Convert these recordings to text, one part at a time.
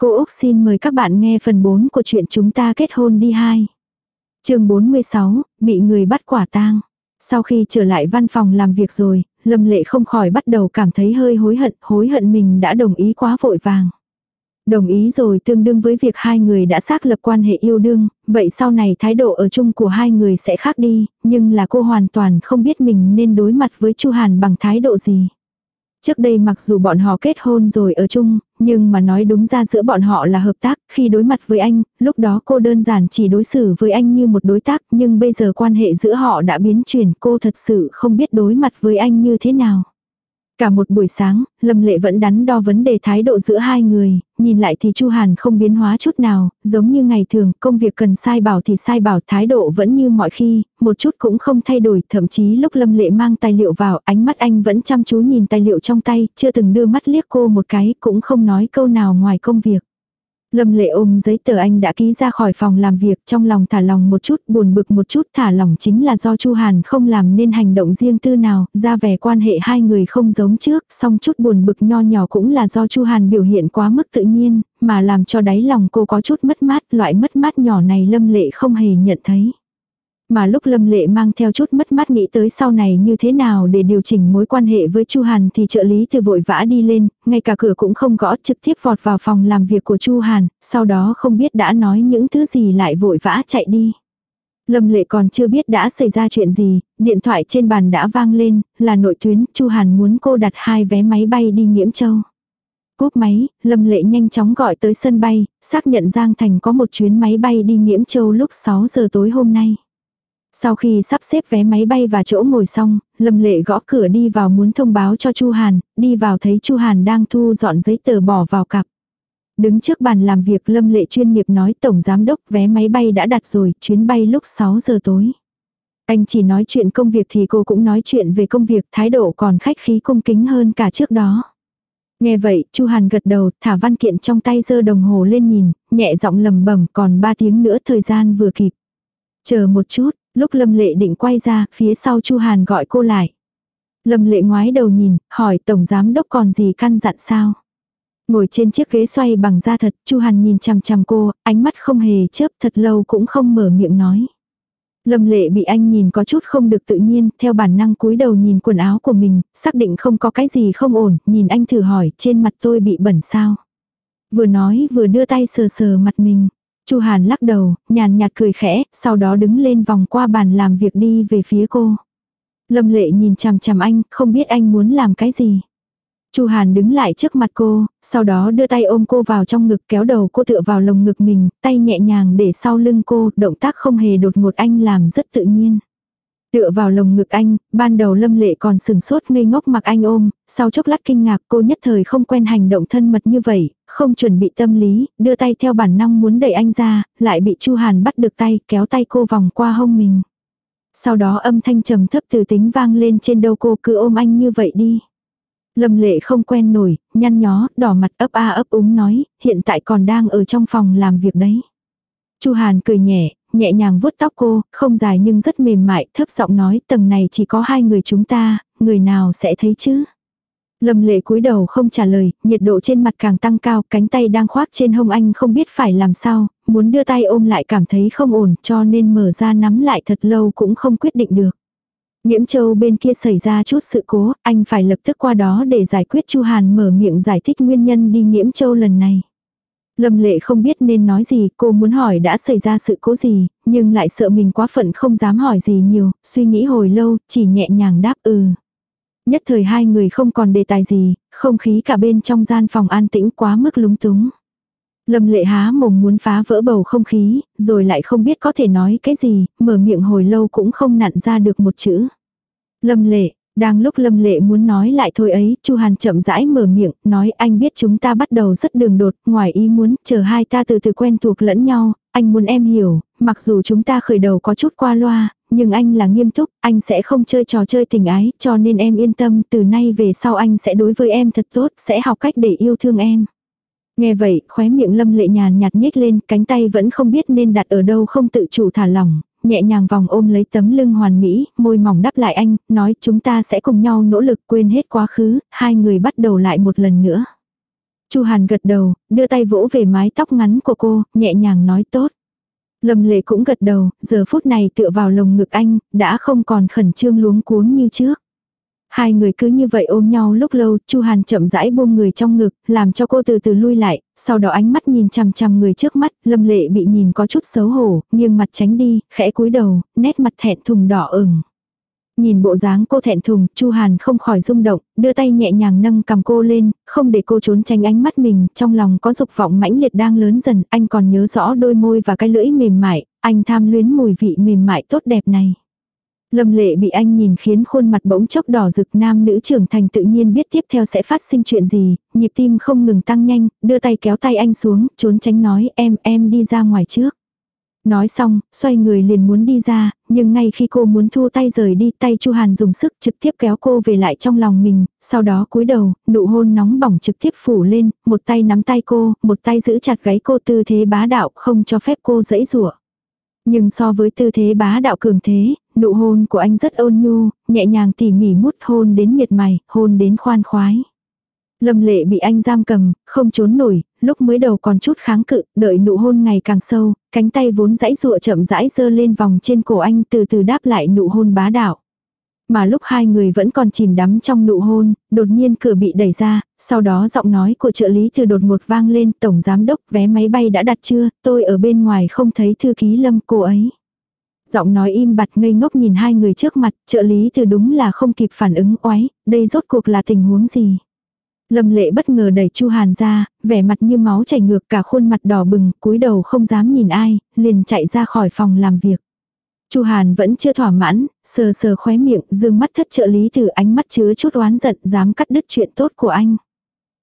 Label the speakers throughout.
Speaker 1: Cô Úc xin mời các bạn nghe phần 4 của chuyện chúng ta kết hôn đi hai. chương 46, bị người bắt quả tang. Sau khi trở lại văn phòng làm việc rồi, Lâm Lệ không khỏi bắt đầu cảm thấy hơi hối hận, hối hận mình đã đồng ý quá vội vàng. Đồng ý rồi tương đương với việc hai người đã xác lập quan hệ yêu đương, vậy sau này thái độ ở chung của hai người sẽ khác đi, nhưng là cô hoàn toàn không biết mình nên đối mặt với Chu Hàn bằng thái độ gì. Trước đây mặc dù bọn họ kết hôn rồi ở chung, nhưng mà nói đúng ra giữa bọn họ là hợp tác, khi đối mặt với anh, lúc đó cô đơn giản chỉ đối xử với anh như một đối tác, nhưng bây giờ quan hệ giữa họ đã biến chuyển, cô thật sự không biết đối mặt với anh như thế nào. Cả một buổi sáng, Lâm Lệ vẫn đắn đo vấn đề thái độ giữa hai người, nhìn lại thì Chu Hàn không biến hóa chút nào, giống như ngày thường, công việc cần sai bảo thì sai bảo, thái độ vẫn như mọi khi, một chút cũng không thay đổi, thậm chí lúc Lâm Lệ mang tài liệu vào, ánh mắt anh vẫn chăm chú nhìn tài liệu trong tay, chưa từng đưa mắt liếc cô một cái, cũng không nói câu nào ngoài công việc. Lâm lệ ôm giấy tờ anh đã ký ra khỏi phòng làm việc trong lòng thả lòng một chút buồn bực một chút thả lòng chính là do Chu Hàn không làm nên hành động riêng tư nào, ra vẻ quan hệ hai người không giống trước, song chút buồn bực nho nhỏ cũng là do Chu Hàn biểu hiện quá mức tự nhiên, mà làm cho đáy lòng cô có chút mất mát, loại mất mát nhỏ này Lâm lệ không hề nhận thấy. Mà lúc Lâm Lệ mang theo chút mất mát nghĩ tới sau này như thế nào để điều chỉnh mối quan hệ với Chu Hàn thì trợ lý từ vội vã đi lên, ngay cả cửa cũng không gõ trực tiếp vọt vào phòng làm việc của Chu Hàn, sau đó không biết đã nói những thứ gì lại vội vã chạy đi. Lâm Lệ còn chưa biết đã xảy ra chuyện gì, điện thoại trên bàn đã vang lên, là nội tuyến, Chu Hàn muốn cô đặt hai vé máy bay đi Nghiễm Châu. Cúp máy, Lâm Lệ nhanh chóng gọi tới sân bay, xác nhận Giang Thành có một chuyến máy bay đi Nghiễm Châu lúc 6 giờ tối hôm nay. Sau khi sắp xếp vé máy bay và chỗ ngồi xong, Lâm Lệ gõ cửa đi vào muốn thông báo cho Chu Hàn, đi vào thấy Chu Hàn đang thu dọn giấy tờ bỏ vào cặp. Đứng trước bàn làm việc Lâm Lệ chuyên nghiệp nói Tổng Giám Đốc vé máy bay đã đặt rồi, chuyến bay lúc 6 giờ tối. Anh chỉ nói chuyện công việc thì cô cũng nói chuyện về công việc, thái độ còn khách khí cung kính hơn cả trước đó. Nghe vậy, Chu Hàn gật đầu, thả văn kiện trong tay giơ đồng hồ lên nhìn, nhẹ giọng lầm bẩm còn 3 tiếng nữa thời gian vừa kịp. Chờ một chút, Lúc Lâm Lệ định quay ra, phía sau Chu Hàn gọi cô lại. Lâm Lệ ngoái đầu nhìn, hỏi Tổng Giám Đốc còn gì căn dặn sao? Ngồi trên chiếc ghế xoay bằng da thật, Chu Hàn nhìn chằm chằm cô, ánh mắt không hề chớp thật lâu cũng không mở miệng nói. Lâm lệ bị anh nhìn có chút không được tự nhiên, theo bản năng cúi đầu nhìn quần áo của mình, xác định không có cái gì không ổn, nhìn anh thử hỏi, trên mặt tôi bị bẩn sao. Vừa nói vừa đưa tay sờ sờ mặt mình. Chu Hàn lắc đầu, nhàn nhạt cười khẽ, sau đó đứng lên vòng qua bàn làm việc đi về phía cô. Lâm lệ nhìn chằm chằm anh, không biết anh muốn làm cái gì. Chu Hàn đứng lại trước mặt cô, sau đó đưa tay ôm cô vào trong ngực kéo đầu cô tựa vào lồng ngực mình, tay nhẹ nhàng để sau lưng cô, động tác không hề đột ngột anh làm rất tự nhiên. Tựa vào lồng ngực anh, ban đầu lâm lệ còn sừng sốt ngây ngốc mặc anh ôm, sau chốc lát kinh ngạc cô nhất thời không quen hành động thân mật như vậy, không chuẩn bị tâm lý, đưa tay theo bản năng muốn đẩy anh ra, lại bị Chu Hàn bắt được tay, kéo tay cô vòng qua hông mình. Sau đó âm thanh trầm thấp từ tính vang lên trên đầu cô cứ ôm anh như vậy đi. Lâm lệ không quen nổi, nhăn nhó, đỏ mặt ấp a ấp úng nói, hiện tại còn đang ở trong phòng làm việc đấy. Chu Hàn cười nhẹ, nhẹ nhàng vuốt tóc cô, không dài nhưng rất mềm mại, thấp giọng nói tầng này chỉ có hai người chúng ta, người nào sẽ thấy chứ. Lâm lệ cúi đầu không trả lời, nhiệt độ trên mặt càng tăng cao, cánh tay đang khoác trên hông anh không biết phải làm sao, muốn đưa tay ôm lại cảm thấy không ổn cho nên mở ra nắm lại thật lâu cũng không quyết định được. Nhiễm châu bên kia xảy ra chút sự cố, anh phải lập tức qua đó để giải quyết Chu Hàn mở miệng giải thích nguyên nhân đi nhiễm châu lần này. Lâm lệ không biết nên nói gì, cô muốn hỏi đã xảy ra sự cố gì, nhưng lại sợ mình quá phận không dám hỏi gì nhiều, suy nghĩ hồi lâu, chỉ nhẹ nhàng đáp ừ. Nhất thời hai người không còn đề tài gì, không khí cả bên trong gian phòng an tĩnh quá mức lúng túng. Lâm lệ há mồm muốn phá vỡ bầu không khí, rồi lại không biết có thể nói cái gì, mở miệng hồi lâu cũng không nặn ra được một chữ. Lâm lệ, đang lúc Lâm Lệ muốn nói lại thôi ấy, Chu Hàn chậm rãi mở miệng, nói anh biết chúng ta bắt đầu rất đường đột, ngoài ý muốn, chờ hai ta từ từ quen thuộc lẫn nhau, anh muốn em hiểu, mặc dù chúng ta khởi đầu có chút qua loa, nhưng anh là nghiêm túc, anh sẽ không chơi trò chơi tình ái, cho nên em yên tâm, từ nay về sau anh sẽ đối với em thật tốt, sẽ học cách để yêu thương em. Nghe vậy, khóe miệng lâm lệ nhàn nhạt nhếch lên, cánh tay vẫn không biết nên đặt ở đâu không tự chủ thả lỏng, nhẹ nhàng vòng ôm lấy tấm lưng hoàn mỹ, môi mỏng đắp lại anh, nói chúng ta sẽ cùng nhau nỗ lực quên hết quá khứ, hai người bắt đầu lại một lần nữa. Chu Hàn gật đầu, đưa tay vỗ về mái tóc ngắn của cô, nhẹ nhàng nói tốt. Lâm lệ cũng gật đầu, giờ phút này tựa vào lồng ngực anh, đã không còn khẩn trương luống cuống như trước. Hai người cứ như vậy ôm nhau lúc lâu, Chu Hàn chậm rãi buông người trong ngực, làm cho cô từ từ lui lại, sau đó ánh mắt nhìn chằm chằm người trước mắt, Lâm Lệ bị nhìn có chút xấu hổ, nghiêng mặt tránh đi, khẽ cúi đầu, nét mặt thẹn thùng đỏ ửng. Nhìn bộ dáng cô thẹn thùng, Chu Hàn không khỏi rung động, đưa tay nhẹ nhàng nâng cầm cô lên, không để cô trốn tránh ánh mắt mình, trong lòng có dục vọng mãnh liệt đang lớn dần, anh còn nhớ rõ đôi môi và cái lưỡi mềm mại, anh tham luyến mùi vị mềm mại tốt đẹp này. Lâm lệ bị anh nhìn khiến khuôn mặt bỗng chốc đỏ rực nam nữ trưởng thành tự nhiên biết tiếp theo sẽ phát sinh chuyện gì, nhịp tim không ngừng tăng nhanh, đưa tay kéo tay anh xuống, trốn tránh nói em em đi ra ngoài trước. Nói xong, xoay người liền muốn đi ra, nhưng ngay khi cô muốn thu tay rời đi tay Chu Hàn dùng sức trực tiếp kéo cô về lại trong lòng mình, sau đó cúi đầu, nụ hôn nóng bỏng trực tiếp phủ lên, một tay nắm tay cô, một tay giữ chặt gáy cô tư thế bá đạo không cho phép cô dẫy rủa nhưng so với tư thế bá đạo cường thế, nụ hôn của anh rất ôn nhu, nhẹ nhàng tỉ mỉ mút hôn đến miệt mày, hôn đến khoan khoái. Lâm lệ bị anh giam cầm, không trốn nổi, lúc mới đầu còn chút kháng cự, đợi nụ hôn ngày càng sâu, cánh tay vốn dãy dụa chậm rãi dơ lên vòng trên cổ anh từ từ đáp lại nụ hôn bá đạo. Mà lúc hai người vẫn còn chìm đắm trong nụ hôn, đột nhiên cửa bị đẩy ra, sau đó giọng nói của trợ lý từ đột ngột vang lên, tổng giám đốc vé máy bay đã đặt chưa, tôi ở bên ngoài không thấy thư ký lâm cô ấy. Giọng nói im bặt ngây ngốc nhìn hai người trước mặt, trợ lý từ đúng là không kịp phản ứng oái, đây rốt cuộc là tình huống gì. Lâm lệ bất ngờ đẩy Chu Hàn ra, vẻ mặt như máu chảy ngược cả khuôn mặt đỏ bừng, cúi đầu không dám nhìn ai, liền chạy ra khỏi phòng làm việc. Chu Hàn vẫn chưa thỏa mãn, sờ sờ khóe miệng, dương mắt thất trợ lý từ ánh mắt chứa chút oán giận, dám cắt đứt chuyện tốt của anh.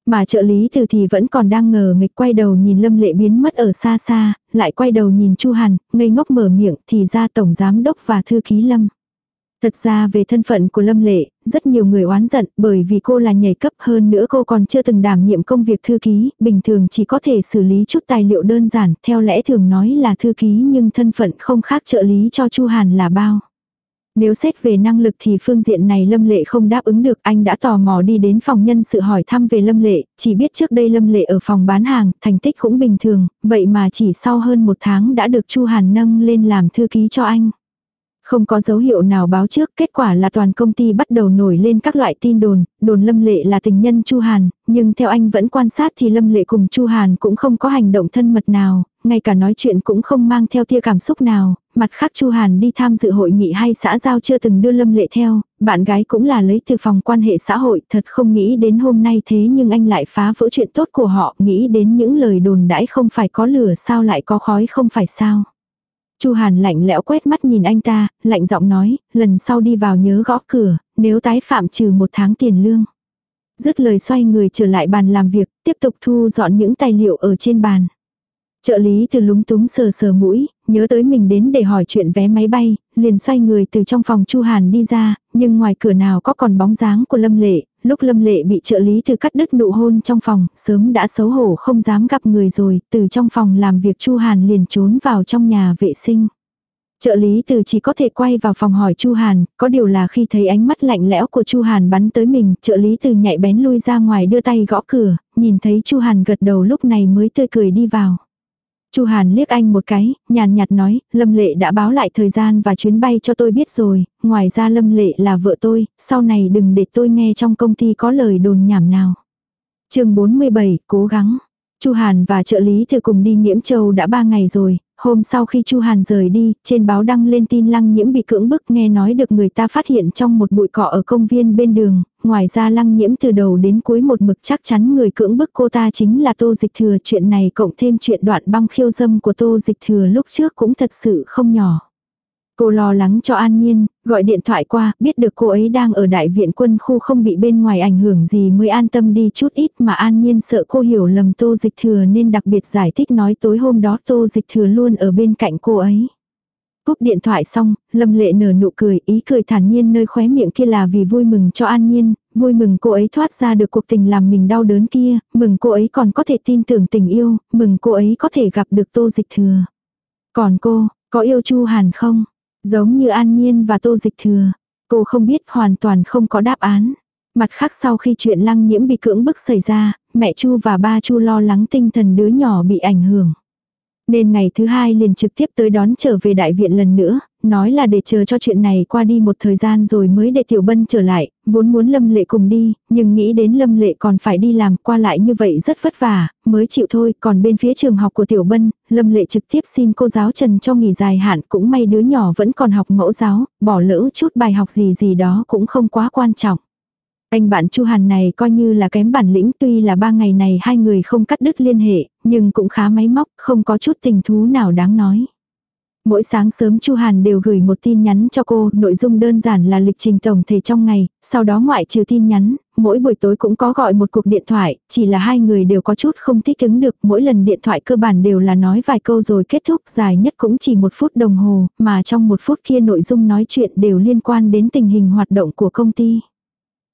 Speaker 1: Mà trợ lý từ thì vẫn còn đang ngờ nghịch quay đầu nhìn Lâm Lệ biến mất ở xa xa, lại quay đầu nhìn Chu Hàn, ngây ngốc mở miệng thì ra tổng giám đốc và thư ký Lâm. Thật ra về thân phận của Lâm Lệ, rất nhiều người oán giận bởi vì cô là nhảy cấp hơn nữa cô còn chưa từng đảm nhiệm công việc thư ký, bình thường chỉ có thể xử lý chút tài liệu đơn giản, theo lẽ thường nói là thư ký nhưng thân phận không khác trợ lý cho Chu Hàn là bao. Nếu xét về năng lực thì phương diện này Lâm Lệ không đáp ứng được, anh đã tò mò đi đến phòng nhân sự hỏi thăm về Lâm Lệ, chỉ biết trước đây Lâm Lệ ở phòng bán hàng, thành tích cũng bình thường, vậy mà chỉ sau hơn một tháng đã được Chu Hàn nâng lên làm thư ký cho anh. Không có dấu hiệu nào báo trước, kết quả là toàn công ty bắt đầu nổi lên các loại tin đồn, đồn Lâm Lệ là tình nhân Chu Hàn, nhưng theo anh vẫn quan sát thì Lâm Lệ cùng Chu Hàn cũng không có hành động thân mật nào, ngay cả nói chuyện cũng không mang theo tia cảm xúc nào, mặt khác Chu Hàn đi tham dự hội nghị hay xã giao chưa từng đưa Lâm Lệ theo, bạn gái cũng là lấy từ phòng quan hệ xã hội, thật không nghĩ đến hôm nay thế nhưng anh lại phá vỡ chuyện tốt của họ, nghĩ đến những lời đồn đãi không phải có lửa sao lại có khói không phải sao. Chu Hàn lạnh lẽo quét mắt nhìn anh ta, lạnh giọng nói, lần sau đi vào nhớ gõ cửa, nếu tái phạm trừ một tháng tiền lương. Dứt lời xoay người trở lại bàn làm việc, tiếp tục thu dọn những tài liệu ở trên bàn. Trợ lý từ lúng túng sờ sờ mũi, nhớ tới mình đến để hỏi chuyện vé máy bay, liền xoay người từ trong phòng Chu Hàn đi ra, nhưng ngoài cửa nào có còn bóng dáng của Lâm Lệ, lúc Lâm Lệ bị trợ lý từ cắt đứt nụ hôn trong phòng, sớm đã xấu hổ không dám gặp người rồi, từ trong phòng làm việc Chu Hàn liền trốn vào trong nhà vệ sinh. Trợ lý từ chỉ có thể quay vào phòng hỏi Chu Hàn, có điều là khi thấy ánh mắt lạnh lẽo của Chu Hàn bắn tới mình, trợ lý từ nhạy bén lui ra ngoài đưa tay gõ cửa, nhìn thấy Chu Hàn gật đầu lúc này mới tươi cười đi vào. Chu Hàn liếc anh một cái, nhàn nhạt nói, Lâm Lệ đã báo lại thời gian và chuyến bay cho tôi biết rồi, ngoài ra Lâm Lệ là vợ tôi, sau này đừng để tôi nghe trong công ty có lời đồn nhảm nào. chương 47, cố gắng. Chu Hàn và trợ lý thừa cùng đi Nhiễm Châu đã 3 ngày rồi, hôm sau khi Chu Hàn rời đi, trên báo đăng lên tin Lăng Nhiễm bị cưỡng bức nghe nói được người ta phát hiện trong một bụi cỏ ở công viên bên đường, ngoài ra Lăng Nhiễm từ đầu đến cuối một mực chắc chắn người cưỡng bức cô ta chính là Tô Dịch Thừa, chuyện này cộng thêm chuyện đoạn băng khiêu dâm của Tô Dịch Thừa lúc trước cũng thật sự không nhỏ. Cô lo lắng cho An Nhiên, gọi điện thoại qua, biết được cô ấy đang ở đại viện quân khu không bị bên ngoài ảnh hưởng gì mới an tâm đi chút ít mà An Nhiên sợ cô hiểu lầm Tô Dịch Thừa nên đặc biệt giải thích nói tối hôm đó Tô Dịch Thừa luôn ở bên cạnh cô ấy. Cúp điện thoại xong, Lâm Lệ nở nụ cười, ý cười thản nhiên nơi khóe miệng kia là vì vui mừng cho An Nhiên, vui mừng cô ấy thoát ra được cuộc tình làm mình đau đớn kia, mừng cô ấy còn có thể tin tưởng tình yêu, mừng cô ấy có thể gặp được Tô Dịch Thừa. Còn cô, có yêu Chu Hàn không? Giống như An Nhiên và Tô Dịch Thừa. Cô không biết hoàn toàn không có đáp án. Mặt khác sau khi chuyện lăng nhiễm bị cưỡng bức xảy ra, mẹ Chu và ba Chu lo lắng tinh thần đứa nhỏ bị ảnh hưởng. Nên ngày thứ hai liền trực tiếp tới đón trở về đại viện lần nữa, nói là để chờ cho chuyện này qua đi một thời gian rồi mới để Tiểu Bân trở lại, vốn muốn Lâm Lệ cùng đi, nhưng nghĩ đến Lâm Lệ còn phải đi làm qua lại như vậy rất vất vả, mới chịu thôi, còn bên phía trường học của Tiểu Bân, Lâm Lệ trực tiếp xin cô giáo Trần cho nghỉ dài hạn cũng may đứa nhỏ vẫn còn học mẫu giáo, bỏ lỡ chút bài học gì gì đó cũng không quá quan trọng. Anh bạn Chu Hàn này coi như là kém bản lĩnh tuy là ba ngày này hai người không cắt đứt liên hệ, nhưng cũng khá máy móc, không có chút tình thú nào đáng nói. Mỗi sáng sớm Chu Hàn đều gửi một tin nhắn cho cô, nội dung đơn giản là lịch trình tổng thể trong ngày, sau đó ngoại trừ tin nhắn, mỗi buổi tối cũng có gọi một cuộc điện thoại, chỉ là hai người đều có chút không thích ứng được, mỗi lần điện thoại cơ bản đều là nói vài câu rồi kết thúc, dài nhất cũng chỉ một phút đồng hồ, mà trong một phút kia nội dung nói chuyện đều liên quan đến tình hình hoạt động của công ty.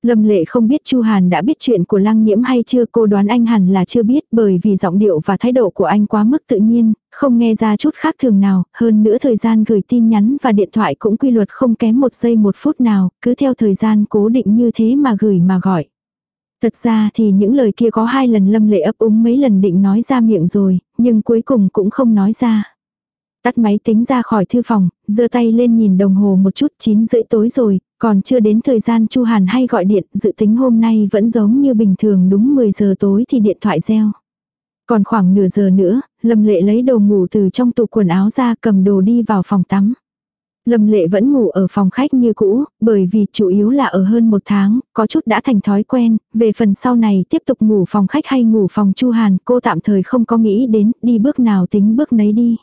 Speaker 1: Lâm lệ không biết Chu Hàn đã biết chuyện của lăng nhiễm hay chưa cô đoán anh hẳn là chưa biết bởi vì giọng điệu và thái độ của anh quá mức tự nhiên, không nghe ra chút khác thường nào, hơn nữa thời gian gửi tin nhắn và điện thoại cũng quy luật không kém một giây một phút nào, cứ theo thời gian cố định như thế mà gửi mà gọi. Thật ra thì những lời kia có hai lần lâm lệ ấp úng mấy lần định nói ra miệng rồi, nhưng cuối cùng cũng không nói ra. Tắt máy tính ra khỏi thư phòng, giơ tay lên nhìn đồng hồ một chút 9 rưỡi tối rồi, còn chưa đến thời gian Chu Hàn hay gọi điện, dự tính hôm nay vẫn giống như bình thường đúng 10 giờ tối thì điện thoại reo. Còn khoảng nửa giờ nữa, Lâm Lệ lấy đồ ngủ từ trong tủ quần áo ra cầm đồ đi vào phòng tắm. Lâm Lệ vẫn ngủ ở phòng khách như cũ, bởi vì chủ yếu là ở hơn một tháng, có chút đã thành thói quen, về phần sau này tiếp tục ngủ phòng khách hay ngủ phòng Chu Hàn cô tạm thời không có nghĩ đến, đi bước nào tính bước nấy đi.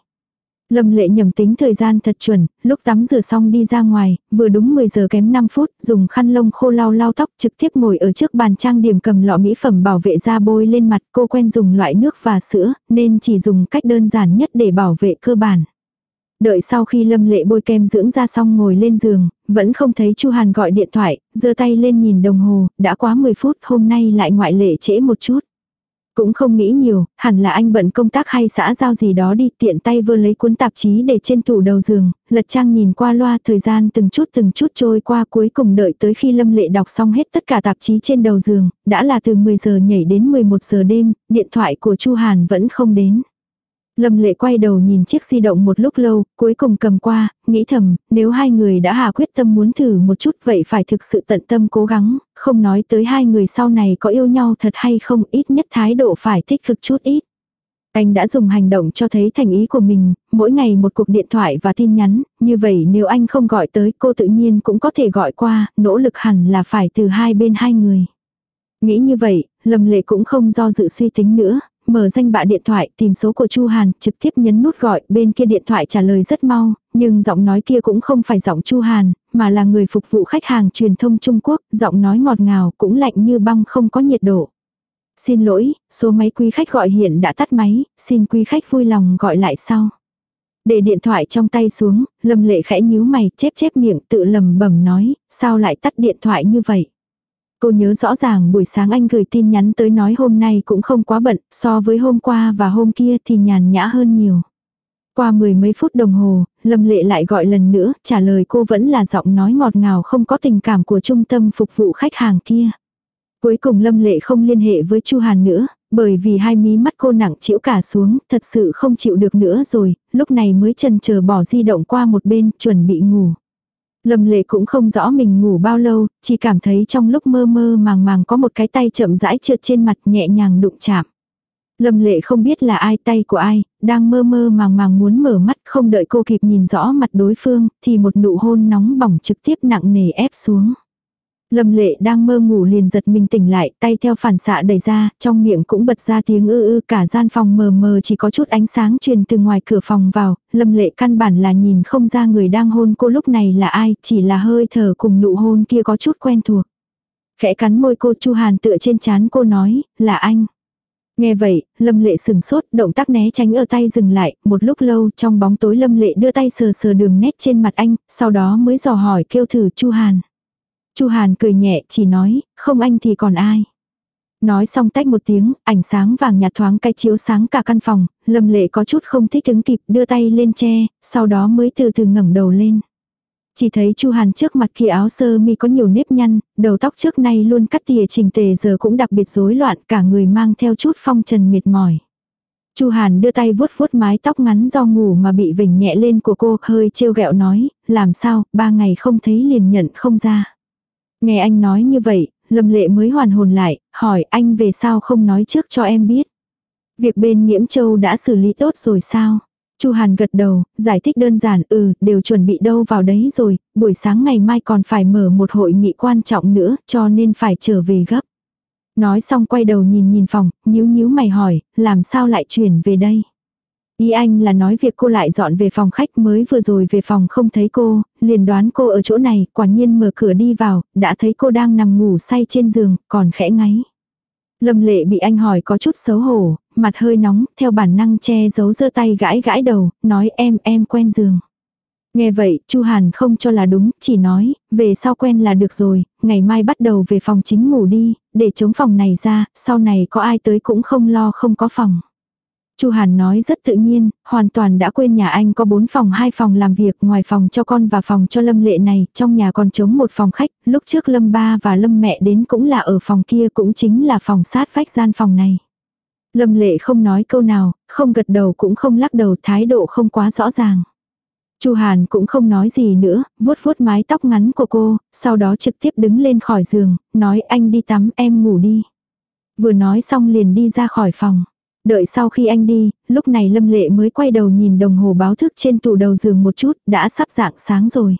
Speaker 1: Lâm lệ nhầm tính thời gian thật chuẩn, lúc tắm rửa xong đi ra ngoài, vừa đúng 10 giờ kém 5 phút, dùng khăn lông khô lau lau tóc trực tiếp ngồi ở trước bàn trang điểm cầm lọ mỹ phẩm bảo vệ da bôi lên mặt cô quen dùng loại nước và sữa, nên chỉ dùng cách đơn giản nhất để bảo vệ cơ bản. Đợi sau khi lâm lệ bôi kem dưỡng da xong ngồi lên giường, vẫn không thấy Chu Hàn gọi điện thoại, giơ tay lên nhìn đồng hồ, đã quá 10 phút hôm nay lại ngoại lệ trễ một chút. Cũng không nghĩ nhiều, hẳn là anh bận công tác hay xã giao gì đó đi tiện tay vừa lấy cuốn tạp chí để trên tủ đầu giường, lật trang nhìn qua loa thời gian từng chút từng chút trôi qua cuối cùng đợi tới khi Lâm Lệ đọc xong hết tất cả tạp chí trên đầu giường, đã là từ 10 giờ nhảy đến 11 giờ đêm, điện thoại của Chu Hàn vẫn không đến. Lâm lệ quay đầu nhìn chiếc di động một lúc lâu, cuối cùng cầm qua, nghĩ thầm, nếu hai người đã hà quyết tâm muốn thử một chút vậy phải thực sự tận tâm cố gắng, không nói tới hai người sau này có yêu nhau thật hay không ít nhất thái độ phải tích cực chút ít. Anh đã dùng hành động cho thấy thành ý của mình, mỗi ngày một cuộc điện thoại và tin nhắn, như vậy nếu anh không gọi tới cô tự nhiên cũng có thể gọi qua, nỗ lực hẳn là phải từ hai bên hai người. Nghĩ như vậy, Lâm Lệ cũng không do dự suy tính nữa, mở danh bạ điện thoại tìm số của Chu Hàn, trực tiếp nhấn nút gọi, bên kia điện thoại trả lời rất mau, nhưng giọng nói kia cũng không phải giọng Chu Hàn, mà là người phục vụ khách hàng truyền thông Trung Quốc, giọng nói ngọt ngào cũng lạnh như băng không có nhiệt độ. Xin lỗi, số máy quý khách gọi hiện đã tắt máy, xin quý khách vui lòng gọi lại sau. Để điện thoại trong tay xuống, Lâm Lệ khẽ nhíu mày, chép chép miệng tự lầm bầm nói, sao lại tắt điện thoại như vậy. Cô nhớ rõ ràng buổi sáng anh gửi tin nhắn tới nói hôm nay cũng không quá bận, so với hôm qua và hôm kia thì nhàn nhã hơn nhiều. Qua mười mấy phút đồng hồ, Lâm Lệ lại gọi lần nữa, trả lời cô vẫn là giọng nói ngọt ngào không có tình cảm của trung tâm phục vụ khách hàng kia. Cuối cùng Lâm Lệ không liên hệ với Chu Hàn nữa, bởi vì hai mí mắt cô nặng chịu cả xuống, thật sự không chịu được nữa rồi, lúc này mới chần chờ bỏ di động qua một bên, chuẩn bị ngủ. Lâm lệ cũng không rõ mình ngủ bao lâu, chỉ cảm thấy trong lúc mơ mơ màng màng có một cái tay chậm rãi trượt trên mặt nhẹ nhàng đụng chạm. Lâm lệ không biết là ai tay của ai, đang mơ mơ màng màng muốn mở mắt không đợi cô kịp nhìn rõ mặt đối phương, thì một nụ hôn nóng bỏng trực tiếp nặng nề ép xuống. Lâm lệ đang mơ ngủ liền giật mình tỉnh lại, tay theo phản xạ đẩy ra, trong miệng cũng bật ra tiếng ư ư cả gian phòng mờ mờ chỉ có chút ánh sáng truyền từ ngoài cửa phòng vào, lâm lệ căn bản là nhìn không ra người đang hôn cô lúc này là ai, chỉ là hơi thở cùng nụ hôn kia có chút quen thuộc. Khẽ cắn môi cô Chu Hàn tựa trên chán cô nói, là anh. Nghe vậy, Lâm Lệ sừng sốt, động tác né tránh ở tay dừng lại, một lúc lâu trong bóng tối Lâm Lệ đưa tay sờ sờ đường nét trên mặt anh, sau đó mới dò hỏi kêu thử Chu Hàn. Chu Hàn cười nhẹ chỉ nói, không anh thì còn ai. Nói xong tách một tiếng, ảnh sáng vàng nhạt thoáng cái chiếu sáng cả căn phòng, lâm lệ có chút không thích ứng kịp đưa tay lên che, sau đó mới từ từ ngẩng đầu lên. Chỉ thấy Chu Hàn trước mặt kia áo sơ mi có nhiều nếp nhăn, đầu tóc trước nay luôn cắt tỉa chỉnh tề giờ cũng đặc biệt rối loạn, cả người mang theo chút phong trần mệt mỏi. Chu Hàn đưa tay vuốt vuốt mái tóc ngắn do ngủ mà bị vỉnh nhẹ lên của cô, hơi trêu ghẹo nói, làm sao, ba ngày không thấy liền nhận không ra. Nghe anh nói như vậy, Lâm Lệ mới hoàn hồn lại, hỏi anh về sao không nói trước cho em biết. Việc bên Nhiễm Châu đã xử lý tốt rồi sao? Chu Hàn gật đầu, giải thích đơn giản, ừ, đều chuẩn bị đâu vào đấy rồi, buổi sáng ngày mai còn phải mở một hội nghị quan trọng nữa, cho nên phải trở về gấp. Nói xong quay đầu nhìn nhìn phòng, nhíu nhíu mày hỏi, làm sao lại chuyển về đây? Ý anh là nói việc cô lại dọn về phòng khách mới vừa rồi về phòng không thấy cô, liền đoán cô ở chỗ này, quả nhiên mở cửa đi vào, đã thấy cô đang nằm ngủ say trên giường, còn khẽ ngáy. Lâm lệ bị anh hỏi có chút xấu hổ, mặt hơi nóng, theo bản năng che giấu giơ tay gãi gãi đầu, nói em em quen giường. Nghe vậy, Chu Hàn không cho là đúng, chỉ nói, về sau quen là được rồi, ngày mai bắt đầu về phòng chính ngủ đi, để chống phòng này ra, sau này có ai tới cũng không lo không có phòng. Chu Hàn nói rất tự nhiên, hoàn toàn đã quên nhà anh có bốn phòng hai phòng làm việc ngoài phòng cho con và phòng cho Lâm Lệ này, trong nhà còn trống một phòng khách, lúc trước Lâm ba và Lâm mẹ đến cũng là ở phòng kia cũng chính là phòng sát vách gian phòng này. Lâm Lệ không nói câu nào, không gật đầu cũng không lắc đầu thái độ không quá rõ ràng. Chu Hàn cũng không nói gì nữa, vuốt vuốt mái tóc ngắn của cô, sau đó trực tiếp đứng lên khỏi giường, nói anh đi tắm em ngủ đi. Vừa nói xong liền đi ra khỏi phòng. Đợi sau khi anh đi, lúc này Lâm Lệ mới quay đầu nhìn đồng hồ báo thức trên tủ đầu giường một chút, đã sắp dạng sáng rồi.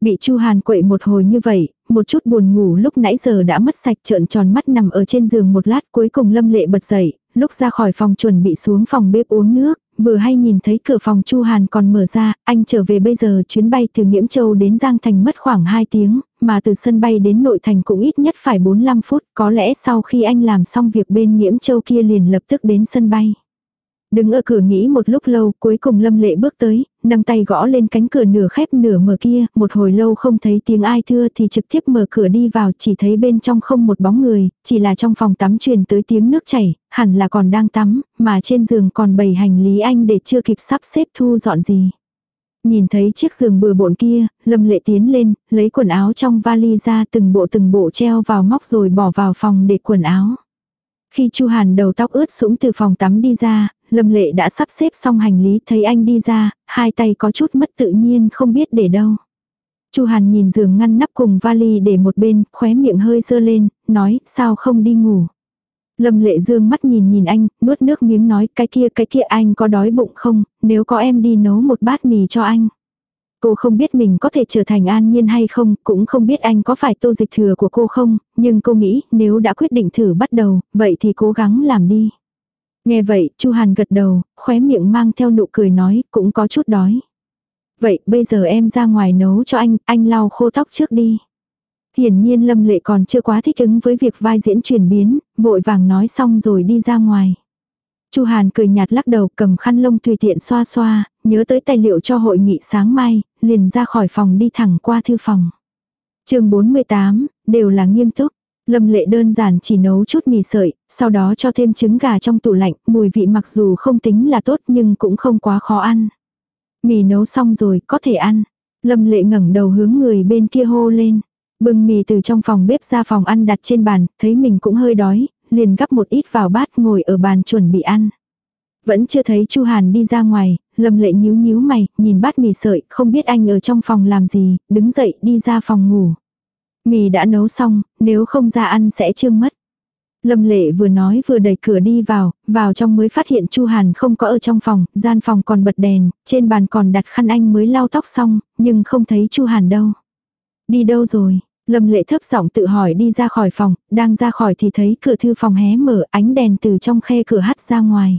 Speaker 1: Bị Chu Hàn quậy một hồi như vậy, một chút buồn ngủ lúc nãy giờ đã mất sạch trợn tròn mắt nằm ở trên giường một lát cuối cùng Lâm Lệ bật dậy, lúc ra khỏi phòng chuẩn bị xuống phòng bếp uống nước, vừa hay nhìn thấy cửa phòng Chu Hàn còn mở ra, anh trở về bây giờ chuyến bay từ Nghiễm Châu đến Giang Thành mất khoảng 2 tiếng, mà từ sân bay đến nội thành cũng ít nhất phải 45 phút, có lẽ sau khi anh làm xong việc bên Nghiễm Châu kia liền lập tức đến sân bay. Đứng ở cửa nghĩ một lúc lâu, cuối cùng Lâm Lệ bước tới, nâng tay gõ lên cánh cửa nửa khép nửa mở kia, một hồi lâu không thấy tiếng ai thưa thì trực tiếp mở cửa đi vào, chỉ thấy bên trong không một bóng người, chỉ là trong phòng tắm truyền tới tiếng nước chảy, hẳn là còn đang tắm, mà trên giường còn bày hành lý anh để chưa kịp sắp xếp thu dọn gì. Nhìn thấy chiếc giường bừa bộn kia, Lâm Lệ tiến lên, lấy quần áo trong vali ra từng bộ từng bộ treo vào móc rồi bỏ vào phòng để quần áo. Khi Chu Hàn đầu tóc ướt sũng từ phòng tắm đi ra, Lâm Lệ đã sắp xếp xong hành lý thấy anh đi ra, hai tay có chút mất tự nhiên không biết để đâu. Chu Hàn nhìn giường ngăn nắp cùng vali để một bên, khóe miệng hơi dơ lên, nói sao không đi ngủ. Lâm Lệ dương mắt nhìn nhìn anh, nuốt nước miếng nói cái kia cái kia anh có đói bụng không, nếu có em đi nấu một bát mì cho anh. Cô không biết mình có thể trở thành an nhiên hay không, cũng không biết anh có phải tô dịch thừa của cô không, nhưng cô nghĩ nếu đã quyết định thử bắt đầu, vậy thì cố gắng làm đi. Nghe vậy, Chu Hàn gật đầu, khóe miệng mang theo nụ cười nói, cũng có chút đói. Vậy, bây giờ em ra ngoài nấu cho anh, anh lau khô tóc trước đi. Hiển nhiên Lâm Lệ còn chưa quá thích ứng với việc vai diễn chuyển biến, vội vàng nói xong rồi đi ra ngoài. Chu Hàn cười nhạt lắc đầu cầm khăn lông tùy tiện xoa xoa, nhớ tới tài liệu cho hội nghị sáng mai, liền ra khỏi phòng đi thẳng qua thư phòng. chương 48, đều là nghiêm túc. Lâm lệ đơn giản chỉ nấu chút mì sợi, sau đó cho thêm trứng gà trong tủ lạnh, mùi vị mặc dù không tính là tốt nhưng cũng không quá khó ăn. Mì nấu xong rồi, có thể ăn. Lâm lệ ngẩng đầu hướng người bên kia hô lên. Bưng mì từ trong phòng bếp ra phòng ăn đặt trên bàn, thấy mình cũng hơi đói, liền gắp một ít vào bát ngồi ở bàn chuẩn bị ăn. Vẫn chưa thấy Chu Hàn đi ra ngoài, Lâm Lệ nhíu nhíu mày, nhìn bát mì sợi, không biết anh ở trong phòng làm gì, đứng dậy đi ra phòng ngủ. Mì đã nấu xong, nếu không ra ăn sẽ trương mất. Lâm Lệ vừa nói vừa đẩy cửa đi vào, vào trong mới phát hiện Chu Hàn không có ở trong phòng, gian phòng còn bật đèn, trên bàn còn đặt khăn anh mới lau tóc xong, nhưng không thấy Chu Hàn đâu. Đi đâu rồi? Lâm Lệ thấp giọng tự hỏi đi ra khỏi phòng, đang ra khỏi thì thấy cửa thư phòng hé mở, ánh đèn từ trong khe cửa hắt ra ngoài.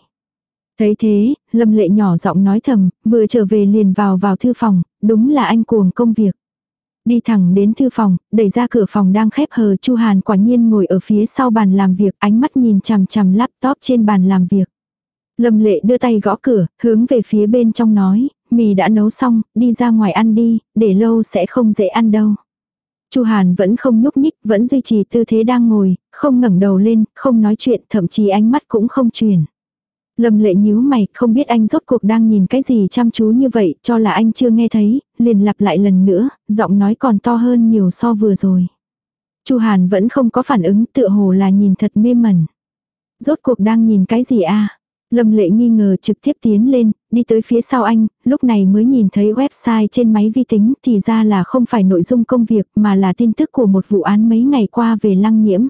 Speaker 1: Thấy thế, Lâm Lệ nhỏ giọng nói thầm, vừa trở về liền vào vào thư phòng, đúng là anh cuồng công việc. Đi thẳng đến thư phòng, đẩy ra cửa phòng đang khép hờ Chu Hàn quả nhiên ngồi ở phía sau bàn làm việc, ánh mắt nhìn chằm chằm laptop trên bàn làm việc. Lâm lệ đưa tay gõ cửa, hướng về phía bên trong nói, mì đã nấu xong, đi ra ngoài ăn đi, để lâu sẽ không dễ ăn đâu. Chu Hàn vẫn không nhúc nhích, vẫn duy trì tư thế đang ngồi, không ngẩng đầu lên, không nói chuyện, thậm chí ánh mắt cũng không chuyển. Lâm lệ nhíu mày, không biết anh rốt cuộc đang nhìn cái gì chăm chú như vậy, cho là anh chưa nghe thấy, liền lặp lại lần nữa, giọng nói còn to hơn nhiều so vừa rồi. Chu Hàn vẫn không có phản ứng, tựa hồ là nhìn thật mê mẩn. Rốt cuộc đang nhìn cái gì a? Lâm lệ nghi ngờ trực tiếp tiến lên, đi tới phía sau anh, lúc này mới nhìn thấy website trên máy vi tính thì ra là không phải nội dung công việc mà là tin tức của một vụ án mấy ngày qua về lăng nhiễm.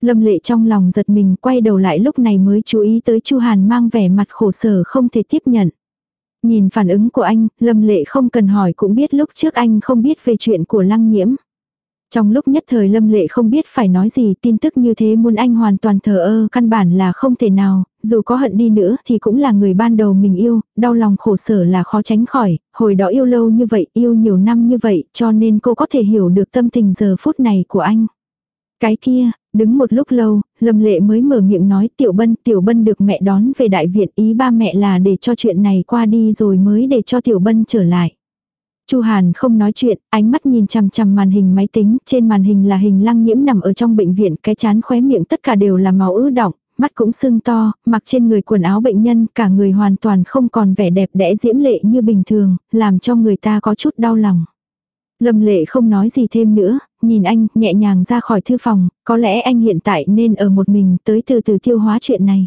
Speaker 1: Lâm lệ trong lòng giật mình quay đầu lại lúc này mới chú ý tới Chu Hàn mang vẻ mặt khổ sở không thể tiếp nhận. Nhìn phản ứng của anh, Lâm lệ không cần hỏi cũng biết lúc trước anh không biết về chuyện của lăng nhiễm. Trong lúc nhất thời Lâm Lệ không biết phải nói gì tin tức như thế muốn anh hoàn toàn thờ ơ căn bản là không thể nào, dù có hận đi nữa thì cũng là người ban đầu mình yêu, đau lòng khổ sở là khó tránh khỏi, hồi đó yêu lâu như vậy, yêu nhiều năm như vậy cho nên cô có thể hiểu được tâm tình giờ phút này của anh. Cái kia, đứng một lúc lâu, Lâm Lệ mới mở miệng nói Tiểu Bân, Tiểu Bân được mẹ đón về đại viện ý ba mẹ là để cho chuyện này qua đi rồi mới để cho Tiểu Bân trở lại. Chu Hàn không nói chuyện, ánh mắt nhìn chằm chằm màn hình máy tính, trên màn hình là hình lăng nhiễm nằm ở trong bệnh viện, cái chán khóe miệng tất cả đều là máu ứ đọng, mắt cũng sưng to, mặc trên người quần áo bệnh nhân, cả người hoàn toàn không còn vẻ đẹp đẽ diễm lệ như bình thường, làm cho người ta có chút đau lòng. Lâm lệ không nói gì thêm nữa, nhìn anh, nhẹ nhàng ra khỏi thư phòng, có lẽ anh hiện tại nên ở một mình tới từ từ tiêu hóa chuyện này.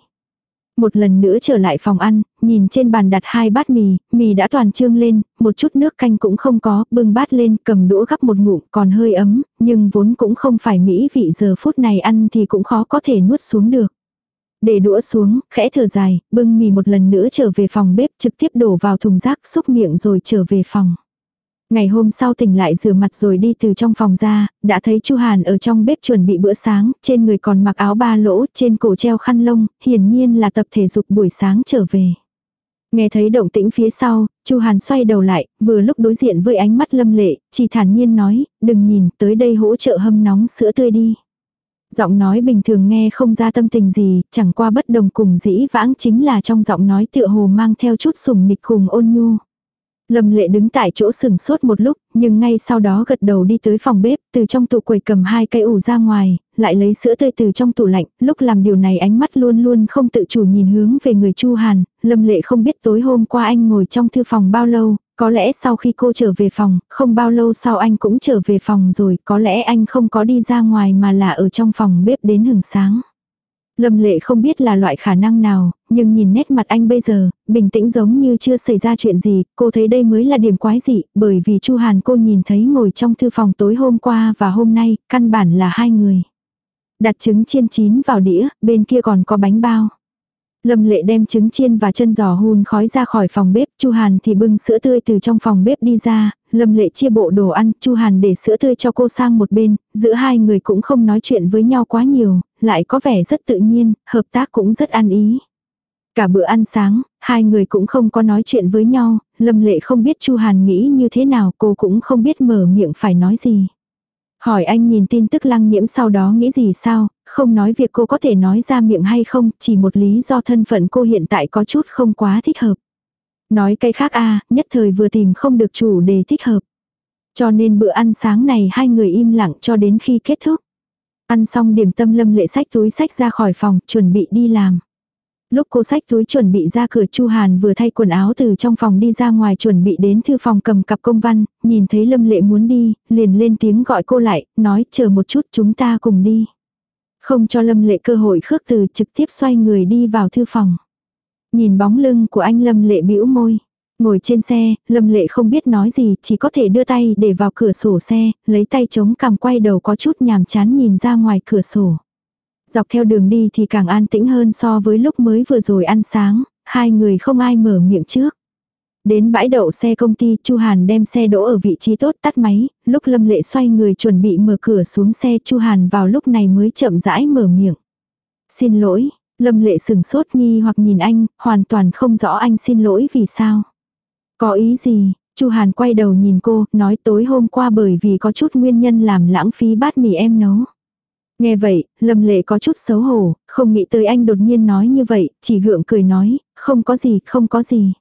Speaker 1: Một lần nữa trở lại phòng ăn, nhìn trên bàn đặt hai bát mì, mì đã toàn trương lên, một chút nước canh cũng không có, bưng bát lên, cầm đũa gắp một ngụm, còn hơi ấm, nhưng vốn cũng không phải mỹ vị giờ phút này ăn thì cũng khó có thể nuốt xuống được. Để đũa xuống, khẽ thở dài, bưng mì một lần nữa trở về phòng bếp trực tiếp đổ vào thùng rác xúc miệng rồi trở về phòng. Ngày hôm sau tỉnh lại rửa mặt rồi đi từ trong phòng ra, đã thấy Chu Hàn ở trong bếp chuẩn bị bữa sáng, trên người còn mặc áo ba lỗ, trên cổ treo khăn lông, hiển nhiên là tập thể dục buổi sáng trở về. Nghe thấy động tĩnh phía sau, Chu Hàn xoay đầu lại, vừa lúc đối diện với ánh mắt lâm lệ, chỉ thản nhiên nói, đừng nhìn, tới đây hỗ trợ hâm nóng sữa tươi đi. Giọng nói bình thường nghe không ra tâm tình gì, chẳng qua bất đồng cùng dĩ vãng chính là trong giọng nói tựa hồ mang theo chút sùng nịch cùng ôn nhu. Lâm lệ đứng tại chỗ sừng sốt một lúc, nhưng ngay sau đó gật đầu đi tới phòng bếp, từ trong tủ quầy cầm hai cây ủ ra ngoài, lại lấy sữa tươi từ trong tủ lạnh, lúc làm điều này ánh mắt luôn luôn không tự chủ nhìn hướng về người Chu Hàn, Lâm lệ không biết tối hôm qua anh ngồi trong thư phòng bao lâu, có lẽ sau khi cô trở về phòng, không bao lâu sau anh cũng trở về phòng rồi, có lẽ anh không có đi ra ngoài mà là ở trong phòng bếp đến hừng sáng. Lâm lệ không biết là loại khả năng nào, nhưng nhìn nét mặt anh bây giờ, bình tĩnh giống như chưa xảy ra chuyện gì, cô thấy đây mới là điểm quái dị, bởi vì Chu Hàn cô nhìn thấy ngồi trong thư phòng tối hôm qua và hôm nay, căn bản là hai người. Đặt trứng chiên chín vào đĩa, bên kia còn có bánh bao. Lâm lệ đem trứng chiên và chân giò hun khói ra khỏi phòng bếp, Chu Hàn thì bưng sữa tươi từ trong phòng bếp đi ra, Lâm lệ chia bộ đồ ăn, Chu Hàn để sữa tươi cho cô sang một bên, giữa hai người cũng không nói chuyện với nhau quá nhiều, lại có vẻ rất tự nhiên, hợp tác cũng rất ăn ý. Cả bữa ăn sáng, hai người cũng không có nói chuyện với nhau, Lâm Lệ không biết Chu Hàn nghĩ như thế nào, cô cũng không biết mở miệng phải nói gì. Hỏi anh nhìn tin tức lăng nhiễm sau đó nghĩ gì sao, không nói việc cô có thể nói ra miệng hay không, chỉ một lý do thân phận cô hiện tại có chút không quá thích hợp. Nói cái khác a nhất thời vừa tìm không được chủ đề thích hợp. Cho nên bữa ăn sáng này hai người im lặng cho đến khi kết thúc. Ăn xong điểm tâm lâm lệ sách túi sách ra khỏi phòng, chuẩn bị đi làm. Lúc cô sách túi chuẩn bị ra cửa Chu Hàn vừa thay quần áo từ trong phòng đi ra ngoài chuẩn bị đến thư phòng cầm cặp công văn, nhìn thấy Lâm Lệ muốn đi, liền lên tiếng gọi cô lại, nói chờ một chút chúng ta cùng đi. Không cho Lâm Lệ cơ hội khước từ trực tiếp xoay người đi vào thư phòng. Nhìn bóng lưng của anh Lâm Lệ bĩu môi. Ngồi trên xe, Lâm Lệ không biết nói gì, chỉ có thể đưa tay để vào cửa sổ xe, lấy tay chống cằm quay đầu có chút nhàm chán nhìn ra ngoài cửa sổ. Dọc theo đường đi thì càng an tĩnh hơn so với lúc mới vừa rồi ăn sáng, hai người không ai mở miệng trước. Đến bãi đậu xe công ty, Chu Hàn đem xe đỗ ở vị trí tốt tắt máy, lúc Lâm Lệ xoay người chuẩn bị mở cửa xuống xe, Chu Hàn vào lúc này mới chậm rãi mở miệng. "Xin lỗi." Lâm Lệ sừng sốt nghi hoặc nhìn anh, hoàn toàn không rõ anh xin lỗi vì sao. Có ý gì? Chu Hàn quay đầu nhìn cô, nói tối hôm qua bởi vì có chút nguyên nhân làm lãng phí bát mì em nấu. Nghe vậy, Lâm Lệ có chút xấu hổ, không nghĩ tới anh đột nhiên nói như vậy, chỉ gượng cười nói, không có gì, không có gì.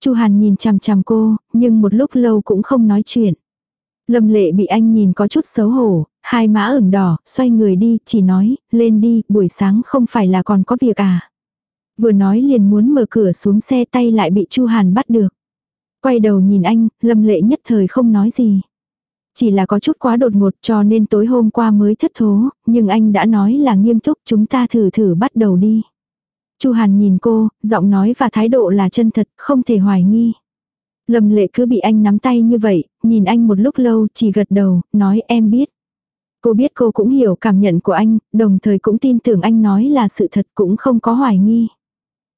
Speaker 1: Chu Hàn nhìn chằm chằm cô, nhưng một lúc lâu cũng không nói chuyện. Lâm Lệ bị anh nhìn có chút xấu hổ, hai má ửng đỏ, xoay người đi, chỉ nói, lên đi, buổi sáng không phải là còn có việc à. Vừa nói liền muốn mở cửa xuống xe tay lại bị Chu Hàn bắt được. Quay đầu nhìn anh, Lâm Lệ nhất thời không nói gì. Chỉ là có chút quá đột ngột cho nên tối hôm qua mới thất thố, nhưng anh đã nói là nghiêm túc chúng ta thử thử bắt đầu đi. Chu Hàn nhìn cô, giọng nói và thái độ là chân thật, không thể hoài nghi. Lâm lệ cứ bị anh nắm tay như vậy, nhìn anh một lúc lâu chỉ gật đầu, nói em biết. Cô biết cô cũng hiểu cảm nhận của anh, đồng thời cũng tin tưởng anh nói là sự thật cũng không có hoài nghi.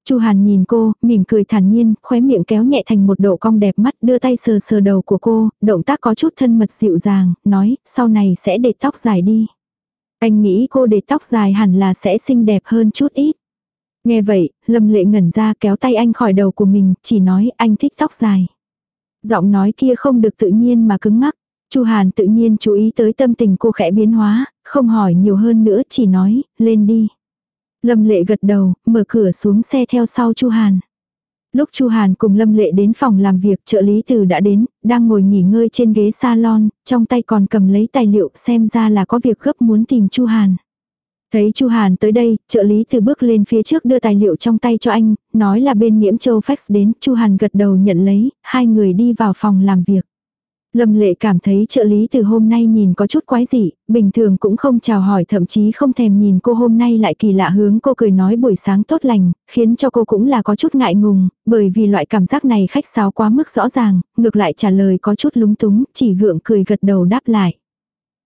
Speaker 1: Chu Hàn nhìn cô, mỉm cười thản nhiên, khóe miệng kéo nhẹ thành một độ cong đẹp mắt, đưa tay sờ sờ đầu của cô, động tác có chút thân mật dịu dàng, nói, sau này sẽ để tóc dài đi. Anh nghĩ cô để tóc dài hẳn là sẽ xinh đẹp hơn chút ít. Nghe vậy, Lâm Lệ ngẩn ra kéo tay anh khỏi đầu của mình, chỉ nói anh thích tóc dài. Giọng nói kia không được tự nhiên mà cứng ngắc. Chu Hàn tự nhiên chú ý tới tâm tình cô khẽ biến hóa, không hỏi nhiều hơn nữa chỉ nói, lên đi. Lâm Lệ gật đầu, mở cửa xuống xe theo sau Chu Hàn. Lúc Chu Hàn cùng Lâm Lệ đến phòng làm việc trợ lý từ đã đến, đang ngồi nghỉ ngơi trên ghế salon, trong tay còn cầm lấy tài liệu xem ra là có việc gấp muốn tìm Chu Hàn. Thấy Chu Hàn tới đây, trợ lý từ bước lên phía trước đưa tài liệu trong tay cho anh, nói là bên Nghiễm Châu Fax đến, Chu Hàn gật đầu nhận lấy, hai người đi vào phòng làm việc. Lâm lệ cảm thấy trợ lý từ hôm nay nhìn có chút quái dị, bình thường cũng không chào hỏi thậm chí không thèm nhìn cô hôm nay lại kỳ lạ hướng cô cười nói buổi sáng tốt lành, khiến cho cô cũng là có chút ngại ngùng, bởi vì loại cảm giác này khách sáo quá mức rõ ràng, ngược lại trả lời có chút lúng túng, chỉ gượng cười gật đầu đáp lại.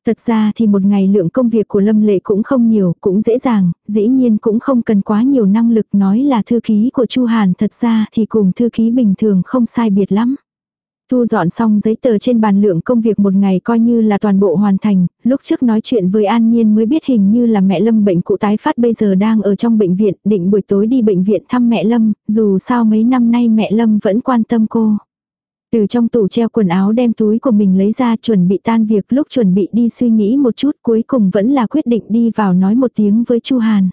Speaker 1: Thật ra thì một ngày lượng công việc của Lâm Lệ cũng không nhiều, cũng dễ dàng, dĩ nhiên cũng không cần quá nhiều năng lực nói là thư ký của Chu Hàn thật ra thì cùng thư ký bình thường không sai biệt lắm. Thu dọn xong giấy tờ trên bàn lượng công việc một ngày coi như là toàn bộ hoàn thành, lúc trước nói chuyện với An Nhiên mới biết hình như là mẹ Lâm bệnh cụ tái phát bây giờ đang ở trong bệnh viện, định buổi tối đi bệnh viện thăm mẹ Lâm, dù sao mấy năm nay mẹ Lâm vẫn quan tâm cô. Từ trong tủ treo quần áo đem túi của mình lấy ra chuẩn bị tan việc lúc chuẩn bị đi suy nghĩ một chút cuối cùng vẫn là quyết định đi vào nói một tiếng với Chu Hàn.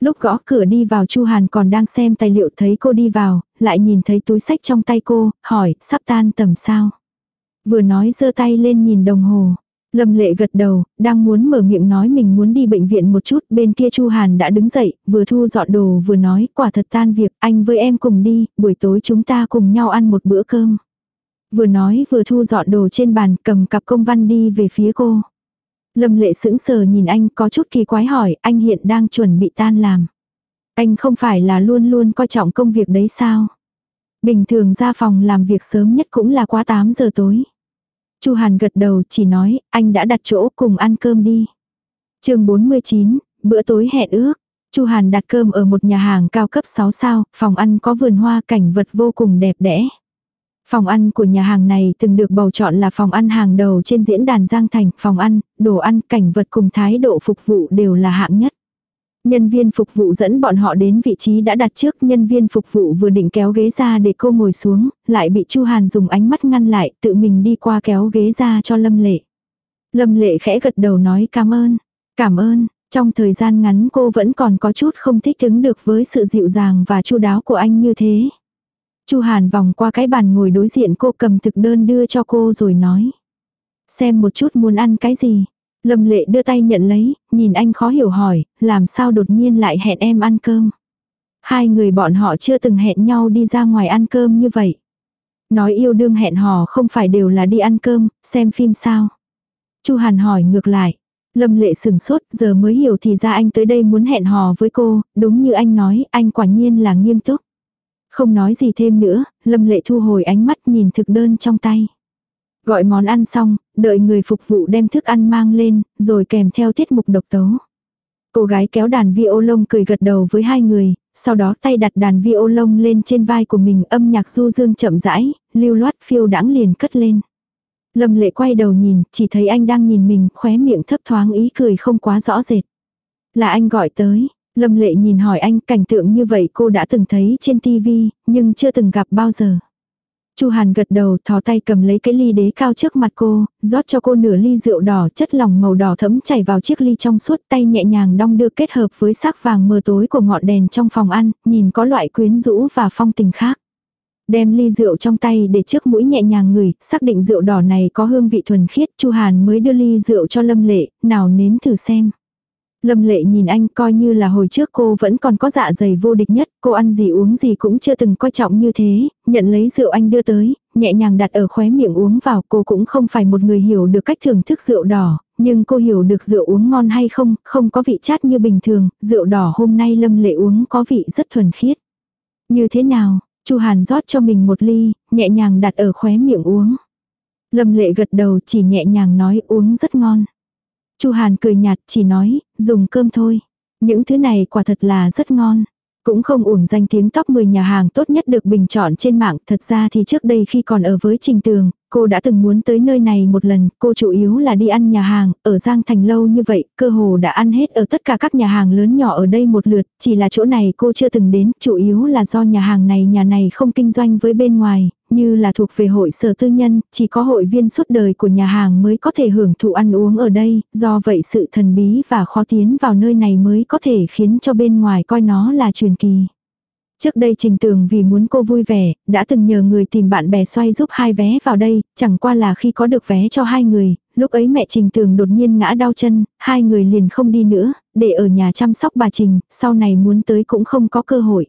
Speaker 1: Lúc gõ cửa đi vào Chu Hàn còn đang xem tài liệu thấy cô đi vào, lại nhìn thấy túi sách trong tay cô, hỏi, sắp tan tầm sao. Vừa nói giơ tay lên nhìn đồng hồ. Lâm lệ gật đầu, đang muốn mở miệng nói mình muốn đi bệnh viện một chút, bên kia Chu Hàn đã đứng dậy, vừa thu dọn đồ vừa nói, quả thật tan việc, anh với em cùng đi, buổi tối chúng ta cùng nhau ăn một bữa cơm. Vừa nói vừa thu dọn đồ trên bàn, cầm cặp công văn đi về phía cô. Lâm lệ sững sờ nhìn anh có chút kỳ quái hỏi, anh hiện đang chuẩn bị tan làm. Anh không phải là luôn luôn coi trọng công việc đấy sao? Bình thường ra phòng làm việc sớm nhất cũng là quá 8 giờ tối. Chu Hàn gật đầu chỉ nói, anh đã đặt chỗ cùng ăn cơm đi. chương 49, bữa tối hẹn ước. Chu Hàn đặt cơm ở một nhà hàng cao cấp 6 sao, phòng ăn có vườn hoa cảnh vật vô cùng đẹp đẽ. Phòng ăn của nhà hàng này từng được bầu chọn là phòng ăn hàng đầu trên diễn đàn Giang Thành, phòng ăn, đồ ăn, cảnh vật cùng thái độ phục vụ đều là hạng nhất. Nhân viên phục vụ dẫn bọn họ đến vị trí đã đặt trước, nhân viên phục vụ vừa định kéo ghế ra để cô ngồi xuống, lại bị Chu Hàn dùng ánh mắt ngăn lại, tự mình đi qua kéo ghế ra cho Lâm Lệ. Lâm Lệ khẽ gật đầu nói cảm ơn, cảm ơn, trong thời gian ngắn cô vẫn còn có chút không thích ứng được với sự dịu dàng và chu đáo của anh như thế. Chu Hàn vòng qua cái bàn ngồi đối diện cô cầm thực đơn đưa cho cô rồi nói. Xem một chút muốn ăn cái gì. Lâm lệ đưa tay nhận lấy, nhìn anh khó hiểu hỏi, làm sao đột nhiên lại hẹn em ăn cơm. Hai người bọn họ chưa từng hẹn nhau đi ra ngoài ăn cơm như vậy. Nói yêu đương hẹn hò không phải đều là đi ăn cơm, xem phim sao. Chu Hàn hỏi ngược lại. Lâm lệ sừng sốt, giờ mới hiểu thì ra anh tới đây muốn hẹn hò với cô, đúng như anh nói, anh quả nhiên là nghiêm túc. Không nói gì thêm nữa, Lâm Lệ thu hồi ánh mắt nhìn thực đơn trong tay. Gọi món ăn xong, đợi người phục vụ đem thức ăn mang lên, rồi kèm theo tiết mục độc tấu. Cô gái kéo đàn vi ô lông cười gật đầu với hai người, sau đó tay đặt đàn vi ô lông lên trên vai của mình âm nhạc du dương chậm rãi, lưu loát phiêu đãng liền cất lên. Lâm lệ quay đầu nhìn, chỉ thấy anh đang nhìn mình, khóe miệng thấp thoáng ý cười không quá rõ rệt. Là anh gọi tới, Lâm lệ nhìn hỏi anh cảnh tượng như vậy cô đã từng thấy trên tivi, nhưng chưa từng gặp bao giờ. Chu Hàn gật đầu thò tay cầm lấy cái ly đế cao trước mặt cô, rót cho cô nửa ly rượu đỏ chất lỏng màu đỏ thấm chảy vào chiếc ly trong suốt tay nhẹ nhàng đong đưa kết hợp với sắc vàng mờ tối của ngọn đèn trong phòng ăn, nhìn có loại quyến rũ và phong tình khác. Đem ly rượu trong tay để trước mũi nhẹ nhàng ngửi, xác định rượu đỏ này có hương vị thuần khiết, Chu Hàn mới đưa ly rượu cho Lâm Lệ, nào nếm thử xem. Lâm lệ nhìn anh coi như là hồi trước cô vẫn còn có dạ dày vô địch nhất, cô ăn gì uống gì cũng chưa từng coi trọng như thế, nhận lấy rượu anh đưa tới, nhẹ nhàng đặt ở khóe miệng uống vào cô cũng không phải một người hiểu được cách thưởng thức rượu đỏ, nhưng cô hiểu được rượu uống ngon hay không, không có vị chát như bình thường, rượu đỏ hôm nay lâm lệ uống có vị rất thuần khiết. Như thế nào, Chu Hàn rót cho mình một ly, nhẹ nhàng đặt ở khóe miệng uống. Lâm lệ gật đầu chỉ nhẹ nhàng nói uống rất ngon. Chu Hàn cười nhạt chỉ nói, dùng cơm thôi. Những thứ này quả thật là rất ngon. Cũng không uổng danh tiếng top 10 nhà hàng tốt nhất được bình chọn trên mạng. Thật ra thì trước đây khi còn ở với Trình Tường, cô đã từng muốn tới nơi này một lần. Cô chủ yếu là đi ăn nhà hàng, ở Giang Thành lâu như vậy, cơ hồ đã ăn hết ở tất cả các nhà hàng lớn nhỏ ở đây một lượt. Chỉ là chỗ này cô chưa từng đến, chủ yếu là do nhà hàng này nhà này không kinh doanh với bên ngoài, như là thuộc về hội sở tư nhân, chỉ có hội viên suốt đời của nhà hàng mới có thể hưởng thụ ăn uống ở đây, do vậy sự thần bí và khó tiến vào nơi này mới có thể khiến cho bên ngoài coi nó là truyền kỳ. Trước đây Trình Tường vì muốn cô vui vẻ, đã từng nhờ người tìm bạn bè xoay giúp hai vé vào đây, chẳng qua là khi có được vé cho hai người, lúc ấy mẹ Trình Tường đột nhiên ngã đau chân, hai người liền không đi nữa, để ở nhà chăm sóc bà Trình, sau này muốn tới cũng không có cơ hội.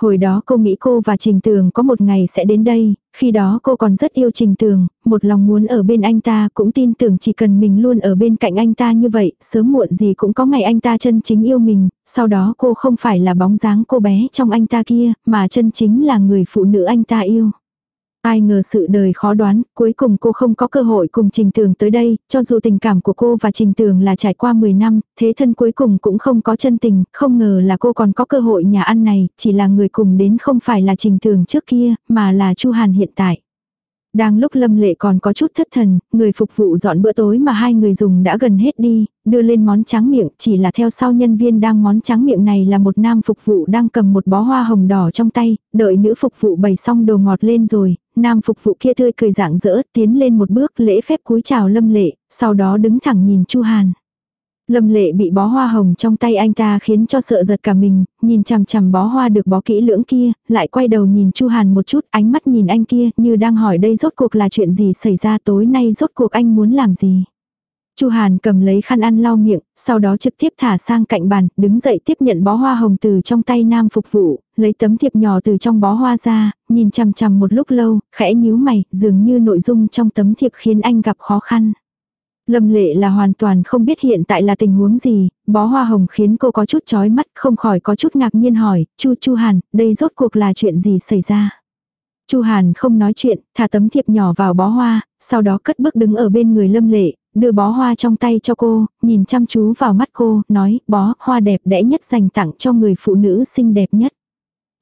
Speaker 1: Hồi đó cô nghĩ cô và Trình Tường có một ngày sẽ đến đây, khi đó cô còn rất yêu Trình Tường, một lòng muốn ở bên anh ta cũng tin tưởng chỉ cần mình luôn ở bên cạnh anh ta như vậy, sớm muộn gì cũng có ngày anh ta chân chính yêu mình, sau đó cô không phải là bóng dáng cô bé trong anh ta kia, mà chân chính là người phụ nữ anh ta yêu. Ai ngờ sự đời khó đoán, cuối cùng cô không có cơ hội cùng Trình Tường tới đây, cho dù tình cảm của cô và Trình Tường là trải qua 10 năm, thế thân cuối cùng cũng không có chân tình, không ngờ là cô còn có cơ hội nhà ăn này, chỉ là người cùng đến không phải là Trình Tường trước kia, mà là Chu Hàn hiện tại. Đang lúc Lâm Lệ còn có chút thất thần, người phục vụ dọn bữa tối mà hai người dùng đã gần hết đi, đưa lên món tráng miệng, chỉ là theo sau nhân viên đang món tráng miệng này là một nam phục vụ đang cầm một bó hoa hồng đỏ trong tay, đợi nữ phục vụ bày xong đồ ngọt lên rồi, nam phục vụ kia tươi cười rạng rỡ, tiến lên một bước lễ phép cúi chào Lâm Lệ, sau đó đứng thẳng nhìn Chu Hàn. Lâm lệ bị bó hoa hồng trong tay anh ta khiến cho sợ giật cả mình, nhìn chằm chằm bó hoa được bó kỹ lưỡng kia, lại quay đầu nhìn Chu Hàn một chút, ánh mắt nhìn anh kia như đang hỏi đây rốt cuộc là chuyện gì xảy ra tối nay rốt cuộc anh muốn làm gì. Chu Hàn cầm lấy khăn ăn lau miệng, sau đó trực tiếp thả sang cạnh bàn, đứng dậy tiếp nhận bó hoa hồng từ trong tay nam phục vụ, lấy tấm thiệp nhỏ từ trong bó hoa ra, nhìn chằm chằm một lúc lâu, khẽ nhíu mày, dường như nội dung trong tấm thiệp khiến anh gặp khó khăn. Lâm lệ là hoàn toàn không biết hiện tại là tình huống gì, bó hoa hồng khiến cô có chút chói mắt, không khỏi có chút ngạc nhiên hỏi, chu chu Hàn, đây rốt cuộc là chuyện gì xảy ra chu Hàn không nói chuyện, thả tấm thiệp nhỏ vào bó hoa, sau đó cất bước đứng ở bên người lâm lệ, đưa bó hoa trong tay cho cô, nhìn chăm chú vào mắt cô, nói, bó hoa đẹp đẽ nhất dành tặng cho người phụ nữ xinh đẹp nhất.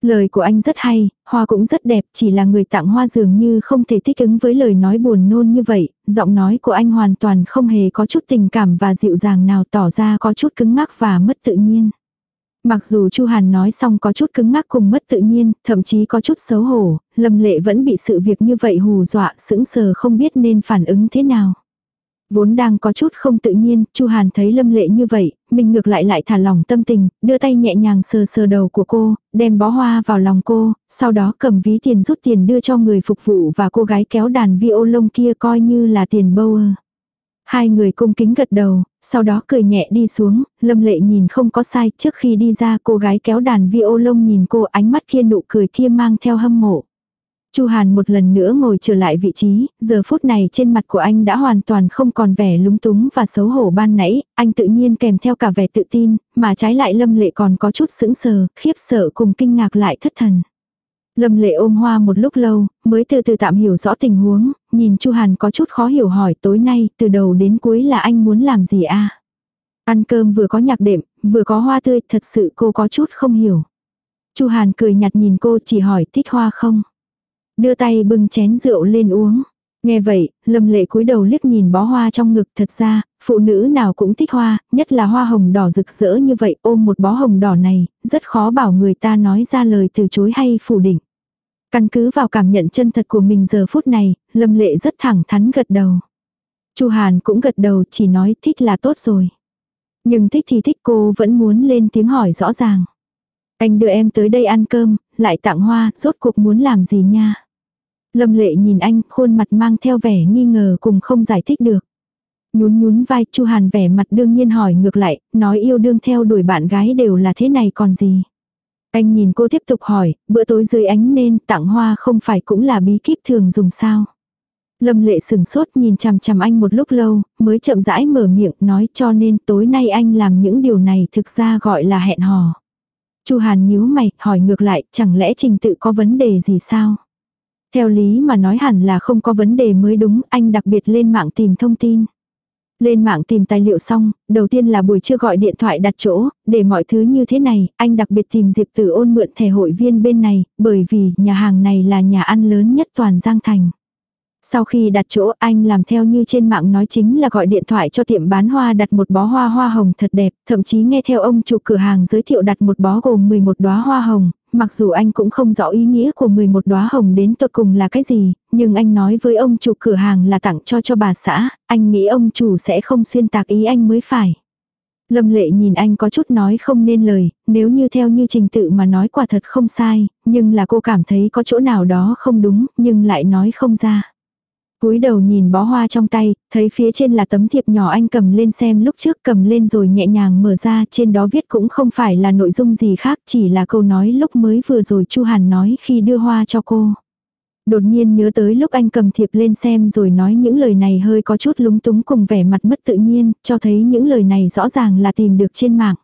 Speaker 1: Lời của anh rất hay, hoa cũng rất đẹp, chỉ là người tặng hoa dường như không thể thích ứng với lời nói buồn nôn như vậy, giọng nói của anh hoàn toàn không hề có chút tình cảm và dịu dàng nào tỏ ra có chút cứng ngắc và mất tự nhiên. Mặc dù Chu Hàn nói xong có chút cứng ngắc cùng mất tự nhiên, thậm chí có chút xấu hổ, Lâm Lệ vẫn bị sự việc như vậy hù dọa, sững sờ không biết nên phản ứng thế nào. Vốn đang có chút không tự nhiên, Chu Hàn thấy Lâm Lệ như vậy, mình ngược lại lại thả lỏng tâm tình, đưa tay nhẹ nhàng sờ sờ đầu của cô, đem bó hoa vào lòng cô, sau đó cầm ví tiền rút tiền đưa cho người phục vụ và cô gái kéo đàn violon kia coi như là tiền bâu Hai người cung kính gật đầu, sau đó cười nhẹ đi xuống, Lâm Lệ nhìn không có sai, trước khi đi ra cô gái kéo đàn vi ô lông nhìn cô ánh mắt kia nụ cười kia mang theo hâm mộ. Chu Hàn một lần nữa ngồi trở lại vị trí, giờ phút này trên mặt của anh đã hoàn toàn không còn vẻ lúng túng và xấu hổ ban nãy, anh tự nhiên kèm theo cả vẻ tự tin, mà trái lại Lâm Lệ còn có chút sững sờ, khiếp sợ cùng kinh ngạc lại thất thần. Lâm Lệ ôm hoa một lúc lâu, mới từ từ tạm hiểu rõ tình huống, nhìn Chu Hàn có chút khó hiểu hỏi tối nay từ đầu đến cuối là anh muốn làm gì a? Ăn cơm vừa có nhạc đệm, vừa có hoa tươi, thật sự cô có chút không hiểu. Chu Hàn cười nhạt nhìn cô chỉ hỏi thích hoa không? Đưa tay bưng chén rượu lên uống. Nghe vậy, lâm lệ cúi đầu liếc nhìn bó hoa trong ngực thật ra, phụ nữ nào cũng thích hoa, nhất là hoa hồng đỏ rực rỡ như vậy ôm một bó hồng đỏ này, rất khó bảo người ta nói ra lời từ chối hay phủ định. Căn cứ vào cảm nhận chân thật của mình giờ phút này, lâm lệ rất thẳng thắn gật đầu. chu Hàn cũng gật đầu chỉ nói thích là tốt rồi. Nhưng thích thì thích cô vẫn muốn lên tiếng hỏi rõ ràng. Anh đưa em tới đây ăn cơm, lại tặng hoa, rốt cuộc muốn làm gì nha. Lâm lệ nhìn anh, khuôn mặt mang theo vẻ nghi ngờ cùng không giải thích được. Nhún nhún vai, Chu Hàn vẻ mặt đương nhiên hỏi ngược lại, nói yêu đương theo đuổi bạn gái đều là thế này còn gì. Anh nhìn cô tiếp tục hỏi, bữa tối dưới ánh nên tặng hoa không phải cũng là bí kíp thường dùng sao. Lâm lệ sừng sốt nhìn chằm chằm anh một lúc lâu, mới chậm rãi mở miệng nói cho nên tối nay anh làm những điều này thực ra gọi là hẹn hò. Chu Hàn nhíu mày, hỏi ngược lại, chẳng lẽ trình tự có vấn đề gì sao? Theo lý mà nói hẳn là không có vấn đề mới đúng, anh đặc biệt lên mạng tìm thông tin. Lên mạng tìm tài liệu xong, đầu tiên là buổi trưa gọi điện thoại đặt chỗ, để mọi thứ như thế này, anh đặc biệt tìm Diệp Tử ôn mượn thẻ hội viên bên này, bởi vì nhà hàng này là nhà ăn lớn nhất toàn Giang Thành. Sau khi đặt chỗ anh làm theo như trên mạng nói chính là gọi điện thoại cho tiệm bán hoa đặt một bó hoa hoa hồng thật đẹp, thậm chí nghe theo ông chủ cửa hàng giới thiệu đặt một bó gồm 11 đóa hoa hồng, mặc dù anh cũng không rõ ý nghĩa của 11 đóa hồng đến tột cùng là cái gì, nhưng anh nói với ông chủ cửa hàng là tặng cho cho bà xã, anh nghĩ ông chủ sẽ không xuyên tạc ý anh mới phải. Lâm lệ nhìn anh có chút nói không nên lời, nếu như theo như trình tự mà nói quả thật không sai, nhưng là cô cảm thấy có chỗ nào đó không đúng, nhưng lại nói không ra cúi đầu nhìn bó hoa trong tay, thấy phía trên là tấm thiệp nhỏ anh cầm lên xem lúc trước cầm lên rồi nhẹ nhàng mở ra trên đó viết cũng không phải là nội dung gì khác chỉ là câu nói lúc mới vừa rồi Chu Hàn nói khi đưa hoa cho cô. Đột nhiên nhớ tới lúc anh cầm thiệp lên xem rồi nói những lời này hơi có chút lúng túng cùng vẻ mặt mất tự nhiên, cho thấy những lời này rõ ràng là tìm được trên mạng.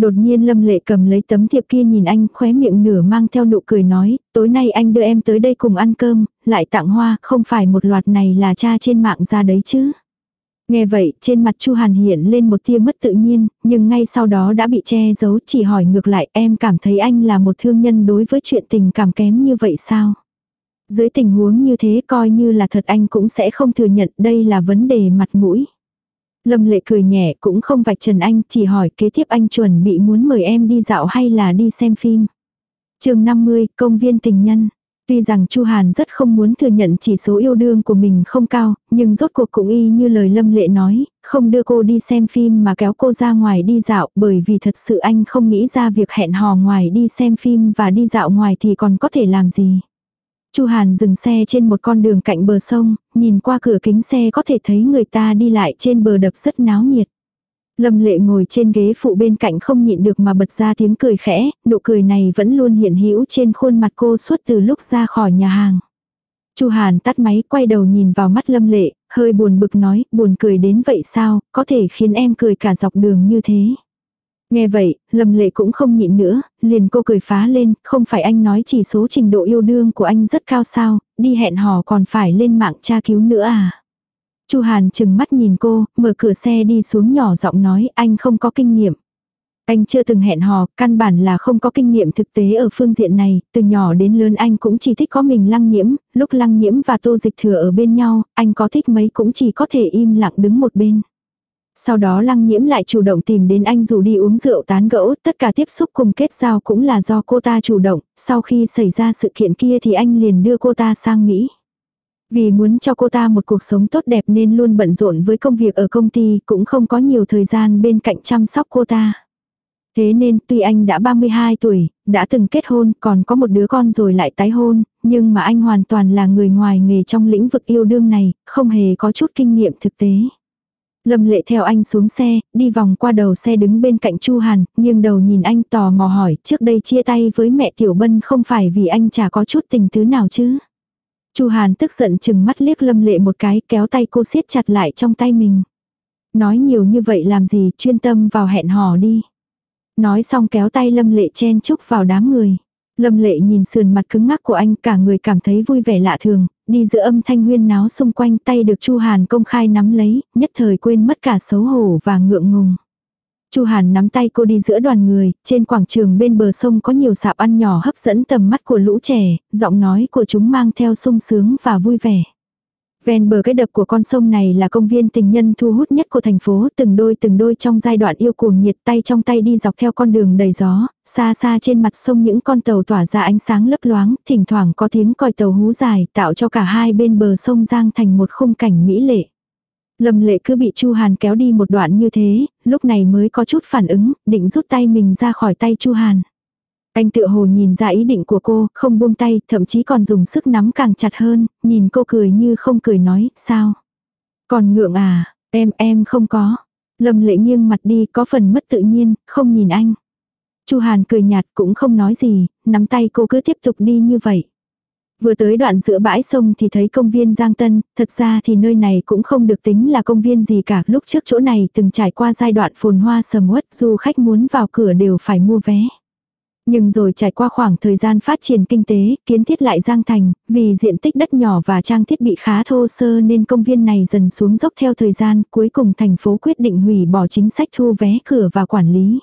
Speaker 1: Đột nhiên Lâm Lệ cầm lấy tấm thiệp kia nhìn anh khóe miệng nửa mang theo nụ cười nói, tối nay anh đưa em tới đây cùng ăn cơm, lại tặng hoa, không phải một loạt này là cha trên mạng ra đấy chứ. Nghe vậy, trên mặt Chu Hàn hiện lên một tia mất tự nhiên, nhưng ngay sau đó đã bị che giấu chỉ hỏi ngược lại em cảm thấy anh là một thương nhân đối với chuyện tình cảm kém như vậy sao? Dưới tình huống như thế coi như là thật anh cũng sẽ không thừa nhận đây là vấn đề mặt mũi. Lâm lệ cười nhẹ cũng không vạch trần anh, chỉ hỏi kế tiếp anh chuẩn bị muốn mời em đi dạo hay là đi xem phim. chương 50, công viên tình nhân. Tuy rằng Chu Hàn rất không muốn thừa nhận chỉ số yêu đương của mình không cao, nhưng rốt cuộc cũng y như lời Lâm Lệ nói, không đưa cô đi xem phim mà kéo cô ra ngoài đi dạo bởi vì thật sự anh không nghĩ ra việc hẹn hò ngoài đi xem phim và đi dạo ngoài thì còn có thể làm gì. Chu Hàn dừng xe trên một con đường cạnh bờ sông, nhìn qua cửa kính xe có thể thấy người ta đi lại trên bờ đập rất náo nhiệt. Lâm lệ ngồi trên ghế phụ bên cạnh không nhịn được mà bật ra tiếng cười khẽ, nụ cười này vẫn luôn hiện hữu trên khuôn mặt cô suốt từ lúc ra khỏi nhà hàng. Chu Hàn tắt máy quay đầu nhìn vào mắt Lâm Lệ, hơi buồn bực nói, buồn cười đến vậy sao, có thể khiến em cười cả dọc đường như thế. Nghe vậy, lầm Lệ cũng không nhịn nữa, liền cô cười phá lên, không phải anh nói chỉ số trình độ yêu đương của anh rất cao sao, đi hẹn hò còn phải lên mạng tra cứu nữa à. Chu Hàn chừng mắt nhìn cô, mở cửa xe đi xuống nhỏ giọng nói anh không có kinh nghiệm. Anh chưa từng hẹn hò, căn bản là không có kinh nghiệm thực tế ở phương diện này, từ nhỏ đến lớn anh cũng chỉ thích có mình lăng nhiễm, lúc lăng nhiễm và tô dịch thừa ở bên nhau, anh có thích mấy cũng chỉ có thể im lặng đứng một bên. Sau đó lăng nhiễm lại chủ động tìm đến anh dù đi uống rượu tán gẫu, tất cả tiếp xúc cùng kết giao cũng là do cô ta chủ động, sau khi xảy ra sự kiện kia thì anh liền đưa cô ta sang Mỹ. Vì muốn cho cô ta một cuộc sống tốt đẹp nên luôn bận rộn với công việc ở công ty cũng không có nhiều thời gian bên cạnh chăm sóc cô ta. Thế nên tuy anh đã 32 tuổi, đã từng kết hôn, còn có một đứa con rồi lại tái hôn, nhưng mà anh hoàn toàn là người ngoài nghề trong lĩnh vực yêu đương này, không hề có chút kinh nghiệm thực tế. Lâm lệ theo anh xuống xe, đi vòng qua đầu xe đứng bên cạnh Chu Hàn, nghiêng đầu nhìn anh tò mò hỏi, trước đây chia tay với mẹ Tiểu Bân không phải vì anh chả có chút tình tứ nào chứ. Chu Hàn tức giận chừng mắt liếc Lâm lệ một cái kéo tay cô siết chặt lại trong tay mình. Nói nhiều như vậy làm gì, chuyên tâm vào hẹn hò đi. Nói xong kéo tay Lâm lệ chen chúc vào đám người. Lâm lệ nhìn sườn mặt cứng ngắc của anh cả người cảm thấy vui vẻ lạ thường, đi giữa âm thanh huyên náo xung quanh tay được Chu Hàn công khai nắm lấy, nhất thời quên mất cả xấu hổ và ngượng ngùng. Chu Hàn nắm tay cô đi giữa đoàn người, trên quảng trường bên bờ sông có nhiều sạp ăn nhỏ hấp dẫn tầm mắt của lũ trẻ, giọng nói của chúng mang theo sung sướng và vui vẻ. Ven bờ cái đập của con sông này là công viên tình nhân thu hút nhất của thành phố, từng đôi từng đôi trong giai đoạn yêu cuồng nhiệt tay trong tay đi dọc theo con đường đầy gió, xa xa trên mặt sông những con tàu tỏa ra ánh sáng lấp loáng, thỉnh thoảng có tiếng còi tàu hú dài tạo cho cả hai bên bờ sông Giang thành một khung cảnh mỹ lệ. Lâm lệ cứ bị Chu Hàn kéo đi một đoạn như thế, lúc này mới có chút phản ứng, định rút tay mình ra khỏi tay Chu Hàn. Anh tựa hồ nhìn ra ý định của cô, không buông tay, thậm chí còn dùng sức nắm càng chặt hơn, nhìn cô cười như không cười nói, sao? Còn ngượng à, Em, em không có. Lâm lệ nghiêng mặt đi có phần mất tự nhiên, không nhìn anh. Chu Hàn cười nhạt cũng không nói gì, nắm tay cô cứ tiếp tục đi như vậy. Vừa tới đoạn giữa bãi sông thì thấy công viên Giang Tân, thật ra thì nơi này cũng không được tính là công viên gì cả. Lúc trước chỗ này từng trải qua giai đoạn phồn hoa sầm uất, du khách muốn vào cửa đều phải mua vé. Nhưng rồi trải qua khoảng thời gian phát triển kinh tế, kiến thiết lại Giang Thành, vì diện tích đất nhỏ và trang thiết bị khá thô sơ nên công viên này dần xuống dốc theo thời gian, cuối cùng thành phố quyết định hủy bỏ chính sách thu vé cửa và quản lý.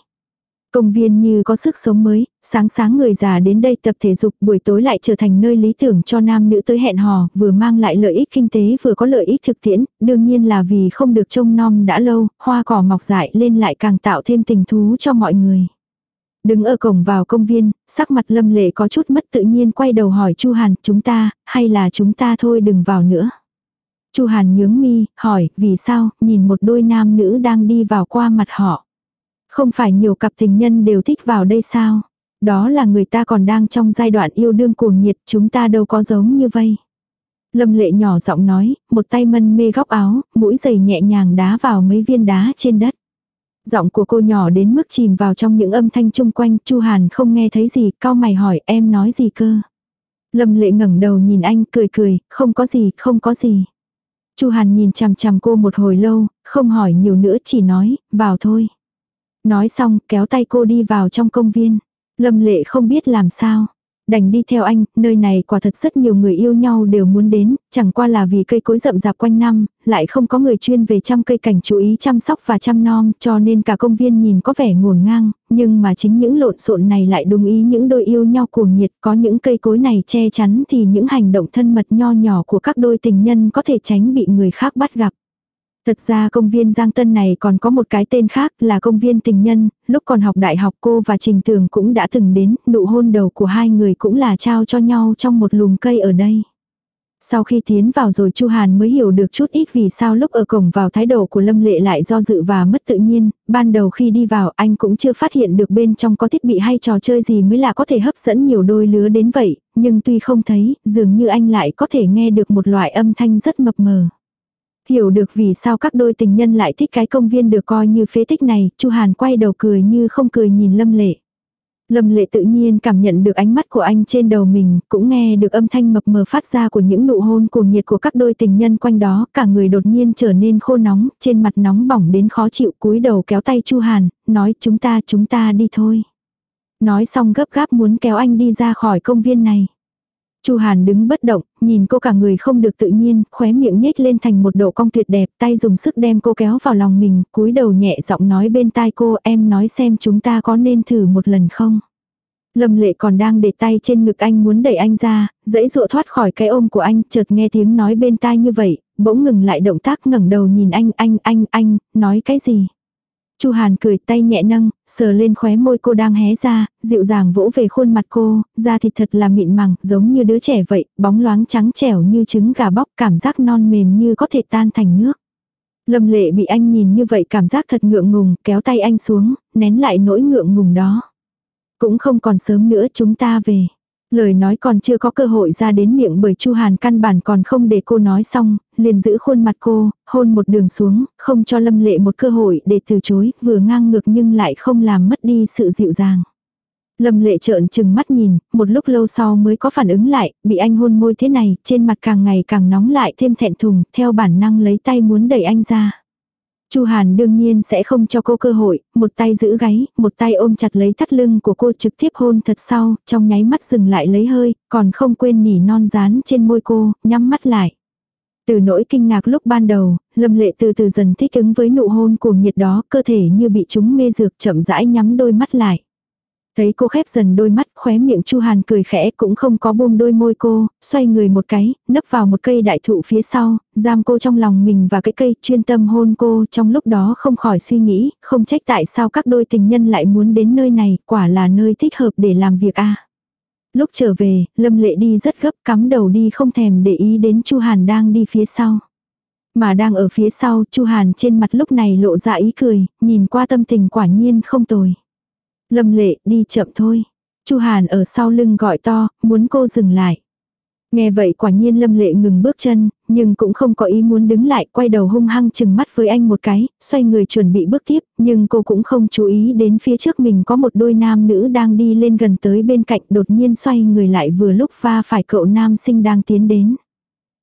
Speaker 1: Công viên như có sức sống mới, sáng sáng người già đến đây tập thể dục buổi tối lại trở thành nơi lý tưởng cho nam nữ tới hẹn hò, vừa mang lại lợi ích kinh tế vừa có lợi ích thực tiễn, đương nhiên là vì không được trông nom đã lâu, hoa cỏ mọc dại lên lại càng tạo thêm tình thú cho mọi người. Đứng ở cổng vào công viên, sắc mặt lâm lệ có chút mất tự nhiên quay đầu hỏi Chu Hàn, chúng ta, hay là chúng ta thôi đừng vào nữa. Chu Hàn nhướng mi, hỏi, vì sao, nhìn một đôi nam nữ đang đi vào qua mặt họ. Không phải nhiều cặp tình nhân đều thích vào đây sao? Đó là người ta còn đang trong giai đoạn yêu đương cuồng nhiệt, chúng ta đâu có giống như vây. Lâm lệ nhỏ giọng nói, một tay mân mê góc áo, mũi giày nhẹ nhàng đá vào mấy viên đá trên đất. Giọng của cô nhỏ đến mức chìm vào trong những âm thanh chung quanh, Chu Hàn không nghe thấy gì, cao mày hỏi em nói gì cơ. Lâm lệ ngẩng đầu nhìn anh cười cười, không có gì, không có gì. Chu Hàn nhìn chằm chằm cô một hồi lâu, không hỏi nhiều nữa chỉ nói, vào thôi. Nói xong, kéo tay cô đi vào trong công viên. Lâm lệ không biết làm sao. Đành đi theo anh, nơi này quả thật rất nhiều người yêu nhau đều muốn đến, chẳng qua là vì cây cối rậm rạp quanh năm, lại không có người chuyên về chăm cây cảnh chú ý chăm sóc và chăm nom, cho nên cả công viên nhìn có vẻ ngổn ngang, nhưng mà chính những lộn xộn này lại đúng ý những đôi yêu nhau cuồng nhiệt, có những cây cối này che chắn thì những hành động thân mật nho nhỏ của các đôi tình nhân có thể tránh bị người khác bắt gặp. Thật ra công viên Giang Tân này còn có một cái tên khác là công viên tình nhân, lúc còn học đại học cô và Trình Tường cũng đã từng đến, nụ hôn đầu của hai người cũng là trao cho nhau trong một lùm cây ở đây. Sau khi tiến vào rồi Chu Hàn mới hiểu được chút ít vì sao lúc ở cổng vào thái độ của Lâm Lệ lại do dự và mất tự nhiên, ban đầu khi đi vào anh cũng chưa phát hiện được bên trong có thiết bị hay trò chơi gì mới là có thể hấp dẫn nhiều đôi lứa đến vậy, nhưng tuy không thấy, dường như anh lại có thể nghe được một loại âm thanh rất mập mờ. Hiểu được vì sao các đôi tình nhân lại thích cái công viên được coi như phế tích này, Chu Hàn quay đầu cười như không cười nhìn Lâm Lệ. Lâm Lệ tự nhiên cảm nhận được ánh mắt của anh trên đầu mình, cũng nghe được âm thanh mập mờ phát ra của những nụ hôn cuồng nhiệt của các đôi tình nhân quanh đó, cả người đột nhiên trở nên khô nóng, trên mặt nóng bỏng đến khó chịu, cúi đầu kéo tay Chu Hàn, nói chúng ta chúng ta đi thôi. Nói xong gấp gáp muốn kéo anh đi ra khỏi công viên này. Chu Hàn đứng bất động, nhìn cô cả người không được tự nhiên, khóe miệng nhếch lên thành một độ cong tuyệt đẹp, tay dùng sức đem cô kéo vào lòng mình, cúi đầu nhẹ giọng nói bên tai cô, em nói xem chúng ta có nên thử một lần không. Lâm lệ còn đang để tay trên ngực anh muốn đẩy anh ra, dãy dụa thoát khỏi cái ôm của anh, chợt nghe tiếng nói bên tai như vậy, bỗng ngừng lại động tác ngẩng đầu nhìn anh, anh, anh, anh, nói cái gì. Chu Hàn cười tay nhẹ nâng, sờ lên khóe môi cô đang hé ra, dịu dàng vỗ về khuôn mặt cô, da thịt thật là mịn màng, giống như đứa trẻ vậy, bóng loáng trắng trẻo như trứng gà bóc, cảm giác non mềm như có thể tan thành nước. Lâm lệ bị anh nhìn như vậy cảm giác thật ngượng ngùng, kéo tay anh xuống, nén lại nỗi ngượng ngùng đó. Cũng không còn sớm nữa chúng ta về. Lời nói còn chưa có cơ hội ra đến miệng bởi Chu Hàn căn bản còn không để cô nói xong, liền giữ khuôn mặt cô, hôn một đường xuống, không cho Lâm Lệ một cơ hội để từ chối, vừa ngang ngược nhưng lại không làm mất đi sự dịu dàng. Lâm Lệ trợn trừng mắt nhìn, một lúc lâu sau mới có phản ứng lại, bị anh hôn môi thế này, trên mặt càng ngày càng nóng lại thêm thẹn thùng, theo bản năng lấy tay muốn đẩy anh ra. Chu Hàn đương nhiên sẽ không cho cô cơ hội, một tay giữ gáy, một tay ôm chặt lấy thắt lưng của cô trực tiếp hôn thật sau, trong nháy mắt dừng lại lấy hơi, còn không quên nỉ non dán trên môi cô, nhắm mắt lại. Từ nỗi kinh ngạc lúc ban đầu, Lâm Lệ từ từ dần thích ứng với nụ hôn cuồng nhiệt đó, cơ thể như bị chúng mê dược chậm rãi nhắm đôi mắt lại. Thấy cô khép dần đôi mắt, khóe miệng Chu Hàn cười khẽ cũng không có buông đôi môi cô, xoay người một cái, nấp vào một cây đại thụ phía sau, giam cô trong lòng mình và cái cây chuyên tâm hôn cô trong lúc đó không khỏi suy nghĩ, không trách tại sao các đôi tình nhân lại muốn đến nơi này, quả là nơi thích hợp để làm việc a. Lúc trở về, Lâm Lệ đi rất gấp cắm đầu đi không thèm để ý đến Chu Hàn đang đi phía sau. Mà đang ở phía sau, Chu Hàn trên mặt lúc này lộ ra ý cười, nhìn qua tâm tình quả nhiên không tồi. Lâm lệ, đi chậm thôi. Chu Hàn ở sau lưng gọi to, muốn cô dừng lại. Nghe vậy quả nhiên lâm lệ ngừng bước chân, nhưng cũng không có ý muốn đứng lại, quay đầu hung hăng chừng mắt với anh một cái, xoay người chuẩn bị bước tiếp, nhưng cô cũng không chú ý đến phía trước mình có một đôi nam nữ đang đi lên gần tới bên cạnh đột nhiên xoay người lại vừa lúc va phải cậu nam sinh đang tiến đến.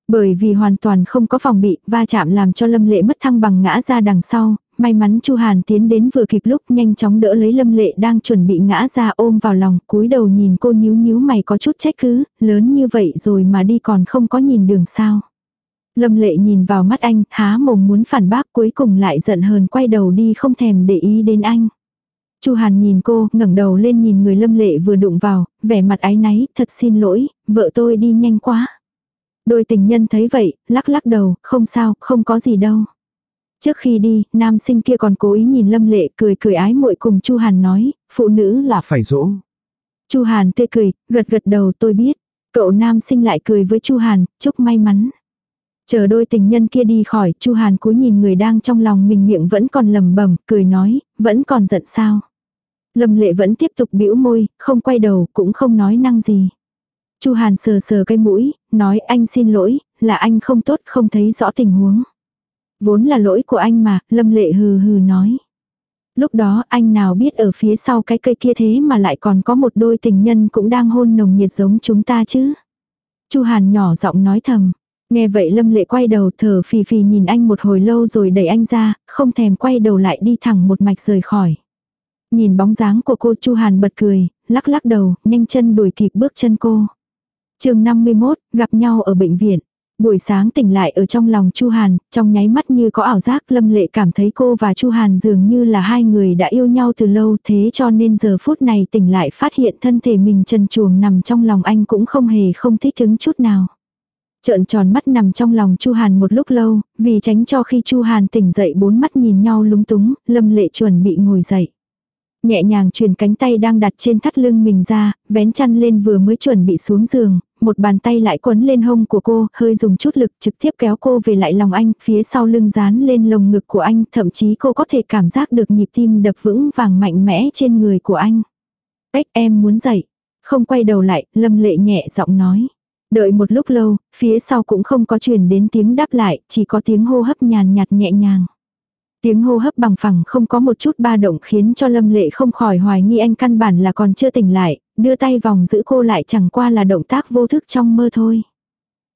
Speaker 1: Bởi vì hoàn toàn không có phòng bị, va chạm làm cho Lâm Lệ mất thăng bằng ngã ra đằng sau, may mắn Chu Hàn tiến đến vừa kịp lúc nhanh chóng đỡ lấy Lâm Lệ đang chuẩn bị ngã ra ôm vào lòng, cúi đầu nhìn cô nhíu nhíu mày có chút trách cứ, lớn như vậy rồi mà đi còn không có nhìn đường sao. Lâm Lệ nhìn vào mắt anh, há mồm muốn phản bác cuối cùng lại giận hờn quay đầu đi không thèm để ý đến anh. Chu Hàn nhìn cô, ngẩng đầu lên nhìn người Lâm Lệ vừa đụng vào, vẻ mặt áy náy, thật xin lỗi, vợ tôi đi nhanh quá. Đôi tình nhân thấy vậy, lắc lắc đầu, không sao, không có gì đâu. Trước khi đi, nam sinh kia còn cố ý nhìn Lâm Lệ cười cười ái muội cùng Chu Hàn nói, phụ nữ là
Speaker 2: phải dỗ.
Speaker 1: Chu Hàn tê cười, gật gật đầu tôi biết. Cậu nam sinh lại cười với Chu Hàn, chúc may mắn. Chờ đôi tình nhân kia đi khỏi, Chu Hàn cúi nhìn người đang trong lòng mình miệng vẫn còn lầm bẩm, cười nói, vẫn còn giận sao. Lâm lệ vẫn tiếp tục bĩu môi, không quay đầu, cũng không nói năng gì. Chu Hàn sờ sờ cái mũi, nói anh xin lỗi, là anh không tốt không thấy rõ tình huống. Vốn là lỗi của anh mà, Lâm Lệ hừ hừ nói. Lúc đó anh nào biết ở phía sau cái cây kia thế mà lại còn có một đôi tình nhân cũng đang hôn nồng nhiệt giống chúng ta chứ. Chu Hàn nhỏ giọng nói thầm. Nghe vậy Lâm Lệ quay đầu thở phì phì nhìn anh một hồi lâu rồi đẩy anh ra, không thèm quay đầu lại đi thẳng một mạch rời khỏi. Nhìn bóng dáng của cô Chu Hàn bật cười, lắc lắc đầu, nhanh chân đuổi kịp bước chân cô chương 51, gặp nhau ở bệnh viện. Buổi sáng tỉnh lại ở trong lòng Chu Hàn, trong nháy mắt như có ảo giác Lâm Lệ cảm thấy cô và Chu Hàn dường như là hai người đã yêu nhau từ lâu thế cho nên giờ phút này tỉnh lại phát hiện thân thể mình trần chuồng nằm trong lòng anh cũng không hề không thích ứng chút nào. Trợn tròn mắt nằm trong lòng Chu Hàn một lúc lâu, vì tránh cho khi Chu Hàn tỉnh dậy bốn mắt nhìn nhau lúng túng, Lâm Lệ chuẩn bị ngồi dậy. Nhẹ nhàng truyền cánh tay đang đặt trên thắt lưng mình ra, vén chăn lên vừa mới chuẩn bị xuống giường, một bàn tay lại quấn lên hông của cô, hơi dùng chút lực trực tiếp kéo cô về lại lòng anh, phía sau lưng dán lên lồng ngực của anh, thậm chí cô có thể cảm giác được nhịp tim đập vững vàng mạnh mẽ trên người của anh. Cách em muốn dậy. Không quay đầu lại, lâm lệ nhẹ giọng nói. Đợi một lúc lâu, phía sau cũng không có truyền đến tiếng đáp lại, chỉ có tiếng hô hấp nhàn nhạt nhẹ nhàng. Tiếng hô hấp bằng phẳng không có một chút ba động khiến cho Lâm Lệ không khỏi hoài nghi anh căn bản là còn chưa tỉnh lại, đưa tay vòng giữ cô lại chẳng qua là động tác vô thức trong mơ thôi.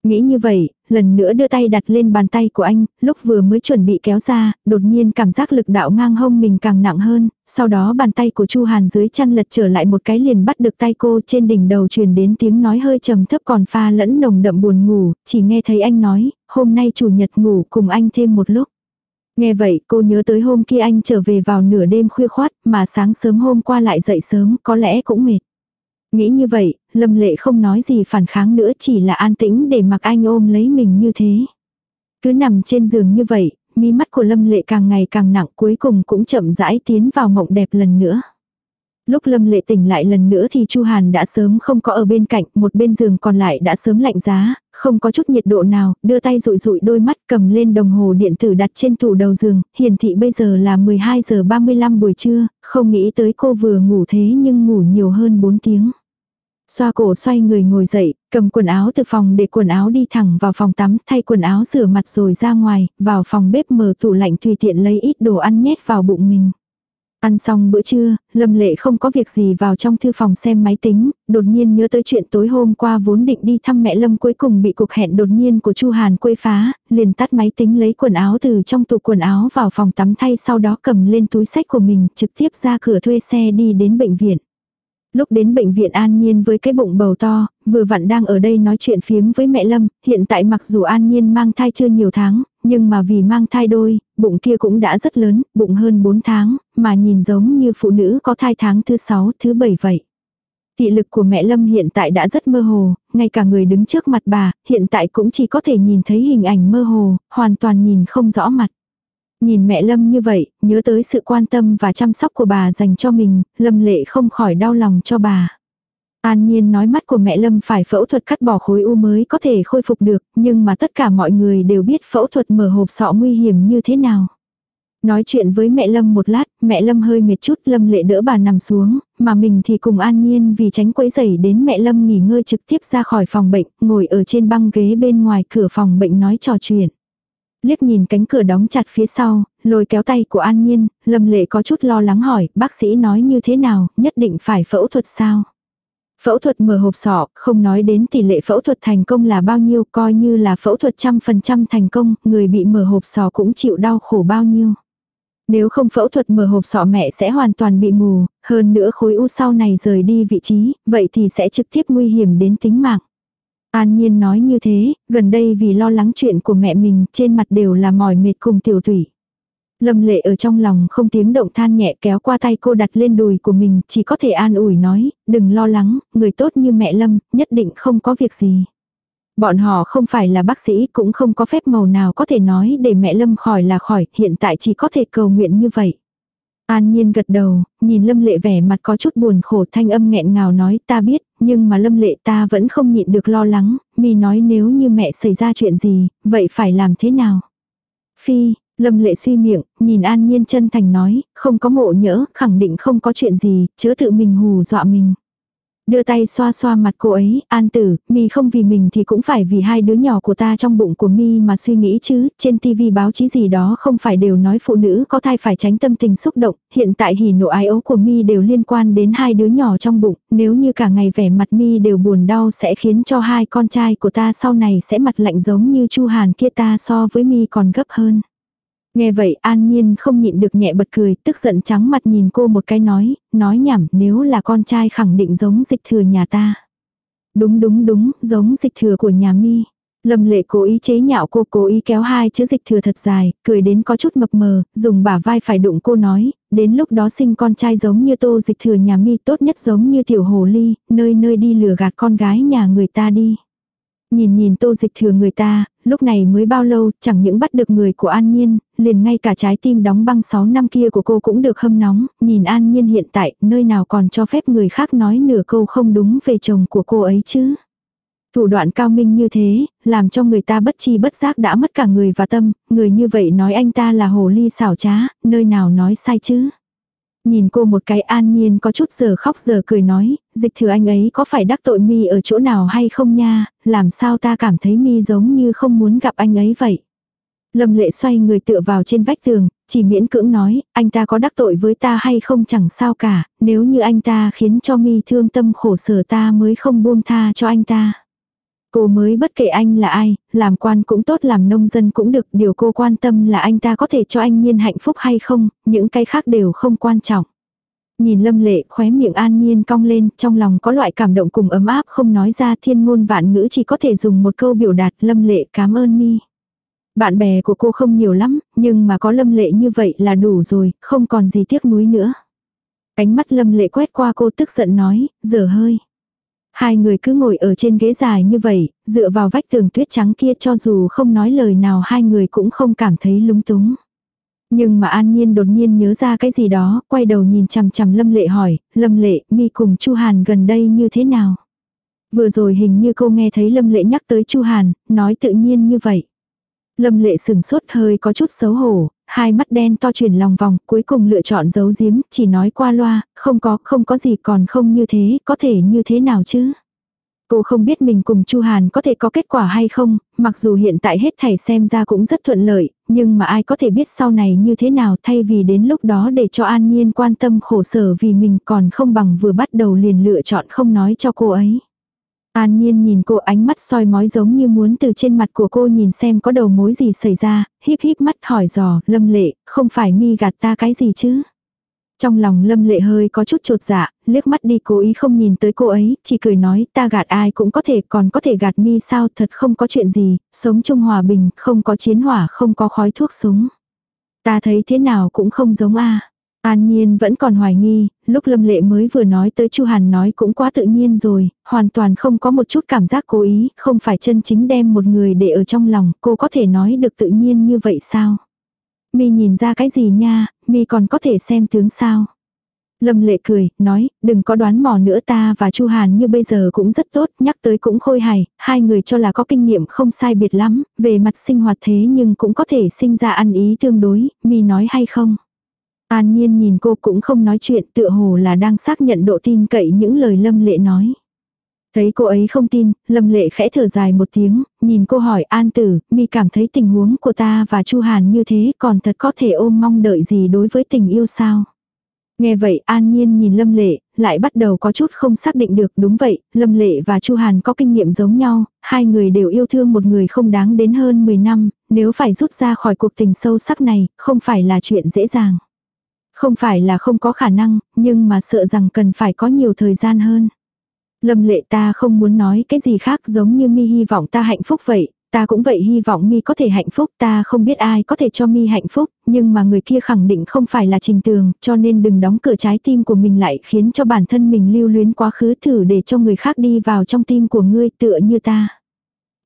Speaker 1: Nghĩ như vậy, lần nữa đưa tay đặt lên bàn tay của anh, lúc vừa mới chuẩn bị kéo ra, đột nhiên cảm giác lực đạo ngang hông mình càng nặng hơn, sau đó bàn tay của Chu Hàn dưới chăn lật trở lại một cái liền bắt được tay cô trên đỉnh đầu truyền đến tiếng nói hơi trầm thấp còn pha lẫn nồng đậm buồn ngủ, chỉ nghe thấy anh nói, hôm nay chủ nhật ngủ cùng anh thêm một lúc. Nghe vậy cô nhớ tới hôm kia anh trở về vào nửa đêm khuya khoát mà sáng sớm hôm qua lại dậy sớm có lẽ cũng mệt. Nghĩ như vậy, Lâm Lệ không nói gì phản kháng nữa chỉ là an tĩnh để mặc anh ôm lấy mình như thế. Cứ nằm trên giường như vậy, mí mắt của Lâm Lệ càng ngày càng nặng cuối cùng cũng chậm rãi tiến vào mộng đẹp lần nữa. Lúc Lâm Lệ tỉnh lại lần nữa thì Chu Hàn đã sớm không có ở bên cạnh, một bên giường còn lại đã sớm lạnh giá, không có chút nhiệt độ nào, đưa tay rụi rụi đôi mắt cầm lên đồng hồ điện tử đặt trên tủ đầu giường, hiển thị bây giờ là 12 giờ 35 buổi trưa, không nghĩ tới cô vừa ngủ thế nhưng ngủ nhiều hơn 4 tiếng. Xoa cổ xoay người ngồi dậy, cầm quần áo từ phòng để quần áo đi thẳng vào phòng tắm, thay quần áo rửa mặt rồi ra ngoài, vào phòng bếp mở tủ lạnh tùy tiện lấy ít đồ ăn nhét vào bụng mình. Ăn xong bữa trưa, Lâm Lệ không có việc gì vào trong thư phòng xem máy tính, đột nhiên nhớ tới chuyện tối hôm qua vốn định đi thăm mẹ Lâm cuối cùng bị cuộc hẹn đột nhiên của Chu Hàn quấy phá, liền tắt máy tính lấy quần áo từ trong tủ quần áo vào phòng tắm thay sau đó cầm lên túi sách của mình trực tiếp ra cửa thuê xe đi đến bệnh viện. Lúc đến bệnh viện An Nhiên với cái bụng bầu to, vừa vặn đang ở đây nói chuyện phiếm với mẹ Lâm, hiện tại mặc dù An Nhiên mang thai chưa nhiều tháng, nhưng mà vì mang thai đôi, bụng kia cũng đã rất lớn, bụng hơn 4 tháng, mà nhìn giống như phụ nữ có thai tháng thứ 6, thứ 7 vậy. Thị lực của mẹ Lâm hiện tại đã rất mơ hồ, ngay cả người đứng trước mặt bà, hiện tại cũng chỉ có thể nhìn thấy hình ảnh mơ hồ, hoàn toàn nhìn không rõ mặt. Nhìn mẹ Lâm như vậy, nhớ tới sự quan tâm và chăm sóc của bà dành cho mình, Lâm lệ không khỏi đau lòng cho bà. An nhiên nói mắt của mẹ Lâm phải phẫu thuật cắt bỏ khối u mới có thể khôi phục được, nhưng mà tất cả mọi người đều biết phẫu thuật mở hộp sọ nguy hiểm như thế nào. Nói chuyện với mẹ Lâm một lát, mẹ Lâm hơi mệt chút, Lâm lệ đỡ bà nằm xuống, mà mình thì cùng an nhiên vì tránh quấy rầy đến mẹ Lâm nghỉ ngơi trực tiếp ra khỏi phòng bệnh, ngồi ở trên băng ghế bên ngoài cửa phòng bệnh nói trò chuyện. Liếc nhìn cánh cửa đóng chặt phía sau, lôi kéo tay của An Nhiên, Lâm Lệ có chút lo lắng hỏi, bác sĩ nói như thế nào, nhất định phải phẫu thuật sao? Phẫu thuật mở hộp sọ, không nói đến tỷ lệ phẫu thuật thành công là bao nhiêu, coi như là phẫu thuật trăm phần trăm thành công, người bị mở hộp sọ cũng chịu đau khổ bao nhiêu. Nếu không phẫu thuật mở hộp sọ mẹ sẽ hoàn toàn bị mù, hơn nữa khối u sau này rời đi vị trí, vậy thì sẽ trực tiếp nguy hiểm đến tính mạng. An Nhiên nói như thế, gần đây vì lo lắng chuyện của mẹ mình, trên mặt đều là mỏi mệt cùng tiểu thủy. Lâm lệ ở trong lòng không tiếng động than nhẹ kéo qua tay cô đặt lên đùi của mình, chỉ có thể an ủi nói, đừng lo lắng, người tốt như mẹ Lâm, nhất định không có việc gì. Bọn họ không phải là bác sĩ cũng không có phép màu nào có thể nói để mẹ Lâm khỏi là khỏi, hiện tại chỉ có thể cầu nguyện như vậy. An Nhiên gật đầu, nhìn Lâm Lệ vẻ mặt có chút buồn khổ thanh âm nghẹn ngào nói ta biết, nhưng mà Lâm Lệ ta vẫn không nhịn được lo lắng, mi nói nếu như mẹ xảy ra chuyện gì, vậy phải làm thế nào? Phi, Lâm Lệ suy miệng, nhìn An Nhiên chân thành nói, không có ngộ nhỡ, khẳng định không có chuyện gì, chớ tự mình hù dọa mình. Đưa tay xoa xoa mặt cô ấy, an tử, mi không vì mình thì cũng phải vì hai đứa nhỏ của ta trong bụng của mi mà suy nghĩ chứ, trên tivi báo chí gì đó không phải đều nói phụ nữ có thai phải tránh tâm tình xúc động, hiện tại hỉ nộ ái ố của mi đều liên quan đến hai đứa nhỏ trong bụng, nếu như cả ngày vẻ mặt mi đều buồn đau sẽ khiến cho hai con trai của ta sau này sẽ mặt lạnh giống như Chu Hàn kia ta so với mi còn gấp hơn. Nghe vậy an nhiên không nhịn được nhẹ bật cười, tức giận trắng mặt nhìn cô một cái nói, nói nhảm nếu là con trai khẳng định giống dịch thừa nhà ta. Đúng đúng đúng, giống dịch thừa của nhà mi. Lâm lệ cố ý chế nhạo cô cố ý kéo hai chữ dịch thừa thật dài, cười đến có chút mập mờ, dùng bả vai phải đụng cô nói, đến lúc đó sinh con trai giống như tô dịch thừa nhà mi tốt nhất giống như tiểu hồ ly, nơi nơi đi lừa gạt con gái nhà người ta đi. Nhìn nhìn tô dịch thừa người ta, lúc này mới bao lâu, chẳng những bắt được người của An Nhiên, liền ngay cả trái tim đóng băng 6 năm kia của cô cũng được hâm nóng, nhìn An Nhiên hiện tại, nơi nào còn cho phép người khác nói nửa câu không đúng về chồng của cô ấy chứ. Thủ đoạn cao minh như thế, làm cho người ta bất chi bất giác đã mất cả người và tâm, người như vậy nói anh ta là hồ ly xảo trá, nơi nào nói sai chứ. Nhìn cô một cái an nhiên có chút giờ khóc giờ cười nói, dịch thừa anh ấy có phải đắc tội mi ở chỗ nào hay không nha, làm sao ta cảm thấy mi giống như không muốn gặp anh ấy vậy. Lâm lệ xoay người tựa vào trên vách tường, chỉ miễn cưỡng nói, anh ta có đắc tội với ta hay không chẳng sao cả, nếu như anh ta khiến cho mi thương tâm khổ sở ta mới không buông tha cho anh ta. Cô mới bất kể anh là ai, làm quan cũng tốt làm nông dân cũng được, điều cô quan tâm là anh ta có thể cho anh nhiên hạnh phúc hay không, những cái khác đều không quan trọng. Nhìn lâm lệ khóe miệng an nhiên cong lên, trong lòng có loại cảm động cùng ấm áp không nói ra thiên ngôn vạn ngữ chỉ có thể dùng một câu biểu đạt lâm lệ cảm ơn mi. Bạn bè của cô không nhiều lắm, nhưng mà có lâm lệ như vậy là đủ rồi, không còn gì tiếc nuối nữa. Ánh mắt lâm lệ quét qua cô tức giận nói, giờ hơi. Hai người cứ ngồi ở trên ghế dài như vậy, dựa vào vách tường tuyết trắng kia cho dù không nói lời nào hai người cũng không cảm thấy lúng túng. Nhưng mà An Nhiên đột nhiên nhớ ra cái gì đó, quay đầu nhìn chằm chằm Lâm Lệ hỏi, Lâm Lệ, mi cùng Chu Hàn gần đây như thế nào? Vừa rồi hình như cô nghe thấy Lâm Lệ nhắc tới Chu Hàn, nói tự nhiên như vậy. Lâm Lệ sừng sốt hơi có chút xấu hổ, hai mắt đen to chuyển lòng vòng, cuối cùng lựa chọn giấu giếm, chỉ nói qua loa, không có, không có gì còn không như thế, có thể như thế nào chứ? Cô không biết mình cùng Chu Hàn có thể có kết quả hay không, mặc dù hiện tại hết thảy xem ra cũng rất thuận lợi, nhưng mà ai có thể biết sau này như thế nào thay vì đến lúc đó để cho An Nhiên quan tâm khổ sở vì mình còn không bằng vừa bắt đầu liền lựa chọn không nói cho cô ấy. An Nhiên nhìn cô ánh mắt soi mói giống như muốn từ trên mặt của cô nhìn xem có đầu mối gì xảy ra, híp híp mắt hỏi dò, lâm lệ, không phải mi gạt ta cái gì chứ? Trong lòng lâm lệ hơi có chút trột dạ, liếc mắt đi cố ý không nhìn tới cô ấy, chỉ cười nói ta gạt ai cũng có thể còn có thể gạt mi sao thật không có chuyện gì, sống chung hòa bình, không có chiến hỏa, không có khói thuốc súng. Ta thấy thế nào cũng không giống a An Nhiên vẫn còn hoài nghi, lúc Lâm Lệ mới vừa nói tới Chu Hàn nói cũng quá tự nhiên rồi, hoàn toàn không có một chút cảm giác cố ý, không phải chân chính đem một người để ở trong lòng, cô có thể nói được tự nhiên như vậy sao? Mi nhìn ra cái gì nha, mi còn có thể xem tướng sao? Lâm lệ cười, nói, đừng có đoán mò nữa ta và Chu Hàn như bây giờ cũng rất tốt, nhắc tới cũng khôi hài, hai người cho là có kinh nghiệm không sai biệt lắm, về mặt sinh hoạt thế nhưng cũng có thể sinh ra ăn ý tương đối, mi nói hay không. An nhiên nhìn cô cũng không nói chuyện tựa hồ là đang xác nhận độ tin cậy những lời lâm lệ nói. Thấy cô ấy không tin, lâm lệ khẽ thở dài một tiếng, nhìn cô hỏi an tử, mi cảm thấy tình huống của ta và chu Hàn như thế còn thật có thể ôm mong đợi gì đối với tình yêu sao. Nghe vậy an nhiên nhìn lâm lệ, lại bắt đầu có chút không xác định được đúng vậy, lâm lệ và chu Hàn có kinh nghiệm giống nhau, hai người đều yêu thương một người không đáng đến hơn 10 năm, nếu phải rút ra khỏi cuộc tình sâu sắc này, không phải là chuyện dễ dàng. Không phải là không có khả năng, nhưng mà sợ rằng cần phải có nhiều thời gian hơn. Lâm lệ ta không muốn nói cái gì khác giống như mi hy vọng ta hạnh phúc vậy, ta cũng vậy hy vọng mi có thể hạnh phúc, ta không biết ai có thể cho mi hạnh phúc, nhưng mà người kia khẳng định không phải là trình tường, cho nên đừng đóng cửa trái tim của mình lại khiến cho bản thân mình lưu luyến quá khứ thử để cho người khác đi vào trong tim của ngươi tựa như ta.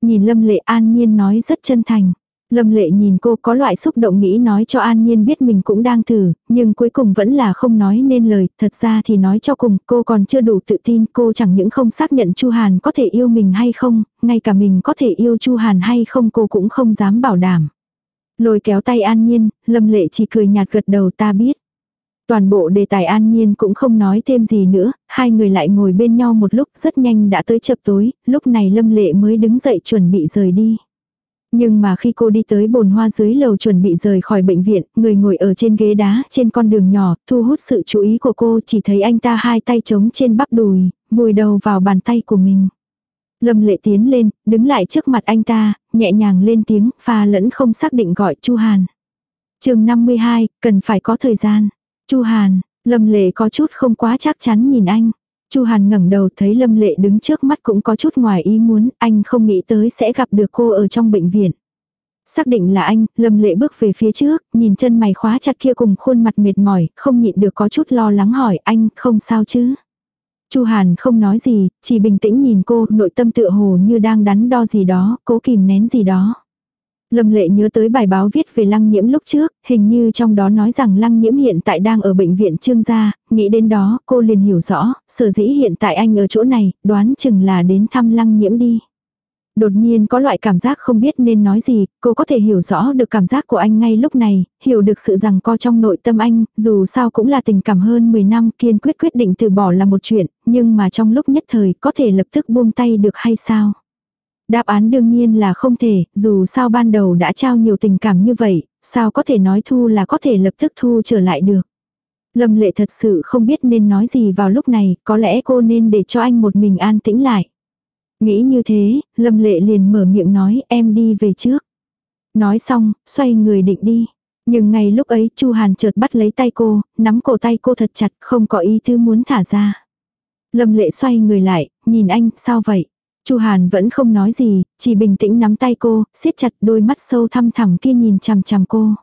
Speaker 1: Nhìn lâm lệ an nhiên nói rất chân thành. Lâm lệ nhìn cô có loại xúc động nghĩ nói cho An Nhiên biết mình cũng đang thử, nhưng cuối cùng vẫn là không nói nên lời, thật ra thì nói cho cùng cô còn chưa đủ tự tin, cô chẳng những không xác nhận Chu Hàn có thể yêu mình hay không, ngay cả mình có thể yêu Chu Hàn hay không cô cũng không dám bảo đảm. Lôi kéo tay An Nhiên, Lâm lệ chỉ cười nhạt gật đầu ta biết. Toàn bộ đề tài an nhiên cũng không nói thêm gì nữa, hai người lại ngồi bên nhau một lúc rất nhanh đã tới chập tối, lúc này Lâm Lệ mới đứng dậy chuẩn bị rời đi. Nhưng mà khi cô đi tới bồn hoa dưới lầu chuẩn bị rời khỏi bệnh viện, người ngồi ở trên ghế đá trên con đường nhỏ, thu hút sự chú ý của cô chỉ thấy anh ta hai tay trống trên bắp đùi, vùi đầu vào bàn tay của mình. Lâm lệ tiến lên, đứng lại trước mặt anh ta, nhẹ nhàng lên tiếng, pha lẫn không xác định gọi Chu Hàn. chương 52, cần phải có thời gian. Chu Hàn, Lâm lệ có chút không quá chắc chắn nhìn anh. Chu Hàn ngẩng đầu thấy Lâm Lệ đứng trước mắt cũng có chút ngoài ý muốn, anh không nghĩ tới sẽ gặp được cô ở trong bệnh viện. Xác định là anh, Lâm Lệ bước về phía trước, nhìn chân mày khóa chặt kia cùng khuôn mặt mệt mỏi, không nhịn được có chút lo lắng hỏi anh, không sao chứ. Chu Hàn không nói gì, chỉ bình tĩnh nhìn cô, nội tâm tựa hồ như đang đắn đo gì đó, cố kìm nén gì đó. Lâm lệ nhớ tới bài báo viết về lăng nhiễm lúc trước, hình như trong đó nói rằng lăng nhiễm hiện tại đang ở bệnh viện trương gia, nghĩ đến đó cô liền hiểu rõ, sở dĩ hiện tại anh ở chỗ này, đoán chừng là đến thăm lăng nhiễm đi. Đột nhiên có loại cảm giác không biết nên nói gì, cô có thể hiểu rõ được cảm giác của anh ngay lúc này, hiểu được sự rằng co trong nội tâm anh, dù sao cũng là tình cảm hơn 10 năm kiên quyết quyết định từ bỏ là một chuyện, nhưng mà trong lúc nhất thời có thể lập tức buông tay được hay sao? Đáp án đương nhiên là không thể, dù sao ban đầu đã trao nhiều tình cảm như vậy, sao có thể nói thu là có thể lập tức thu trở lại được. Lâm lệ thật sự không biết nên nói gì vào lúc này, có lẽ cô nên để cho anh một mình an tĩnh lại. Nghĩ như thế, Lâm lệ liền mở miệng nói em đi về trước. Nói xong, xoay người định đi. Nhưng ngay lúc ấy Chu Hàn chợt bắt lấy tay cô, nắm cổ tay cô thật chặt, không có ý thứ muốn thả ra. Lâm lệ xoay người lại, nhìn anh, sao vậy? Chu Hàn vẫn không nói gì, chỉ bình tĩnh nắm tay cô, siết chặt đôi mắt sâu thăm thẳm kia nhìn chằm chằm cô.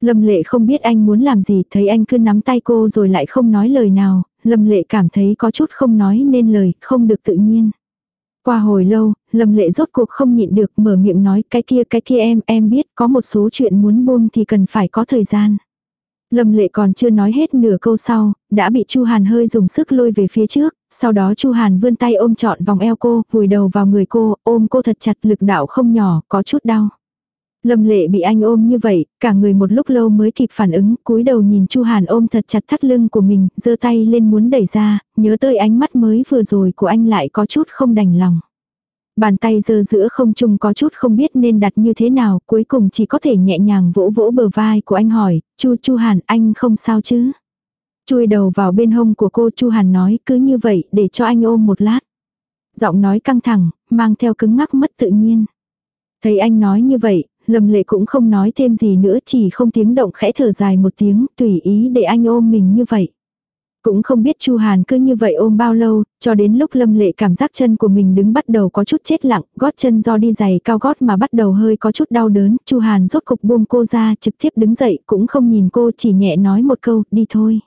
Speaker 1: Lâm lệ không biết anh muốn làm gì, thấy anh cứ nắm tay cô rồi lại không nói lời nào, Lâm lệ cảm thấy có chút không nói nên lời, không được tự nhiên. Qua hồi lâu, Lâm lệ rốt cuộc không nhịn được mở miệng nói cái kia cái kia em, em biết có một số chuyện muốn buông thì cần phải có thời gian. Lâm lệ còn chưa nói hết nửa câu sau, đã bị Chu Hàn hơi dùng sức lôi về phía trước, sau đó Chu Hàn vươn tay ôm trọn vòng eo cô, vùi đầu vào người cô, ôm cô thật chặt lực đạo không nhỏ, có chút đau. Lâm lệ bị anh ôm như vậy, cả người một lúc lâu mới kịp phản ứng, cúi đầu nhìn Chu Hàn ôm thật chặt thắt lưng của mình, giơ tay lên muốn đẩy ra, nhớ tới ánh mắt mới vừa rồi của anh lại có chút không đành lòng. Bàn tay giơ giữa không trung có chút không biết nên đặt như thế nào, cuối cùng chỉ có thể nhẹ nhàng vỗ vỗ bờ vai của anh hỏi, Chu Chu Hàn anh không sao chứ? Chui đầu vào bên hông của cô Chu Hàn nói cứ như vậy để cho anh ôm một lát. Giọng nói căng thẳng, mang theo cứng ngắc mất tự nhiên. Thấy anh nói như vậy, Lâm Lệ cũng không nói thêm gì nữa chỉ không tiếng động khẽ thở dài một tiếng tùy ý để anh ôm mình như vậy. Cũng không biết Chu Hàn cứ như vậy ôm bao lâu, cho đến lúc Lâm Lệ cảm giác chân của mình đứng bắt đầu có chút chết lặng, gót chân do đi giày cao gót mà bắt đầu hơi có chút đau đớn, Chu Hàn rốt cục buông cô ra, trực tiếp đứng dậy, cũng không nhìn cô, chỉ nhẹ nói một câu, đi thôi.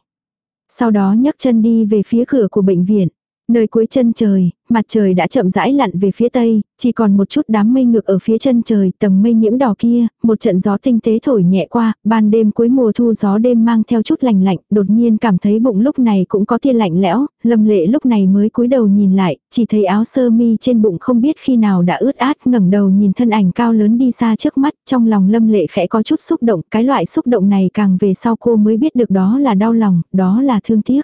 Speaker 1: Sau đó nhấc chân đi về phía cửa của bệnh viện. Nơi cuối chân trời, mặt trời đã chậm rãi lặn về phía tây, chỉ còn một chút đám mây ngược ở phía chân trời, tầng mây nhiễm đỏ kia, một trận gió tinh tế thổi nhẹ qua, ban đêm cuối mùa thu gió đêm mang theo chút lành lạnh, đột nhiên cảm thấy bụng lúc này cũng có tia lạnh lẽo, Lâm Lệ lúc này mới cúi đầu nhìn lại, chỉ thấy áo sơ mi trên bụng không biết khi nào đã ướt át, ngẩng đầu nhìn thân ảnh cao lớn đi xa trước mắt, trong lòng Lâm Lệ khẽ có chút xúc động, cái loại xúc động này càng về sau cô mới biết được đó là đau lòng, đó là thương tiếc.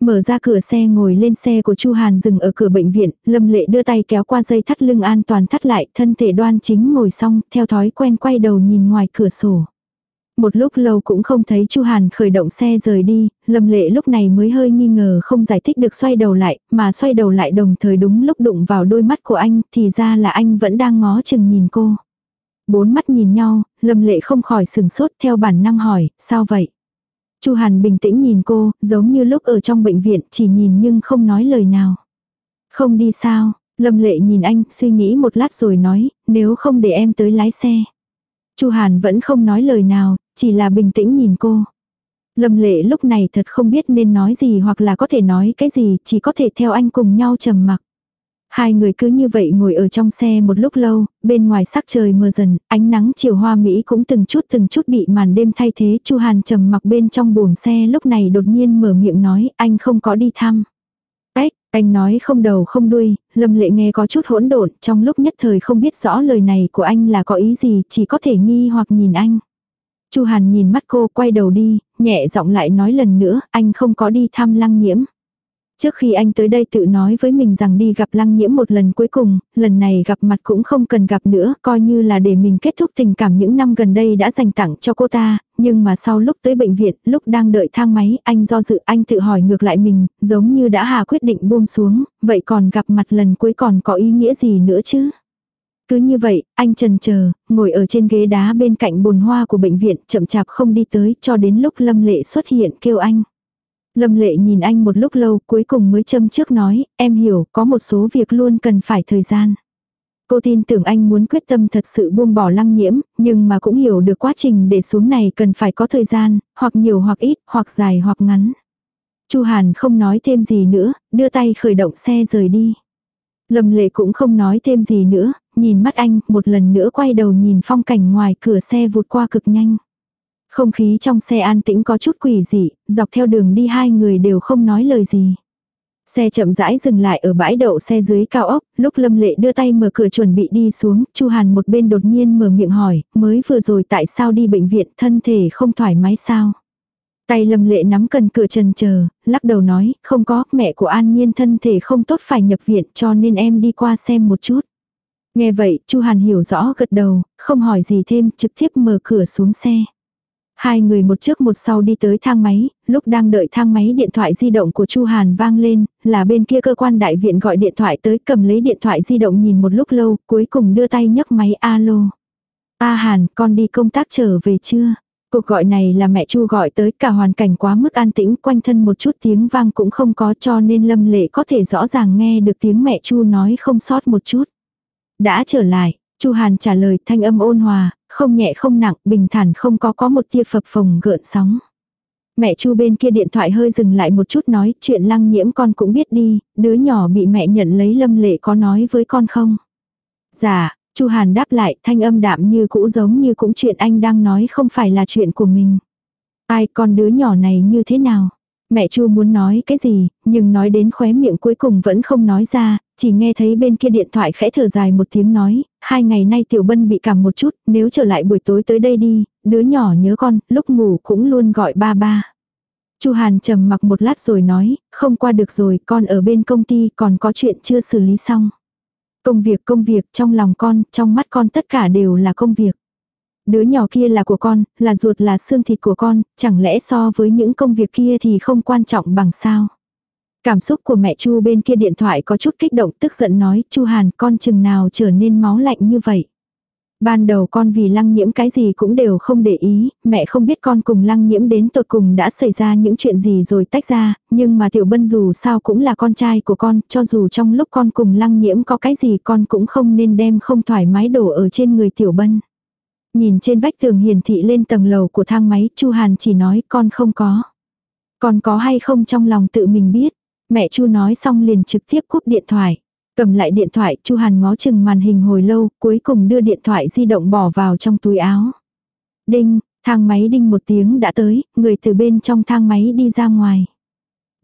Speaker 1: Mở ra cửa xe ngồi lên xe của Chu Hàn dừng ở cửa bệnh viện, Lâm Lệ đưa tay kéo qua dây thắt lưng an toàn thắt lại, thân thể đoan chính ngồi xong, theo thói quen quay đầu nhìn ngoài cửa sổ. Một lúc lâu cũng không thấy Chu Hàn khởi động xe rời đi, Lâm Lệ lúc này mới hơi nghi ngờ không giải thích được xoay đầu lại, mà xoay đầu lại đồng thời đúng lúc đụng vào đôi mắt của anh, thì ra là anh vẫn đang ngó chừng nhìn cô. Bốn mắt nhìn nhau, Lâm Lệ không khỏi sừng sốt theo bản năng hỏi, sao vậy? Chu Hàn bình tĩnh nhìn cô, giống như lúc ở trong bệnh viện, chỉ nhìn nhưng không nói lời nào. Không đi sao, Lâm Lệ nhìn anh, suy nghĩ một lát rồi nói, nếu không để em tới lái xe. Chu Hàn vẫn không nói lời nào, chỉ là bình tĩnh nhìn cô. Lâm Lệ lúc này thật không biết nên nói gì hoặc là có thể nói cái gì, chỉ có thể theo anh cùng nhau trầm mặc. Hai người cứ như vậy ngồi ở trong xe một lúc lâu, bên ngoài sắc trời mờ dần, ánh nắng chiều hoa Mỹ cũng từng chút từng chút bị màn đêm thay thế. Chu Hàn trầm mặc bên trong buồng xe lúc này đột nhiên mở miệng nói anh không có đi thăm. Ếch, anh nói không đầu không đuôi, lâm lệ nghe có chút hỗn độn, trong lúc nhất thời không biết rõ lời này của anh là có ý gì, chỉ có thể nghi hoặc nhìn anh. Chu Hàn nhìn mắt cô quay đầu đi, nhẹ giọng lại nói lần nữa, anh không có đi thăm lăng nhiễm. Trước khi anh tới đây tự nói với mình rằng đi gặp lăng nhiễm một lần cuối cùng, lần này gặp mặt cũng không cần gặp nữa, coi như là để mình kết thúc tình cảm những năm gần đây đã dành tặng cho cô ta, nhưng mà sau lúc tới bệnh viện, lúc đang đợi thang máy, anh do dự anh tự hỏi ngược lại mình, giống như đã hà quyết định buông xuống, vậy còn gặp mặt lần cuối còn có ý nghĩa gì nữa chứ? Cứ như vậy, anh trần chờ ngồi ở trên ghế đá bên cạnh bồn hoa của bệnh viện, chậm chạp không đi tới cho đến lúc Lâm Lệ xuất hiện kêu anh. Lâm lệ nhìn anh một lúc lâu cuối cùng mới châm trước nói, em hiểu có một số việc luôn cần phải thời gian. Cô tin tưởng anh muốn quyết tâm thật sự buông bỏ lăng nhiễm, nhưng mà cũng hiểu được quá trình để xuống này cần phải có thời gian, hoặc nhiều hoặc ít, hoặc dài hoặc ngắn. Chu Hàn không nói thêm gì nữa, đưa tay khởi động xe rời đi. Lâm lệ cũng không nói thêm gì nữa, nhìn mắt anh, một lần nữa quay đầu nhìn phong cảnh ngoài cửa xe vụt qua cực nhanh. Không khí trong xe an tĩnh có chút quỷ dị, dọc theo đường đi hai người đều không nói lời gì. Xe chậm rãi dừng lại ở bãi đậu xe dưới cao ốc, lúc Lâm Lệ đưa tay mở cửa chuẩn bị đi xuống, Chu Hàn một bên đột nhiên mở miệng hỏi, mới vừa rồi tại sao đi bệnh viện, thân thể không thoải mái sao? Tay Lâm Lệ nắm cần cửa trần chờ, lắc đầu nói, không có, mẹ của An Nhiên thân thể không tốt phải nhập viện cho nên em đi qua xem một chút. Nghe vậy, Chu Hàn hiểu rõ gật đầu, không hỏi gì thêm, trực tiếp mở cửa xuống xe. Hai người một trước một sau đi tới thang máy, lúc đang đợi thang máy điện thoại di động của Chu Hàn vang lên, là bên kia cơ quan đại viện gọi điện thoại tới cầm lấy điện thoại di động nhìn một lúc lâu, cuối cùng đưa tay nhấc máy alo. A Hàn, con đi công tác trở về chưa? Cuộc gọi này là mẹ Chu gọi tới cả hoàn cảnh quá mức an tĩnh quanh thân một chút tiếng vang cũng không có cho nên Lâm Lệ có thể rõ ràng nghe được tiếng mẹ Chu nói không sót một chút. Đã trở lại, Chu Hàn trả lời thanh âm ôn hòa, không nhẹ không nặng, bình thản không có có một tia phập phồng gợn sóng. Mẹ Chu bên kia điện thoại hơi dừng lại một chút nói chuyện lăng nhiễm con cũng biết đi, đứa nhỏ bị mẹ nhận lấy lâm lệ có nói với con không? Dạ, Chu Hàn đáp lại thanh âm đạm như cũ giống như cũng chuyện anh đang nói không phải là chuyện của mình. Ai con đứa nhỏ này như thế nào? Mẹ Chu muốn nói cái gì, nhưng nói đến khóe miệng cuối cùng vẫn không nói ra, chỉ nghe thấy bên kia điện thoại khẽ thở dài một tiếng nói, hai ngày nay Tiểu Bân bị cảm một chút, nếu trở lại buổi tối tới đây đi, đứa nhỏ nhớ con, lúc ngủ cũng luôn gọi ba ba. Chu Hàn trầm mặc một lát rồi nói, không qua được rồi, con ở bên công ty còn có chuyện chưa xử lý xong. Công việc công việc trong lòng con, trong mắt con tất cả đều là công việc. Đứa nhỏ kia là của con, là ruột là xương thịt của con, chẳng lẽ so với những công việc kia thì không quan trọng bằng sao? Cảm xúc của mẹ Chu bên kia điện thoại có chút kích động tức giận nói, Chu Hàn con chừng nào trở nên máu lạnh như vậy. Ban đầu con vì lăng nhiễm cái gì cũng đều không để ý, mẹ không biết con cùng lăng nhiễm đến tột cùng đã xảy ra những chuyện gì rồi tách ra, nhưng mà tiểu bân dù sao cũng là con trai của con, cho dù trong lúc con cùng lăng nhiễm có cái gì con cũng không nên đem không thoải mái đổ ở trên người tiểu bân. Nhìn trên vách tường hiển thị lên tầng lầu của thang máy, Chu Hàn chỉ nói con không có. Con có hay không trong lòng tự mình biết. Mẹ Chu nói xong liền trực tiếp cúp điện thoại. Cầm lại điện thoại, Chu Hàn ngó chừng màn hình hồi lâu, cuối cùng đưa điện thoại di động bỏ vào trong túi áo. Đinh, thang máy đinh một tiếng đã tới, người từ bên trong thang máy đi ra ngoài.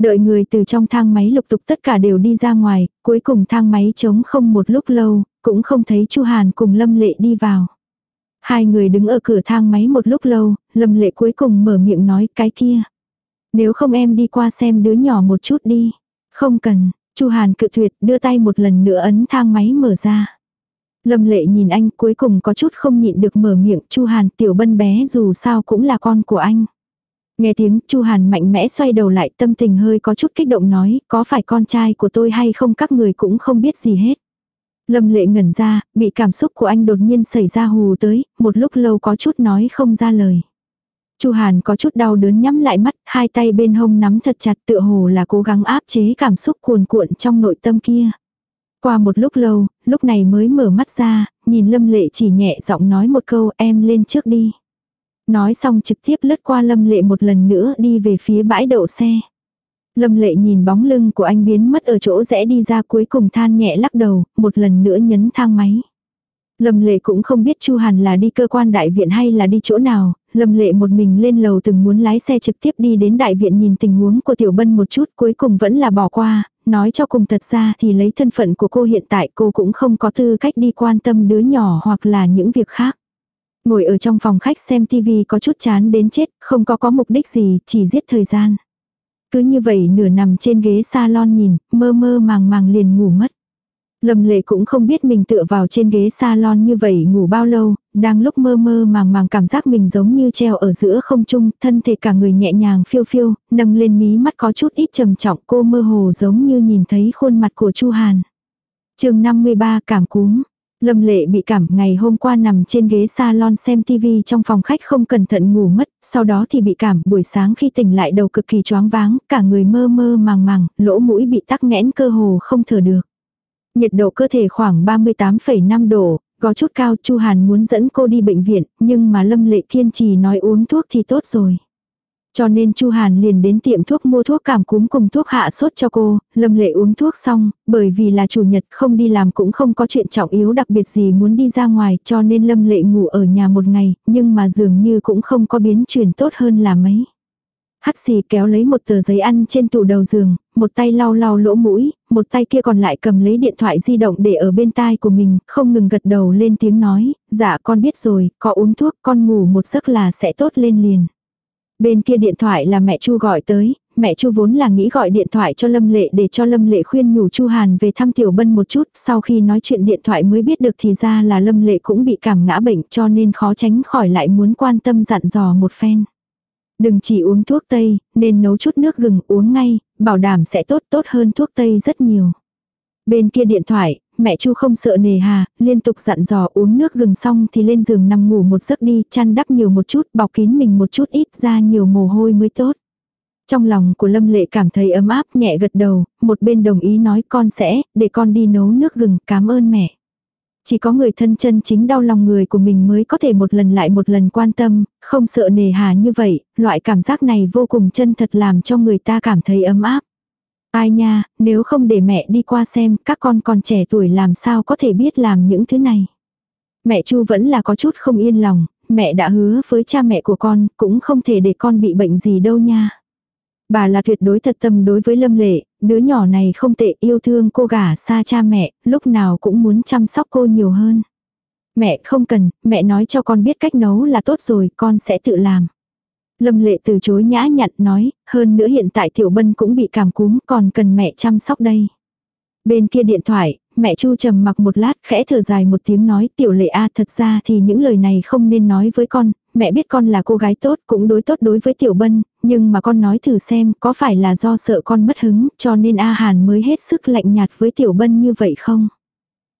Speaker 1: Đợi người từ trong thang máy lục tục tất cả đều đi ra ngoài, cuối cùng thang máy trống không một lúc lâu, cũng không thấy Chu Hàn cùng Lâm Lệ đi vào. Hai người đứng ở cửa thang máy một lúc lâu, Lâm Lệ cuối cùng mở miệng nói cái kia. Nếu không em đi qua xem đứa nhỏ một chút đi. Không cần, Chu Hàn cự tuyệt đưa tay một lần nữa ấn thang máy mở ra. Lâm lệ nhìn anh cuối cùng có chút không nhịn được mở miệng Chu Hàn tiểu bân bé dù sao cũng là con của anh. Nghe tiếng Chu Hàn mạnh mẽ xoay đầu lại tâm tình hơi có chút kích động nói có phải con trai của tôi hay không các người cũng không biết gì hết. Lâm lệ ngẩn ra, bị cảm xúc của anh đột nhiên xảy ra hù tới, một lúc lâu có chút nói không ra lời. Chu Hàn có chút đau đớn nhắm lại mắt, hai tay bên hông nắm thật chặt tựa hồ là cố gắng áp chế cảm xúc cuồn cuộn trong nội tâm kia. Qua một lúc lâu, lúc này mới mở mắt ra, nhìn Lâm Lệ chỉ nhẹ giọng nói một câu em lên trước đi. Nói xong trực tiếp lướt qua Lâm Lệ một lần nữa đi về phía bãi đậu xe. Lâm Lệ nhìn bóng lưng của anh biến mất ở chỗ rẽ đi ra cuối cùng than nhẹ lắc đầu, một lần nữa nhấn thang máy. Lâm Lệ cũng không biết Chu Hàn là đi cơ quan đại viện hay là đi chỗ nào, Lâm Lệ một mình lên lầu từng muốn lái xe trực tiếp đi đến đại viện nhìn tình huống của Tiểu Bân một chút cuối cùng vẫn là bỏ qua, nói cho cùng thật ra thì lấy thân phận của cô hiện tại cô cũng không có tư cách đi quan tâm đứa nhỏ hoặc là những việc khác. Ngồi ở trong phòng khách xem tivi có chút chán đến chết, không có có mục đích gì, chỉ giết thời gian. Cứ như vậy nửa nằm trên ghế salon nhìn, mơ mơ màng màng liền ngủ mất. Lâm lệ cũng không biết mình tựa vào trên ghế salon như vậy ngủ bao lâu, đang lúc mơ mơ màng màng cảm giác mình giống như treo ở giữa không trung, thân thể cả người nhẹ nhàng phiêu phiêu, nâng lên mí mắt có chút ít trầm trọng cô mơ hồ giống như nhìn thấy khuôn mặt của Chu Hàn. chương 53 cảm cúm. Lâm lệ bị cảm ngày hôm qua nằm trên ghế salon xem TV trong phòng khách không cẩn thận ngủ mất, sau đó thì bị cảm buổi sáng khi tỉnh lại đầu cực kỳ choáng váng, cả người mơ mơ màng màng, lỗ mũi bị tắc nghẽn cơ hồ không thở được. Nhiệt độ cơ thể khoảng 38,5 độ, có chút cao Chu Hàn muốn dẫn cô đi bệnh viện, nhưng mà Lâm Lệ kiên trì nói uống thuốc thì tốt rồi. Cho nên Chu Hàn liền đến tiệm thuốc mua thuốc cảm cúm cùng thuốc hạ sốt cho cô, Lâm Lệ uống thuốc xong, bởi vì là chủ nhật không đi làm cũng không có chuyện trọng yếu đặc biệt gì muốn đi ra ngoài cho nên Lâm Lệ ngủ ở nhà một ngày, nhưng mà dường như cũng không có biến chuyển tốt hơn là mấy. Hắt xì kéo lấy một tờ giấy ăn trên tủ đầu giường, một tay lau lau lỗ mũi, một tay kia còn lại cầm lấy điện thoại di động để ở bên tai của mình, không ngừng gật đầu lên tiếng nói, dạ con biết rồi, có uống thuốc con ngủ một giấc là sẽ tốt lên liền. Bên kia điện thoại là mẹ Chu gọi tới, mẹ Chu vốn là nghĩ gọi điện thoại cho Lâm Lệ để cho Lâm Lệ khuyên nhủ Chu Hàn về thăm Tiểu Bân một chút, sau khi nói chuyện điện thoại mới biết được thì ra là Lâm Lệ cũng bị cảm ngã bệnh cho nên khó tránh khỏi lại muốn quan tâm dặn dò một phen. Đừng chỉ uống thuốc tây, nên nấu chút nước gừng uống ngay, bảo đảm sẽ tốt tốt hơn thuốc tây rất nhiều. Bên kia điện thoại, mẹ Chu không sợ nề hà, liên tục dặn dò uống nước gừng xong thì lên giường nằm ngủ một giấc đi, chăn đắp nhiều một chút, bọc kín mình một chút ít ra nhiều mồ hôi mới tốt. Trong lòng của Lâm Lệ cảm thấy ấm áp nhẹ gật đầu, một bên đồng ý nói con sẽ, để con đi nấu nước gừng, cảm ơn mẹ. Chỉ có người thân chân chính đau lòng người của mình mới có thể một lần lại một lần quan tâm, không sợ nề hà như vậy, loại cảm giác này vô cùng chân thật làm cho người ta cảm thấy ấm áp. Ai nha, nếu không để mẹ đi qua xem, các con còn trẻ tuổi làm sao có thể biết làm những thứ này. Mẹ Chu vẫn là có chút không yên lòng, mẹ đã hứa với cha mẹ của con, cũng không thể để con bị bệnh gì đâu nha. Bà là tuyệt đối thật tâm đối với Lâm Lệ, đứa nhỏ này không tệ yêu thương cô gả xa cha mẹ, lúc nào cũng muốn chăm sóc cô nhiều hơn. Mẹ không cần, mẹ nói cho con biết cách nấu là tốt rồi, con sẽ tự làm. Lâm lệ từ chối nhã nhặn nói, hơn nữa hiện tại Tiểu Bân cũng bị cảm cúm còn cần mẹ chăm sóc đây. Bên kia điện thoại, mẹ Chu trầm mặc một lát khẽ thở dài một tiếng nói Tiểu lệ a thật ra thì những lời này không nên nói với con, mẹ biết con là cô gái tốt cũng đối tốt đối với Tiểu Bân, nhưng mà con nói thử xem có phải là do sợ con mất hứng cho nên A Hàn mới hết sức lạnh nhạt với Tiểu Bân như vậy không?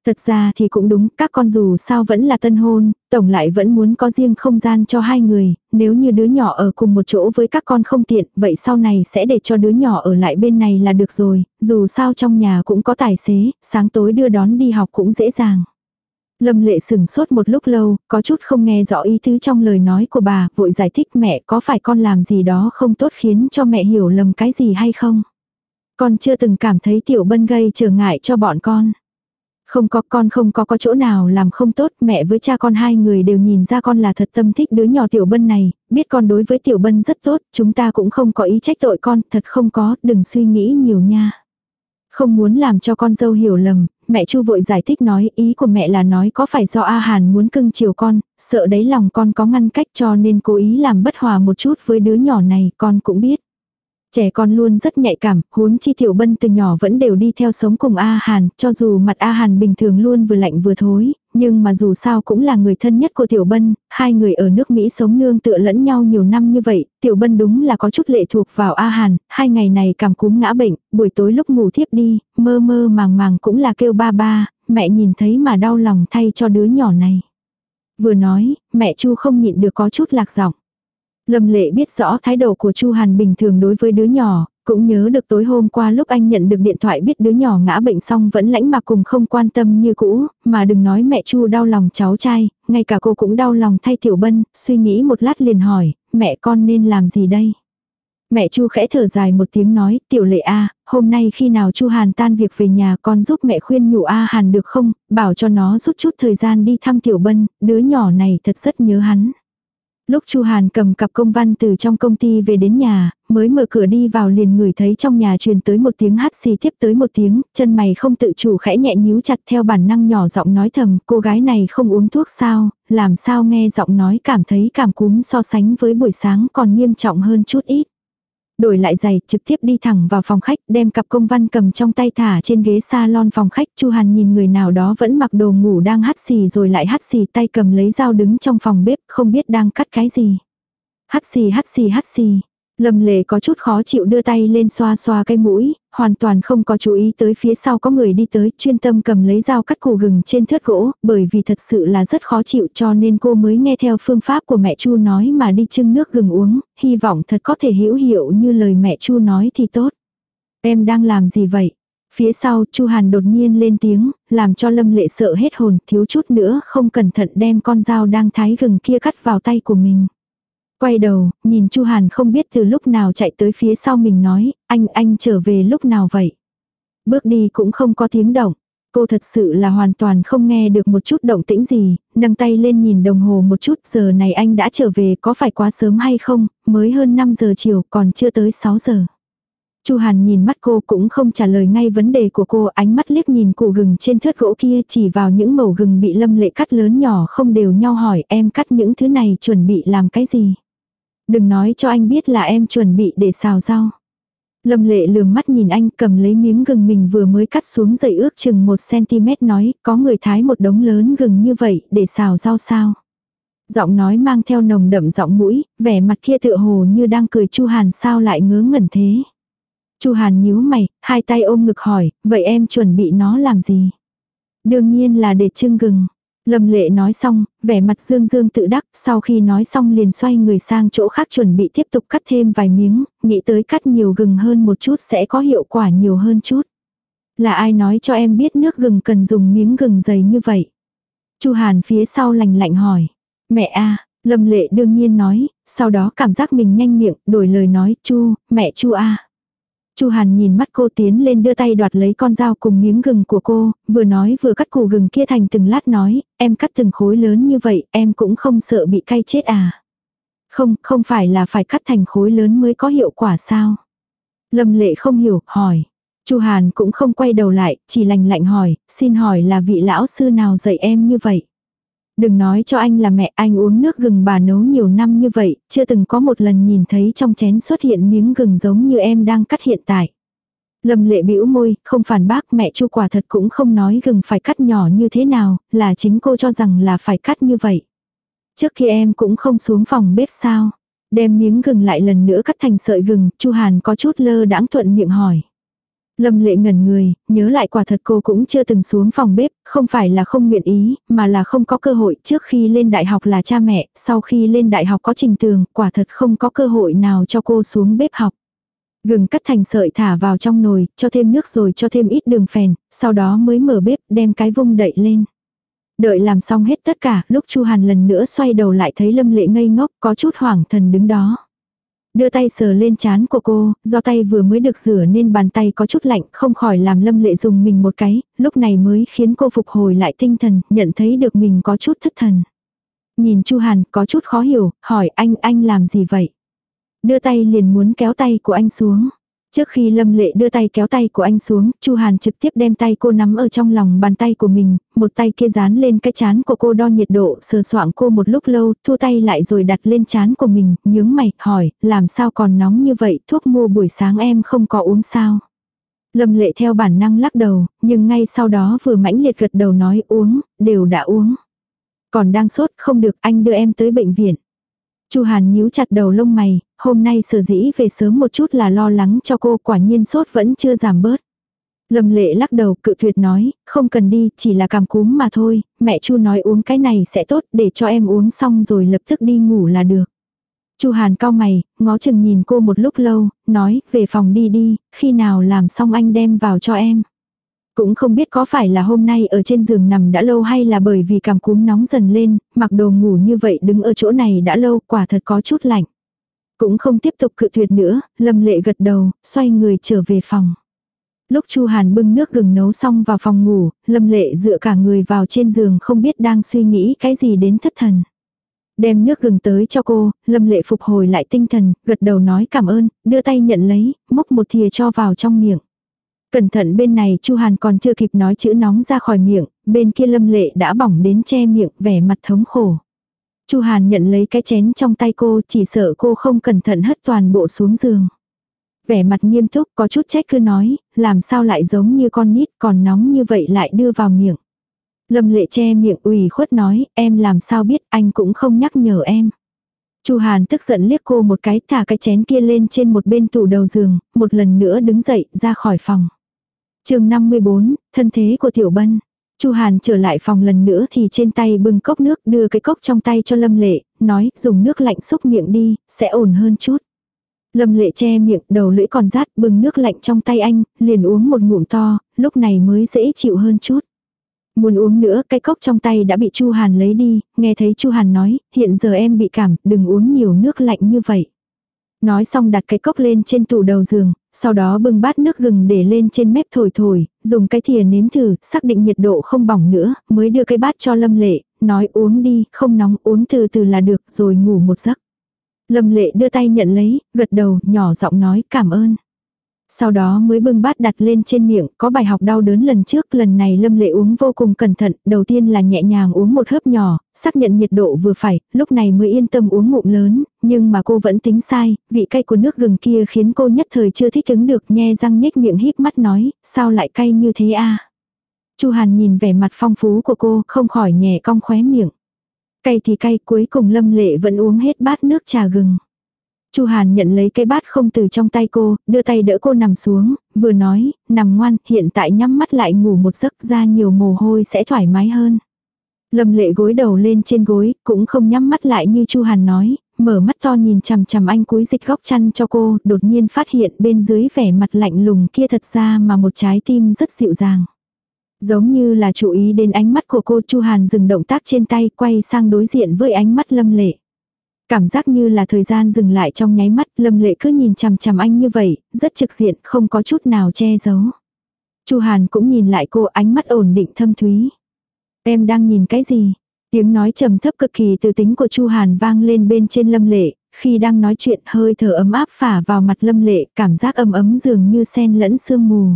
Speaker 1: Thật ra thì cũng đúng, các con dù sao vẫn là tân hôn, tổng lại vẫn muốn có riêng không gian cho hai người, nếu như đứa nhỏ ở cùng một chỗ với các con không tiện, vậy sau này sẽ để cho đứa nhỏ ở lại bên này là được rồi, dù sao trong nhà cũng có tài xế, sáng tối đưa đón đi học cũng dễ dàng. Lâm lệ sừng sốt một lúc lâu, có chút không nghe rõ ý tứ trong lời nói của bà, vội giải thích mẹ có phải con làm gì đó không tốt khiến cho mẹ hiểu lầm cái gì hay không. Con chưa từng cảm thấy tiểu bân gây trở ngại cho bọn con. Không có con không có có chỗ nào làm không tốt, mẹ với cha con hai người đều nhìn ra con là thật tâm thích đứa nhỏ tiểu bân này, biết con đối với tiểu bân rất tốt, chúng ta cũng không có ý trách tội con, thật không có, đừng suy nghĩ nhiều nha. Không muốn làm cho con dâu hiểu lầm, mẹ Chu vội giải thích nói ý của mẹ là nói có phải do A Hàn muốn cưng chiều con, sợ đấy lòng con có ngăn cách cho nên cố ý làm bất hòa một chút với đứa nhỏ này, con cũng biết. Trẻ con luôn rất nhạy cảm, huống chi tiểu bân từ nhỏ vẫn đều đi theo sống cùng A Hàn, cho dù mặt A Hàn bình thường luôn vừa lạnh vừa thối, nhưng mà dù sao cũng là người thân nhất của tiểu bân, hai người ở nước Mỹ sống nương tựa lẫn nhau nhiều năm như vậy, tiểu bân đúng là có chút lệ thuộc vào A Hàn, hai ngày này cảm cúm ngã bệnh, buổi tối lúc ngủ thiếp đi, mơ mơ màng màng cũng là kêu ba ba, mẹ nhìn thấy mà đau lòng thay cho đứa nhỏ này. Vừa nói, mẹ Chu không nhịn được có chút lạc giọng. Lâm lệ biết rõ thái độ của Chu Hàn bình thường đối với đứa nhỏ, cũng nhớ được tối hôm qua lúc anh nhận được điện thoại biết đứa nhỏ ngã bệnh xong vẫn lãnh mà cùng không quan tâm như cũ, mà đừng nói mẹ Chu đau lòng cháu trai, ngay cả cô cũng đau lòng thay Tiểu Bân, suy nghĩ một lát liền hỏi, mẹ con nên làm gì đây? Mẹ Chu khẽ thở dài một tiếng nói, tiểu lệ A, hôm nay khi nào Chu Hàn tan việc về nhà con giúp mẹ khuyên nhủ A Hàn được không, bảo cho nó rút chút thời gian đi thăm tiểu bân, đứa nhỏ này thật rất nhớ hắn. Lúc Chu Hàn cầm cặp công văn từ trong công ty về đến nhà, mới mở cửa đi vào liền ngửi thấy trong nhà truyền tới một tiếng hát xì tiếp tới một tiếng, chân mày không tự chủ khẽ nhẹ nhíu chặt theo bản năng nhỏ giọng nói thầm, cô gái này không uống thuốc sao, làm sao nghe giọng nói cảm thấy cảm cúm so sánh với buổi sáng còn nghiêm trọng hơn chút ít. Đổi lại giày, trực tiếp đi thẳng vào phòng khách, đem cặp công văn cầm trong tay thả trên ghế salon phòng khách. Chu Hàn nhìn người nào đó vẫn mặc đồ ngủ đang hắt xì rồi lại hắt xì tay cầm lấy dao đứng trong phòng bếp, không biết đang cắt cái gì. Hắt xì hắt xì hắt xì. Lâm lệ có chút khó chịu đưa tay lên xoa xoa cái mũi, hoàn toàn không có chú ý tới phía sau có người đi tới, chuyên tâm cầm lấy dao cắt củ gừng trên thớt gỗ, bởi vì thật sự là rất khó chịu cho nên cô mới nghe theo phương pháp của mẹ Chu nói mà đi trưng nước gừng uống, hy vọng thật có thể hữu hiệu như lời mẹ Chu nói thì tốt. Em đang làm gì vậy? Phía sau Chu Hàn đột nhiên lên tiếng, làm cho Lâm Lệ sợ hết hồn, thiếu chút nữa không cẩn thận đem con dao đang thái gừng kia cắt vào tay của mình. Quay đầu, nhìn Chu Hàn không biết từ lúc nào chạy tới phía sau mình nói, anh, anh trở về lúc nào vậy? Bước đi cũng không có tiếng động. Cô thật sự là hoàn toàn không nghe được một chút động tĩnh gì, nâng tay lên nhìn đồng hồ một chút giờ này anh đã trở về có phải quá sớm hay không, mới hơn 5 giờ chiều còn chưa tới 6 giờ. Chu Hàn nhìn mắt cô cũng không trả lời ngay vấn đề của cô, ánh mắt liếc nhìn củ gừng trên thớt gỗ kia chỉ vào những mẩu gừng bị lâm lệ cắt lớn nhỏ không đều nhau hỏi em cắt những thứ này chuẩn bị làm cái gì. Đừng nói cho anh biết là em chuẩn bị để xào rau. Lâm lệ lườm mắt nhìn anh cầm lấy miếng gừng mình vừa mới cắt xuống dày ước chừng 1cm nói có người thái một đống lớn gừng như vậy để xào rau sao. Giọng nói mang theo nồng đậm giọng mũi, vẻ mặt kia tựa hồ như đang cười Chu Hàn sao lại ngớ ngẩn thế. Chu Hàn nhíu mày, hai tay ôm ngực hỏi, vậy em chuẩn bị nó làm gì? Đương nhiên là để trưng gừng. Lâm lệ nói xong, vẻ mặt dương dương tự đắc, sau khi nói xong liền xoay người sang chỗ khác chuẩn bị tiếp tục cắt thêm vài miếng, nghĩ tới cắt nhiều gừng hơn một chút sẽ có hiệu quả nhiều hơn chút. Là ai nói cho em biết nước gừng cần dùng miếng gừng dày như vậy? Chu Hàn phía sau lạnh lạnh hỏi. Mẹ a Lâm lệ đương nhiên nói, sau đó cảm giác mình nhanh miệng, đổi lời nói, Chu, mẹ Chu a Chu Hàn nhìn mắt cô tiến lên đưa tay đoạt lấy con dao cùng miếng gừng của cô, vừa nói vừa cắt củ gừng kia thành từng lát nói, em cắt từng khối lớn như vậy, em cũng không sợ bị cay chết à. Không, không phải là phải cắt thành khối lớn mới có hiệu quả sao. Lâm lệ không hiểu, hỏi. Chu Hàn cũng không quay đầu lại, chỉ lành lạnh hỏi, xin hỏi là vị lão sư nào dạy em như vậy. Đừng nói cho anh là mẹ anh uống nước gừng bà nấu nhiều năm như vậy, chưa từng có một lần nhìn thấy trong chén xuất hiện miếng gừng giống như em đang cắt hiện tại. Lâm lệ bĩu môi, không phản bác mẹ chu quả thật cũng không nói gừng phải cắt nhỏ như thế nào, là chính cô cho rằng là phải cắt như vậy. Trước khi em cũng không xuống phòng bếp sao. Đem miếng gừng lại lần nữa cắt thành sợi gừng, chu Hàn có chút lơ đãng thuận miệng hỏi. Lâm lệ ngẩn người, nhớ lại quả thật cô cũng chưa từng xuống phòng bếp, không phải là không nguyện ý, mà là không có cơ hội trước khi lên đại học là cha mẹ, sau khi lên đại học có trình tường, quả thật không có cơ hội nào cho cô xuống bếp học. Gừng cắt thành sợi thả vào trong nồi, cho thêm nước rồi cho thêm ít đường phèn, sau đó mới mở bếp đem cái vung đậy lên. Đợi làm xong hết tất cả, lúc Chu Hàn lần nữa xoay đầu lại thấy Lâm Lệ ngây ngốc, có chút hoảng thần đứng đó. Đưa tay sờ lên chán của cô, do tay vừa mới được rửa nên bàn tay có chút lạnh, không khỏi làm lâm lệ dùng mình một cái, lúc này mới khiến cô phục hồi lại tinh thần, nhận thấy được mình có chút thất thần. Nhìn Chu Hàn có chút khó hiểu, hỏi anh, anh làm gì vậy? Đưa tay liền muốn kéo tay của anh xuống. Trước khi Lâm Lệ đưa tay kéo tay của anh xuống, Chu Hàn trực tiếp đem tay cô nắm ở trong lòng bàn tay của mình, một tay kia dán lên cái chán của cô đo nhiệt độ, sờ soạng cô một lúc lâu, thu tay lại rồi đặt lên chán của mình, nhướng mày, hỏi, làm sao còn nóng như vậy, thuốc mua buổi sáng em không có uống sao? Lâm Lệ theo bản năng lắc đầu, nhưng ngay sau đó vừa mãnh liệt gật đầu nói uống, đều đã uống. Còn đang sốt, không được, anh đưa em tới bệnh viện. Chu Hàn nhíu chặt đầu lông mày, hôm nay sở dĩ về sớm một chút là lo lắng cho cô quả nhiên sốt vẫn chưa giảm bớt. Lâm lệ lắc đầu cự tuyệt nói, không cần đi, chỉ là cảm cúm mà thôi, mẹ Chu nói uống cái này sẽ tốt để cho em uống xong rồi lập tức đi ngủ là được. Chu Hàn cao mày, ngó chừng nhìn cô một lúc lâu, nói, về phòng đi đi, khi nào làm xong anh đem vào cho em. Cũng không biết có phải là hôm nay ở trên giường nằm đã lâu hay là bởi vì cảm cúm nóng dần lên, mặc đồ ngủ như vậy đứng ở chỗ này đã lâu quả thật có chút lạnh. Cũng không tiếp tục cự tuyệt nữa, lâm lệ gật đầu, xoay người trở về phòng. Lúc Chu Hàn bưng nước gừng nấu xong vào phòng ngủ, lâm lệ dựa cả người vào trên giường không biết đang suy nghĩ cái gì đến thất thần. Đem nước gừng tới cho cô, lâm lệ phục hồi lại tinh thần, gật đầu nói cảm ơn, đưa tay nhận lấy, múc một thìa cho vào trong miệng. Cẩn thận bên này Chu Hàn còn chưa kịp nói chữ nóng ra khỏi miệng, bên kia Lâm Lệ đã bỏng đến che miệng, vẻ mặt thống khổ. Chu Hàn nhận lấy cái chén trong tay cô, chỉ sợ cô không cẩn thận hất toàn bộ xuống giường. Vẻ mặt nghiêm túc, có chút trách cứ nói, làm sao lại giống như con nít, còn nóng như vậy lại đưa vào miệng. Lâm Lệ che miệng ủy khuất nói, em làm sao biết, anh cũng không nhắc nhở em. Chu Hàn tức giận liếc cô một cái, thả cái chén kia lên trên một bên tủ đầu giường, một lần nữa đứng dậy, ra khỏi phòng chương 54, thân thế của Tiểu Bân. Chu Hàn trở lại phòng lần nữa thì trên tay bưng cốc nước đưa cái cốc trong tay cho Lâm Lệ, nói dùng nước lạnh xúc miệng đi, sẽ ổn hơn chút. Lâm Lệ che miệng đầu lưỡi còn rát bưng nước lạnh trong tay anh, liền uống một ngụm to, lúc này mới dễ chịu hơn chút. Muốn uống nữa, cái cốc trong tay đã bị Chu Hàn lấy đi, nghe thấy Chu Hàn nói, hiện giờ em bị cảm, đừng uống nhiều nước lạnh như vậy. Nói xong đặt cái cốc lên trên tủ đầu giường, sau đó bưng bát nước gừng để lên trên mép thổi thổi, dùng cái thìa nếm thử, xác định nhiệt độ không bỏng nữa, mới đưa cái bát cho Lâm Lệ, nói uống đi, không nóng, uống từ từ là được, rồi ngủ một giấc. Lâm Lệ đưa tay nhận lấy, gật đầu, nhỏ giọng nói cảm ơn. Sau đó mới bưng bát đặt lên trên miệng, có bài học đau đớn lần trước, lần này Lâm Lệ uống vô cùng cẩn thận, đầu tiên là nhẹ nhàng uống một hớp nhỏ, xác nhận nhiệt độ vừa phải, lúc này mới yên tâm uống ngụm lớn, nhưng mà cô vẫn tính sai, vị cay của nước gừng kia khiến cô nhất thời chưa thích ứng được, nhe răng nhếch miệng híp mắt nói, sao lại cay như thế a? Chu Hàn nhìn vẻ mặt phong phú của cô, không khỏi nhẹ cong khóe miệng. Cay thì cay, cuối cùng Lâm Lệ vẫn uống hết bát nước trà gừng. Chu Hàn nhận lấy cái bát không từ trong tay cô, đưa tay đỡ cô nằm xuống, vừa nói, nằm ngoan, hiện tại nhắm mắt lại ngủ một giấc ra nhiều mồ hôi sẽ thoải mái hơn. Lâm lệ gối đầu lên trên gối, cũng không nhắm mắt lại như Chu Hàn nói, mở mắt to nhìn chằm chằm anh cúi dịch góc chăn cho cô, đột nhiên phát hiện bên dưới vẻ mặt lạnh lùng kia thật ra mà một trái tim rất dịu dàng. Giống như là chú ý đến ánh mắt của cô Chu Hàn dừng động tác trên tay quay sang đối diện với ánh mắt lâm lệ. Cảm giác như là thời gian dừng lại trong nháy mắt, Lâm Lệ cứ nhìn chằm chằm anh như vậy, rất trực diện, không có chút nào che giấu. Chu Hàn cũng nhìn lại cô ánh mắt ổn định thâm thúy. Em đang nhìn cái gì? Tiếng nói trầm thấp cực kỳ từ tính của Chu Hàn vang lên bên trên Lâm Lệ, khi đang nói chuyện hơi thở ấm áp phả vào mặt Lâm Lệ, cảm giác ấm ấm dường như sen lẫn sương mù.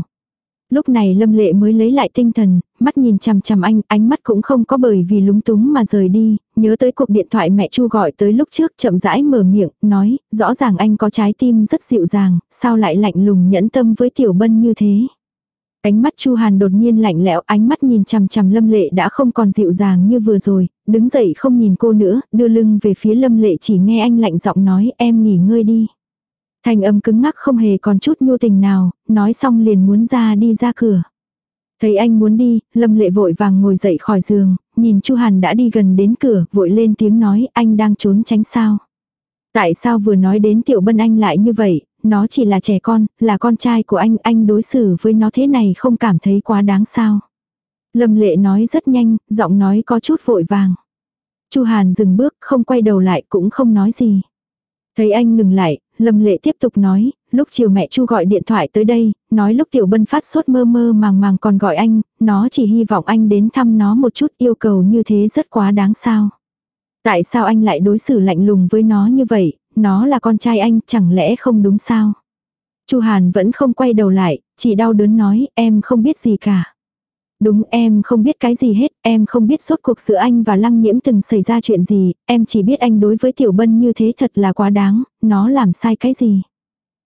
Speaker 1: Lúc này Lâm Lệ mới lấy lại tinh thần, mắt nhìn chằm chằm anh, ánh mắt cũng không có bởi vì lúng túng mà rời đi, nhớ tới cuộc điện thoại mẹ Chu gọi tới lúc trước chậm rãi mở miệng, nói, rõ ràng anh có trái tim rất dịu dàng, sao lại lạnh lùng nhẫn tâm với Tiểu Bân như thế. Ánh mắt Chu Hàn đột nhiên lạnh lẽo, ánh mắt nhìn chằm chằm Lâm Lệ đã không còn dịu dàng như vừa rồi, đứng dậy không nhìn cô nữa, đưa lưng về phía Lâm Lệ chỉ nghe anh lạnh giọng nói em nghỉ ngơi đi thanh âm cứng ngắc không hề còn chút nhu tình nào, nói xong liền muốn ra đi ra cửa. Thấy anh muốn đi, Lâm Lệ vội vàng ngồi dậy khỏi giường, nhìn Chu Hàn đã đi gần đến cửa, vội lên tiếng nói anh đang trốn tránh sao. Tại sao vừa nói đến Tiểu Bân anh lại như vậy, nó chỉ là trẻ con, là con trai của anh, anh đối xử với nó thế này không cảm thấy quá đáng sao. Lâm Lệ nói rất nhanh, giọng nói có chút vội vàng. Chu Hàn dừng bước, không quay đầu lại cũng không nói gì. Thấy anh ngừng lại, Lâm Lệ tiếp tục nói, lúc chiều mẹ Chu gọi điện thoại tới đây, nói lúc Tiểu Bân phát sốt mơ mơ màng màng còn gọi anh, nó chỉ hy vọng anh đến thăm nó một chút yêu cầu như thế rất quá đáng sao. Tại sao anh lại đối xử lạnh lùng với nó như vậy, nó là con trai anh chẳng lẽ không đúng sao? Chu Hàn vẫn không quay đầu lại, chỉ đau đớn nói em không biết gì cả. Đúng em không biết cái gì hết, em không biết suốt cuộc giữa anh và Lăng Nhiễm từng xảy ra chuyện gì, em chỉ biết anh đối với Tiểu Bân như thế thật là quá đáng, nó làm sai cái gì.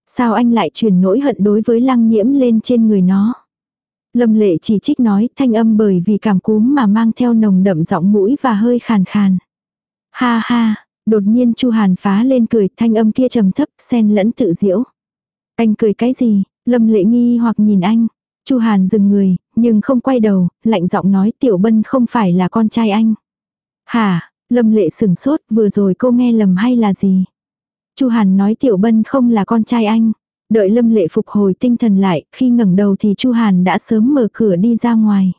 Speaker 1: Sao anh lại truyền nỗi hận đối với Lăng Nhiễm lên trên người nó. Lâm lệ chỉ trích nói thanh âm bởi vì cảm cúm mà mang theo nồng đậm giọng mũi và hơi khàn khàn. Ha ha, đột nhiên Chu Hàn phá lên cười thanh âm kia trầm thấp xen lẫn tự diễu. Anh cười cái gì? Lâm lệ nghi hoặc nhìn anh. Chu Hàn dừng người, nhưng không quay đầu, lạnh giọng nói Tiểu Bân không phải là con trai anh. Hả, Lâm lệ sừng sốt, vừa rồi cô nghe lầm hay là gì? Chu Hàn nói Tiểu Bân không là con trai anh. Đợi Lâm lệ phục hồi tinh thần lại, khi ngẩng đầu thì Chu Hàn đã sớm mở cửa đi ra ngoài.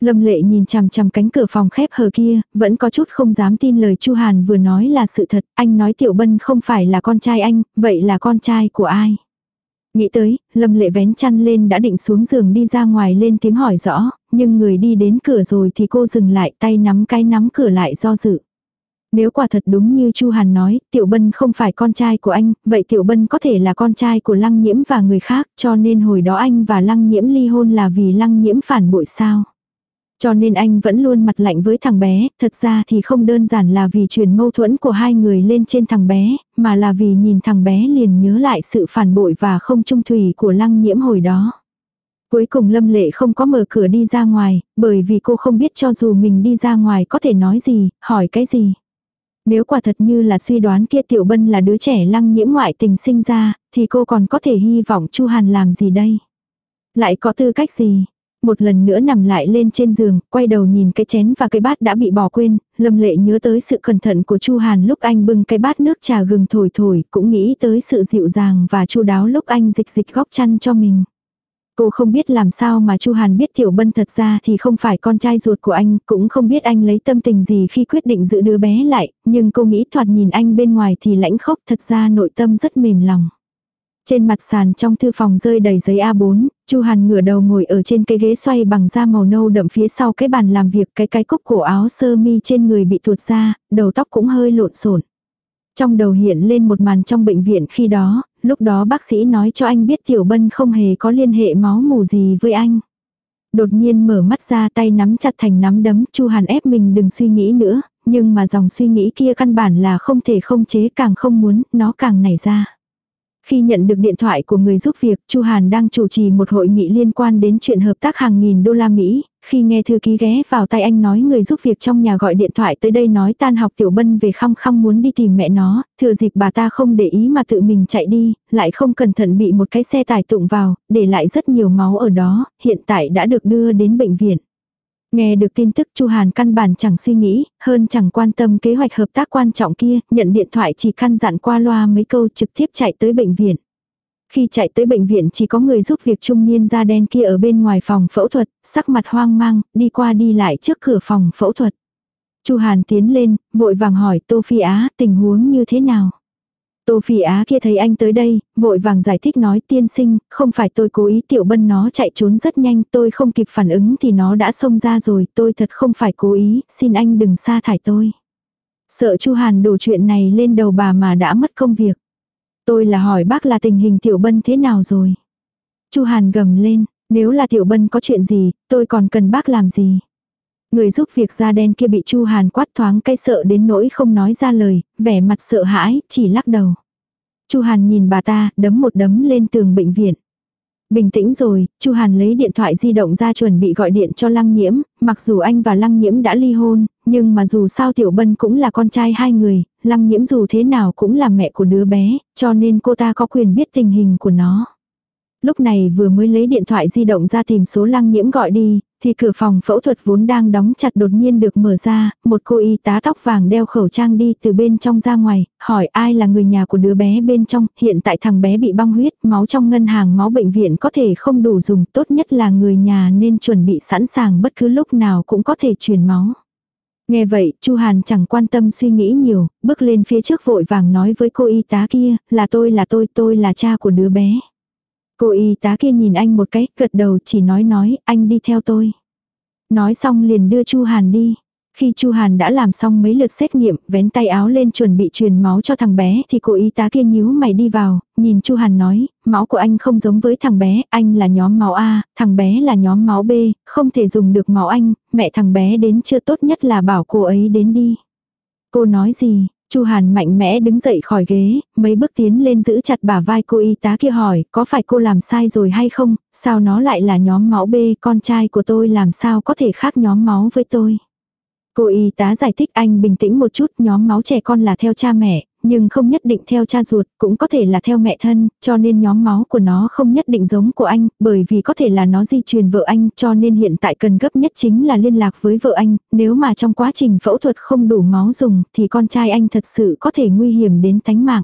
Speaker 1: Lâm lệ nhìn chằm chằm cánh cửa phòng khép hờ kia, vẫn có chút không dám tin lời Chu Hàn vừa nói là sự thật, anh nói Tiểu Bân không phải là con trai anh, vậy là con trai của ai? Nghĩ tới, Lâm lệ vén chăn lên đã định xuống giường đi ra ngoài lên tiếng hỏi rõ, nhưng người đi đến cửa rồi thì cô dừng lại tay nắm cái nắm cửa lại do dự. Nếu quả thật đúng như Chu Hàn nói, Tiểu Bân không phải con trai của anh, vậy Tiểu Bân có thể là con trai của Lăng Nhiễm và người khác, cho nên hồi đó anh và Lăng Nhiễm ly hôn là vì Lăng Nhiễm phản bội sao. Cho nên anh vẫn luôn mặt lạnh với thằng bé, thật ra thì không đơn giản là vì truyền mâu thuẫn của hai người lên trên thằng bé, mà là vì nhìn thằng bé liền nhớ lại sự phản bội và không trung thủy của lăng nhiễm hồi đó. Cuối cùng Lâm Lệ không có mở cửa đi ra ngoài, bởi vì cô không biết cho dù mình đi ra ngoài có thể nói gì, hỏi cái gì. Nếu quả thật như là suy đoán kia Tiểu Bân là đứa trẻ lăng nhiễm ngoại tình sinh ra, thì cô còn có thể hy vọng Chu Hàn làm gì đây? Lại có tư cách gì? Một lần nữa nằm lại lên trên giường, quay đầu nhìn cái chén và cái bát đã bị bỏ quên, Lâm Lệ nhớ tới sự cẩn thận của Chu Hàn lúc anh bưng cái bát nước trà gừng thổi thổi, cũng nghĩ tới sự dịu dàng và chu đáo lúc anh dịch dịch góc chăn cho mình. Cô không biết làm sao mà Chu Hàn biết Tiểu Bân thật ra thì không phải con trai ruột của anh, cũng không biết anh lấy tâm tình gì khi quyết định giữ đứa bé lại, nhưng cô nghĩ thoạt nhìn anh bên ngoài thì lãnh khốc thật ra nội tâm rất mềm lòng. Trên mặt sàn trong thư phòng rơi đầy giấy A4, Chu Hàn ngửa đầu ngồi ở trên cái ghế xoay bằng da màu nâu đậm phía sau cái bàn làm việc, cái cái cúc cổ áo sơ mi trên người bị tuột ra, đầu tóc cũng hơi lộn xộn. Trong đầu hiện lên một màn trong bệnh viện khi đó, lúc đó bác sĩ nói cho anh biết Tiểu Bân không hề có liên hệ máu mù gì với anh. Đột nhiên mở mắt ra tay nắm chặt thành nắm đấm, Chu Hàn ép mình đừng suy nghĩ nữa, nhưng mà dòng suy nghĩ kia căn bản là không thể không chế càng không muốn, nó càng nảy ra. Khi nhận được điện thoại của người giúp việc, Chu Hàn đang chủ trì một hội nghị liên quan đến chuyện hợp tác hàng nghìn đô la Mỹ, khi nghe thư ký ghé vào tay anh nói người giúp việc trong nhà gọi điện thoại tới đây nói tan học Tiểu Bân về khăng khăng muốn đi tìm mẹ nó, thừa dịp bà ta không để ý mà tự mình chạy đi, lại không cẩn thận bị một cái xe tải tụng vào, để lại rất nhiều máu ở đó, hiện tại đã được đưa đến bệnh viện. Nghe được tin tức Chu Hàn căn bản chẳng suy nghĩ, hơn chẳng quan tâm kế hoạch hợp tác quan trọng kia, nhận điện thoại chỉ căn dặn qua loa mấy câu trực tiếp chạy tới bệnh viện. Khi chạy tới bệnh viện chỉ có người giúp việc trung niên da đen kia ở bên ngoài phòng phẫu thuật, sắc mặt hoang mang, đi qua đi lại trước cửa phòng phẫu thuật. Chu Hàn tiến lên, vội vàng hỏi Tô Phi Á tình huống như thế nào. Tô Phi Á kia thấy anh tới đây, vội vàng giải thích nói tiên sinh, không phải tôi cố ý tiểu bân nó chạy trốn rất nhanh, tôi không kịp phản ứng thì nó đã xông ra rồi, tôi thật không phải cố ý, xin anh đừng sa thải tôi. Sợ Chu Hàn đổ chuyện này lên đầu bà mà đã mất công việc. Tôi là hỏi bác là tình hình tiểu bân thế nào rồi. Chu Hàn gầm lên, nếu là tiểu bân có chuyện gì, tôi còn cần bác làm gì. Người giúp việc da đen kia bị Chu Hàn quát thoáng cây sợ đến nỗi không nói ra lời, vẻ mặt sợ hãi, chỉ lắc đầu. Chu Hàn nhìn bà ta, đấm một đấm lên tường bệnh viện. Bình tĩnh rồi, Chu Hàn lấy điện thoại di động ra chuẩn bị gọi điện cho Lăng Nhiễm, mặc dù anh và Lăng Nhiễm đã ly hôn, nhưng mà dù sao Tiểu Bân cũng là con trai hai người, Lăng Nhiễm dù thế nào cũng là mẹ của đứa bé, cho nên cô ta có quyền biết tình hình của nó. Lúc này vừa mới lấy điện thoại di động ra tìm số Lăng Nhiễm gọi đi, thì cửa phòng phẫu thuật vốn đang đóng chặt đột nhiên được mở ra, một cô y tá tóc vàng đeo khẩu trang đi từ bên trong ra ngoài, hỏi ai là người nhà của đứa bé bên trong, hiện tại thằng bé bị băng huyết, máu trong ngân hàng máu bệnh viện có thể không đủ dùng, tốt nhất là người nhà nên chuẩn bị sẵn sàng bất cứ lúc nào cũng có thể truyền máu. Nghe vậy, Chu Hàn chẳng quan tâm suy nghĩ nhiều, bước lên phía trước vội vàng nói với cô y tá kia, là tôi là tôi, tôi là cha của đứa bé. Cô y tá kia nhìn anh một cái, gật đầu chỉ nói nói, anh đi theo tôi. Nói xong liền đưa Chu Hàn đi. Khi Chu Hàn đã làm xong mấy lượt xét nghiệm, vén tay áo lên chuẩn bị truyền máu cho thằng bé thì cô y tá kia nhíu mày đi vào, nhìn Chu Hàn nói, máu của anh không giống với thằng bé, anh là nhóm máu A, thằng bé là nhóm máu B, không thể dùng được máu anh, mẹ thằng bé đến chưa tốt nhất là bảo cô ấy đến đi. Cô nói gì? Chu Hàn mạnh mẽ đứng dậy khỏi ghế, mấy bước tiến lên giữ chặt bả vai cô y tá kia hỏi, có phải cô làm sai rồi hay không, sao nó lại là nhóm máu B, con trai của tôi làm sao có thể khác nhóm máu với tôi. Cô y tá giải thích anh bình tĩnh một chút, nhóm máu trẻ con là theo cha mẹ, nhưng không nhất định theo cha ruột, cũng có thể là theo mẹ thân, cho nên nhóm máu của nó không nhất định giống của anh, bởi vì có thể là nó di truyền vợ anh, cho nên hiện tại cần gấp nhất chính là liên lạc với vợ anh, nếu mà trong quá trình phẫu thuật không đủ máu dùng, thì con trai anh thật sự có thể nguy hiểm đến tánh mạng.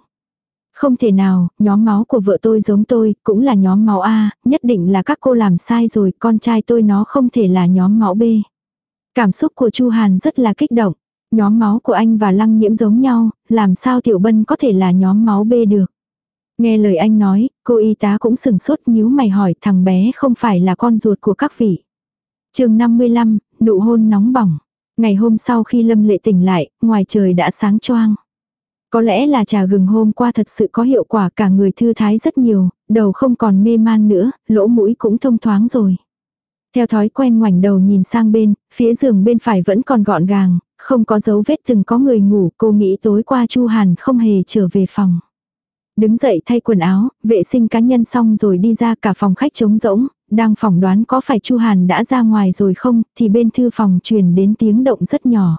Speaker 1: Không thể nào, nhóm máu của vợ tôi giống tôi, cũng là nhóm máu A, nhất định là các cô làm sai rồi, con trai tôi nó không thể là nhóm máu B. Cảm xúc của Chu Hàn rất là kích động. Nhóm máu của anh và lăng nhiễm giống nhau, làm sao Tiểu Bân có thể là nhóm máu B được. Nghe lời anh nói, cô y tá cũng sừng sốt nhíu mày hỏi thằng bé không phải là con ruột của các vị. chương 55, nụ hôn nóng bỏng. Ngày hôm sau khi Lâm Lệ tỉnh lại, ngoài trời đã sáng choang. Có lẽ là trà gừng hôm qua thật sự có hiệu quả cả người thư thái rất nhiều, đầu không còn mê man nữa, lỗ mũi cũng thông thoáng rồi. Theo thói quen ngoảnh đầu nhìn sang bên, phía giường bên phải vẫn còn gọn gàng, không có dấu vết từng có người ngủ, cô nghĩ tối qua Chu Hàn không hề trở về phòng. Đứng dậy thay quần áo, vệ sinh cá nhân xong rồi đi ra cả phòng khách trống rỗng, đang phỏng đoán có phải Chu Hàn đã ra ngoài rồi không, thì bên thư phòng truyền đến tiếng động rất nhỏ.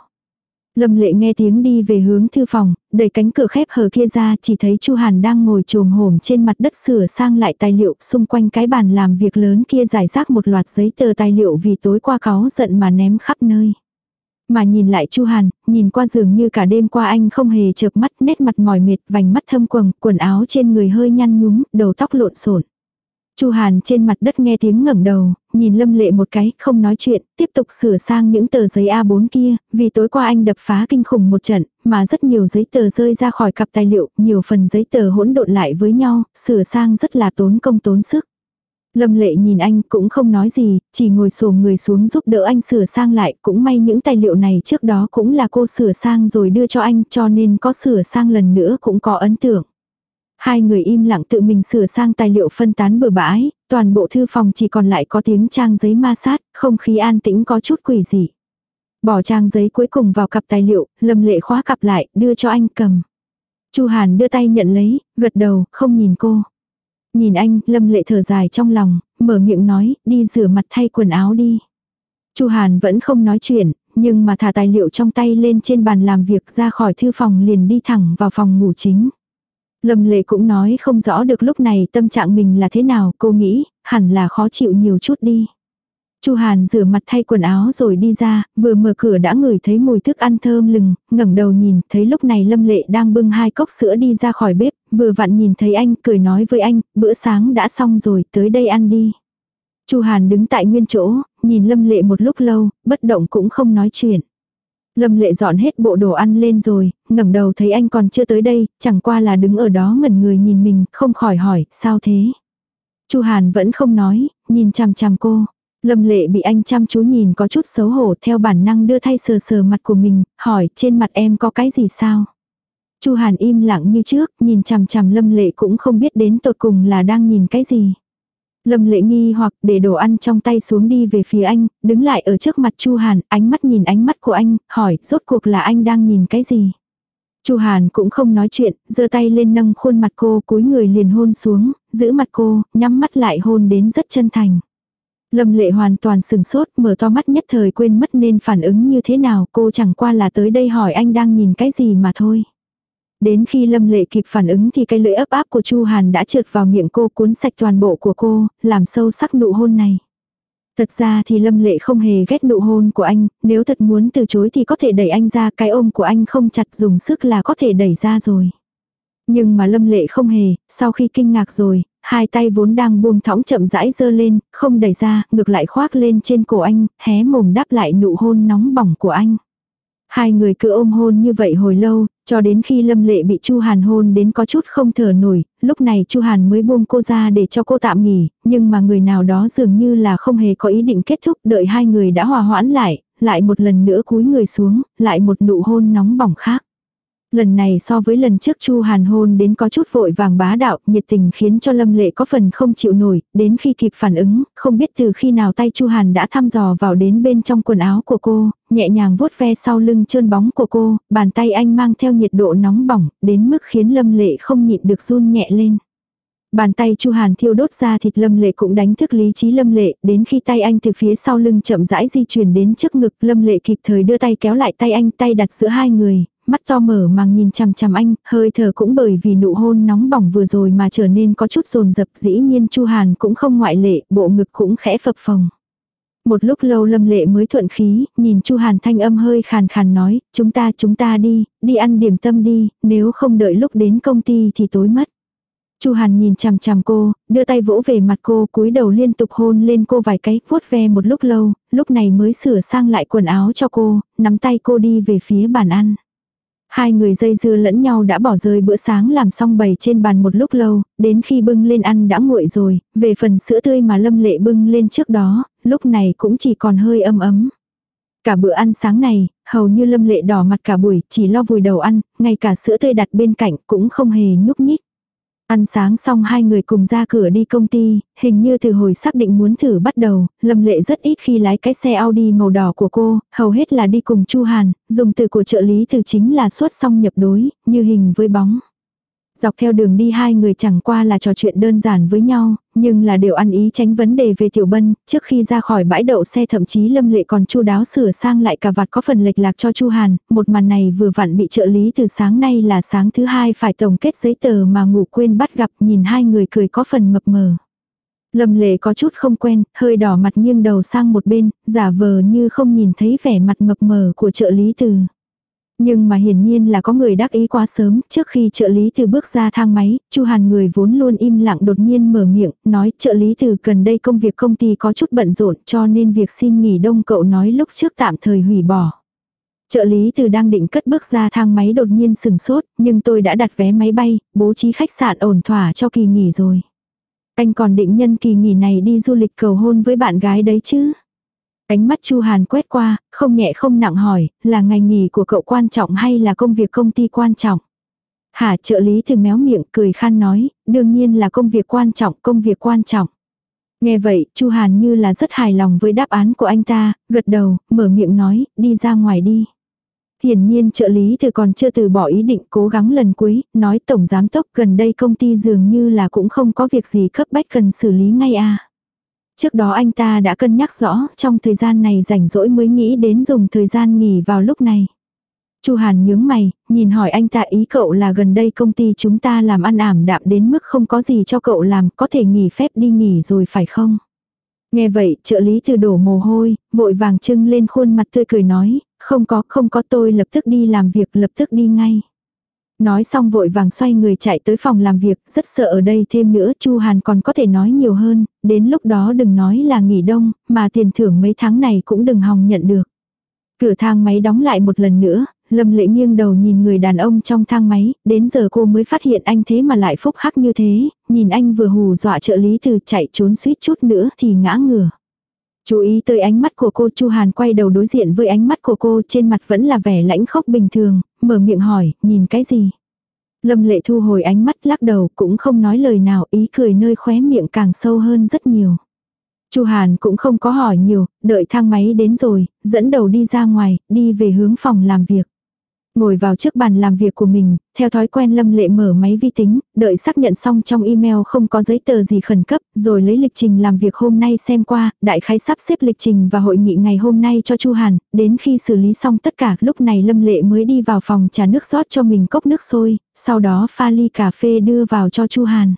Speaker 1: Lâm lệ nghe tiếng đi về hướng thư phòng, đẩy cánh cửa khép hờ kia ra chỉ thấy Chu Hàn đang ngồi trồm hổm trên mặt đất sửa sang lại tài liệu xung quanh cái bàn làm việc lớn kia giải rác một loạt giấy tờ tài liệu vì tối qua cáu giận mà ném khắp nơi. Mà nhìn lại Chu Hàn, nhìn qua giường như cả đêm qua anh không hề chợp mắt, nét mặt mỏi mệt, vành mắt thâm quầng, quần áo trên người hơi nhăn nhúm, đầu tóc lộn xộn. Chu Hàn trên mặt đất nghe tiếng ngẩng đầu, nhìn Lâm Lệ một cái, không nói chuyện, tiếp tục sửa sang những tờ giấy A4 kia, vì tối qua anh đập phá kinh khủng một trận, mà rất nhiều giấy tờ rơi ra khỏi cặp tài liệu, nhiều phần giấy tờ hỗn độn lại với nhau, sửa sang rất là tốn công tốn sức. Lâm lệ nhìn anh cũng không nói gì, chỉ ngồi xổm người xuống giúp đỡ anh sửa sang lại, cũng may những tài liệu này trước đó cũng là cô sửa sang rồi đưa cho anh cho nên có sửa sang lần nữa cũng có ấn tượng. Hai người im lặng tự mình sửa sang tài liệu phân tán bừa bãi, toàn bộ thư phòng chỉ còn lại có tiếng trang giấy ma sát, không khí an tĩnh có chút quỷ dị. Bỏ trang giấy cuối cùng vào cặp tài liệu, lâm lệ khóa cặp lại, đưa cho anh cầm. Chu Hàn đưa tay nhận lấy, gật đầu, không nhìn cô. Nhìn anh, lâm lệ thở dài trong lòng, mở miệng nói, đi rửa mặt thay quần áo đi. Chu Hàn vẫn không nói chuyện, nhưng mà thả tài liệu trong tay lên trên bàn làm việc ra khỏi thư phòng liền đi thẳng vào phòng ngủ chính. Lâm lệ cũng nói không rõ được lúc này tâm trạng mình là thế nào, cô nghĩ, hẳn là khó chịu nhiều chút đi. Chu Hàn rửa mặt thay quần áo rồi đi ra, vừa mở cửa đã ngửi thấy mùi thức ăn thơm lừng, ngẩng đầu nhìn, thấy lúc này Lâm Lệ đang bưng hai cốc sữa đi ra khỏi bếp, vừa vặn nhìn thấy anh, cười nói với anh, bữa sáng đã xong rồi, tới đây ăn đi. Chu Hàn đứng tại nguyên chỗ, nhìn Lâm Lệ một lúc lâu, bất động cũng không nói chuyện. Lâm Lệ dọn hết bộ đồ ăn lên rồi, ngẩng đầu thấy anh còn chưa tới đây, chẳng qua là đứng ở đó ngẩn người nhìn mình, không khỏi hỏi, sao thế? Chu Hàn vẫn không nói, nhìn chằm chằm cô. Lâm lệ bị anh chăm chú nhìn có chút xấu hổ theo bản năng đưa thay sờ sờ mặt của mình, hỏi trên mặt em có cái gì sao? Chu Hàn im lặng như trước, nhìn chằm chằm Lâm Lệ cũng không biết đến tột cùng là đang nhìn cái gì. Lâm Lệ nghi hoặc để đồ ăn trong tay xuống đi về phía anh, đứng lại ở trước mặt Chu Hàn, ánh mắt nhìn ánh mắt của anh, hỏi rốt cuộc là anh đang nhìn cái gì. Chu Hàn cũng không nói chuyện, giơ tay lên nâng khuôn mặt cô, cúi người liền hôn xuống, giữ mặt cô, nhắm mắt lại hôn đến rất chân thành. Lâm lệ hoàn toàn sừng sốt, mở to mắt nhất thời quên mất nên phản ứng như thế nào, cô chẳng qua là tới đây hỏi anh đang nhìn cái gì mà thôi. Đến khi Lâm Lệ kịp phản ứng thì cái lưỡi ấp áp của Chu Hàn đã trượt vào miệng cô cuốn sạch toàn bộ của cô, làm sâu sắc nụ hôn này. Thật ra thì Lâm Lệ không hề ghét nụ hôn của anh, nếu thật muốn từ chối thì có thể đẩy anh ra, cái ôm của anh không chặt dùng sức là có thể đẩy ra rồi. Nhưng mà Lâm Lệ không hề, sau khi kinh ngạc rồi, hai tay vốn đang buông thõng chậm rãi giơ lên, không đẩy ra, ngược lại khoác lên trên cổ anh, hé mồm đáp lại nụ hôn nóng bỏng của anh. Hai người cứ ôm hôn như vậy hồi lâu, cho đến khi Lâm Lệ bị Chu Hàn hôn đến có chút không thở nổi, lúc này Chu Hàn mới buông cô ra để cho cô tạm nghỉ, nhưng mà người nào đó dường như là không hề có ý định kết thúc, đợi hai người đã hòa hoãn lại, lại một lần nữa cúi người xuống, lại một nụ hôn nóng bỏng khác. Lần này so với lần trước Chu Hàn hôn đến có chút vội vàng bá đạo, nhiệt tình khiến cho Lâm Lệ có phần không chịu nổi, đến khi kịp phản ứng, không biết từ khi nào tay Chu Hàn đã thăm dò vào đến bên trong quần áo của cô, nhẹ nhàng vuốt ve sau lưng trơn bóng của cô, bàn tay anh mang theo nhiệt độ nóng bỏng, đến mức khiến Lâm Lệ không nhịn được run nhẹ lên. Bàn tay Chu Hàn thiêu đốt ra thịt Lâm Lệ cũng đánh thức lý trí Lâm Lệ, đến khi tay anh từ phía sau lưng chậm rãi di chuyển đến trước ngực, Lâm Lệ kịp thời đưa tay kéo lại tay anh, tay đặt giữa hai người, mắt to mở màng nhìn chằm chằm anh, hơi thở cũng bởi vì nụ hôn nóng bỏng vừa rồi mà trở nên có chút rồn rập, dĩ nhiên Chu Hàn cũng không ngoại lệ, bộ ngực cũng khẽ phập phồng. Một lúc lâu Lâm Lệ mới thuận khí, nhìn Chu Hàn thanh âm hơi khàn khàn nói, chúng ta chúng ta đi, đi ăn điểm tâm đi, nếu không đợi lúc đến công ty thì tối mất. Chu Hàn nhìn chằm chằm cô, đưa tay vỗ về mặt cô, cúi đầu liên tục hôn lên cô vài cái, vuốt ve một lúc lâu, lúc này mới sửa sang lại quần áo cho cô, nắm tay cô đi về phía bàn ăn. Hai người dây dưa lẫn nhau đã bỏ rơi bữa sáng làm xong bày trên bàn một lúc lâu, đến khi bưng lên ăn đã nguội rồi, về phần sữa tươi mà Lâm Lệ bưng lên trước đó, lúc này cũng chỉ còn hơi ấm ấm. Cả bữa ăn sáng này, hầu như Lâm Lệ đỏ mặt cả buổi, chỉ lo vùi đầu ăn, ngay cả sữa tươi đặt bên cạnh cũng không hề nhúc nhích. Ăn sáng xong hai người cùng ra cửa đi công ty, hình như từ hồi xác định muốn thử bắt đầu, Lâm Lệ rất ít khi lái cái xe Audi màu đỏ của cô, hầu hết là đi cùng Chu Hàn, dùng từ của trợ lý từ chính là xuất xong nhập đối, như hình với bóng. Dọc theo đường đi hai người chẳng qua là trò chuyện đơn giản với nhau, nhưng là đều ăn ý tránh vấn đề về tiểu bân, trước khi ra khỏi bãi đậu xe thậm chí lâm lệ còn chu đáo sửa sang lại cả vạt có phần lệch lạc cho chu Hàn, một màn này vừa vặn bị trợ lý từ sáng nay là sáng thứ hai phải tổng kết giấy tờ mà ngủ quên bắt gặp nhìn hai người cười có phần mập mờ. Lâm lệ có chút không quen, hơi đỏ mặt nghiêng đầu sang một bên, giả vờ như không nhìn thấy vẻ mặt mập mờ của trợ lý từ. Nhưng mà hiển nhiên là có người đắc ý quá sớm, trước khi trợ lý từ bước ra thang máy, Chu Hàn người vốn luôn im lặng đột nhiên mở miệng, nói trợ lý từ gần đây công việc công ty có chút bận rộn cho nên việc xin nghỉ đông cậu nói lúc trước tạm thời hủy bỏ. Trợ lý từ đang định cất bước ra thang máy đột nhiên sừng sốt, nhưng tôi đã đặt vé máy bay, bố trí khách sạn ổn thỏa cho kỳ nghỉ rồi. Anh còn định nhân kỳ nghỉ này đi du lịch cầu hôn với bạn gái đấy chứ? Ánh mắt Chu Hàn quét qua, không nhẹ không nặng hỏi, là ngành nghỉ của cậu quan trọng hay là công việc công ty quan trọng? Hả trợ lý từ méo miệng cười khan nói, đương nhiên là công việc quan trọng, công việc quan trọng. Nghe vậy, Chu Hàn như là rất hài lòng với đáp án của anh ta, gật đầu, mở miệng nói, đi ra ngoài đi. Hiển nhiên trợ lý từ còn chưa từ bỏ ý định cố gắng lần cuối, nói tổng giám đốc gần đây công ty dường như là cũng không có việc gì cấp bách cần xử lý ngay à. Trước đó anh ta đã cân nhắc rõ, trong thời gian này rảnh rỗi mới nghĩ đến dùng thời gian nghỉ vào lúc này. Chu Hàn nhướng mày, nhìn hỏi anh ta ý cậu là gần đây công ty chúng ta làm ăn ảm đạm đến mức không có gì cho cậu làm, có thể nghỉ phép đi nghỉ rồi phải không? Nghe vậy, trợ lý từ đổ mồ hôi, vội vàng trưng lên khuôn mặt tươi cười nói, không có, không có tôi lập tức đi làm việc, lập tức đi ngay. Nói xong vội vàng xoay người chạy tới phòng làm việc, rất sợ ở đây thêm nữa Chu Hàn còn có thể nói nhiều hơn, đến lúc đó đừng nói là nghỉ đông, mà tiền thưởng mấy tháng này cũng đừng hòng nhận được. Cửa thang máy đóng lại một lần nữa, Lâm lệ nghiêng đầu nhìn người đàn ông trong thang máy, đến giờ cô mới phát hiện anh thế mà lại phúc hắc như thế, nhìn anh vừa hù dọa trợ lý từ chạy trốn suýt chút nữa thì ngã ngửa. Chú ý tới ánh mắt của cô Chu Hàn quay đầu đối diện với ánh mắt của cô trên mặt vẫn là vẻ lãnh khốc bình thường, mở miệng hỏi, nhìn cái gì? Lâm lệ thu hồi ánh mắt lắc đầu cũng không nói lời nào ý cười nơi khóe miệng càng sâu hơn rất nhiều. Chu Hàn cũng không có hỏi nhiều, đợi thang máy đến rồi, dẫn đầu đi ra ngoài, đi về hướng phòng làm việc. Ngồi vào trước bàn làm việc của mình, theo thói quen Lâm Lệ mở máy vi tính, đợi xác nhận xong trong email không có giấy tờ gì khẩn cấp, rồi lấy lịch trình làm việc hôm nay xem qua, đại khái sắp xếp lịch trình và hội nghị ngày hôm nay cho Chu Hàn, đến khi xử lý xong tất cả, lúc này Lâm Lệ mới đi vào phòng trà nước rót cho mình cốc nước sôi, sau đó pha ly cà phê đưa vào cho Chu Hàn.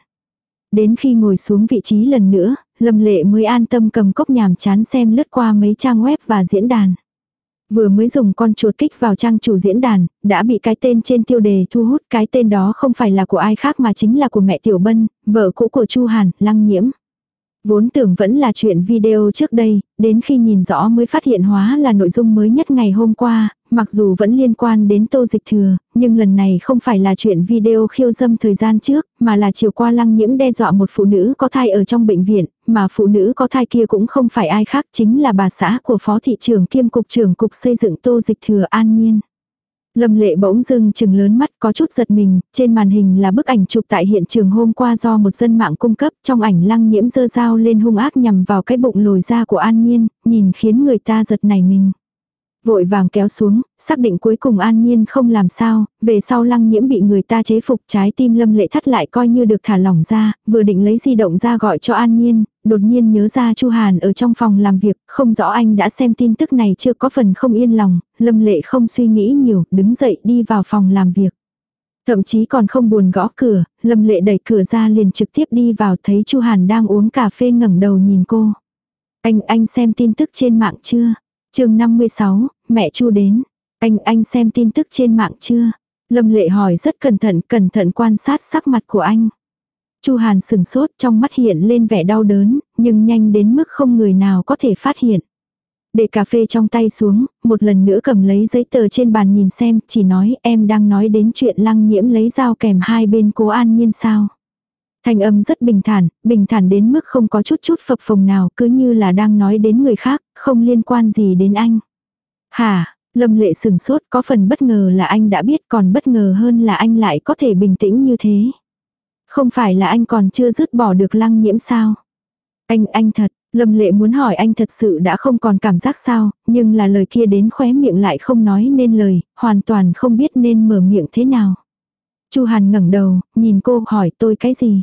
Speaker 1: Đến khi ngồi xuống vị trí lần nữa, Lâm Lệ mới an tâm cầm cốc nhàm chán xem lướt qua mấy trang web và diễn đàn. Vừa mới dùng con chuột kích vào trang chủ diễn đàn, đã bị cái tên trên tiêu đề thu hút. Cái tên đó không phải là của ai khác mà chính là của mẹ Tiểu Bân, vợ cũ của Chu Hàn, Lăng Nhiễm. Vốn tưởng vẫn là chuyện video trước đây, đến khi nhìn rõ mới phát hiện hóa là nội dung mới nhất ngày hôm qua, mặc dù vẫn liên quan đến tô dịch thừa, nhưng lần này không phải là chuyện video khiêu dâm thời gian trước, mà là chiều qua lăng nhiễm đe dọa một phụ nữ có thai ở trong bệnh viện, mà phụ nữ có thai kia cũng không phải ai khác chính là bà xã của phó thị trưởng kiêm cục trưởng cục xây dựng tô dịch thừa an nhiên. Lâm lệ bỗng dưng chừng lớn mắt có chút giật mình, trên màn hình là bức ảnh chụp tại hiện trường hôm qua do một dân mạng cung cấp, trong ảnh lăng nhiễm dơ dao lên hung ác nhằm vào cái bụng lồi ra của An Nhiên, nhìn khiến người ta giật nảy mình. Vội vàng kéo xuống, xác định cuối cùng an nhiên không làm sao, về sau lăng nhiễm bị người ta chế phục trái tim lâm lệ thắt lại coi như được thả lỏng ra, vừa định lấy di động ra gọi cho an nhiên, đột nhiên nhớ ra chu Hàn ở trong phòng làm việc, không rõ anh đã xem tin tức này chưa có phần không yên lòng, lâm lệ không suy nghĩ nhiều, đứng dậy đi vào phòng làm việc. Thậm chí còn không buồn gõ cửa, lâm lệ đẩy cửa ra liền trực tiếp đi vào thấy chu Hàn đang uống cà phê ngẩng đầu nhìn cô. Anh, anh xem tin tức trên mạng chưa? chương 56, mẹ Chu đến. Anh, anh xem tin tức trên mạng chưa? Lâm lệ hỏi rất cẩn thận, cẩn thận quan sát sắc mặt của anh. Chu Hàn sừng sốt trong mắt hiện lên vẻ đau đớn, nhưng nhanh đến mức không người nào có thể phát hiện. Để cà phê trong tay xuống, một lần nữa cầm lấy giấy tờ trên bàn nhìn xem, chỉ nói em đang nói đến chuyện lăng nhiễm lấy dao kèm hai bên cố an nhiên sao. Thanh âm rất bình thản, bình thản đến mức không có chút chút phập phồng nào, cứ như là đang nói đến người khác, không liên quan gì đến anh. Hả, Lâm lệ sừng sốt có phần bất ngờ là anh đã biết còn bất ngờ hơn là anh lại có thể bình tĩnh như thế. Không phải là anh còn chưa dứt bỏ được lăng nhiễm sao? Anh, anh thật, Lâm lệ muốn hỏi anh thật sự đã không còn cảm giác sao, nhưng là lời kia đến khóe miệng lại không nói nên lời, hoàn toàn không biết nên mở miệng thế nào. Chu Hàn ngẩng đầu, nhìn cô hỏi tôi cái gì?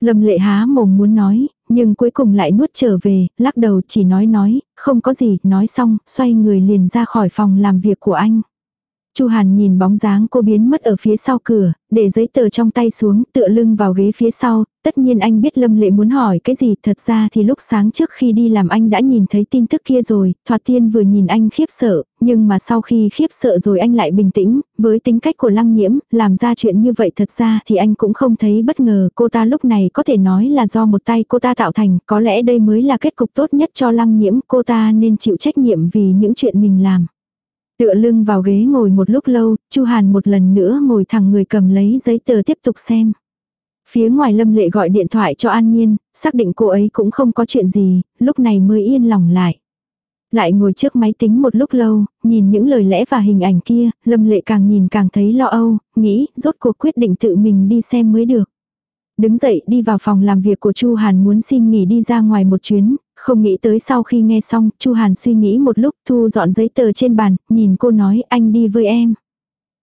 Speaker 1: Lâm lệ há mồm muốn nói, nhưng cuối cùng lại nuốt trở về, lắc đầu chỉ nói nói, không có gì, nói xong, xoay người liền ra khỏi phòng làm việc của anh. Chu Hàn nhìn bóng dáng cô biến mất ở phía sau cửa, để giấy tờ trong tay xuống, tựa lưng vào ghế phía sau, tất nhiên anh biết Lâm Lệ muốn hỏi cái gì, thật ra thì lúc sáng trước khi đi làm anh đã nhìn thấy tin tức kia rồi, Thoạt Tiên vừa nhìn anh khiếp sợ, nhưng mà sau khi khiếp sợ rồi anh lại bình tĩnh, với tính cách của Lăng Nhiễm, làm ra chuyện như vậy thật ra thì anh cũng không thấy bất ngờ, cô ta lúc này có thể nói là do một tay cô ta tạo thành, có lẽ đây mới là kết cục tốt nhất cho Lăng Nhiễm, cô ta nên chịu trách nhiệm vì những chuyện mình làm. Tựa lưng vào ghế ngồi một lúc lâu, Chu Hàn một lần nữa ngồi thẳng người cầm lấy giấy tờ tiếp tục xem. Phía ngoài Lâm Lệ gọi điện thoại cho An Nhiên, xác định cô ấy cũng không có chuyện gì, lúc này mới yên lòng lại. Lại ngồi trước máy tính một lúc lâu, nhìn những lời lẽ và hình ảnh kia, Lâm Lệ càng nhìn càng thấy lo âu, nghĩ rốt cuộc quyết định tự mình đi xem mới được. Đứng dậy đi vào phòng làm việc của Chu Hàn muốn xin nghỉ đi ra ngoài một chuyến, không nghĩ tới sau khi nghe xong, Chu Hàn suy nghĩ một lúc, thu dọn giấy tờ trên bàn, nhìn cô nói anh đi với em.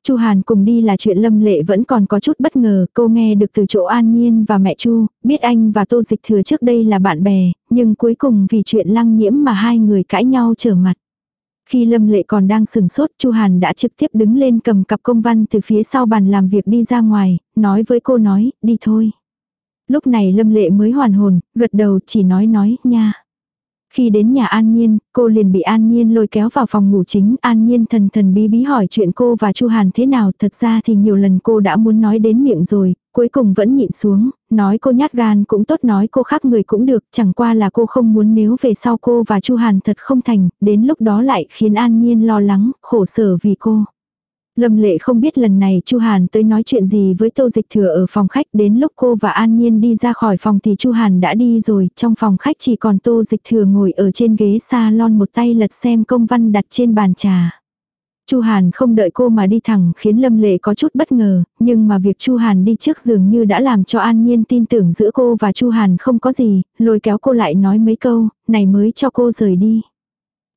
Speaker 1: Chu Hàn cùng đi là chuyện Lâm Lệ vẫn còn có chút bất ngờ, cô nghe được từ chỗ An Nhiên và mẹ Chu, biết anh và Tô Dịch Thừa trước đây là bạn bè, nhưng cuối cùng vì chuyện lăng nhiễm mà hai người cãi nhau trở mặt. Khi Lâm Lệ còn đang sừng sốt, Chu Hàn đã trực tiếp đứng lên cầm cặp công văn từ phía sau bàn làm việc đi ra ngoài, nói với cô nói, đi thôi. Lúc này Lâm Lệ mới hoàn hồn, gật đầu chỉ nói nói, nha. Khi đến nhà An Nhiên, cô liền bị An Nhiên lôi kéo vào phòng ngủ chính. An Nhiên thần thần bí bí hỏi chuyện cô và Chu Hàn thế nào. Thật ra thì nhiều lần cô đã muốn nói đến miệng rồi, cuối cùng vẫn nhịn xuống. Nói cô nhát gan cũng tốt nói cô khác người cũng được. Chẳng qua là cô không muốn nếu về sau cô và Chu Hàn thật không thành. Đến lúc đó lại khiến An Nhiên lo lắng, khổ sở vì cô. Lâm lệ không biết lần này Chu Hàn tới nói chuyện gì với Tô Dịch Thừa ở phòng khách đến lúc cô và An Nhiên đi ra khỏi phòng thì Chu Hàn đã đi rồi, trong phòng khách chỉ còn Tô Dịch Thừa ngồi ở trên ghế salon một tay lật xem công văn đặt trên bàn trà. Chu Hàn không đợi cô mà đi thẳng khiến Lâm Lệ có chút bất ngờ, nhưng mà việc Chu Hàn đi trước dường như đã làm cho An Nhiên tin tưởng giữa cô và Chu Hàn không có gì, lôi kéo cô lại nói mấy câu, này mới cho cô rời đi.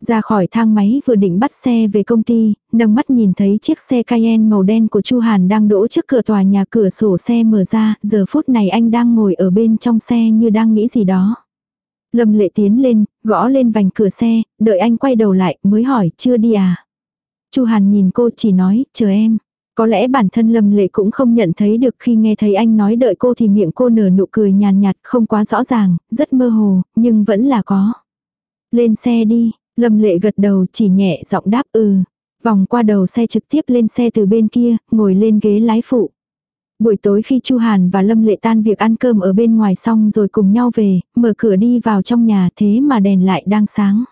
Speaker 1: Ra khỏi thang máy vừa định bắt xe về công ty, nâng mắt nhìn thấy chiếc xe Cayenne màu đen của Chu Hàn đang đỗ trước cửa tòa nhà cửa sổ xe mở ra, giờ phút này anh đang ngồi ở bên trong xe như đang nghĩ gì đó. Lâm lệ tiến lên, gõ lên vành cửa xe, đợi anh quay đầu lại mới hỏi chưa đi à. Chu Hàn nhìn cô chỉ nói, chờ em. Có lẽ bản thân Lâm Lệ cũng không nhận thấy được khi nghe thấy anh nói đợi cô thì miệng cô nở nụ cười nhàn nhạt không quá rõ ràng, rất mơ hồ, nhưng vẫn là có. Lên xe đi, Lâm lệ gật đầu chỉ nhẹ giọng đáp ừ. Vòng qua đầu xe trực tiếp lên xe từ bên kia, ngồi lên ghế lái phụ. Buổi tối khi Chu Hàn và Lâm Lệ tan việc ăn cơm ở bên ngoài xong rồi cùng nhau về, mở cửa đi vào trong nhà thế mà đèn lại đang sáng.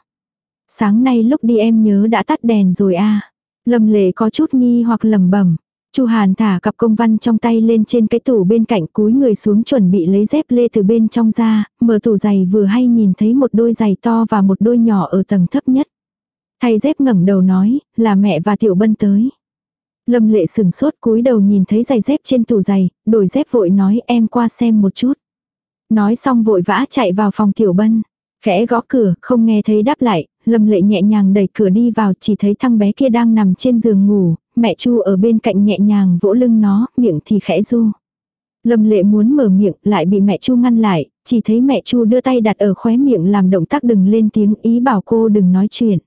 Speaker 1: Sáng nay lúc đi em nhớ đã tắt đèn rồi à. Lâm lệ có chút nghi hoặc lẩm bẩm. Chu Hàn thả cặp công văn trong tay lên trên cái tủ bên cạnh cúi người xuống chuẩn bị lấy dép lê từ bên trong ra, mở tủ giày vừa hay nhìn thấy một đôi giày to và một đôi nhỏ ở tầng thấp nhất. Thay dép ngẩng đầu nói, là mẹ và Tiểu Bân tới. Lâm lệ sừng sốt cúi đầu nhìn thấy giày dép trên tủ giày, đổi dép vội nói em qua xem một chút. Nói xong vội vã chạy vào phòng Tiểu Bân. Khẽ gõ cửa, không nghe thấy đáp lại, Lâm lệ nhẹ nhàng đẩy cửa đi vào chỉ thấy thằng bé kia đang nằm trên giường ngủ, mẹ Chu ở bên cạnh nhẹ nhàng vỗ lưng nó, miệng thì khẽ du. Lâm lệ muốn mở miệng lại bị mẹ Chu ngăn lại, chỉ thấy mẹ Chu đưa tay đặt ở khóe miệng làm động tác đừng lên tiếng ý bảo cô đừng nói chuyện.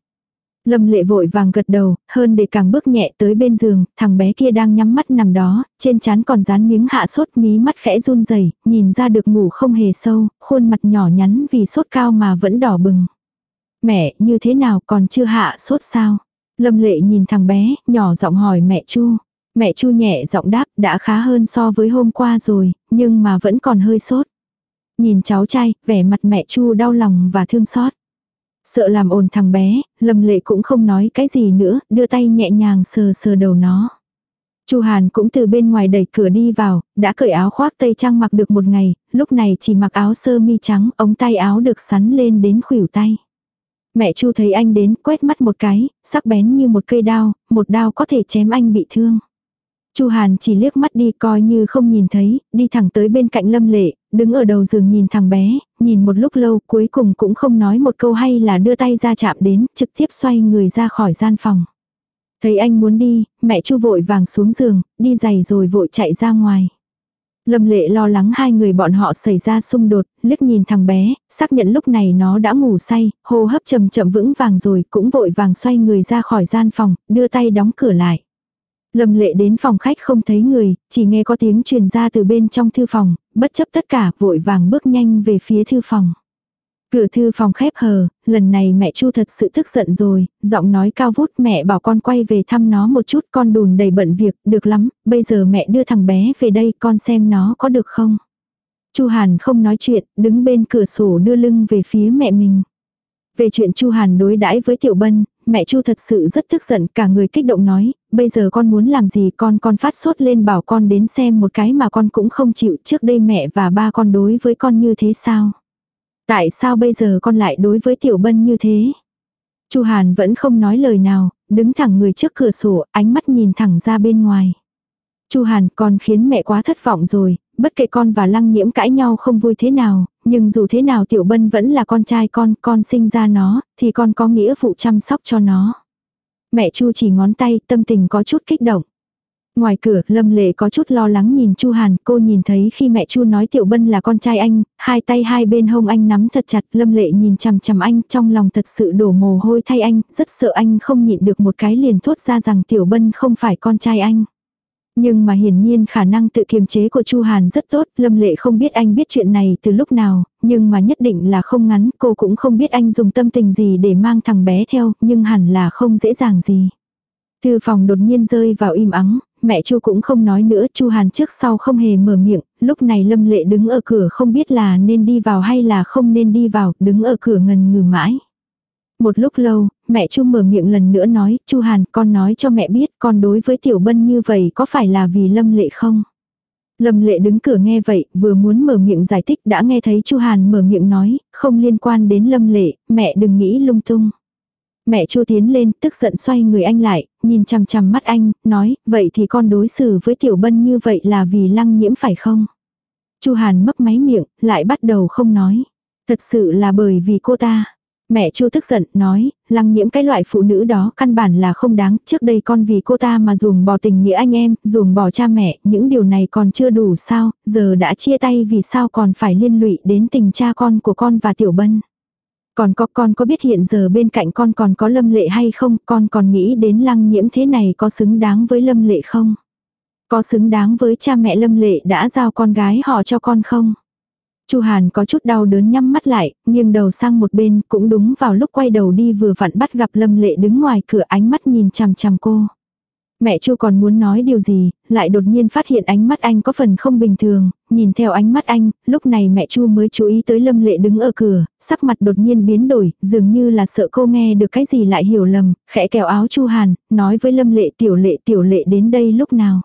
Speaker 1: Lâm lệ vội vàng gật đầu, hơn để càng bước nhẹ tới bên giường, thằng bé kia đang nhắm mắt nằm đó, trên trán còn dán miếng hạ sốt mí mắt khẽ run rẩy nhìn ra được ngủ không hề sâu, khuôn mặt nhỏ nhắn vì sốt cao mà vẫn đỏ bừng. Mẹ, như thế nào còn chưa hạ sốt sao? Lâm lệ nhìn thằng bé, nhỏ giọng hỏi mẹ Chu. Mẹ Chu nhẹ giọng đáp đã khá hơn so với hôm qua rồi, nhưng mà vẫn còn hơi sốt. Nhìn cháu trai, vẻ mặt mẹ Chu đau lòng và thương xót. Sợ làm ồn thằng bé, Lâm Lệ cũng không nói cái gì nữa, đưa tay nhẹ nhàng sờ sờ đầu nó. Chu Hàn cũng từ bên ngoài đẩy cửa đi vào, đã cởi áo khoác tây trang mặc được một ngày, lúc này chỉ mặc áo sơ mi trắng, ống tay áo được sắn lên đến khuỷu tay. Mẹ Chu thấy anh đến, quét mắt một cái, sắc bén như một cây đao, một đao có thể chém anh bị thương. Chu Hàn chỉ liếc mắt đi coi như không nhìn thấy, đi thẳng tới bên cạnh Lâm Lệ, đứng ở đầu giường nhìn thằng bé, nhìn một lúc lâu cuối cùng cũng không nói một câu hay là đưa tay ra chạm đến, trực tiếp xoay người ra khỏi gian phòng. Thấy anh muốn đi, mẹ Chu vội vàng xuống giường, đi giày rồi vội chạy ra ngoài. Lâm lệ lo lắng hai người bọn họ xảy ra xung đột, liếc nhìn thằng bé, xác nhận lúc này nó đã ngủ say, hô hấp chậm chậm vững vàng rồi cũng vội vàng xoay người ra khỏi gian phòng, đưa tay đóng cửa lại. Lâm lệ đến phòng khách không thấy người, chỉ nghe có tiếng truyền ra từ bên trong thư phòng, bất chấp tất cả vội vàng bước nhanh về phía thư phòng. Cửa thư phòng khép hờ, lần này mẹ Chu thật sự tức giận rồi, giọng nói cao vút mẹ bảo con quay về thăm nó một chút con đùn đầy bận việc, được lắm, bây giờ mẹ đưa thằng bé về đây con xem nó có được không. Chu Hàn không nói chuyện, đứng bên cửa sổ đưa lưng về phía mẹ mình. Về chuyện Chu Hàn đối đãi với Tiểu Bân, mẹ Chu thật sự rất tức giận, cả người kích động nói, bây giờ con muốn làm gì con con phát sốt lên bảo con đến xem một cái mà con cũng không chịu trước đây mẹ và ba con đối với con như thế sao. Tại sao bây giờ con lại đối với Tiểu Bân như thế? Chu Hàn vẫn không nói lời nào, đứng thẳng người trước cửa sổ, ánh mắt nhìn thẳng ra bên ngoài. Chu Hàn, con khiến mẹ quá thất vọng rồi, bất kể con và Lăng Nhiễm cãi nhau không vui thế nào, nhưng dù thế nào Tiểu Bân vẫn là con trai con, con sinh ra nó, thì con có nghĩa vụ chăm sóc cho nó. Mẹ Chu chỉ ngón tay, tâm tình có chút kích động. Ngoài cửa, Lâm Lệ có chút lo lắng nhìn Chu Hàn, cô nhìn thấy khi mẹ Chu nói Tiểu Bân là con trai anh, hai tay hai bên hông anh nắm thật chặt, Lâm Lệ nhìn chằm chằm anh, trong lòng thật sự đổ mồ hôi thay anh, rất sợ anh không nhịn được một cái liền thốt ra rằng Tiểu Bân không phải con trai anh. Nhưng mà hiển nhiên khả năng tự kiềm chế của Chu Hàn rất tốt, Lâm Lệ không biết anh biết chuyện này từ lúc nào, nhưng mà nhất định là không ngắn, cô cũng không biết anh dùng tâm tình gì để mang thằng bé theo, nhưng hẳn là không dễ dàng gì. Thư phòng đột nhiên rơi vào im ắng, mẹ Chu cũng không nói nữa, Chu Hàn trước sau không hề mở miệng, lúc này Lâm Lệ đứng ở cửa không biết là nên đi vào hay là không nên đi vào, đứng ở cửa ngần ngừ mãi. Một lúc lâu, mẹ Chu mở miệng lần nữa nói, Chu Hàn, con nói cho mẹ biết, con đối với Tiểu Bân như vậy có phải là vì Lâm Lệ không? Lâm Lệ đứng cửa nghe vậy, vừa muốn mở miệng giải thích đã nghe thấy Chu Hàn mở miệng nói, không liên quan đến Lâm Lệ, mẹ đừng nghĩ lung tung. Mẹ Chu tiến lên, tức giận xoay người anh lại, nhìn chằm chằm mắt anh, nói, vậy thì con đối xử với Tiểu Bân như vậy là vì lăng nhiễm phải không? Chu Hàn mấp máy miệng, lại bắt đầu không nói. Thật sự là bởi vì cô ta. Mẹ Chu tức giận, nói, lăng nhiễm cái loại phụ nữ đó căn bản là không đáng, trước đây con vì cô ta mà ruồng bỏ tình nghĩa anh em, ruồng bỏ cha mẹ, những điều này còn chưa đủ sao, giờ đã chia tay vì sao còn phải liên lụy đến tình cha con của con và Tiểu Bân. Còn có con có biết hiện giờ bên cạnh con còn có lâm lệ hay không, con còn nghĩ đến lăng nhiễm thế này có xứng đáng với lâm lệ không? Có xứng đáng với cha mẹ lâm lệ đã giao con gái họ cho con không? Chu Hàn có chút đau đớn nhắm mắt lại, nghiêng đầu sang một bên, cũng đúng vào lúc quay đầu đi vừa vặn bắt gặp Lâm Lệ đứng ngoài cửa ánh mắt nhìn chằm chằm cô. Mẹ Chu còn muốn nói điều gì, lại đột nhiên phát hiện ánh mắt anh có phần không bình thường, nhìn theo ánh mắt anh, lúc này mẹ Chu mới chú ý tới Lâm Lệ đứng ở cửa, sắc mặt đột nhiên biến đổi, dường như là sợ cô nghe được cái gì lại hiểu lầm, khẽ kéo áo Chu Hàn, nói với Lâm Lệ tiểu lệ tiểu lệ đến đây lúc nào.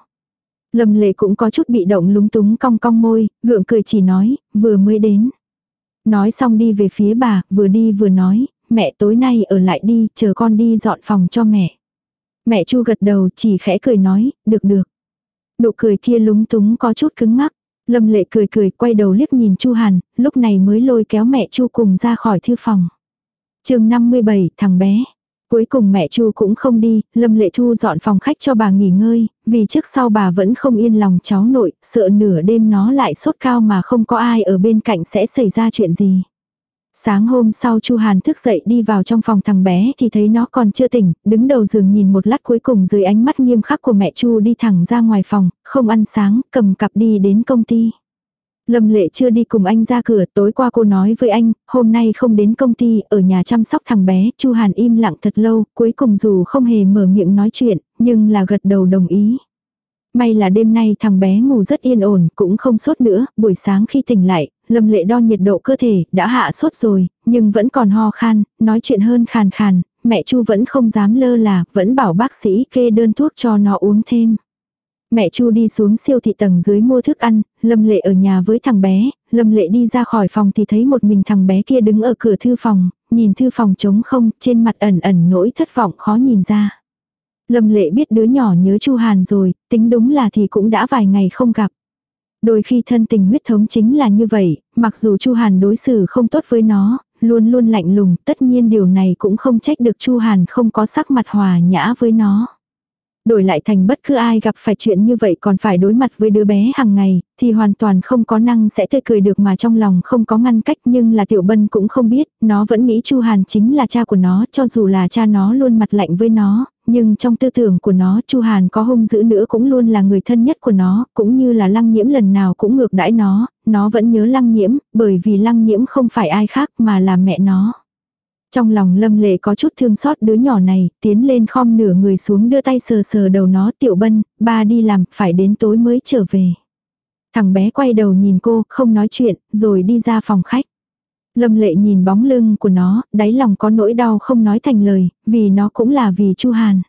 Speaker 1: Lâm Lệ cũng có chút bị động lúng túng cong cong môi, gượng cười chỉ nói, vừa mới đến. Nói xong đi về phía bà, vừa đi vừa nói, mẹ tối nay ở lại đi, chờ con đi dọn phòng cho mẹ. Mẹ Chu gật đầu chỉ khẽ cười nói, được được. Nụ cười kia lúng túng có chút cứng ngắc. Lâm lệ cười cười quay đầu liếc nhìn Chu Hàn, lúc này mới lôi kéo mẹ Chu cùng ra khỏi thư phòng. chương 57, thằng bé. Cuối cùng mẹ Chu cũng không đi, Lâm Lệ Thu dọn phòng khách cho bà nghỉ ngơi, vì trước sau bà vẫn không yên lòng cháu nội, sợ nửa đêm nó lại sốt cao mà không có ai ở bên cạnh sẽ xảy ra chuyện gì. Sáng hôm sau Chu Hàn thức dậy đi vào trong phòng thằng bé thì thấy nó còn chưa tỉnh, đứng đầu giường nhìn một lát cuối cùng dưới ánh mắt nghiêm khắc của mẹ Chu đi thẳng ra ngoài phòng, không ăn sáng, cầm cặp đi đến công ty. Lâm lệ chưa đi cùng anh ra cửa, tối qua cô nói với anh, hôm nay không đến công ty, ở nhà chăm sóc thằng bé, Chu Hàn im lặng thật lâu, cuối cùng dù không hề mở miệng nói chuyện, nhưng là gật đầu đồng ý. May là đêm nay thằng bé ngủ rất yên ổn, cũng không sốt nữa, buổi sáng khi tỉnh lại, Lâm lệ đo nhiệt độ cơ thể, đã hạ sốt rồi, nhưng vẫn còn ho khan, nói chuyện hơn khàn khàn, mẹ Chu vẫn không dám lơ là, vẫn bảo bác sĩ kê đơn thuốc cho nó uống thêm. Mẹ Chu đi xuống siêu thị tầng dưới mua thức ăn, Lâm Lệ ở nhà với thằng bé, Lâm Lệ đi ra khỏi phòng thì thấy một mình thằng bé kia đứng ở cửa thư phòng, nhìn thư phòng trống không, trên mặt ẩn ẩn nỗi thất vọng khó nhìn ra. Lâm Lệ biết đứa nhỏ nhớ Chu Hàn rồi, tính đúng là thì cũng đã vài ngày không gặp. Đôi khi thân tình huyết thống chính là như vậy, mặc dù Chu Hàn đối xử không tốt với nó, luôn luôn lạnh lùng, tất nhiên điều này cũng không trách được Chu Hàn không có sắc mặt hòa nhã với nó. Đổi lại thành bất cứ ai gặp phải chuyện như vậy còn phải đối mặt với đứa bé hàng ngày, thì hoàn toàn không có năng sẽ tươi cười được mà trong lòng không có ngăn cách nhưng là Tiểu Bân cũng không biết, nó vẫn nghĩ Chu Hàn chính là cha của nó cho dù là cha nó luôn mặt lạnh với nó, nhưng trong tư tưởng của nó Chu Hàn có hung dữ nữa cũng luôn là người thân nhất của nó, cũng như là lăng nhiễm lần nào cũng ngược đãi nó, nó vẫn nhớ lăng nhiễm, bởi vì lăng nhiễm không phải ai khác mà là mẹ nó. Trong lòng lâm lệ có chút thương xót đứa nhỏ này, tiến lên khom nửa người xuống đưa tay sờ sờ đầu nó tiểu bân, ba đi làm, phải đến tối mới trở về. Thằng bé quay đầu nhìn cô, không nói chuyện, rồi đi ra phòng khách. Lâm lệ nhìn bóng lưng của nó, đáy lòng có nỗi đau không nói thành lời, vì nó cũng là vì Chu Hàn.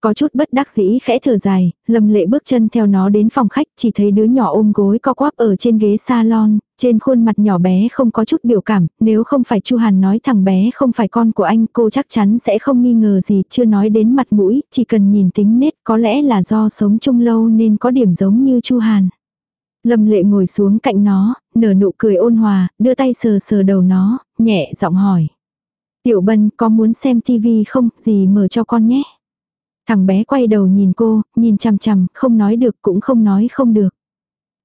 Speaker 1: Có chút bất đắc dĩ khẽ thở dài, lâm lệ bước chân theo nó đến phòng khách, chỉ thấy đứa nhỏ ôm gối co quắp ở trên ghế salon, trên khuôn mặt nhỏ bé không có chút biểu cảm, nếu không phải Chu Hàn nói thằng bé không phải con của anh, cô chắc chắn sẽ không nghi ngờ gì, chưa nói đến mặt mũi, chỉ cần nhìn tính nết, có lẽ là do sống chung lâu nên có điểm giống như Chu Hàn. Lâm lệ ngồi xuống cạnh nó, nở nụ cười ôn hòa, đưa tay sờ sờ đầu nó, nhẹ giọng hỏi. Tiểu bân có muốn xem tivi không, gì mở cho con nhé. Thằng bé quay đầu nhìn cô, nhìn chằm chằm, không nói được cũng không nói không được.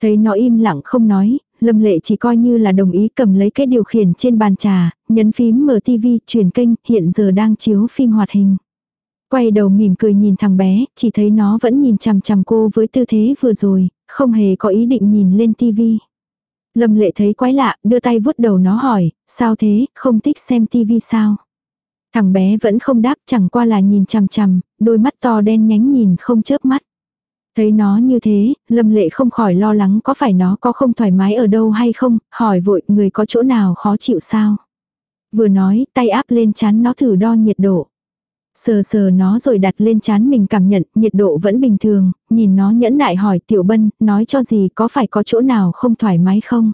Speaker 1: Thấy nó im lặng không nói, Lâm Lệ chỉ coi như là đồng ý cầm lấy cái điều khiển trên bàn trà, nhấn phím mở tivi, chuyển kênh, hiện giờ đang chiếu phim hoạt hình. Quay đầu mỉm cười nhìn thằng bé, chỉ thấy nó vẫn nhìn chằm chằm cô với tư thế vừa rồi, không hề có ý định nhìn lên tivi. Lâm Lệ thấy quái lạ, đưa tay vuốt đầu nó hỏi, sao thế, không thích xem tivi sao? Thằng bé vẫn không đáp chẳng qua là nhìn chằm chằm, đôi mắt to đen nhánh nhìn không chớp mắt. Thấy nó như thế, Lâm Lệ không khỏi lo lắng có phải nó có không thoải mái ở đâu hay không, hỏi vội người có chỗ nào khó chịu sao. Vừa nói, tay áp lên chán nó thử đo nhiệt độ. Sờ sờ nó rồi đặt lên chán mình cảm nhận, nhiệt độ vẫn bình thường, nhìn nó nhẫn nại hỏi Tiểu Bân, nói cho gì có phải có chỗ nào không thoải mái không?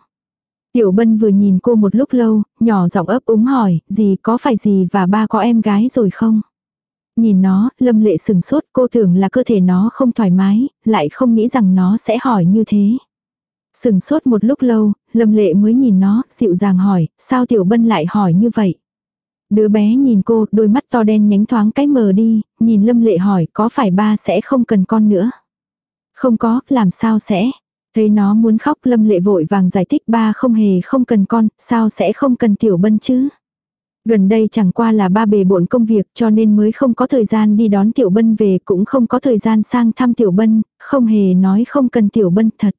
Speaker 1: Tiểu Bân vừa nhìn cô một lúc lâu, nhỏ giọng ấp úng hỏi, gì có phải gì và ba có em gái rồi không? Nhìn nó, lâm lệ sừng sốt cô tưởng là cơ thể nó không thoải mái, lại không nghĩ rằng nó sẽ hỏi như thế. Sừng sốt một lúc lâu, lâm lệ mới nhìn nó, dịu dàng hỏi, sao tiểu bân lại hỏi như vậy? Đứa bé nhìn cô, đôi mắt to đen nhánh thoáng cái mờ đi, nhìn lâm lệ hỏi có phải ba sẽ không cần con nữa? Không có, làm sao sẽ? Thấy nó muốn khóc lâm lệ vội vàng giải thích ba không hề không cần con, sao sẽ không cần tiểu bân chứ? Gần đây chẳng qua là ba bề bộn công việc cho nên mới không có thời gian đi đón Tiểu Bân về cũng không có thời gian sang thăm Tiểu Bân, không hề nói không cần Tiểu Bân thật.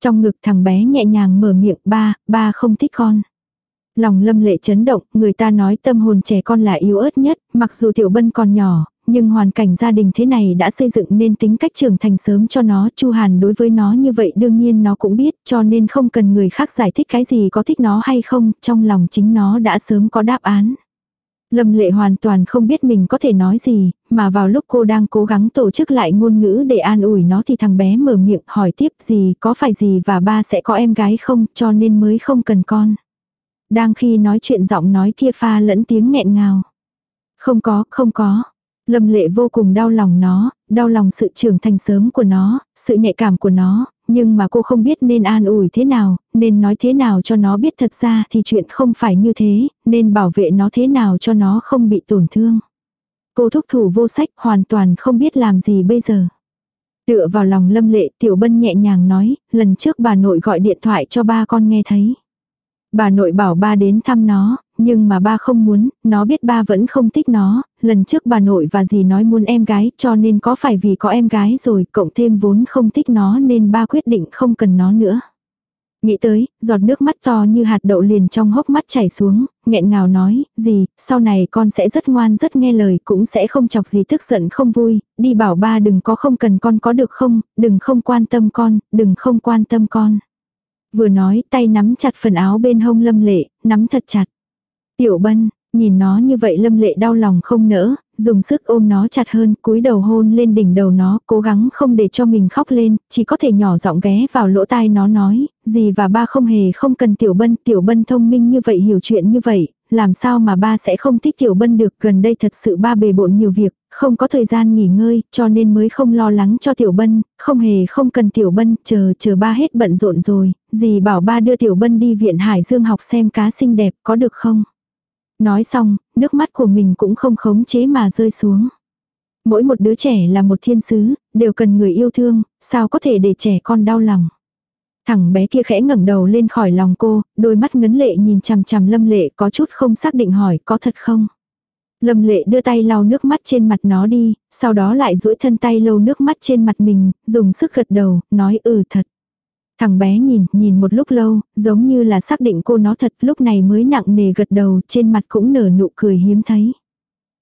Speaker 1: Trong ngực thằng bé nhẹ nhàng mở miệng ba, ba không thích con. Lòng lâm lệ chấn động, người ta nói tâm hồn trẻ con là yếu ớt nhất, mặc dù Tiểu Bân còn nhỏ, nhưng hoàn cảnh gia đình thế này đã xây dựng nên tính cách trưởng thành sớm cho nó, Chu Hàn đối với nó như vậy đương nhiên nó cũng biết, cho nên không cần người khác giải thích cái gì có thích nó hay không, trong lòng chính nó đã sớm có đáp án. Lâm lệ hoàn toàn không biết mình có thể nói gì, mà vào lúc cô đang cố gắng tổ chức lại ngôn ngữ để an ủi nó thì thằng bé mở miệng hỏi tiếp gì có phải gì và ba sẽ có em gái không cho nên mới không cần con. Đang khi nói chuyện giọng nói kia pha lẫn tiếng nghẹn ngào. Không có, không có. Lâm lệ vô cùng đau lòng nó, đau lòng sự trưởng thành sớm của nó, sự nhạy cảm của nó, nhưng mà cô không biết nên an ủi thế nào, nên nói thế nào cho nó biết thật ra thì chuyện không phải như thế, nên bảo vệ nó thế nào cho nó không bị tổn thương. Cô thúc thủ vô sách hoàn toàn không biết làm gì bây giờ. Tựa vào lòng lâm lệ tiểu bân nhẹ nhàng nói, lần trước bà nội gọi điện thoại cho ba con nghe thấy. Bà nội bảo ba đến thăm nó, nhưng mà ba không muốn, nó biết ba vẫn không thích nó, lần trước bà nội và dì nói muốn em gái cho nên có phải vì có em gái rồi cộng thêm vốn không thích nó nên ba quyết định không cần nó nữa. Nghĩ tới, giọt nước mắt to như hạt đậu liền trong hốc mắt chảy xuống, nghẹn ngào nói, gì, sau này con sẽ rất ngoan rất nghe lời cũng sẽ không chọc gì tức giận không vui, đi bảo ba đừng có không cần con có được không, đừng không quan tâm con, đừng không quan tâm con. Vừa nói tay nắm chặt phần áo bên hông lâm lệ, nắm thật chặt. Tiểu bân, nhìn nó như vậy lâm lệ đau lòng không nỡ, dùng sức ôm nó chặt hơn, cúi đầu hôn lên đỉnh đầu nó, cố gắng không để cho mình khóc lên, chỉ có thể nhỏ giọng ghé vào lỗ tai nó nói, gì và ba không hề không cần tiểu bân, tiểu bân thông minh như vậy hiểu chuyện như vậy, làm sao mà ba sẽ không thích tiểu bân được, gần đây thật sự ba bề bộn nhiều việc, không có thời gian nghỉ ngơi, cho nên mới không lo lắng cho tiểu bân, không hề không cần tiểu bân, chờ chờ ba hết bận rộn rồi, gì bảo ba đưa tiểu bân đi viện Hải Dương học xem cá xinh đẹp có được không? Nói xong, nước mắt của mình cũng không khống chế mà rơi xuống. Mỗi một đứa trẻ là một thiên sứ, đều cần người yêu thương, sao có thể để trẻ con đau lòng. Thằng bé kia khẽ ngẩng đầu lên khỏi lòng cô, đôi mắt ngấn lệ nhìn chằm chằm lâm lệ có chút không xác định hỏi có thật không. Lâm lệ đưa tay lau nước mắt trên mặt nó đi, sau đó lại duỗi thân tay lau nước mắt trên mặt mình, dùng sức gật đầu, nói ừ thật. Thằng bé nhìn, nhìn một lúc lâu, giống như là xác định cô nó thật, lúc này mới nặng nề gật đầu, trên mặt cũng nở nụ cười hiếm thấy.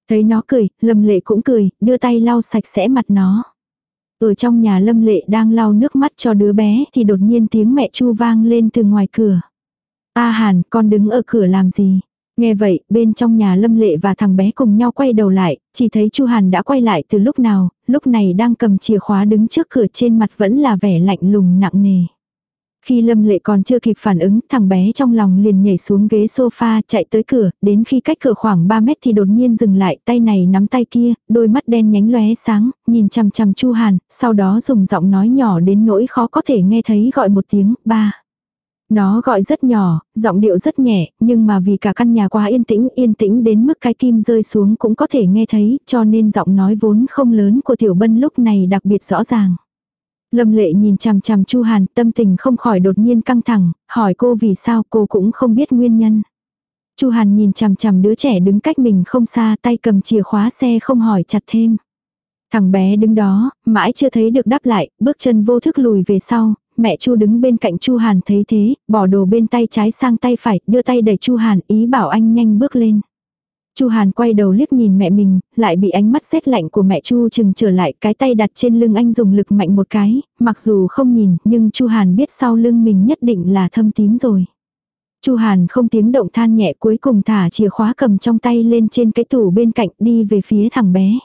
Speaker 1: Thấy nó cười, Lâm Lệ cũng cười, đưa tay lau sạch sẽ mặt nó. Ở trong nhà Lâm Lệ đang lau nước mắt cho đứa bé thì đột nhiên tiếng mẹ chu vang lên từ ngoài cửa. A Hàn, con đứng ở cửa làm gì? Nghe vậy, bên trong nhà Lâm Lệ và thằng bé cùng nhau quay đầu lại, chỉ thấy Chu Hàn đã quay lại từ lúc nào, lúc này đang cầm chìa khóa đứng trước cửa trên mặt vẫn là vẻ lạnh lùng nặng nề. Khi Lâm Lệ còn chưa kịp phản ứng, thằng bé trong lòng liền nhảy xuống ghế sofa, chạy tới cửa, đến khi cách cửa khoảng 3 mét thì đột nhiên dừng lại, tay này nắm tay kia, đôi mắt đen nhánh lóe sáng, nhìn chằm chằm Chu Hàn, sau đó dùng giọng nói nhỏ đến nỗi khó có thể nghe thấy gọi một tiếng, ba. Nó gọi rất nhỏ, giọng điệu rất nhẹ, nhưng mà vì cả căn nhà quá yên tĩnh, yên tĩnh đến mức cái kim rơi xuống cũng có thể nghe thấy, cho nên giọng nói vốn không lớn của Tiểu Bân lúc này đặc biệt rõ ràng. Lâm lệ nhìn chằm chằm Chu Hàn, tâm tình không khỏi đột nhiên căng thẳng, hỏi cô vì sao cô cũng không biết nguyên nhân. Chu Hàn nhìn chằm chằm đứa trẻ đứng cách mình không xa tay cầm chìa khóa xe không hỏi chặt thêm. Thằng bé đứng đó, mãi chưa thấy được đáp lại, bước chân vô thức lùi về sau, mẹ Chu đứng bên cạnh Chu Hàn thấy thế, bỏ đồ bên tay trái sang tay phải, đưa tay đẩy Chu Hàn ý bảo anh nhanh bước lên. Chu Hàn quay đầu liếc nhìn mẹ mình, lại bị ánh mắt rét lạnh của mẹ Chu chừng trở lại, cái tay đặt trên lưng anh dùng lực mạnh một cái, mặc dù không nhìn, nhưng Chu Hàn biết sau lưng mình nhất định là thâm tím rồi. Chu Hàn không tiếng động than nhẹ cuối cùng thả chìa khóa cầm trong tay lên trên cái tủ bên cạnh đi về phía thằng bé.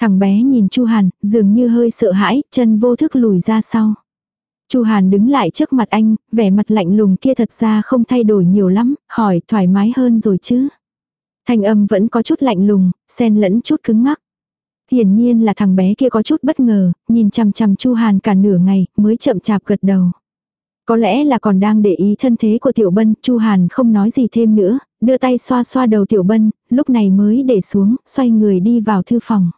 Speaker 1: Thằng bé nhìn Chu Hàn, dường như hơi sợ hãi, chân vô thức lùi ra sau. Chu Hàn đứng lại trước mặt anh, vẻ mặt lạnh lùng kia thật ra không thay đổi nhiều lắm, hỏi thoải mái hơn rồi chứ. Thanh âm vẫn có chút lạnh lùng, xen lẫn chút cứng ngắc. Hiển nhiên là thằng bé kia có chút bất ngờ, nhìn chằm chằm Chu Hàn cả nửa ngày, mới chậm chạp gật đầu. Có lẽ là còn đang để ý thân thế của Tiểu Bân, Chu Hàn không nói gì thêm nữa, đưa tay xoa xoa đầu Tiểu Bân, lúc này mới để xuống, xoay người đi vào thư phòng.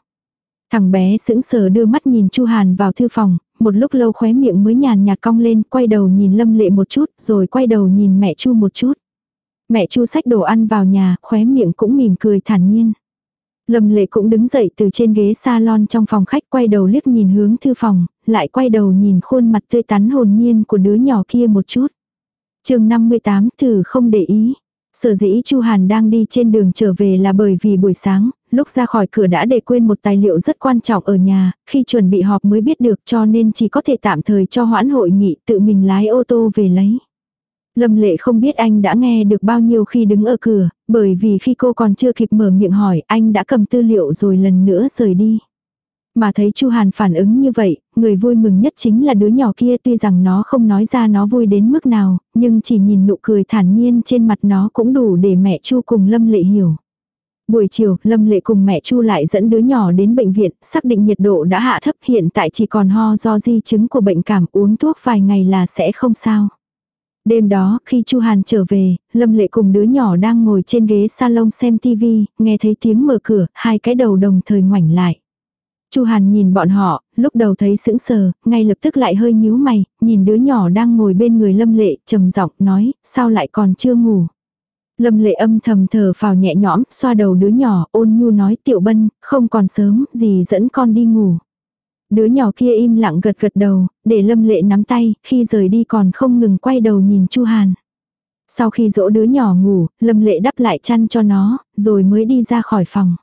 Speaker 1: Thằng bé sững sờ đưa mắt nhìn Chu Hàn vào thư phòng, một lúc lâu khóe miệng mới nhàn nhạt cong lên, quay đầu nhìn Lâm Lệ một chút, rồi quay đầu nhìn mẹ Chu một chút. Mẹ Chu xách đồ ăn vào nhà, khóe miệng cũng mỉm cười thản nhiên. Lâm Lệ cũng đứng dậy từ trên ghế salon trong phòng khách quay đầu liếc nhìn hướng thư phòng, lại quay đầu nhìn khuôn mặt tươi tắn hồn nhiên của đứa nhỏ kia một chút. chương 58 thử không để ý. Sở dĩ Chu Hàn đang đi trên đường trở về là bởi vì buổi sáng, lúc ra khỏi cửa đã để quên một tài liệu rất quan trọng ở nhà, khi chuẩn bị họp mới biết được cho nên chỉ có thể tạm thời cho hoãn hội nghị tự mình lái ô tô về lấy. Lâm lệ không biết anh đã nghe được bao nhiêu khi đứng ở cửa, bởi vì khi cô còn chưa kịp mở miệng hỏi anh đã cầm tư liệu rồi lần nữa rời đi. Mà thấy Chu Hàn phản ứng như vậy, người vui mừng nhất chính là đứa nhỏ kia tuy rằng nó không nói ra nó vui đến mức nào, nhưng chỉ nhìn nụ cười thản nhiên trên mặt nó cũng đủ để mẹ Chu cùng Lâm Lệ hiểu. Buổi chiều, Lâm Lệ cùng mẹ Chu lại dẫn đứa nhỏ đến bệnh viện, xác định nhiệt độ đã hạ thấp hiện tại chỉ còn ho do di chứng của bệnh cảm uống thuốc vài ngày là sẽ không sao. Đêm đó, khi Chu Hàn trở về, Lâm Lệ cùng đứa nhỏ đang ngồi trên ghế salon xem tivi, nghe thấy tiếng mở cửa, hai cái đầu đồng thời ngoảnh lại. Chu Hàn nhìn bọn họ, lúc đầu thấy sững sờ, ngay lập tức lại hơi nhíu mày, nhìn đứa nhỏ đang ngồi bên người Lâm Lệ, trầm giọng nói, sao lại còn chưa ngủ. Lâm Lệ âm thầm thở phào nhẹ nhõm, xoa đầu đứa nhỏ, ôn nhu nói tiểu bân, không còn sớm, gì dẫn con đi ngủ. Đứa nhỏ kia im lặng gật gật đầu, để Lâm Lệ nắm tay, khi rời đi còn không ngừng quay đầu nhìn Chu Hàn. Sau khi dỗ đứa nhỏ ngủ, Lâm Lệ đắp lại chăn cho nó, rồi mới đi ra khỏi phòng.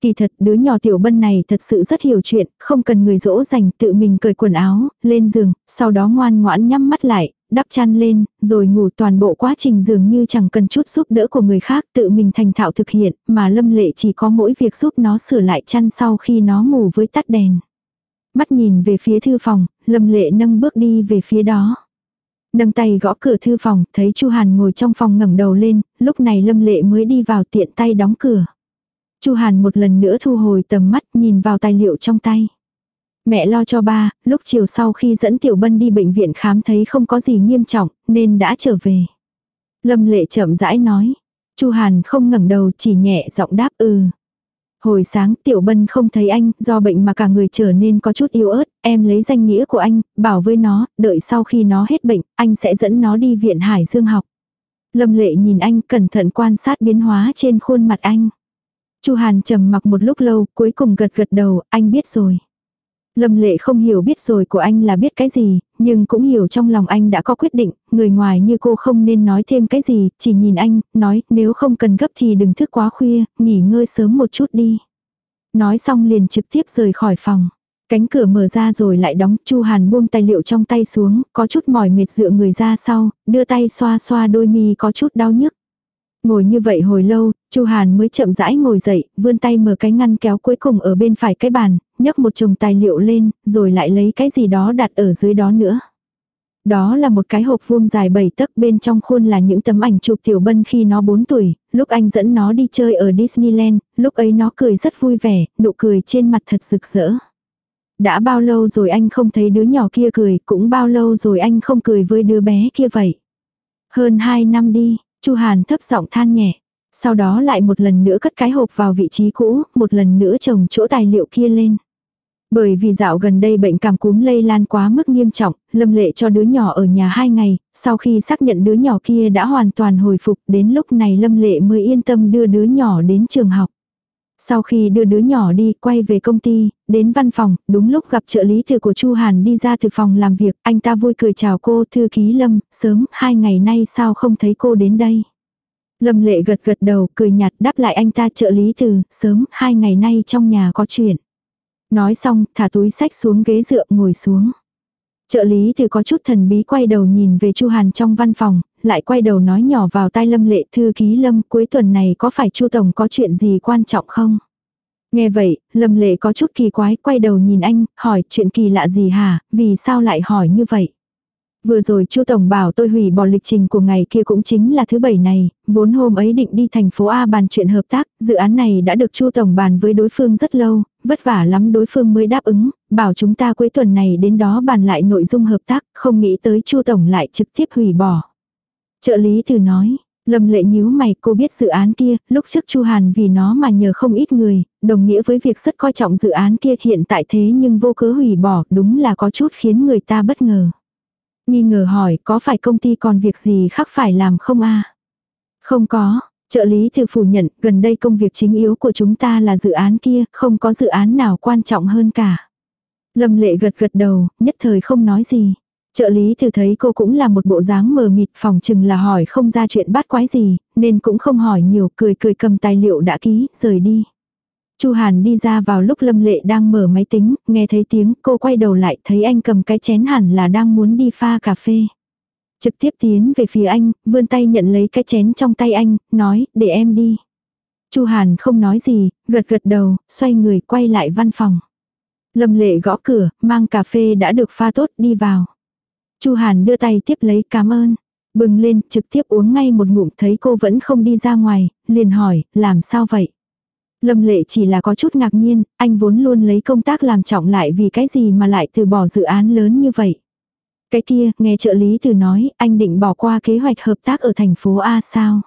Speaker 1: Kỳ thật đứa nhỏ tiểu bân này thật sự rất hiểu chuyện, không cần người dỗ dành tự mình cởi quần áo, lên giường, sau đó ngoan ngoãn nhắm mắt lại, đắp chăn lên, rồi ngủ toàn bộ quá trình dường như chẳng cần chút giúp đỡ của người khác tự mình thành thạo thực hiện, mà lâm lệ chỉ có mỗi việc giúp nó sửa lại chăn sau khi nó ngủ với tắt đèn. Mắt nhìn về phía thư phòng, lâm lệ nâng bước đi về phía đó. Nâng tay gõ cửa thư phòng, thấy Chu Hàn ngồi trong phòng ngẩng đầu lên, lúc này lâm lệ mới đi vào tiện tay đóng cửa. Chu Hàn một lần nữa thu hồi tầm mắt nhìn vào tài liệu trong tay. Mẹ lo cho ba, lúc chiều sau khi dẫn Tiểu Bân đi bệnh viện khám thấy không có gì nghiêm trọng, nên đã trở về. Lâm lệ chậm rãi nói. Chu Hàn không ngẩng đầu chỉ nhẹ giọng đáp ừ. Hồi sáng Tiểu Bân không thấy anh, do bệnh mà cả người trở nên có chút yếu ớt, em lấy danh nghĩa của anh, bảo với nó, đợi sau khi nó hết bệnh, anh sẽ dẫn nó đi viện Hải Dương học. Lâm lệ nhìn anh cẩn thận quan sát biến hóa trên khuôn mặt anh. Chu Hàn trầm mặc một lúc lâu, cuối cùng gật gật đầu, anh biết rồi. Lâm lệ không hiểu biết rồi của anh là biết cái gì, nhưng cũng hiểu trong lòng anh đã có quyết định, người ngoài như cô không nên nói thêm cái gì, chỉ nhìn anh, nói nếu không cần gấp thì đừng thức quá khuya, nghỉ ngơi sớm một chút đi. Nói xong liền trực tiếp rời khỏi phòng. Cánh cửa mở ra rồi lại đóng, Chu Hàn buông tài liệu trong tay xuống, có chút mỏi mệt dựa người ra sau, đưa tay xoa xoa đôi mi có chút đau nhức. Ngồi như vậy hồi lâu, Chu Hàn mới chậm rãi ngồi dậy, vươn tay mở cái ngăn kéo cuối cùng ở bên phải cái bàn, nhấc một chồng tài liệu lên, rồi lại lấy cái gì đó đặt ở dưới đó nữa. Đó là một cái hộp vuông dài 7 tấc bên trong khuôn là những tấm ảnh chụp Tiểu Bân khi nó 4 tuổi, lúc anh dẫn nó đi chơi ở Disneyland, lúc ấy nó cười rất vui vẻ, nụ cười trên mặt thật rực rỡ. Đã bao lâu rồi anh không thấy đứa nhỏ kia cười, cũng bao lâu rồi anh không cười với đứa bé kia vậy. Hơn 2 năm đi, Chu Hàn thấp giọng than nhẹ. Sau đó lại một lần nữa cất cái hộp vào vị trí cũ, một lần nữa trồng chỗ tài liệu kia lên. Bởi vì dạo gần đây bệnh cảm cúm lây lan quá mức nghiêm trọng, Lâm Lệ cho đứa nhỏ ở nhà hai ngày, sau khi xác nhận đứa nhỏ kia đã hoàn toàn hồi phục, đến lúc này Lâm Lệ mới yên tâm đưa đứa nhỏ đến trường học. Sau khi đưa đứa nhỏ đi, quay về công ty, đến văn phòng, đúng lúc gặp trợ lý thư của Chu Hàn đi ra từ phòng làm việc, anh ta vui cười chào cô, thư ký Lâm, sớm, hai ngày nay sao không thấy cô đến đây. Lâm lệ gật gật đầu, cười nhạt đáp lại anh ta trợ lý từ, sớm, hai ngày nay trong nhà có chuyện. Nói xong, thả túi sách xuống ghế dựa ngồi xuống. Trợ lý từ có chút thần bí quay đầu nhìn về Chu Hàn trong văn phòng, lại quay đầu nói nhỏ vào tai Lâm Lệ thư ký Lâm cuối tuần này có phải Chu Tổng có chuyện gì quan trọng không? Nghe vậy, Lâm Lệ có chút kỳ quái quay đầu nhìn anh, hỏi chuyện kỳ lạ gì hả, vì sao lại hỏi như vậy? Vừa rồi Chu tổng bảo tôi hủy bỏ lịch trình của ngày kia cũng chính là thứ bảy này, vốn hôm ấy định đi thành phố A bàn chuyện hợp tác, dự án này đã được Chu tổng bàn với đối phương rất lâu, vất vả lắm đối phương mới đáp ứng, bảo chúng ta cuối tuần này đến đó bàn lại nội dung hợp tác, không nghĩ tới Chu tổng lại trực tiếp hủy bỏ. Trợ lý từ nói, Lâm lệ nhíu mày cô biết dự án kia, lúc trước Chu Hàn vì nó mà nhờ không ít người, đồng nghĩa với việc rất coi trọng dự án kia hiện tại thế nhưng vô cớ hủy bỏ, đúng là có chút khiến người ta bất ngờ. Nghi ngờ hỏi có phải công ty còn việc gì khác phải làm không a Không có, trợ lý thư phủ nhận gần đây công việc chính yếu của chúng ta là dự án kia, không có dự án nào quan trọng hơn cả. Lâm lệ gật gật đầu, nhất thời không nói gì. Trợ lý từ thấy cô cũng là một bộ dáng mờ mịt phòng chừng là hỏi không ra chuyện bát quái gì, nên cũng không hỏi nhiều cười cười cầm tài liệu đã ký, rời đi. Chu Hàn đi ra vào lúc Lâm Lệ đang mở máy tính, nghe thấy tiếng cô quay đầu lại thấy anh cầm cái chén hẳn là đang muốn đi pha cà phê. Trực tiếp tiến về phía anh, vươn tay nhận lấy cái chén trong tay anh, nói, để em đi. Chu Hàn không nói gì, gật gật đầu, xoay người quay lại văn phòng. Lâm Lệ gõ cửa, mang cà phê đã được pha tốt đi vào. Chu Hàn đưa tay tiếp lấy cảm ơn. Bừng lên, trực tiếp uống ngay một ngụm thấy cô vẫn không đi ra ngoài, liền hỏi, làm sao vậy? Lâm lệ chỉ là có chút ngạc nhiên, anh vốn luôn lấy công tác làm trọng lại vì cái gì mà lại từ bỏ dự án lớn như vậy. Cái kia, nghe trợ lý từ nói, anh định bỏ qua kế hoạch hợp tác ở thành phố A sao?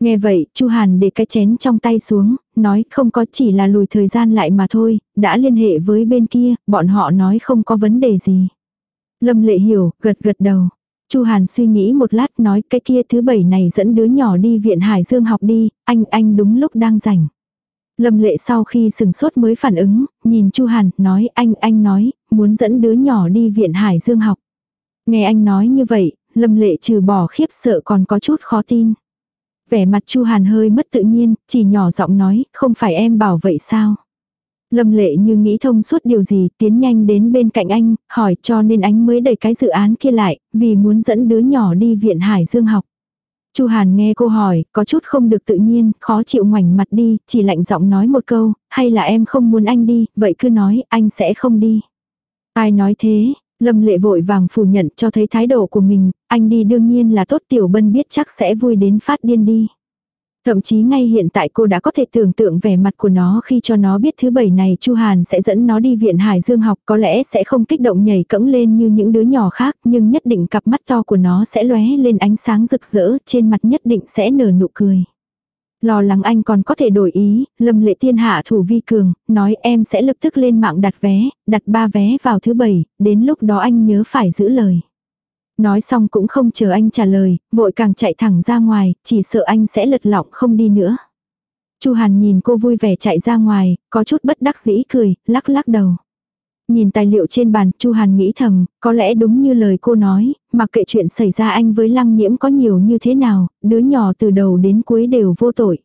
Speaker 1: Nghe vậy, Chu Hàn để cái chén trong tay xuống, nói không có chỉ là lùi thời gian lại mà thôi, đã liên hệ với bên kia, bọn họ nói không có vấn đề gì. Lâm lệ hiểu, gật gật đầu. Chu Hàn suy nghĩ một lát nói cái kia thứ bảy này dẫn đứa nhỏ đi viện Hải Dương học đi, anh anh đúng lúc đang rảnh. Lâm lệ sau khi sừng sốt mới phản ứng, nhìn Chu Hàn, nói anh, anh nói, muốn dẫn đứa nhỏ đi viện Hải Dương học. Nghe anh nói như vậy, Lâm lệ trừ bỏ khiếp sợ còn có chút khó tin. Vẻ mặt Chu Hàn hơi mất tự nhiên, chỉ nhỏ giọng nói, không phải em bảo vậy sao? Lâm lệ như nghĩ thông suốt điều gì, tiến nhanh đến bên cạnh anh, hỏi cho nên anh mới đẩy cái dự án kia lại, vì muốn dẫn đứa nhỏ đi viện Hải Dương học. Chu Hàn nghe cô hỏi, có chút không được tự nhiên, khó chịu ngoảnh mặt đi, chỉ lạnh giọng nói một câu, hay là em không muốn anh đi, vậy cứ nói, anh sẽ không đi. Ai nói thế, Lâm lệ vội vàng phủ nhận cho thấy thái độ của mình, anh đi đương nhiên là tốt tiểu bân biết chắc sẽ vui đến phát điên đi. Thậm chí ngay hiện tại cô đã có thể tưởng tượng vẻ mặt của nó khi cho nó biết thứ bảy này Chu Hàn sẽ dẫn nó đi viện Hải Dương học có lẽ sẽ không kích động nhảy cẫng lên như những đứa nhỏ khác nhưng nhất định cặp mắt to của nó sẽ lóe lên ánh sáng rực rỡ trên mặt nhất định sẽ nở nụ cười. Lo lắng anh còn có thể đổi ý, Lâm Lệ Tiên hạ thủ vi cường, nói em sẽ lập tức lên mạng đặt vé, đặt ba vé vào thứ bảy, đến lúc đó anh nhớ phải giữ lời. Nói xong cũng không chờ anh trả lời, vội càng chạy thẳng ra ngoài, chỉ sợ anh sẽ lật lọng không đi nữa. Chu Hàn nhìn cô vui vẻ chạy ra ngoài, có chút bất đắc dĩ cười, lắc lắc đầu. Nhìn tài liệu trên bàn, Chu Hàn nghĩ thầm, có lẽ đúng như lời cô nói, mặc kệ chuyện xảy ra anh với lăng nhiễm có nhiều như thế nào, đứa nhỏ từ đầu đến cuối đều vô tội.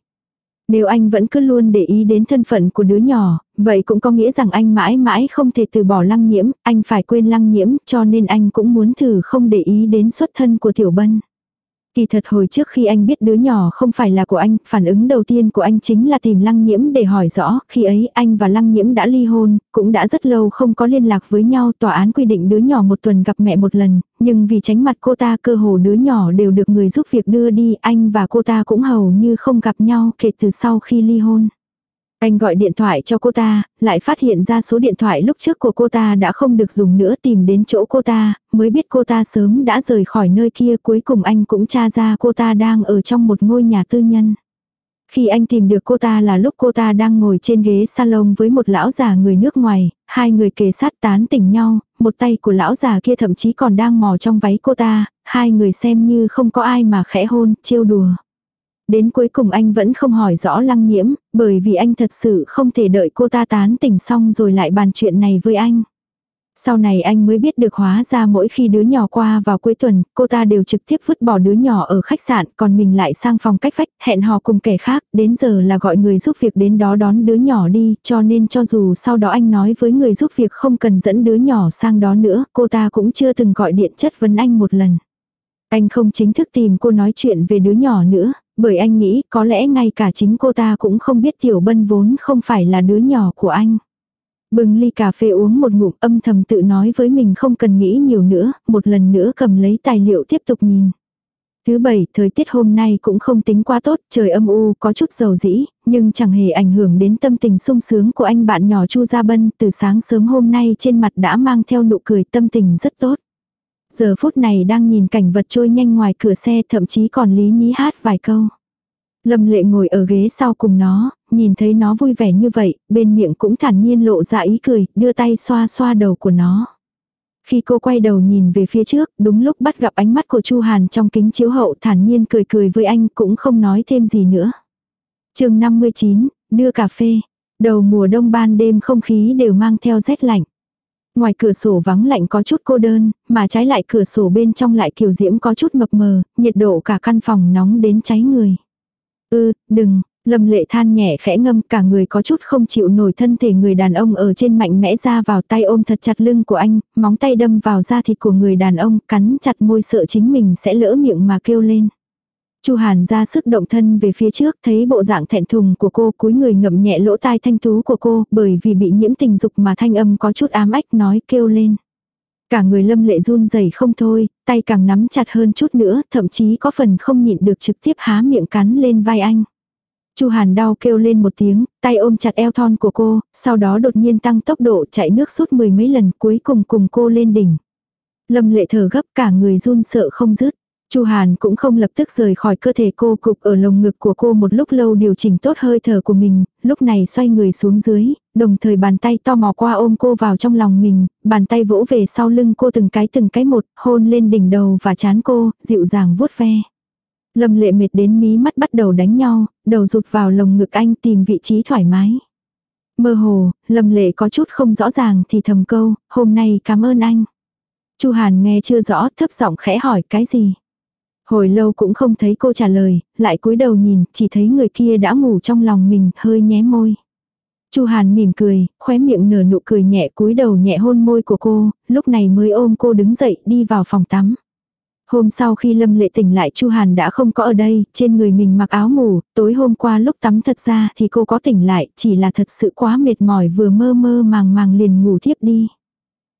Speaker 1: Nếu anh vẫn cứ luôn để ý đến thân phận của đứa nhỏ, vậy cũng có nghĩa rằng anh mãi mãi không thể từ bỏ lăng nhiễm, anh phải quên lăng nhiễm cho nên anh cũng muốn thử không để ý đến xuất thân của Tiểu Bân. Kỳ thật hồi trước khi anh biết đứa nhỏ không phải là của anh, phản ứng đầu tiên của anh chính là tìm lăng nhiễm để hỏi rõ, khi ấy anh và lăng nhiễm đã ly hôn, cũng đã rất lâu không có liên lạc với nhau, tòa án quy định đứa nhỏ một tuần gặp mẹ một lần, nhưng vì tránh mặt cô ta cơ hồ đứa nhỏ đều được người giúp việc đưa đi, anh và cô ta cũng hầu như không gặp nhau kể từ sau khi ly hôn. Anh gọi điện thoại cho cô ta, lại phát hiện ra số điện thoại lúc trước của cô ta đã không được dùng nữa tìm đến chỗ cô ta, mới biết cô ta sớm đã rời khỏi nơi kia cuối cùng anh cũng tra ra cô ta đang ở trong một ngôi nhà tư nhân. Khi anh tìm được cô ta là lúc cô ta đang ngồi trên ghế salon với một lão già người nước ngoài, hai người kề sát tán tỉnh nhau, một tay của lão già kia thậm chí còn đang mò trong váy cô ta, hai người xem như không có ai mà khẽ hôn, trêu đùa. Đến cuối cùng anh vẫn không hỏi rõ lăng nhiễm, bởi vì anh thật sự không thể đợi cô ta tán tỉnh xong rồi lại bàn chuyện này với anh. Sau này anh mới biết được hóa ra mỗi khi đứa nhỏ qua vào cuối tuần, cô ta đều trực tiếp vứt bỏ đứa nhỏ ở khách sạn, còn mình lại sang phòng cách vách, hẹn hò cùng kẻ khác, đến giờ là gọi người giúp việc đến đó đón đứa nhỏ đi, cho nên cho dù sau đó anh nói với người giúp việc không cần dẫn đứa nhỏ sang đó nữa, cô ta cũng chưa từng gọi điện chất vấn anh một lần. Anh không chính thức tìm cô nói chuyện về đứa nhỏ nữa, bởi anh nghĩ có lẽ ngay cả chính cô ta cũng không biết Tiểu Bân vốn không phải là đứa nhỏ của anh. Bừng ly cà phê uống một ngụm âm thầm tự nói với mình không cần nghĩ nhiều nữa, một lần nữa cầm lấy tài liệu tiếp tục nhìn. Thứ bảy, thời tiết hôm nay cũng không tính quá tốt, trời âm u, có chút dầu dĩ, nhưng chẳng hề ảnh hưởng đến tâm tình sung sướng của anh bạn nhỏ Chu Gia Bân, từ sáng sớm hôm nay trên mặt đã mang theo nụ cười tâm tình rất tốt. Giờ phút này đang nhìn cảnh vật trôi nhanh ngoài cửa xe thậm chí còn lý nhí hát vài câu. Lâm lệ ngồi ở ghế sau cùng nó, nhìn thấy nó vui vẻ như vậy, bên miệng cũng thản nhiên lộ ra ý cười, đưa tay xoa xoa đầu của nó. Khi cô quay đầu nhìn về phía trước, đúng lúc bắt gặp ánh mắt của Chu Hàn trong kính chiếu hậu thản nhiên cười cười với anh cũng không nói thêm gì nữa. chương 59, đưa cà phê. Đầu mùa đông ban đêm không khí đều mang theo rét lạnh. Ngoài cửa sổ vắng lạnh có chút cô đơn, mà trái lại cửa sổ bên trong lại kiều diễm có chút mập mờ, nhiệt độ cả căn phòng nóng đến cháy người. Ư, đừng, Lâm lệ than nhẹ khẽ ngâm cả người có chút không chịu nổi thân thể người đàn ông ở trên mạnh mẽ ra vào tay ôm thật chặt lưng của anh, móng tay đâm vào da thịt của người đàn ông, cắn chặt môi sợ chính mình sẽ lỡ miệng mà kêu lên. Chu Hàn ra sức động thân về phía trước, thấy bộ dạng thẹn thùng của cô, cúi người ngậm nhẹ lỗ tai thanh tú của cô, bởi vì bị nhiễm tình dục mà thanh âm có chút ám ách nói kêu lên. Cả người lâm lệ run rẩy không thôi, tay càng nắm chặt hơn chút nữa, thậm chí có phần không nhịn được trực tiếp há miệng cắn lên vai anh. Chu Hàn đau kêu lên một tiếng, tay ôm chặt eo thon của cô, sau đó đột nhiên tăng tốc độ chạy nước rút mười mấy lần cuối cùng cùng cô lên đỉnh. Lâm lệ thở gấp cả người run sợ không dứt. Chu Hàn cũng không lập tức rời khỏi cơ thể cô cục ở lồng ngực của cô một lúc lâu điều chỉnh tốt hơi thở của mình, lúc này xoay người xuống dưới, đồng thời bàn tay to mò qua ôm cô vào trong lòng mình, bàn tay vỗ về sau lưng cô từng cái từng cái một, hôn lên đỉnh đầu và chán cô, dịu dàng vuốt ve. Lâm lệ mệt đến mí mắt bắt đầu đánh nhau, đầu rụt vào lồng ngực anh tìm vị trí thoải mái. Mơ hồ, lâm lệ có chút không rõ ràng thì thầm câu, hôm nay cảm ơn anh. Chu Hàn nghe chưa rõ thấp giọng khẽ hỏi cái gì. Hồi lâu cũng không thấy cô trả lời, lại cúi đầu nhìn, chỉ thấy người kia đã ngủ trong lòng mình, hơi nhé môi. Chu Hàn mỉm cười, khóe miệng nở nụ cười nhẹ cúi đầu nhẹ hôn môi của cô, lúc này mới ôm cô đứng dậy đi vào phòng tắm. Hôm sau khi Lâm Lệ tỉnh lại Chu Hàn đã không có ở đây, trên người mình mặc áo ngủ, tối hôm qua lúc tắm thật ra thì cô có tỉnh lại, chỉ là thật sự quá mệt mỏi vừa mơ mơ màng màng liền ngủ thiếp đi.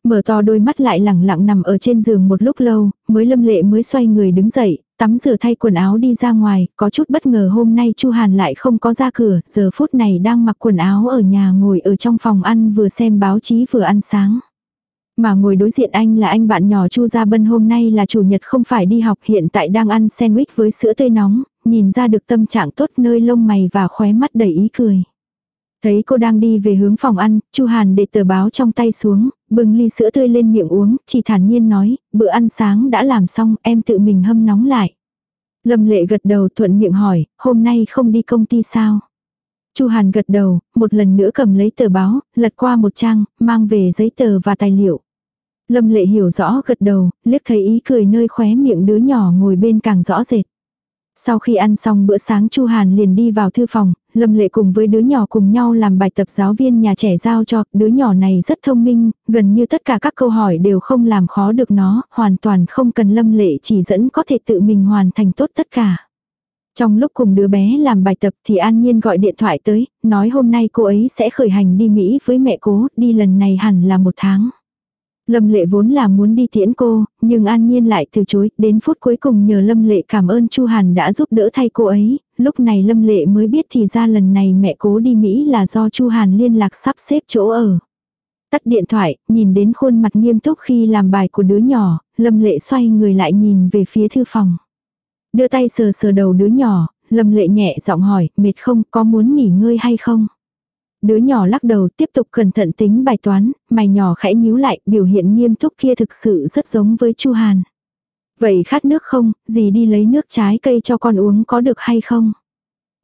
Speaker 1: Mở to đôi mắt lại lẳng lặng nằm ở trên giường một lúc lâu, mới Lâm Lệ mới xoay người đứng dậy, tắm rửa thay quần áo đi ra ngoài, có chút bất ngờ hôm nay Chu Hàn lại không có ra cửa, giờ phút này đang mặc quần áo ở nhà ngồi ở trong phòng ăn vừa xem báo chí vừa ăn sáng. Mà ngồi đối diện anh là anh bạn nhỏ Chu Gia Bân hôm nay là chủ nhật không phải đi học hiện tại đang ăn sandwich với sữa tươi nóng, nhìn ra được tâm trạng tốt nơi lông mày và khóe mắt đầy ý cười. Thấy cô đang đi về hướng phòng ăn, Chu Hàn để tờ báo trong tay xuống, bưng ly sữa tươi lên miệng uống, chỉ thản nhiên nói, bữa ăn sáng đã làm xong, em tự mình hâm nóng lại. Lâm lệ gật đầu thuận miệng hỏi, hôm nay không đi công ty sao? Chu Hàn gật đầu, một lần nữa cầm lấy tờ báo, lật qua một trang, mang về giấy tờ và tài liệu. Lâm lệ hiểu rõ gật đầu, liếc thấy ý cười nơi khóe miệng đứa nhỏ ngồi bên càng rõ rệt. Sau khi ăn xong bữa sáng Chu Hàn liền đi vào thư phòng, Lâm Lệ cùng với đứa nhỏ cùng nhau làm bài tập giáo viên nhà trẻ giao cho, đứa nhỏ này rất thông minh, gần như tất cả các câu hỏi đều không làm khó được nó, hoàn toàn không cần Lâm Lệ chỉ dẫn có thể tự mình hoàn thành tốt tất cả. Trong lúc cùng đứa bé làm bài tập thì An Nhiên gọi điện thoại tới, nói hôm nay cô ấy sẽ khởi hành đi Mỹ với mẹ cố, đi lần này hẳn là một tháng. Lâm lệ vốn là muốn đi tiễn cô, nhưng an nhiên lại từ chối, đến phút cuối cùng nhờ Lâm lệ cảm ơn Chu Hàn đã giúp đỡ thay cô ấy, lúc này Lâm lệ mới biết thì ra lần này mẹ cố đi Mỹ là do Chu Hàn liên lạc sắp xếp chỗ ở. Tắt điện thoại, nhìn đến khuôn mặt nghiêm túc khi làm bài của đứa nhỏ, Lâm lệ xoay người lại nhìn về phía thư phòng. Đưa tay sờ sờ đầu đứa nhỏ, Lâm lệ nhẹ giọng hỏi, mệt không, có muốn nghỉ ngơi hay không? Đứa nhỏ lắc đầu tiếp tục cẩn thận tính bài toán, mày nhỏ khẽ nhíu lại, biểu hiện nghiêm túc kia thực sự rất giống với Chu Hàn. Vậy khát nước không, gì đi lấy nước trái cây cho con uống có được hay không?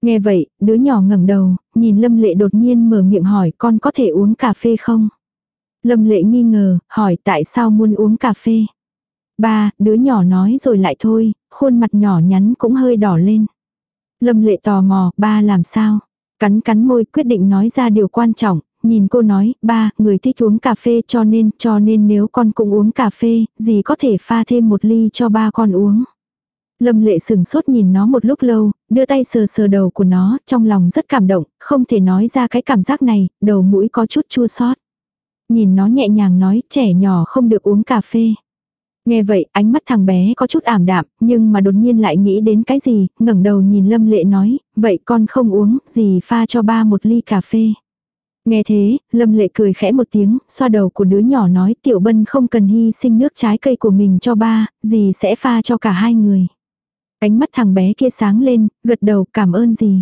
Speaker 1: Nghe vậy, đứa nhỏ ngẩng đầu, nhìn Lâm Lệ đột nhiên mở miệng hỏi con có thể uống cà phê không? Lâm Lệ nghi ngờ, hỏi tại sao muốn uống cà phê? Ba, đứa nhỏ nói rồi lại thôi, khuôn mặt nhỏ nhắn cũng hơi đỏ lên. Lâm Lệ tò mò, ba làm sao? Cắn cắn môi quyết định nói ra điều quan trọng, nhìn cô nói, ba, người thích uống cà phê cho nên, cho nên nếu con cũng uống cà phê, gì có thể pha thêm một ly cho ba con uống. Lâm lệ sừng sốt nhìn nó một lúc lâu, đưa tay sờ sờ đầu của nó, trong lòng rất cảm động, không thể nói ra cái cảm giác này, đầu mũi có chút chua xót. Nhìn nó nhẹ nhàng nói, trẻ nhỏ không được uống cà phê. Nghe vậy, ánh mắt thằng bé có chút ảm đạm, nhưng mà đột nhiên lại nghĩ đến cái gì, ngẩng đầu nhìn Lâm Lệ nói, vậy con không uống, gì pha cho ba một ly cà phê. Nghe thế, Lâm Lệ cười khẽ một tiếng, xoa đầu của đứa nhỏ nói Tiểu Bân không cần hy sinh nước trái cây của mình cho ba, gì sẽ pha cho cả hai người. Ánh mắt thằng bé kia sáng lên, gật đầu cảm ơn gì.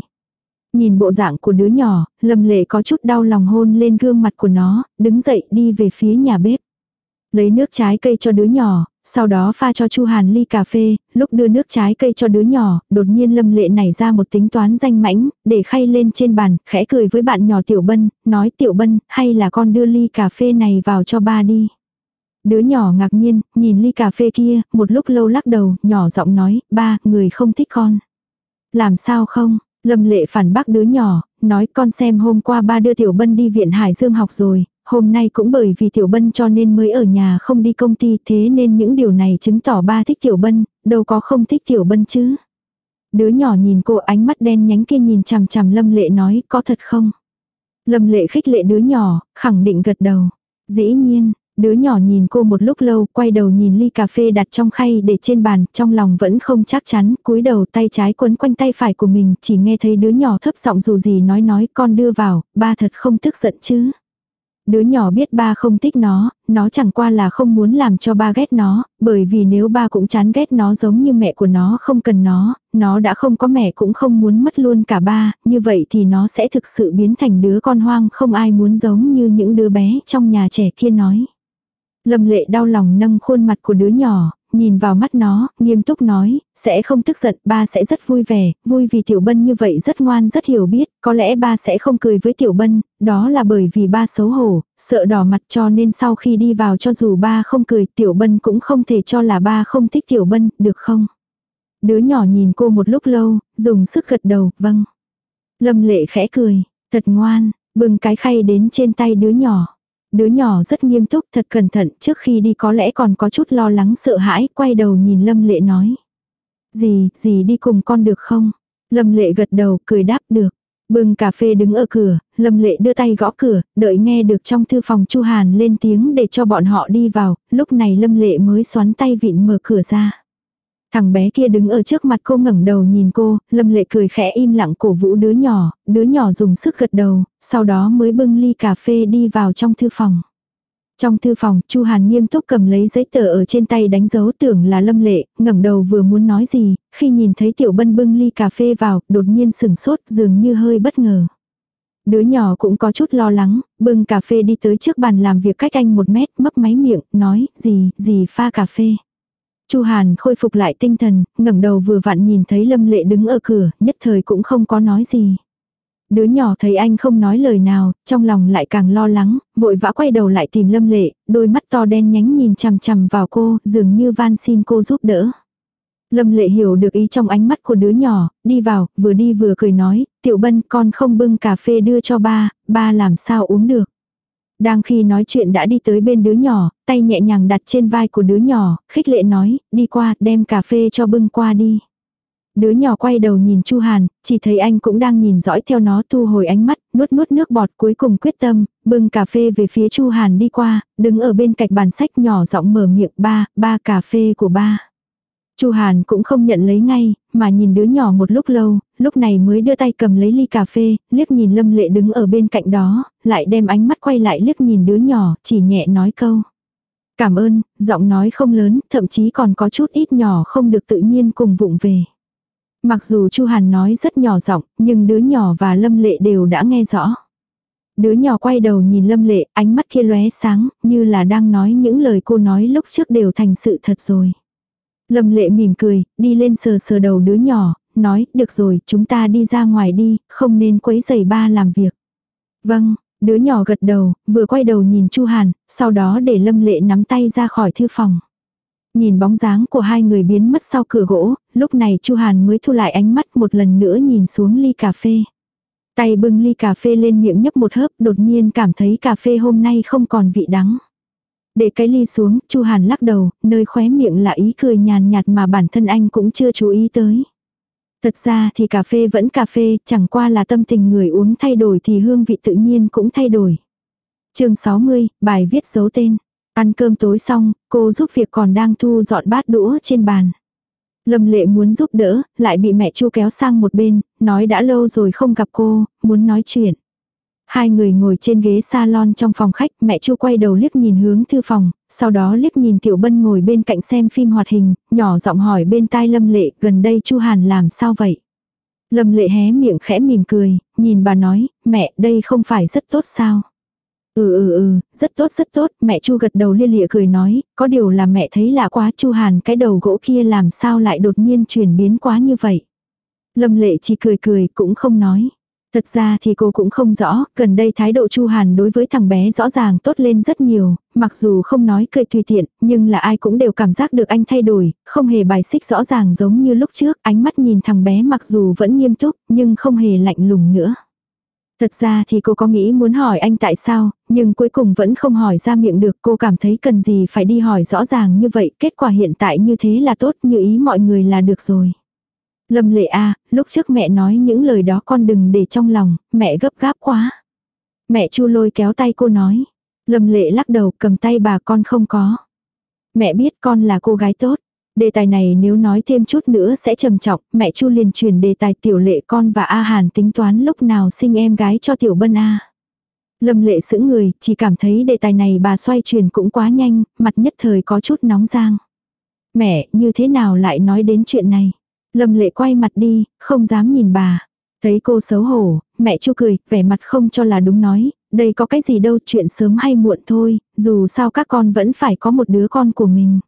Speaker 1: Nhìn bộ dạng của đứa nhỏ, Lâm Lệ có chút đau lòng hôn lên gương mặt của nó, đứng dậy đi về phía nhà bếp. Lấy nước trái cây cho đứa nhỏ, sau đó pha cho Chu Hàn ly cà phê, lúc đưa nước trái cây cho đứa nhỏ, đột nhiên Lâm Lệ nảy ra một tính toán danh mãnh, để khay lên trên bàn, khẽ cười với bạn nhỏ Tiểu Bân, nói Tiểu Bân, hay là con đưa ly cà phê này vào cho ba đi. Đứa nhỏ ngạc nhiên, nhìn ly cà phê kia, một lúc lâu lắc đầu, nhỏ giọng nói, ba, người không thích con. Làm sao không? Lâm lệ phản bác đứa nhỏ, nói con xem hôm qua ba đưa Tiểu Bân đi viện Hải Dương học rồi, hôm nay cũng bởi vì Tiểu Bân cho nên mới ở nhà không đi công ty thế nên những điều này chứng tỏ ba thích Tiểu Bân, đâu có không thích Tiểu Bân chứ. Đứa nhỏ nhìn cô ánh mắt đen nhánh kia nhìn chằm chằm Lâm Lệ nói có thật không? Lâm Lệ khích lệ đứa nhỏ, khẳng định gật đầu. Dĩ nhiên, Đứa nhỏ nhìn cô một lúc lâu, quay đầu nhìn ly cà phê đặt trong khay để trên bàn, trong lòng vẫn không chắc chắn, cúi đầu tay trái quấn quanh tay phải của mình, chỉ nghe thấy đứa nhỏ thấp giọng dù gì nói nói con đưa vào, ba thật không tức giận chứ. Đứa nhỏ biết ba không thích nó, nó chẳng qua là không muốn làm cho ba ghét nó, bởi vì nếu ba cũng chán ghét nó giống như mẹ của nó không cần nó, nó đã không có mẹ cũng không muốn mất luôn cả ba, như vậy thì nó sẽ thực sự biến thành đứa con hoang không ai muốn giống như những đứa bé trong nhà trẻ kia nói. Lâm lệ đau lòng nâng khuôn mặt của đứa nhỏ, nhìn vào mắt nó, nghiêm túc nói, sẽ không tức giận, ba sẽ rất vui vẻ, vui vì Tiểu Bân như vậy rất ngoan rất hiểu biết, có lẽ ba sẽ không cười với Tiểu Bân, đó là bởi vì ba xấu hổ, sợ đỏ mặt cho nên sau khi đi vào cho dù ba không cười, Tiểu Bân cũng không thể cho là ba không thích Tiểu Bân, được không? Đứa nhỏ nhìn cô một lúc lâu, dùng sức gật đầu, vâng. Lâm lệ khẽ cười, thật ngoan, bưng cái khay đến trên tay đứa nhỏ. Đứa nhỏ rất nghiêm túc thật cẩn thận trước khi đi có lẽ còn có chút lo lắng sợ hãi quay đầu nhìn Lâm Lệ nói. Gì, gì đi cùng con được không? Lâm Lệ gật đầu cười đáp được. Bưng cà phê đứng ở cửa, Lâm Lệ đưa tay gõ cửa, đợi nghe được trong thư phòng Chu Hàn lên tiếng để cho bọn họ đi vào, lúc này Lâm Lệ mới xoắn tay vịn mở cửa ra. Thằng bé kia đứng ở trước mặt cô ngẩng đầu nhìn cô, lâm lệ cười khẽ im lặng cổ vũ đứa nhỏ, đứa nhỏ dùng sức gật đầu, sau đó mới bưng ly cà phê đi vào trong thư phòng. Trong thư phòng, Chu Hàn nghiêm túc cầm lấy giấy tờ ở trên tay đánh dấu tưởng là Lâm Lệ, ngẩng đầu vừa muốn nói gì, khi nhìn thấy Tiểu Bân bưng ly cà phê vào, đột nhiên sừng sốt, dường như hơi bất ngờ. Đứa nhỏ cũng có chút lo lắng, bưng cà phê đi tới trước bàn làm việc cách anh một mét, mấp máy miệng, nói, gì, gì pha cà phê. Chu Hàn khôi phục lại tinh thần, ngẩng đầu vừa vặn nhìn thấy Lâm Lệ đứng ở cửa, nhất thời cũng không có nói gì. Đứa nhỏ thấy anh không nói lời nào, trong lòng lại càng lo lắng, vội vã quay đầu lại tìm Lâm Lệ, đôi mắt to đen nhánh nhìn chằm chằm vào cô, dường như van xin cô giúp đỡ. Lâm Lệ hiểu được ý trong ánh mắt của đứa nhỏ, đi vào, vừa đi vừa cười nói, tiểu bân con không bưng cà phê đưa cho ba, ba làm sao uống được. Đang khi nói chuyện đã đi tới bên đứa nhỏ, tay nhẹ nhàng đặt trên vai của đứa nhỏ, khích lệ nói, đi qua, đem cà phê cho bưng qua đi. Đứa nhỏ quay đầu nhìn Chu Hàn, chỉ thấy anh cũng đang nhìn dõi theo nó thu hồi ánh mắt, nuốt nuốt nước bọt cuối cùng quyết tâm, bưng cà phê về phía Chu Hàn đi qua, đứng ở bên cạnh bàn sách nhỏ giọng mở miệng ba, ba cà phê của ba. Chu Hàn cũng không nhận lấy ngay, mà nhìn đứa nhỏ một lúc lâu, lúc này mới đưa tay cầm lấy ly cà phê, liếc nhìn Lâm Lệ đứng ở bên cạnh đó, lại đem ánh mắt quay lại liếc nhìn đứa nhỏ, chỉ nhẹ nói câu. Cảm ơn, giọng nói không lớn, thậm chí còn có chút ít nhỏ không được tự nhiên cùng vụng về. Mặc dù Chu Hàn nói rất nhỏ giọng, nhưng đứa nhỏ và Lâm Lệ đều đã nghe rõ. Đứa nhỏ quay đầu nhìn Lâm Lệ, ánh mắt kia lóe sáng, như là đang nói những lời cô nói lúc trước đều thành sự thật rồi. Lâm lệ mỉm cười, đi lên sờ sờ đầu đứa nhỏ, nói, được rồi, chúng ta đi ra ngoài đi, không nên quấy giày ba làm việc. Vâng, đứa nhỏ gật đầu, vừa quay đầu nhìn Chu Hàn, sau đó để Lâm lệ nắm tay ra khỏi thư phòng. Nhìn bóng dáng của hai người biến mất sau cửa gỗ, lúc này Chu Hàn mới thu lại ánh mắt một lần nữa nhìn xuống ly cà phê. Tay bưng ly cà phê lên miệng nhấp một hớp, đột nhiên cảm thấy cà phê hôm nay không còn vị đắng. Để cái ly xuống, Chu Hàn lắc đầu, nơi khóe miệng là ý cười nhàn nhạt mà bản thân anh cũng chưa chú ý tới. Thật ra thì cà phê vẫn cà phê, chẳng qua là tâm tình người uống thay đổi thì hương vị tự nhiên cũng thay đổi. chương 60, bài viết dấu tên. Ăn cơm tối xong, cô giúp việc còn đang thu dọn bát đũa trên bàn. Lâm lệ muốn giúp đỡ, lại bị mẹ chu kéo sang một bên, nói đã lâu rồi không gặp cô, muốn nói chuyện. Hai người ngồi trên ghế salon trong phòng khách, mẹ Chu quay đầu liếc nhìn hướng thư phòng, sau đó liếc nhìn Tiểu Bân ngồi bên cạnh xem phim hoạt hình, nhỏ giọng hỏi bên tai Lâm Lệ, gần đây Chu Hàn làm sao vậy? Lâm Lệ hé miệng khẽ mỉm cười, nhìn bà nói, mẹ đây không phải rất tốt sao? Ừ ừ ừ, rất tốt rất tốt, mẹ Chu gật đầu lia lịa cười nói, có điều là mẹ thấy lạ quá Chu Hàn cái đầu gỗ kia làm sao lại đột nhiên chuyển biến quá như vậy. Lâm lệ chỉ cười cười cũng không nói. Thật ra thì cô cũng không rõ, gần đây thái độ Chu Hàn đối với thằng bé rõ ràng tốt lên rất nhiều, mặc dù không nói cười tùy tiện, nhưng là ai cũng đều cảm giác được anh thay đổi, không hề bài xích rõ ràng giống như lúc trước, ánh mắt nhìn thằng bé mặc dù vẫn nghiêm túc, nhưng không hề lạnh lùng nữa. Thật ra thì cô có nghĩ muốn hỏi anh tại sao, nhưng cuối cùng vẫn không hỏi ra miệng được cô cảm thấy cần gì phải đi hỏi rõ ràng như vậy, kết quả hiện tại như thế là tốt như ý mọi người là được rồi. Lâm lệ a lúc trước mẹ nói những lời đó con đừng để trong lòng, mẹ gấp gáp quá. Mẹ chu lôi kéo tay cô nói. Lâm lệ lắc đầu cầm tay bà con không có. Mẹ biết con là cô gái tốt. Đề tài này nếu nói thêm chút nữa sẽ trầm trọng, mẹ Chu liền truyền đề tài tiểu lệ con và A Hàn tính toán lúc nào sinh em gái cho tiểu bân A. Lâm lệ sững người, chỉ cảm thấy đề tài này bà xoay truyền cũng quá nhanh, mặt nhất thời có chút nóng giang. Mẹ, như thế nào lại nói đến chuyện này? Lâm lệ quay mặt đi, không dám nhìn bà. Thấy cô xấu hổ, mẹ chu cười, vẻ mặt không cho là đúng nói, đây có cái gì đâu chuyện sớm hay muộn thôi, dù sao các con vẫn phải có một đứa con của mình.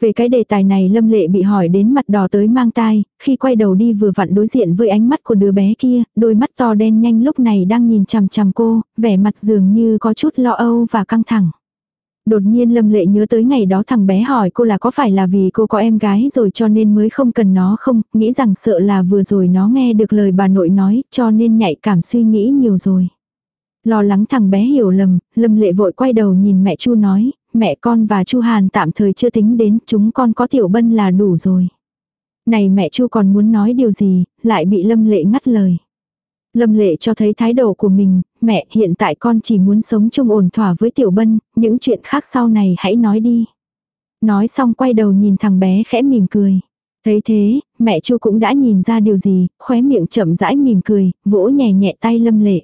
Speaker 1: Về cái đề tài này Lâm Lệ bị hỏi đến mặt đỏ tới mang tai, khi quay đầu đi vừa vặn đối diện với ánh mắt của đứa bé kia, đôi mắt to đen nhanh lúc này đang nhìn chằm chằm cô, vẻ mặt dường như có chút lo âu và căng thẳng. Đột nhiên Lâm Lệ nhớ tới ngày đó thằng bé hỏi cô là có phải là vì cô có em gái rồi cho nên mới không cần nó không, nghĩ rằng sợ là vừa rồi nó nghe được lời bà nội nói cho nên nhạy cảm suy nghĩ nhiều rồi. Lo lắng thằng bé hiểu lầm, Lâm Lệ vội quay đầu nhìn mẹ Chu nói, mẹ con và Chu Hàn tạm thời chưa tính đến, chúng con có Tiểu Bân là đủ rồi. Này mẹ Chu còn muốn nói điều gì, lại bị Lâm Lệ ngắt lời. Lâm Lệ cho thấy thái độ của mình, mẹ hiện tại con chỉ muốn sống chung ổn thỏa với Tiểu Bân, những chuyện khác sau này hãy nói đi. Nói xong quay đầu nhìn thằng bé khẽ mỉm cười. Thấy thế, mẹ Chu cũng đã nhìn ra điều gì, khóe miệng chậm rãi mỉm cười, vỗ nhẹ nhẹ tay Lâm Lệ.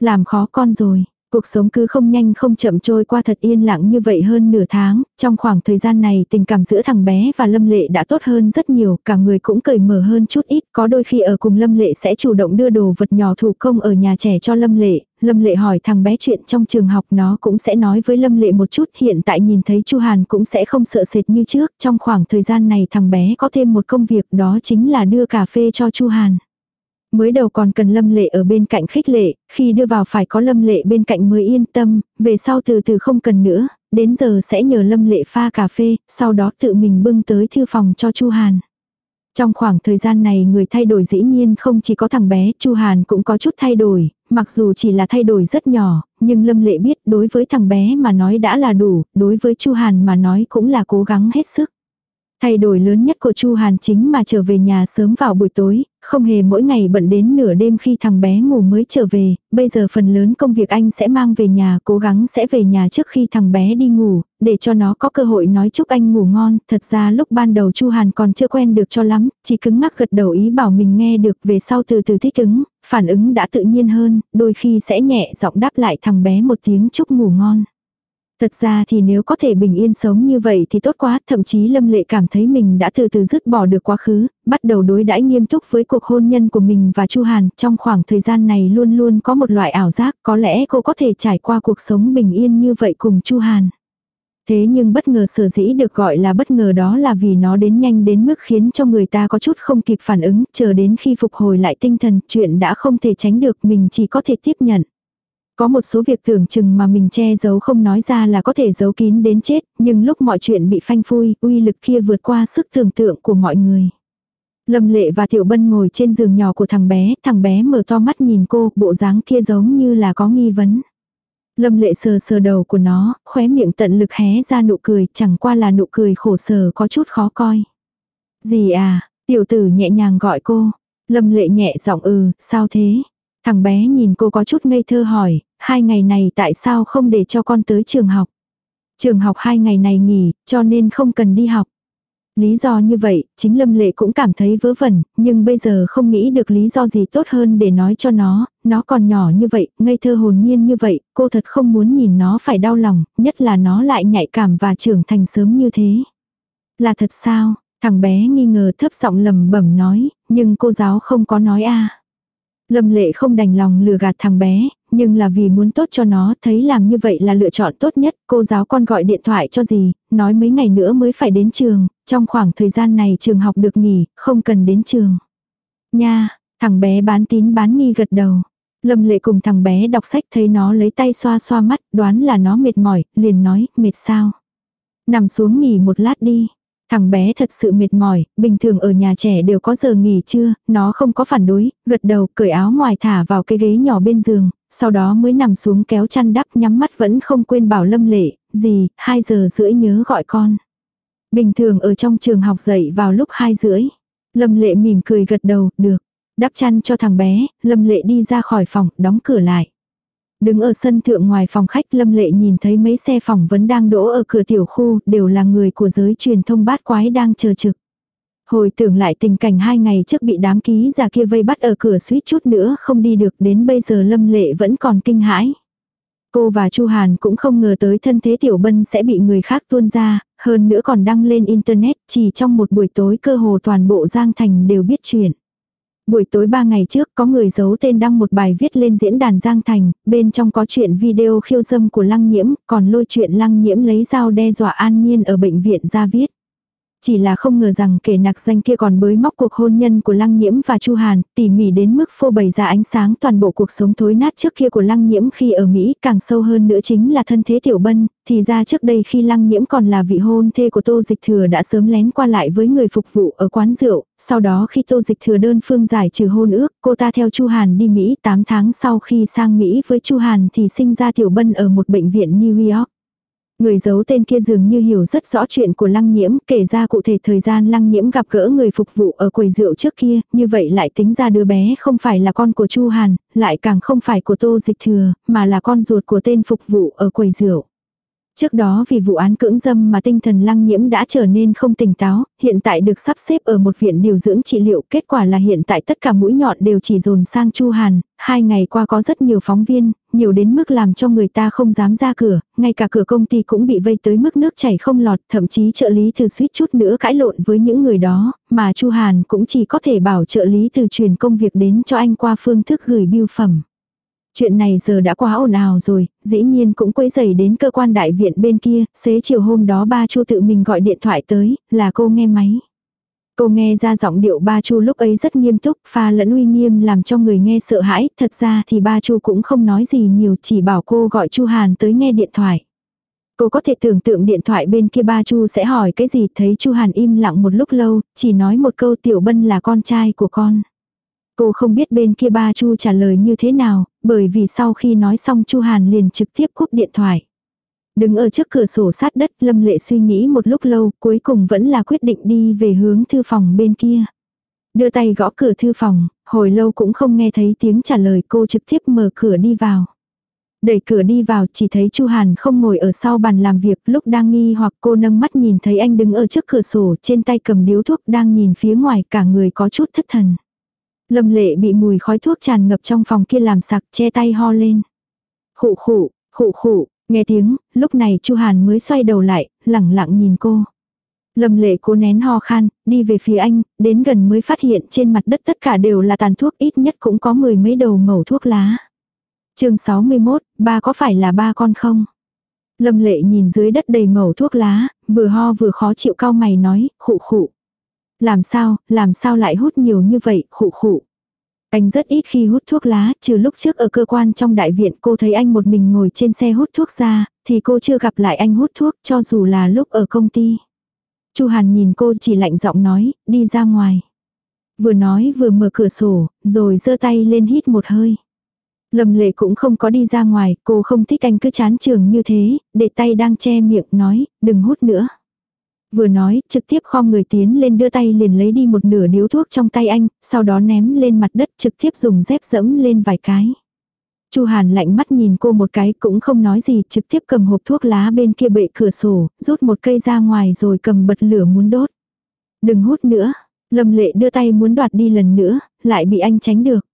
Speaker 1: Làm khó con rồi, Cuộc sống cứ không nhanh không chậm trôi qua thật yên lặng như vậy hơn nửa tháng, trong khoảng thời gian này tình cảm giữa thằng bé và Lâm Lệ đã tốt hơn rất nhiều, cả người cũng cởi mở hơn chút ít, có đôi khi ở cùng Lâm Lệ sẽ chủ động đưa đồ vật nhỏ thủ công ở nhà trẻ cho Lâm Lệ, Lâm Lệ hỏi thằng bé chuyện trong trường học nó cũng sẽ nói với Lâm Lệ một chút, hiện tại nhìn thấy Chu Hàn cũng sẽ không sợ sệt như trước, trong khoảng thời gian này thằng bé có thêm một công việc đó chính là đưa cà phê cho Chu Hàn. Mới đầu còn cần lâm lệ ở bên cạnh khích lệ, khi đưa vào phải có lâm lệ bên cạnh mới yên tâm, về sau từ từ không cần nữa, đến giờ sẽ nhờ lâm lệ pha cà phê, sau đó tự mình bưng tới thư phòng cho Chu Hàn. Trong khoảng thời gian này người thay đổi dĩ nhiên không chỉ có thằng bé, Chu Hàn cũng có chút thay đổi, mặc dù chỉ là thay đổi rất nhỏ, nhưng Lâm Lệ biết đối với thằng bé mà nói đã là đủ, đối với Chu Hàn mà nói cũng là cố gắng hết sức. Thay đổi lớn nhất của Chu Hàn chính mà trở về nhà sớm vào buổi tối, không hề mỗi ngày bận đến nửa đêm khi thằng bé ngủ mới trở về, bây giờ phần lớn công việc anh sẽ mang về nhà, cố gắng sẽ về nhà trước khi thằng bé đi ngủ, để cho nó có cơ hội nói chúc anh ngủ ngon. Thật ra lúc ban đầu Chu Hàn còn chưa quen được cho lắm, chỉ cứng ngắc gật đầu ý bảo mình nghe được về sau từ từ thích ứng, phản ứng đã tự nhiên hơn, đôi khi sẽ nhẹ giọng đáp lại thằng bé một tiếng chúc ngủ ngon. Thật ra thì nếu có thể bình yên sống như vậy thì tốt quá, thậm chí Lâm Lệ cảm thấy mình đã từ từ dứt bỏ được quá khứ, bắt đầu đối đãi nghiêm túc với cuộc hôn nhân của mình và Chu Hàn, trong khoảng thời gian này luôn luôn có một loại ảo giác, có lẽ cô có thể trải qua cuộc sống bình yên như vậy cùng Chu Hàn. Thế nhưng bất ngờ sở dĩ được gọi là bất ngờ đó là vì nó đến nhanh đến mức khiến cho người ta có chút không kịp phản ứng, chờ đến khi phục hồi lại tinh thần, chuyện đã không thể tránh được, mình chỉ có thể tiếp nhận. Có một số việc tưởng chừng mà mình che giấu không nói ra là có thể giấu kín đến chết, nhưng lúc mọi chuyện bị phanh phui, uy lực kia vượt qua sức tưởng tượng của mọi người. Lâm Lệ và Tiểu Bân ngồi trên giường nhỏ của thằng bé, thằng bé mở to mắt nhìn cô, bộ dáng kia giống như là có nghi vấn. Lâm Lệ sờ sờ đầu của nó, khóe miệng tận lực hé ra nụ cười, chẳng qua là nụ cười khổ sở có chút khó coi. Gì à, tiểu tử nhẹ nhàng gọi cô. Lâm Lệ nhẹ giọng ừ, sao thế? Thằng bé nhìn cô có chút ngây thơ hỏi, hai ngày này tại sao không để cho con tới trường học? Trường học hai ngày này nghỉ, cho nên không cần đi học. Lý do như vậy, chính Lâm Lệ cũng cảm thấy vớ vẩn, nhưng bây giờ không nghĩ được lý do gì tốt hơn để nói cho nó, nó còn nhỏ như vậy, ngây thơ hồn nhiên như vậy, cô thật không muốn nhìn nó phải đau lòng, nhất là nó lại nhạy cảm và trưởng thành sớm như thế. Là thật sao? Thằng bé nghi ngờ thấp giọng lầm bẩm nói, nhưng cô giáo không có nói a. Lâm lệ không đành lòng lừa gạt thằng bé, nhưng là vì muốn tốt cho nó, thấy làm như vậy là lựa chọn tốt nhất, cô giáo con gọi điện thoại cho gì, nói mấy ngày nữa mới phải đến trường, trong khoảng thời gian này trường học được nghỉ, không cần đến trường. Nha, thằng bé bán tín bán nghi gật đầu. Lâm lệ cùng thằng bé đọc sách thấy nó lấy tay xoa xoa mắt, đoán là nó mệt mỏi, liền nói, mệt sao. Nằm xuống nghỉ một lát đi. Thằng bé thật sự mệt mỏi, bình thường ở nhà trẻ đều có giờ nghỉ trưa, nó không có phản đối, gật đầu, cởi áo ngoài thả vào cái ghế nhỏ bên giường, sau đó mới nằm xuống kéo chăn đắp nhắm mắt vẫn không quên bảo lâm lệ, gì, 2 giờ rưỡi nhớ gọi con. Bình thường ở trong trường học dậy vào lúc 2 rưỡi. Lâm lệ mỉm cười gật đầu, được. Đắp chăn cho thằng bé, lâm lệ đi ra khỏi phòng, đóng cửa lại. Đứng ở sân thượng ngoài phòng khách Lâm Lệ nhìn thấy mấy xe phỏng vấn đang đỗ ở cửa tiểu khu, đều là người của giới truyền thông bát quái đang chờ trực. Hồi tưởng lại tình cảnh hai ngày trước bị đám ký giả kia vây bắt ở cửa suýt chút nữa không đi được đến bây giờ Lâm Lệ vẫn còn kinh hãi. Cô và Chu Hàn cũng không ngờ tới thân thế Tiểu Bân sẽ bị người khác tuôn ra, hơn nữa còn đăng lên Internet chỉ trong một buổi tối cơ hồ toàn bộ Giang Thành đều biết chuyện. Buổi tối 3 ngày trước có người giấu tên đăng một bài viết lên diễn đàn Giang Thành, bên trong có chuyện video khiêu dâm của Lăng Nhiễm, còn lôi chuyện Lăng Nhiễm lấy dao đe dọa An Nhiên ở bệnh viện ra viết. Chỉ là không ngờ rằng kẻ nặc danh kia còn bới móc cuộc hôn nhân của Lăng Nhiễm và Chu Hàn, tỉ mỉ đến mức phô bày ra ánh sáng toàn bộ cuộc sống thối nát trước kia của Lăng Nhiễm khi ở Mỹ, càng sâu hơn nữa chính là thân thế Tiểu Bân, thì ra trước đây khi Lăng Nhiễm còn là vị hôn thê của Tô Dịch Thừa đã sớm lén qua lại với người phục vụ ở quán rượu, sau đó khi Tô Dịch Thừa đơn phương giải trừ hôn ước, cô ta theo Chu Hàn đi Mỹ 8 tháng sau khi sang Mỹ với Chu Hàn thì sinh ra Tiểu Bân ở một bệnh viện New York. Người giấu tên kia dường như hiểu rất rõ chuyện của lăng nhiễm, kể ra cụ thể thời gian lăng nhiễm gặp gỡ người phục vụ ở quầy rượu trước kia, như vậy lại tính ra đứa bé không phải là con của Chu Hàn, lại càng không phải của Tô Dịch Thừa, mà là con ruột của tên phục vụ ở quầy rượu. Trước đó vì vụ án cưỡng dâm mà tinh thần lăng nhiễm đã trở nên không tỉnh táo, hiện tại được sắp xếp ở một viện điều dưỡng trị liệu. Kết quả là hiện tại tất cả mũi nhọn đều chỉ dồn sang Chu Hàn. Hai ngày qua có rất nhiều phóng viên, nhiều đến mức làm cho người ta không dám ra cửa, ngay cả cửa công ty cũng bị vây tới mức nước chảy không lọt, thậm chí trợ lý từ suýt chút nữa cãi lộn với những người đó, mà Chu Hàn cũng chỉ có thể bảo trợ lý từ truyền công việc đến cho anh qua phương thức gửi bưu phẩm. Chuyện này giờ đã quá ồn ào rồi, dĩ nhiên cũng quấy dày đến cơ quan đại viện bên kia, xế chiều hôm đó ba chu tự mình gọi điện thoại tới, là cô nghe máy. Cô nghe ra giọng điệu ba chu lúc ấy rất nghiêm túc, pha lẫn uy nghiêm làm cho người nghe sợ hãi, thật ra thì ba chu cũng không nói gì nhiều, chỉ bảo cô gọi chu Hàn tới nghe điện thoại. Cô có thể tưởng tượng điện thoại bên kia ba chu sẽ hỏi cái gì, thấy chu Hàn im lặng một lúc lâu, chỉ nói một câu tiểu bân là con trai của con. Cô không biết bên kia ba Chu trả lời như thế nào, bởi vì sau khi nói xong Chu Hàn liền trực tiếp cúp điện thoại. Đứng ở trước cửa sổ sát đất Lâm Lệ suy nghĩ một lúc lâu cuối cùng vẫn là quyết định đi về hướng thư phòng bên kia. Đưa tay gõ cửa thư phòng, hồi lâu cũng không nghe thấy tiếng trả lời cô trực tiếp mở cửa đi vào. Đẩy cửa đi vào chỉ thấy Chu Hàn không ngồi ở sau bàn làm việc lúc đang nghi hoặc cô nâng mắt nhìn thấy anh đứng ở trước cửa sổ trên tay cầm điếu thuốc đang nhìn phía ngoài cả người có chút thất thần. Lâm lệ bị mùi khói thuốc tràn ngập trong phòng kia làm sặc che tay ho lên. Khụ khụ, khụ khụ, nghe tiếng, lúc này Chu Hàn mới xoay đầu lại, lẳng lặng nhìn cô. Lâm lệ cố nén ho khan, đi về phía anh, đến gần mới phát hiện trên mặt đất tất cả đều là tàn thuốc ít nhất cũng có mười mấy đầu mẩu thuốc lá. chương 61, ba có phải là ba con không? Lâm lệ nhìn dưới đất đầy mẩu thuốc lá, vừa ho vừa khó chịu cao mày nói, khụ khụ. Làm sao, làm sao lại hút nhiều như vậy, khụ khụ. Anh rất ít khi hút thuốc lá, trừ lúc trước ở cơ quan trong đại viện cô thấy anh một mình ngồi trên xe hút thuốc ra, thì cô chưa gặp lại anh hút thuốc cho dù là lúc ở công ty. Chu Hàn nhìn cô chỉ lạnh giọng nói, đi ra ngoài. Vừa nói vừa mở cửa sổ, rồi giơ tay lên hít một hơi. Lâm lệ cũng không có đi ra ngoài, cô không thích anh cứ chán trường như thế, để tay đang che miệng nói, đừng hút nữa. Vừa nói, trực tiếp khom người tiến lên đưa tay liền lấy đi một nửa điếu thuốc trong tay anh, sau đó ném lên mặt đất trực tiếp dùng dép dẫm lên vài cái. Chu Hàn lạnh mắt nhìn cô một cái cũng không nói gì, trực tiếp cầm hộp thuốc lá bên kia bệ cửa sổ, rút một cây ra ngoài rồi cầm bật lửa muốn đốt. Đừng hút nữa. Lâm lệ đưa tay muốn đoạt đi lần nữa, lại bị anh tránh được.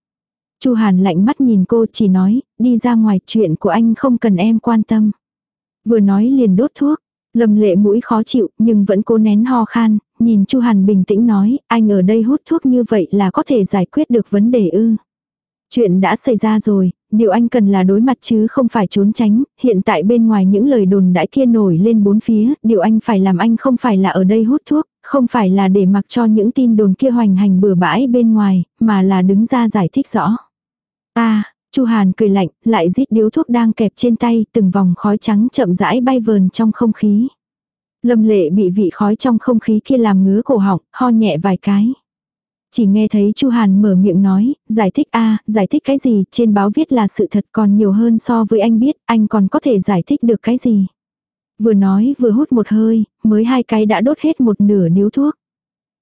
Speaker 1: Chu Hàn lạnh mắt nhìn cô chỉ nói, đi ra ngoài chuyện của anh không cần em quan tâm. Vừa nói liền đốt thuốc, Lâm lệ mũi khó chịu, nhưng vẫn cố nén ho khan, nhìn Chu Hàn bình tĩnh nói, anh ở đây hút thuốc như vậy là có thể giải quyết được vấn đề ư. Chuyện đã xảy ra rồi, điều anh cần là đối mặt chứ không phải trốn tránh, hiện tại bên ngoài những lời đồn đãi kia nổi lên bốn phía, điều anh phải làm anh không phải là ở đây hút thuốc, không phải là để mặc cho những tin đồn kia hoành hành bừa bãi bên ngoài, mà là đứng ra giải thích rõ. Ta, Chu Hàn cười lạnh, lại rít điếu thuốc đang kẹp trên tay, từng vòng khói trắng chậm rãi bay vờn trong không khí. Lâm lệ bị vị khói trong không khí kia làm ngứa cổ họng, ho nhẹ vài cái. Chỉ nghe thấy Chu Hàn mở miệng nói, giải thích a giải thích cái gì, trên báo viết là sự thật còn nhiều hơn so với anh biết, anh còn có thể giải thích được cái gì. Vừa nói vừa hút một hơi, mới hai cái đã đốt hết một nửa điếu thuốc.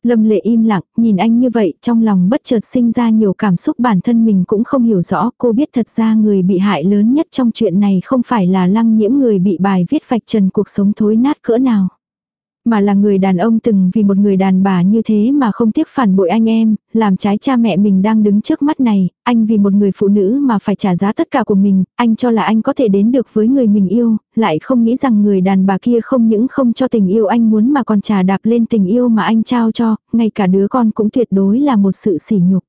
Speaker 1: Lâm lệ im lặng, nhìn anh như vậy, trong lòng bất chợt sinh ra nhiều cảm xúc bản thân mình cũng không hiểu rõ, cô biết thật ra người bị hại lớn nhất trong chuyện này không phải là lăng nhiễm người bị bài viết vạch trần cuộc sống thối nát cỡ nào. Mà là người đàn ông từng vì một người đàn bà như thế mà không tiếc phản bội anh em, làm trái cha mẹ mình đang đứng trước mắt này, anh vì một người phụ nữ mà phải trả giá tất cả của mình, anh cho là anh có thể đến được với người mình yêu, lại không nghĩ rằng người đàn bà kia không những không cho tình yêu anh muốn mà còn trả đạp lên tình yêu mà anh trao cho, ngay cả đứa con cũng tuyệt đối là một sự sỉ nhục.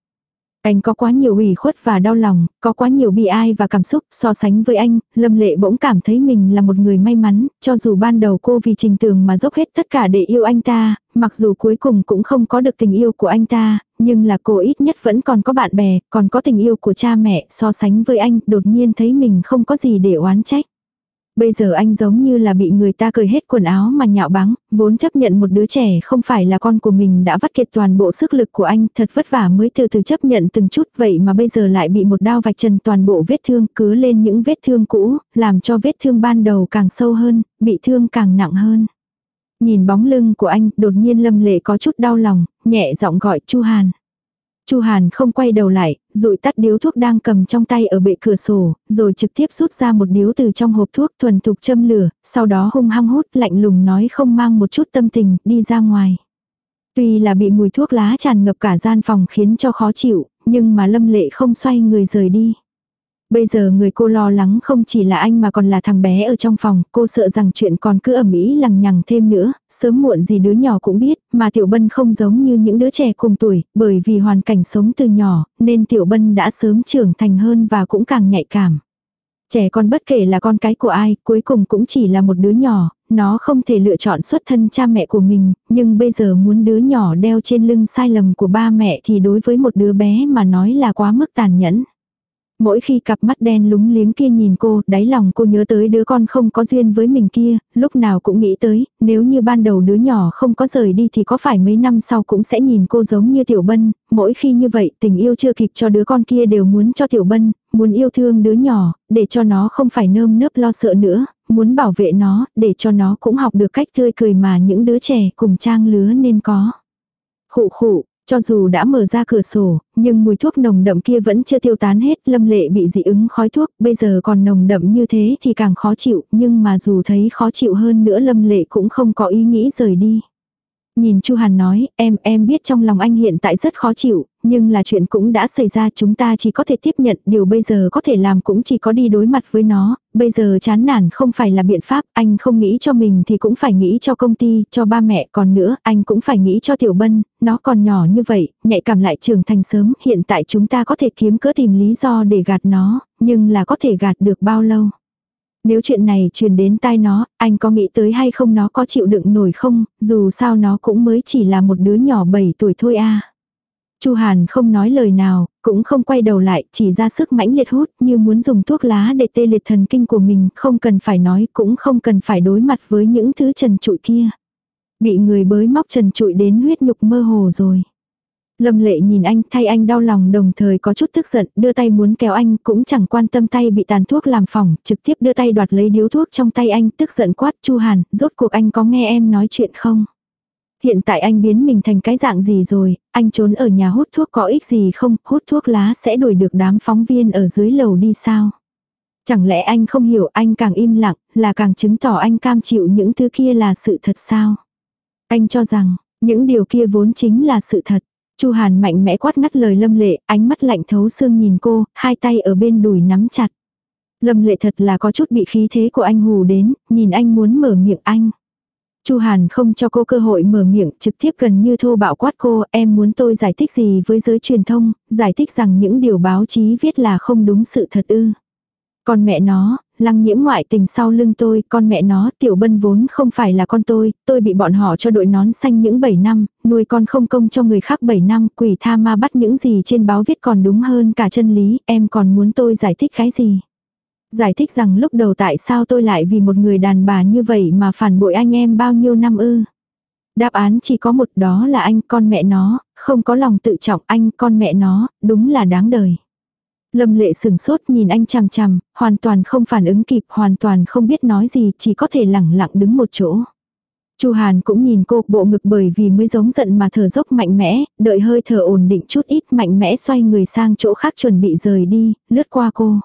Speaker 1: Anh có quá nhiều ủy khuất và đau lòng, có quá nhiều bi ai và cảm xúc, so sánh với anh, Lâm Lệ bỗng cảm thấy mình là một người may mắn, cho dù ban đầu cô vì trình tường mà dốc hết tất cả để yêu anh ta, mặc dù cuối cùng cũng không có được tình yêu của anh ta, nhưng là cô ít nhất vẫn còn có bạn bè, còn có tình yêu của cha mẹ, so sánh với anh, đột nhiên thấy mình không có gì để oán trách. Bây giờ anh giống như là bị người ta cởi hết quần áo mà nhạo báng, vốn chấp nhận một đứa trẻ không phải là con của mình đã vắt kiệt toàn bộ sức lực của anh, thật vất vả mới từ từ chấp nhận từng chút vậy mà bây giờ lại bị một đao vạch trần toàn bộ vết thương cứ lên những vết thương cũ, làm cho vết thương ban đầu càng sâu hơn, bị thương càng nặng hơn. Nhìn bóng lưng của anh, đột nhiên Lâm Lệ có chút đau lòng, nhẹ giọng gọi Chu Hàn. Chu Hàn không quay đầu lại, rụi tắt điếu thuốc đang cầm trong tay ở bệ cửa sổ, rồi trực tiếp rút ra một điếu từ trong hộp thuốc thuần thục châm lửa, sau đó hung hăng hút lạnh lùng nói không mang một chút tâm tình, đi ra ngoài. Tuy là bị mùi thuốc lá tràn ngập cả gian phòng khiến cho khó chịu, nhưng mà lâm lệ không xoay người rời đi. Bây giờ người cô lo lắng không chỉ là anh mà còn là thằng bé ở trong phòng, cô sợ rằng chuyện còn cứ ẩm ý lằng nhằng thêm nữa, sớm muộn gì đứa nhỏ cũng biết, mà Tiểu Bân không giống như những đứa trẻ cùng tuổi, bởi vì hoàn cảnh sống từ nhỏ, nên Tiểu Bân đã sớm trưởng thành hơn và cũng càng nhạy cảm. Trẻ con bất kể là con cái của ai, cuối cùng cũng chỉ là một đứa nhỏ, nó không thể lựa chọn xuất thân cha mẹ của mình, nhưng bây giờ muốn đứa nhỏ đeo trên lưng sai lầm của ba mẹ thì đối với một đứa bé mà nói là quá mức tàn nhẫn. Mỗi khi cặp mắt đen lúng liếng kia nhìn cô, đáy lòng cô nhớ tới đứa con không có duyên với mình kia, lúc nào cũng nghĩ tới, nếu như ban đầu đứa nhỏ không có rời đi thì có phải mấy năm sau cũng sẽ nhìn cô giống như Tiểu Bân, mỗi khi như vậy tình yêu chưa kịp cho đứa con kia đều muốn cho Tiểu Bân, muốn yêu thương đứa nhỏ, để cho nó không phải nơm nớp lo sợ nữa, muốn bảo vệ nó, để cho nó cũng học được cách tươi cười mà những đứa trẻ cùng trang lứa nên có. Khụ khụ, cho dù đã mở ra cửa sổ, nhưng mùi thuốc nồng đậm kia vẫn chưa tiêu tán hết, lâm lệ bị dị ứng khói thuốc, bây giờ còn nồng đậm như thế thì càng khó chịu, nhưng mà dù thấy khó chịu hơn nữa lâm lệ cũng không có ý nghĩ rời đi. Nhìn Chu Hàn nói, em, em biết trong lòng anh hiện tại rất khó chịu, nhưng là chuyện cũng đã xảy ra chúng ta chỉ có thể tiếp nhận, điều bây giờ có thể làm cũng chỉ có đi đối mặt với nó, bây giờ chán nản không phải là biện pháp, anh không nghĩ cho mình thì cũng phải nghĩ cho công ty, cho ba mẹ, còn nữa, anh cũng phải nghĩ cho Tiểu Bân, nó còn nhỏ như vậy, nhạy cảm lại trưởng thành sớm, hiện tại chúng ta có thể kiếm cớ tìm lý do để gạt nó, nhưng là có thể gạt được bao lâu. Nếu chuyện này truyền đến tai nó, anh có nghĩ tới hay không nó có chịu đựng nổi không, dù sao nó cũng mới chỉ là một đứa nhỏ 7 tuổi thôi a. Chu Hàn không nói lời nào, cũng không quay đầu lại, chỉ ra sức mãnh liệt hút như muốn dùng thuốc lá để tê liệt thần kinh của mình, không cần phải nói, cũng không cần phải đối mặt với những thứ trần trụi kia. Bị người bới móc trần trụi đến huyết nhục mơ hồ rồi. Lâm lệ nhìn anh thay anh đau lòng đồng thời có chút tức giận, đưa tay muốn kéo anh cũng chẳng quan tâm tay bị tàn thuốc làm phỏng, trực tiếp đưa tay đoạt lấy điếu thuốc trong tay anh, tức giận quát Chu Hàn, rốt cuộc anh có nghe em nói chuyện không? Hiện tại anh biến mình thành cái dạng gì rồi, anh trốn ở nhà hút thuốc có ích gì không, hút thuốc lá sẽ đuổi được đám phóng viên ở dưới lầu đi sao? Chẳng lẽ anh không hiểu anh càng im lặng, là càng chứng tỏ anh cam chịu những thứ kia là sự thật sao? Anh cho rằng, những điều kia vốn chính là sự thật. Chu Hàn mạnh mẽ quát ngắt lời Lâm Lệ, ánh mắt lạnh thấu xương nhìn cô, hai tay ở bên đùi nắm chặt. Lâm Lệ thật là có chút bị khí thế của anh hù đến, nhìn anh muốn mở miệng anh. Chu Hàn không cho cô cơ hội mở miệng, trực tiếp gần như thô bạo quát cô, em muốn tôi giải thích gì với giới truyền thông, giải thích rằng những điều báo chí viết là không đúng sự thật ư. Con mẹ nó, lăng nhiễm ngoại tình sau lưng tôi, con mẹ nó, tiểu bân vốn không phải là con tôi, tôi bị bọn họ cho đội nón xanh những 7 năm, nuôi con không công cho người khác 7 năm, quỷ tha ma bắt những gì trên báo viết còn đúng hơn cả chân lý, em còn muốn tôi giải thích cái gì. Giải thích rằng lúc đầu tại sao tôi lại vì một người đàn bà như vậy mà phản bội anh em bao nhiêu năm ư. Đáp án chỉ có một đó là anh con mẹ nó, không có lòng tự trọng anh con mẹ nó, đúng là đáng đời. Lâm lệ sừng sốt nhìn anh chằm chằm, hoàn toàn không phản ứng kịp, hoàn toàn không biết nói gì, chỉ có thể lẳng lặng đứng một chỗ. Chu Hàn cũng nhìn cô, bộ ngực bởi vì mới giống giận mà thở dốc mạnh mẽ, đợi hơi thở ổn định chút ít mạnh mẽ xoay người sang chỗ khác chuẩn bị rời đi, lướt qua cô.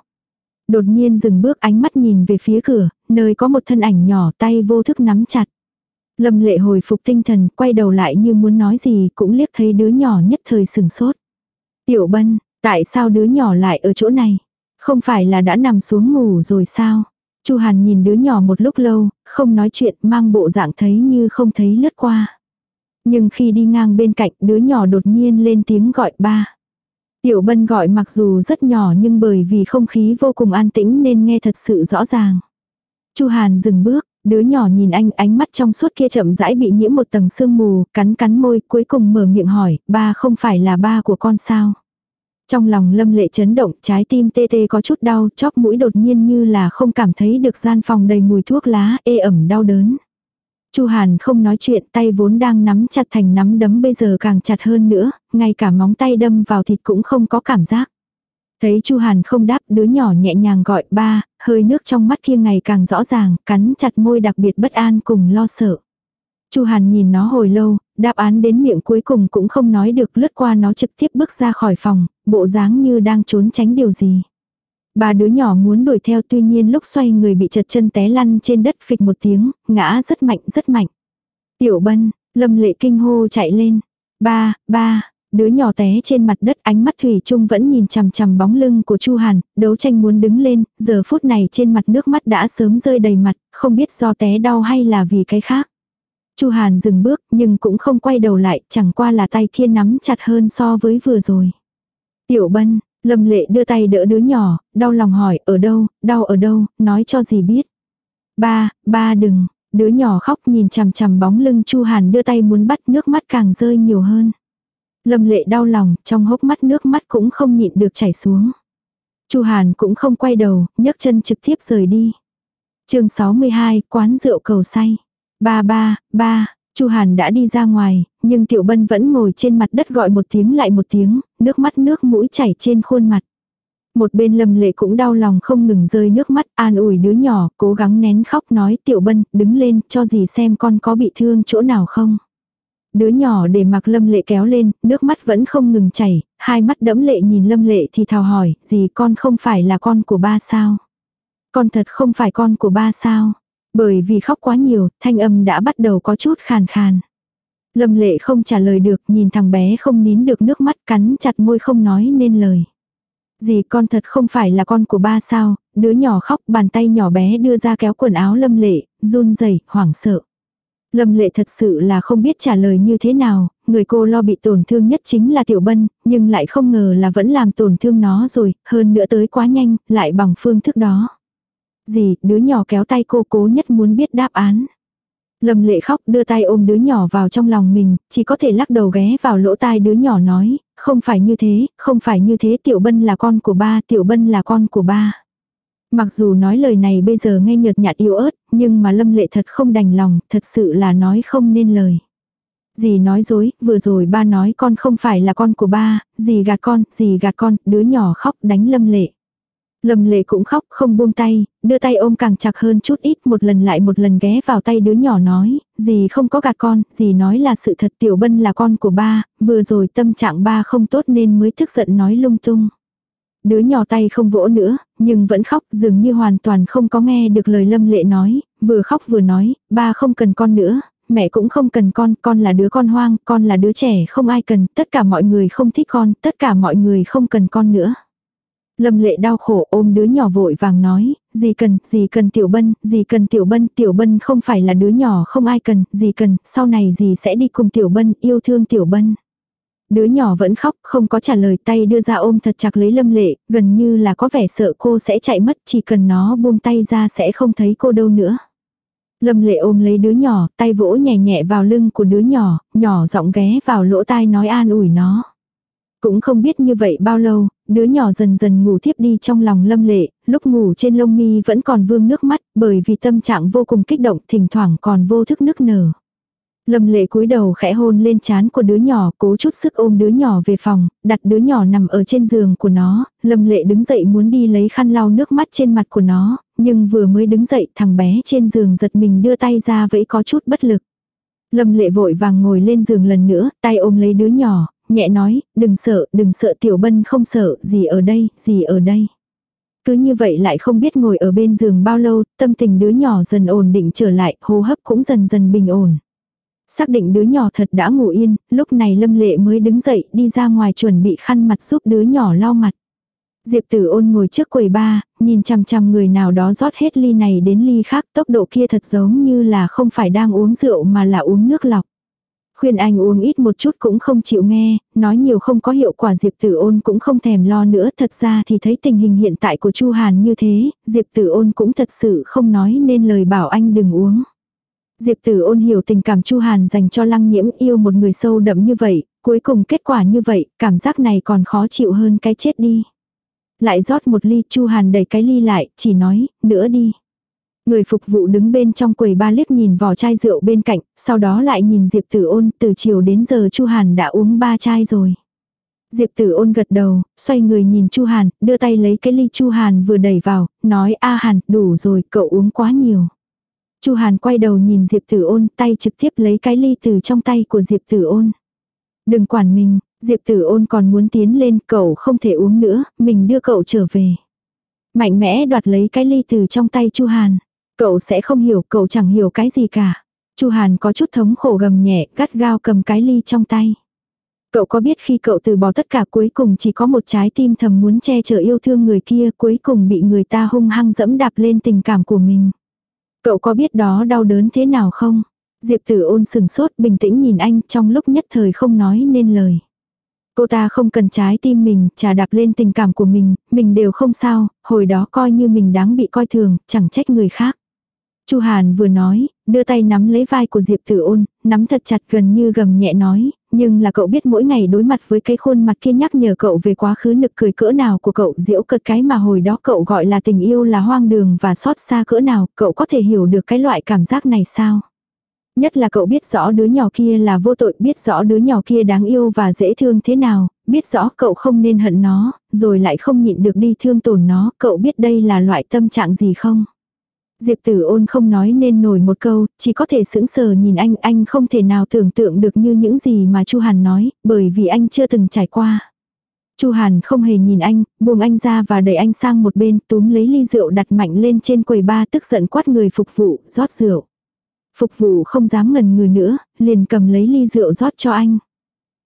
Speaker 1: Đột nhiên dừng bước ánh mắt nhìn về phía cửa, nơi có một thân ảnh nhỏ tay vô thức nắm chặt. Lâm lệ hồi phục tinh thần, quay đầu lại như muốn nói gì, cũng liếc thấy đứa nhỏ nhất thời sừng sốt. Tiểu bân, tại sao đứa nhỏ lại ở chỗ này? Không phải là đã nằm xuống ngủ rồi sao? Chu Hàn nhìn đứa nhỏ một lúc lâu, không nói chuyện, mang bộ dạng thấy như không thấy lướt qua. Nhưng khi đi ngang bên cạnh, đứa nhỏ đột nhiên lên tiếng gọi ba. Tiểu bân gọi mặc dù rất nhỏ nhưng bởi vì không khí vô cùng an tĩnh nên nghe thật sự rõ ràng. Chu Hàn dừng bước, đứa nhỏ nhìn anh ánh mắt trong suốt kia chậm rãi bị nhiễm một tầng sương mù, cắn cắn môi cuối cùng mở miệng hỏi, ba không phải là ba của con sao? Trong lòng lâm lệ chấn động, trái tim tê tê có chút đau, chóp mũi đột nhiên như là không cảm thấy được gian phòng đầy mùi thuốc lá, ê ẩm đau đớn. Chu Hàn không nói chuyện, tay vốn đang nắm chặt thành nắm đấm bây giờ càng chặt hơn nữa, ngay cả móng tay đâm vào thịt cũng không có cảm giác. Thấy Chu Hàn không đáp, đứa nhỏ nhẹ nhàng gọi ba, hơi nước trong mắt kia ngày càng rõ ràng, cắn chặt môi đặc biệt bất an cùng lo sợ. Chu Hàn nhìn nó hồi lâu, đáp án đến miệng cuối cùng cũng không nói được lướt qua nó trực tiếp bước ra khỏi phòng, bộ dáng như đang trốn tránh điều gì. Ba đứa nhỏ muốn đuổi theo tuy nhiên lúc xoay người bị chật chân té lăn trên đất phịch một tiếng, ngã rất mạnh rất mạnh. Tiểu bân, lâm lệ kinh hô chạy lên. Ba, ba, đứa nhỏ té trên mặt đất ánh mắt thủy chung vẫn nhìn chằm chằm bóng lưng của chu hàn đấu tranh muốn đứng lên giờ phút này trên mặt nước mắt đã sớm rơi đầy mặt không biết do té đau hay là vì cái khác chu hàn dừng bước nhưng cũng không quay đầu lại chẳng qua là tay kia nắm chặt hơn so với vừa rồi tiểu bân Lâm lệ đưa tay đỡ đứa nhỏ, đau lòng hỏi, ở đâu, đau ở đâu, nói cho gì biết. Ba, ba đừng, đứa nhỏ khóc nhìn chằm chằm bóng lưng Chu Hàn đưa tay muốn bắt nước mắt càng rơi nhiều hơn. Lâm lệ đau lòng, trong hốc mắt nước mắt cũng không nhịn được chảy xuống. Chu Hàn cũng không quay đầu, nhấc chân trực tiếp rời đi. chương 62, quán rượu cầu say. Ba ba, ba, Chu Hàn đã đi ra ngoài, nhưng Tiểu Bân vẫn ngồi trên mặt đất gọi một tiếng lại một tiếng, nước mắt nước mũi chảy trên khuôn mặt. Một bên Lâm Lệ cũng đau lòng không ngừng rơi nước mắt, an ủi đứa nhỏ, cố gắng nén khóc nói Tiểu Bân, đứng lên, cho gì xem con có bị thương chỗ nào không. Đứa nhỏ để mặc Lâm Lệ kéo lên, nước mắt vẫn không ngừng chảy, hai mắt đẫm lệ nhìn Lâm Lệ thì thào hỏi, gì con không phải là con của ba sao? Con thật không phải con của ba sao? Bởi vì khóc quá nhiều, thanh âm đã bắt đầu có chút khàn khàn. Lâm lệ không trả lời được, nhìn thằng bé không nín được nước mắt cắn chặt môi không nói nên lời. Dì con thật không phải là con của ba sao, đứa nhỏ khóc bàn tay nhỏ bé đưa ra kéo quần áo lâm lệ, run rẩy hoảng sợ. Lâm lệ thật sự là không biết trả lời như thế nào, người cô lo bị tổn thương nhất chính là tiểu bân, nhưng lại không ngờ là vẫn làm tổn thương nó rồi, hơn nữa tới quá nhanh, lại bằng phương thức đó. Gì, đứa nhỏ kéo tay cô cố nhất muốn biết đáp án. Lâm lệ khóc đưa tay ôm đứa nhỏ vào trong lòng mình, chỉ có thể lắc đầu ghé vào lỗ tai đứa nhỏ nói, không phải như thế, không phải như thế tiểu bân là con của ba, tiểu bân là con của ba. Mặc dù nói lời này bây giờ nghe nhợt nhạt yếu ớt, nhưng mà lâm lệ thật không đành lòng, thật sự là nói không nên lời. Dì nói dối, vừa rồi ba nói con không phải là con của ba, dì gạt con, dì gạt con, đứa nhỏ khóc đánh lâm lệ. Lâm lệ cũng khóc không buông tay, đưa tay ôm càng chặt hơn chút ít một lần lại một lần ghé vào tay đứa nhỏ nói, dì không có gạt con, dì nói là sự thật tiểu bân là con của ba, vừa rồi tâm trạng ba không tốt nên mới thức giận nói lung tung. Đứa nhỏ tay không vỗ nữa, nhưng vẫn khóc dường như hoàn toàn không có nghe được lời lâm lệ nói, vừa khóc vừa nói, ba không cần con nữa, mẹ cũng không cần con, con là đứa con hoang, con là đứa trẻ không ai cần, tất cả mọi người không thích con, tất cả mọi người không cần con nữa. Lâm lệ đau khổ ôm đứa nhỏ vội vàng nói, gì cần, gì cần tiểu bân, gì cần tiểu bân, tiểu bân không phải là đứa nhỏ không ai cần, gì cần, sau này gì sẽ đi cùng tiểu bân, yêu thương tiểu bân. Đứa nhỏ vẫn khóc, không có trả lời tay đưa ra ôm thật chặt lấy lâm lệ, gần như là có vẻ sợ cô sẽ chạy mất, chỉ cần nó buông tay ra sẽ không thấy cô đâu nữa. Lâm lệ ôm lấy đứa nhỏ, tay vỗ nhẹ nhẹ vào lưng của đứa nhỏ, nhỏ giọng ghé vào lỗ tai nói an ủi nó. Cũng không biết như vậy bao lâu, đứa nhỏ dần dần ngủ thiếp đi trong lòng lâm lệ, lúc ngủ trên lông mi vẫn còn vương nước mắt, bởi vì tâm trạng vô cùng kích động, thỉnh thoảng còn vô thức nức nở. Lâm lệ cúi đầu khẽ hôn lên trán của đứa nhỏ, cố chút sức ôm đứa nhỏ về phòng, đặt đứa nhỏ nằm ở trên giường của nó, lâm lệ đứng dậy muốn đi lấy khăn lau nước mắt trên mặt của nó, nhưng vừa mới đứng dậy thằng bé trên giường giật mình đưa tay ra vẫy có chút bất lực. Lâm lệ vội vàng ngồi lên giường lần nữa, tay ôm lấy đứa nhỏ, nhẹ nói, đừng sợ, đừng sợ tiểu bân không sợ, gì ở đây, gì ở đây. Cứ như vậy lại không biết ngồi ở bên giường bao lâu, tâm tình đứa nhỏ dần ổn định trở lại, hô hấp cũng dần dần bình ổn. Xác định đứa nhỏ thật đã ngủ yên, lúc này Lâm Lệ mới đứng dậy đi ra ngoài chuẩn bị khăn mặt giúp đứa nhỏ lau mặt. Diệp tử ôn ngồi trước quầy ba, nhìn chằm chằm người nào đó rót hết ly này đến ly khác tốc độ kia thật giống như là không phải đang uống rượu mà là uống nước lọc. Khuyên anh uống ít một chút cũng không chịu nghe, nói nhiều không có hiệu quả Diệp Tử Ôn cũng không thèm lo nữa. Thật ra thì thấy tình hình hiện tại của Chu Hàn như thế, Diệp Tử Ôn cũng thật sự không nói nên lời bảo anh đừng uống. Diệp Tử Ôn hiểu tình cảm Chu Hàn dành cho Lăng Nhiễm yêu một người sâu đậm như vậy, cuối cùng kết quả như vậy, cảm giác này còn khó chịu hơn cái chết đi. Lại rót một ly, Chu Hàn đẩy cái ly lại, chỉ nói, nữa đi. Người phục vụ đứng bên trong quầy ba liếc nhìn vỏ chai rượu bên cạnh, sau đó lại nhìn Diệp Tử Ôn, từ chiều đến giờ Chu Hàn đã uống ba chai rồi. Diệp Tử Ôn gật đầu, xoay người nhìn Chu Hàn, đưa tay lấy cái ly Chu Hàn vừa đẩy vào, nói: "A Hàn, đủ rồi, cậu uống quá nhiều." Chu Hàn quay đầu nhìn Diệp Tử Ôn, tay trực tiếp lấy cái ly từ trong tay của Diệp Tử Ôn. "Đừng quản mình." Diệp Tử Ôn còn muốn tiến lên, "Cậu không thể uống nữa, mình đưa cậu trở về." Mạnh mẽ đoạt lấy cái ly từ trong tay Chu Hàn. Cậu sẽ không hiểu, cậu chẳng hiểu cái gì cả. Chu Hàn có chút thống khổ gầm nhẹ, gắt gao cầm cái ly trong tay. Cậu có biết khi cậu từ bỏ tất cả cuối cùng chỉ có một trái tim thầm muốn che chở yêu thương người kia cuối cùng bị người ta hung hăng dẫm đạp lên tình cảm của mình. Cậu có biết đó đau đớn thế nào không? Diệp tử ôn sừng sốt bình tĩnh nhìn anh trong lúc nhất thời không nói nên lời. Cô ta không cần trái tim mình, trà đạp lên tình cảm của mình, mình đều không sao, hồi đó coi như mình đáng bị coi thường, chẳng trách người khác. Chu Hàn vừa nói, đưa tay nắm lấy vai của Diệp Tử Ôn, nắm thật chặt gần như gầm nhẹ nói, nhưng là cậu biết mỗi ngày đối mặt với cái khuôn mặt kia nhắc nhở cậu về quá khứ nực cười cỡ nào của cậu diễu cợt cái mà hồi đó cậu gọi là tình yêu là hoang đường và xót xa cỡ nào, cậu có thể hiểu được cái loại cảm giác này sao? Nhất là cậu biết rõ đứa nhỏ kia là vô tội, biết rõ đứa nhỏ kia đáng yêu và dễ thương thế nào, biết rõ cậu không nên hận nó, rồi lại không nhịn được đi thương tổn nó, cậu biết đây là loại tâm trạng gì không? Diệp tử ôn không nói nên nổi một câu, chỉ có thể sững sờ nhìn anh, anh không thể nào tưởng tượng được như những gì mà Chu Hàn nói, bởi vì anh chưa từng trải qua. Chu Hàn không hề nhìn anh, buông anh ra và đẩy anh sang một bên, túm lấy ly rượu đặt mạnh lên trên quầy ba tức giận quát người phục vụ, rót rượu. Phục vụ không dám ngần người nữa, liền cầm lấy ly rượu rót cho anh.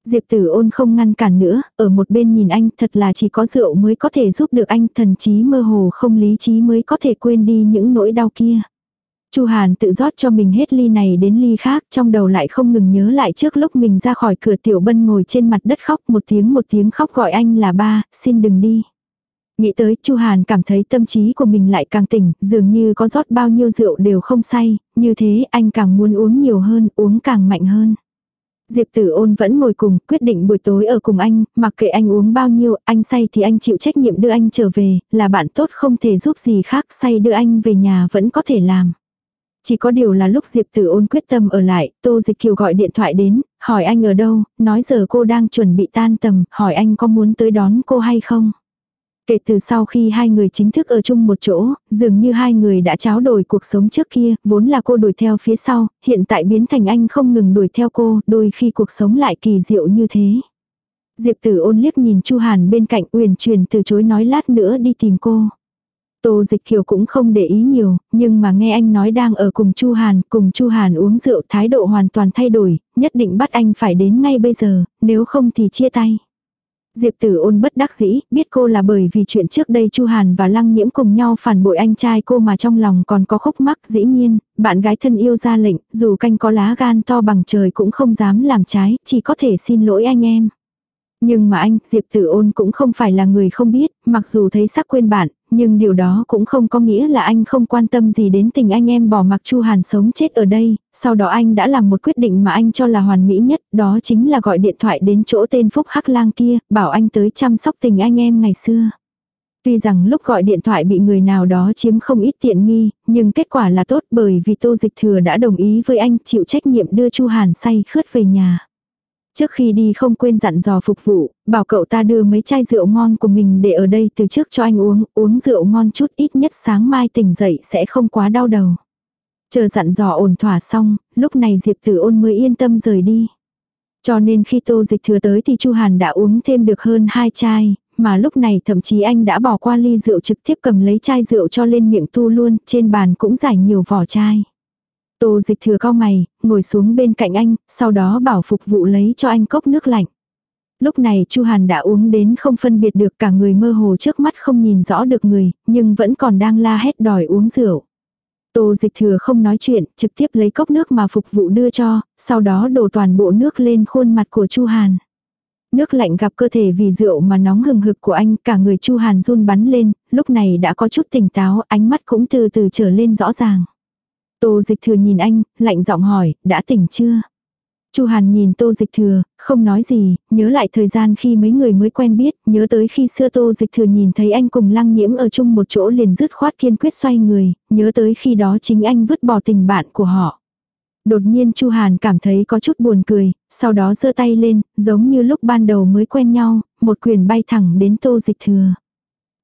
Speaker 1: Diệp tử ôn không ngăn cản nữa, ở một bên nhìn anh thật là chỉ có rượu mới có thể giúp được anh thần trí mơ hồ không lý trí mới có thể quên đi những nỗi đau kia. Chu Hàn tự rót cho mình hết ly này đến ly khác, trong đầu lại không ngừng nhớ lại trước lúc mình ra khỏi cửa tiểu bân ngồi trên mặt đất khóc một tiếng một tiếng khóc gọi anh là ba, xin đừng đi. Nghĩ tới Chu Hàn cảm thấy tâm trí của mình lại càng tỉnh, dường như có rót bao nhiêu rượu đều không say, như thế anh càng muốn uống nhiều hơn, uống càng mạnh hơn. Diệp Tử Ôn vẫn ngồi cùng, quyết định buổi tối ở cùng anh, mặc kệ anh uống bao nhiêu, anh say thì anh chịu trách nhiệm đưa anh trở về, là bạn tốt không thể giúp gì khác, say đưa anh về nhà vẫn có thể làm. Chỉ có điều là lúc Diệp Tử Ôn quyết tâm ở lại, Tô Dịch Kiều gọi điện thoại đến, hỏi anh ở đâu, nói giờ cô đang chuẩn bị tan tầm, hỏi anh có muốn tới đón cô hay không. Kể từ sau khi hai người chính thức ở chung một chỗ, dường như hai người đã tráo đổi cuộc sống trước kia, vốn là cô đuổi theo phía sau, hiện tại biến thành anh không ngừng đuổi theo cô, đôi khi cuộc sống lại kỳ diệu như thế. Diệp tử ôn liếc nhìn Chu Hàn bên cạnh uyển Truyền từ chối nói lát nữa đi tìm cô. Tô Dịch Kiều cũng không để ý nhiều, nhưng mà nghe anh nói đang ở cùng Chu Hàn, cùng Chu Hàn uống rượu thái độ hoàn toàn thay đổi, nhất định bắt anh phải đến ngay bây giờ, nếu không thì chia tay. Diệp Tử ôn bất đắc dĩ, biết cô là bởi vì chuyện trước đây Chu Hàn và Lăng Nhiễm cùng nhau phản bội anh trai cô mà trong lòng còn có khúc mắc dĩ nhiên, bạn gái thân yêu ra lệnh, dù canh có lá gan to bằng trời cũng không dám làm trái, chỉ có thể xin lỗi anh em. Nhưng mà anh, Diệp Tử ôn cũng không phải là người không biết, mặc dù thấy sắc quên bạn, nhưng điều đó cũng không có nghĩa là anh không quan tâm gì đến tình anh em bỏ mặc Chu Hàn sống chết ở đây, sau đó anh đã làm một quyết định mà anh cho là hoàn mỹ nhất, đó chính là gọi điện thoại đến chỗ tên Phúc Hắc Lang kia, bảo anh tới chăm sóc tình anh em ngày xưa. Tuy rằng lúc gọi điện thoại bị người nào đó chiếm không ít tiện nghi, nhưng kết quả là tốt bởi vì Tô Dịch Thừa đã đồng ý với anh chịu trách nhiệm đưa Chu Hàn say khướt về nhà. Trước khi đi không quên dặn dò phục vụ, bảo cậu ta đưa mấy chai rượu ngon của mình để ở đây từ trước cho anh uống, uống rượu ngon chút ít nhất sáng mai tỉnh dậy sẽ không quá đau đầu. Chờ dặn dò ổn thỏa xong, lúc này Diệp Tử ôn mới yên tâm rời đi. Cho nên khi tô dịch thừa tới thì Chu Hàn đã uống thêm được hơn hai chai, mà lúc này thậm chí anh đã bỏ qua ly rượu trực tiếp cầm lấy chai rượu cho lên miệng tu luôn, trên bàn cũng giải nhiều vỏ chai. Tô dịch thừa cao mày, ngồi xuống bên cạnh anh, sau đó bảo phục vụ lấy cho anh cốc nước lạnh. Lúc này Chu Hàn đã uống đến không phân biệt được cả người mơ hồ trước mắt không nhìn rõ được người, nhưng vẫn còn đang la hét đòi uống rượu. Tô dịch thừa không nói chuyện, trực tiếp lấy cốc nước mà phục vụ đưa cho, sau đó đổ toàn bộ nước lên khuôn mặt của Chu Hàn. Nước lạnh gặp cơ thể vì rượu mà nóng hừng hực của anh, cả người Chu Hàn run bắn lên, lúc này đã có chút tỉnh táo, ánh mắt cũng từ từ trở lên rõ ràng. Tô dịch thừa nhìn anh, lạnh giọng hỏi, đã tỉnh chưa? Chu Hàn nhìn Tô Dịch Thừa, không nói gì, nhớ lại thời gian khi mấy người mới quen biết, nhớ tới khi xưa Tô Dịch Thừa nhìn thấy anh cùng Lăng Nhiễm ở chung một chỗ liền dứt khoát kiên quyết xoay người, nhớ tới khi đó chính anh vứt bỏ tình bạn của họ. Đột nhiên Chu Hàn cảm thấy có chút buồn cười, sau đó giơ tay lên, giống như lúc ban đầu mới quen nhau, một quyền bay thẳng đến Tô Dịch Thừa.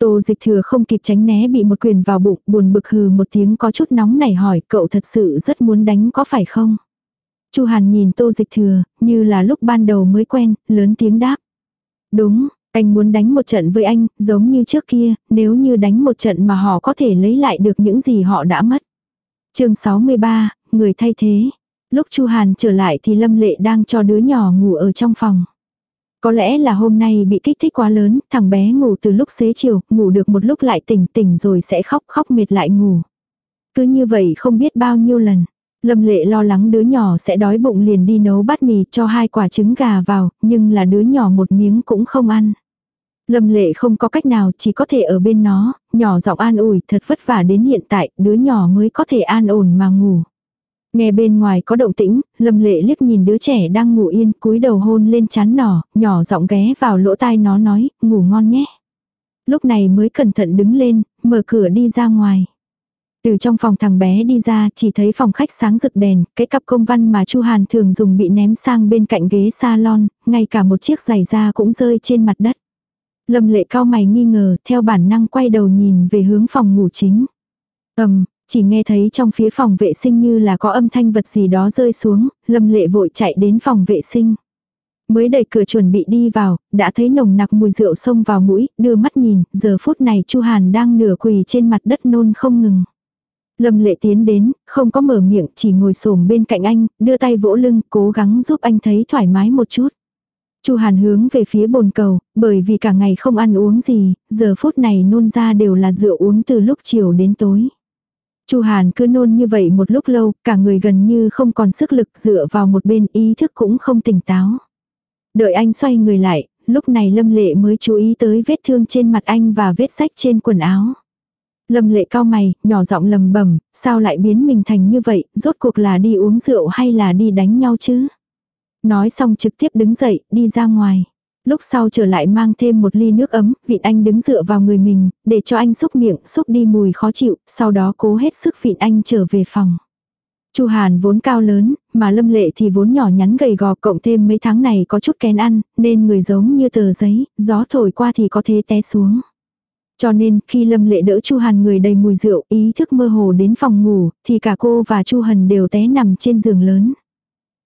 Speaker 1: Tô dịch thừa không kịp tránh né bị một quyền vào bụng, buồn bực hừ một tiếng có chút nóng nảy hỏi cậu thật sự rất muốn đánh có phải không? Chu Hàn nhìn tô dịch thừa, như là lúc ban đầu mới quen, lớn tiếng đáp. Đúng, anh muốn đánh một trận với anh, giống như trước kia, nếu như đánh một trận mà họ có thể lấy lại được những gì họ đã mất. chương 63, người thay thế. Lúc Chu Hàn trở lại thì Lâm Lệ đang cho đứa nhỏ ngủ ở trong phòng. Có lẽ là hôm nay bị kích thích quá lớn, thằng bé ngủ từ lúc xế chiều, ngủ được một lúc lại tỉnh tỉnh rồi sẽ khóc khóc mệt lại ngủ. Cứ như vậy không biết bao nhiêu lần. Lâm lệ lo lắng đứa nhỏ sẽ đói bụng liền đi nấu bát mì cho hai quả trứng gà vào, nhưng là đứa nhỏ một miếng cũng không ăn. Lâm lệ không có cách nào chỉ có thể ở bên nó, nhỏ giọng an ủi thật vất vả đến hiện tại, đứa nhỏ mới có thể an ổn mà ngủ. Nghe bên ngoài có động tĩnh, Lâm Lệ liếc nhìn đứa trẻ đang ngủ yên, cúi đầu hôn lên chán nỏ, nhỏ giọng ghé vào lỗ tai nó nói, ngủ ngon nhé. Lúc này mới cẩn thận đứng lên, mở cửa đi ra ngoài. Từ trong phòng thằng bé đi ra, chỉ thấy phòng khách sáng rực đèn, cái cặp công văn mà Chu Hàn thường dùng bị ném sang bên cạnh ghế salon, ngay cả một chiếc giày da cũng rơi trên mặt đất. Lâm lệ cao mày nghi ngờ, theo bản năng quay đầu nhìn về hướng phòng ngủ chính. Ầm, chỉ nghe thấy trong phía phòng vệ sinh như là có âm thanh vật gì đó rơi xuống, lâm lệ vội chạy đến phòng vệ sinh. Mới đẩy cửa chuẩn bị đi vào, đã thấy nồng nặc mùi rượu xông vào mũi, đưa mắt nhìn, giờ phút này Chu Hàn đang nửa quỳ trên mặt đất nôn không ngừng. Lâm lệ tiến đến, không có mở miệng, chỉ ngồi xổm bên cạnh anh, đưa tay vỗ lưng, cố gắng giúp anh thấy thoải mái một chút. Chu Hàn hướng về phía bồn cầu, bởi vì cả ngày không ăn uống gì, giờ phút này nôn ra đều là rượu uống từ lúc chiều đến tối. Chu Hàn cứ nôn như vậy một lúc lâu, cả người gần như không còn sức lực dựa vào một bên ý thức cũng không tỉnh táo. Đợi anh xoay người lại, lúc này Lâm Lệ mới chú ý tới vết thương trên mặt anh và vết sách trên quần áo. Lâm Lệ cao mày, nhỏ giọng lầm bầm sao lại biến mình thành như vậy, rốt cuộc là đi uống rượu hay là đi đánh nhau chứ? Nói xong trực tiếp đứng dậy, đi ra ngoài. Lúc sau trở lại mang thêm một ly nước ấm, vịn anh đứng dựa vào người mình, để cho anh xúc miệng, xúc đi mùi khó chịu, sau đó cố hết sức vịn anh trở về phòng. Chu Hàn vốn cao lớn, mà Lâm Lệ thì vốn nhỏ nhắn gầy gò cộng thêm mấy tháng này có chút kén ăn, nên người giống như tờ giấy, gió thổi qua thì có thể té xuống. Cho nên, khi Lâm Lệ đỡ Chu Hàn người đầy mùi rượu, ý thức mơ hồ đến phòng ngủ, thì cả cô và Chu Hàn đều té nằm trên giường lớn.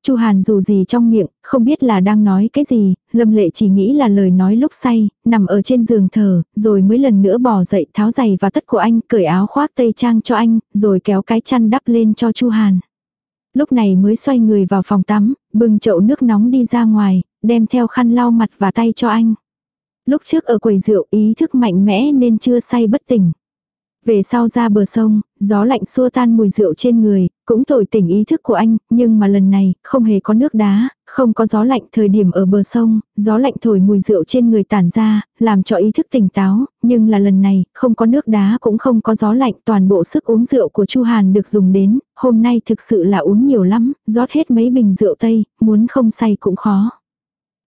Speaker 1: Chu Hàn dù gì trong miệng, không biết là đang nói cái gì, Lâm Lệ chỉ nghĩ là lời nói lúc say, nằm ở trên giường thở, rồi mới lần nữa bò dậy tháo giày và tất của anh, cởi áo khoác tây trang cho anh, rồi kéo cái chăn đắp lên cho Chu Hàn. Lúc này mới xoay người vào phòng tắm, bưng chậu nước nóng đi ra ngoài, đem theo khăn lau mặt và tay cho anh. Lúc trước ở quầy rượu ý thức mạnh mẽ nên chưa say bất tỉnh. Về sau ra bờ sông, gió lạnh xua tan mùi rượu trên người, cũng thổi tỉnh ý thức của anh, nhưng mà lần này, không hề có nước đá, không có gió lạnh thời điểm ở bờ sông, gió lạnh thổi mùi rượu trên người tản ra, làm cho ý thức tỉnh táo, nhưng là lần này, không có nước đá cũng không có gió lạnh, toàn bộ sức uống rượu của Chu Hàn được dùng đến, hôm nay thực sự là uống nhiều lắm, rót hết mấy bình rượu tây, muốn không say cũng khó.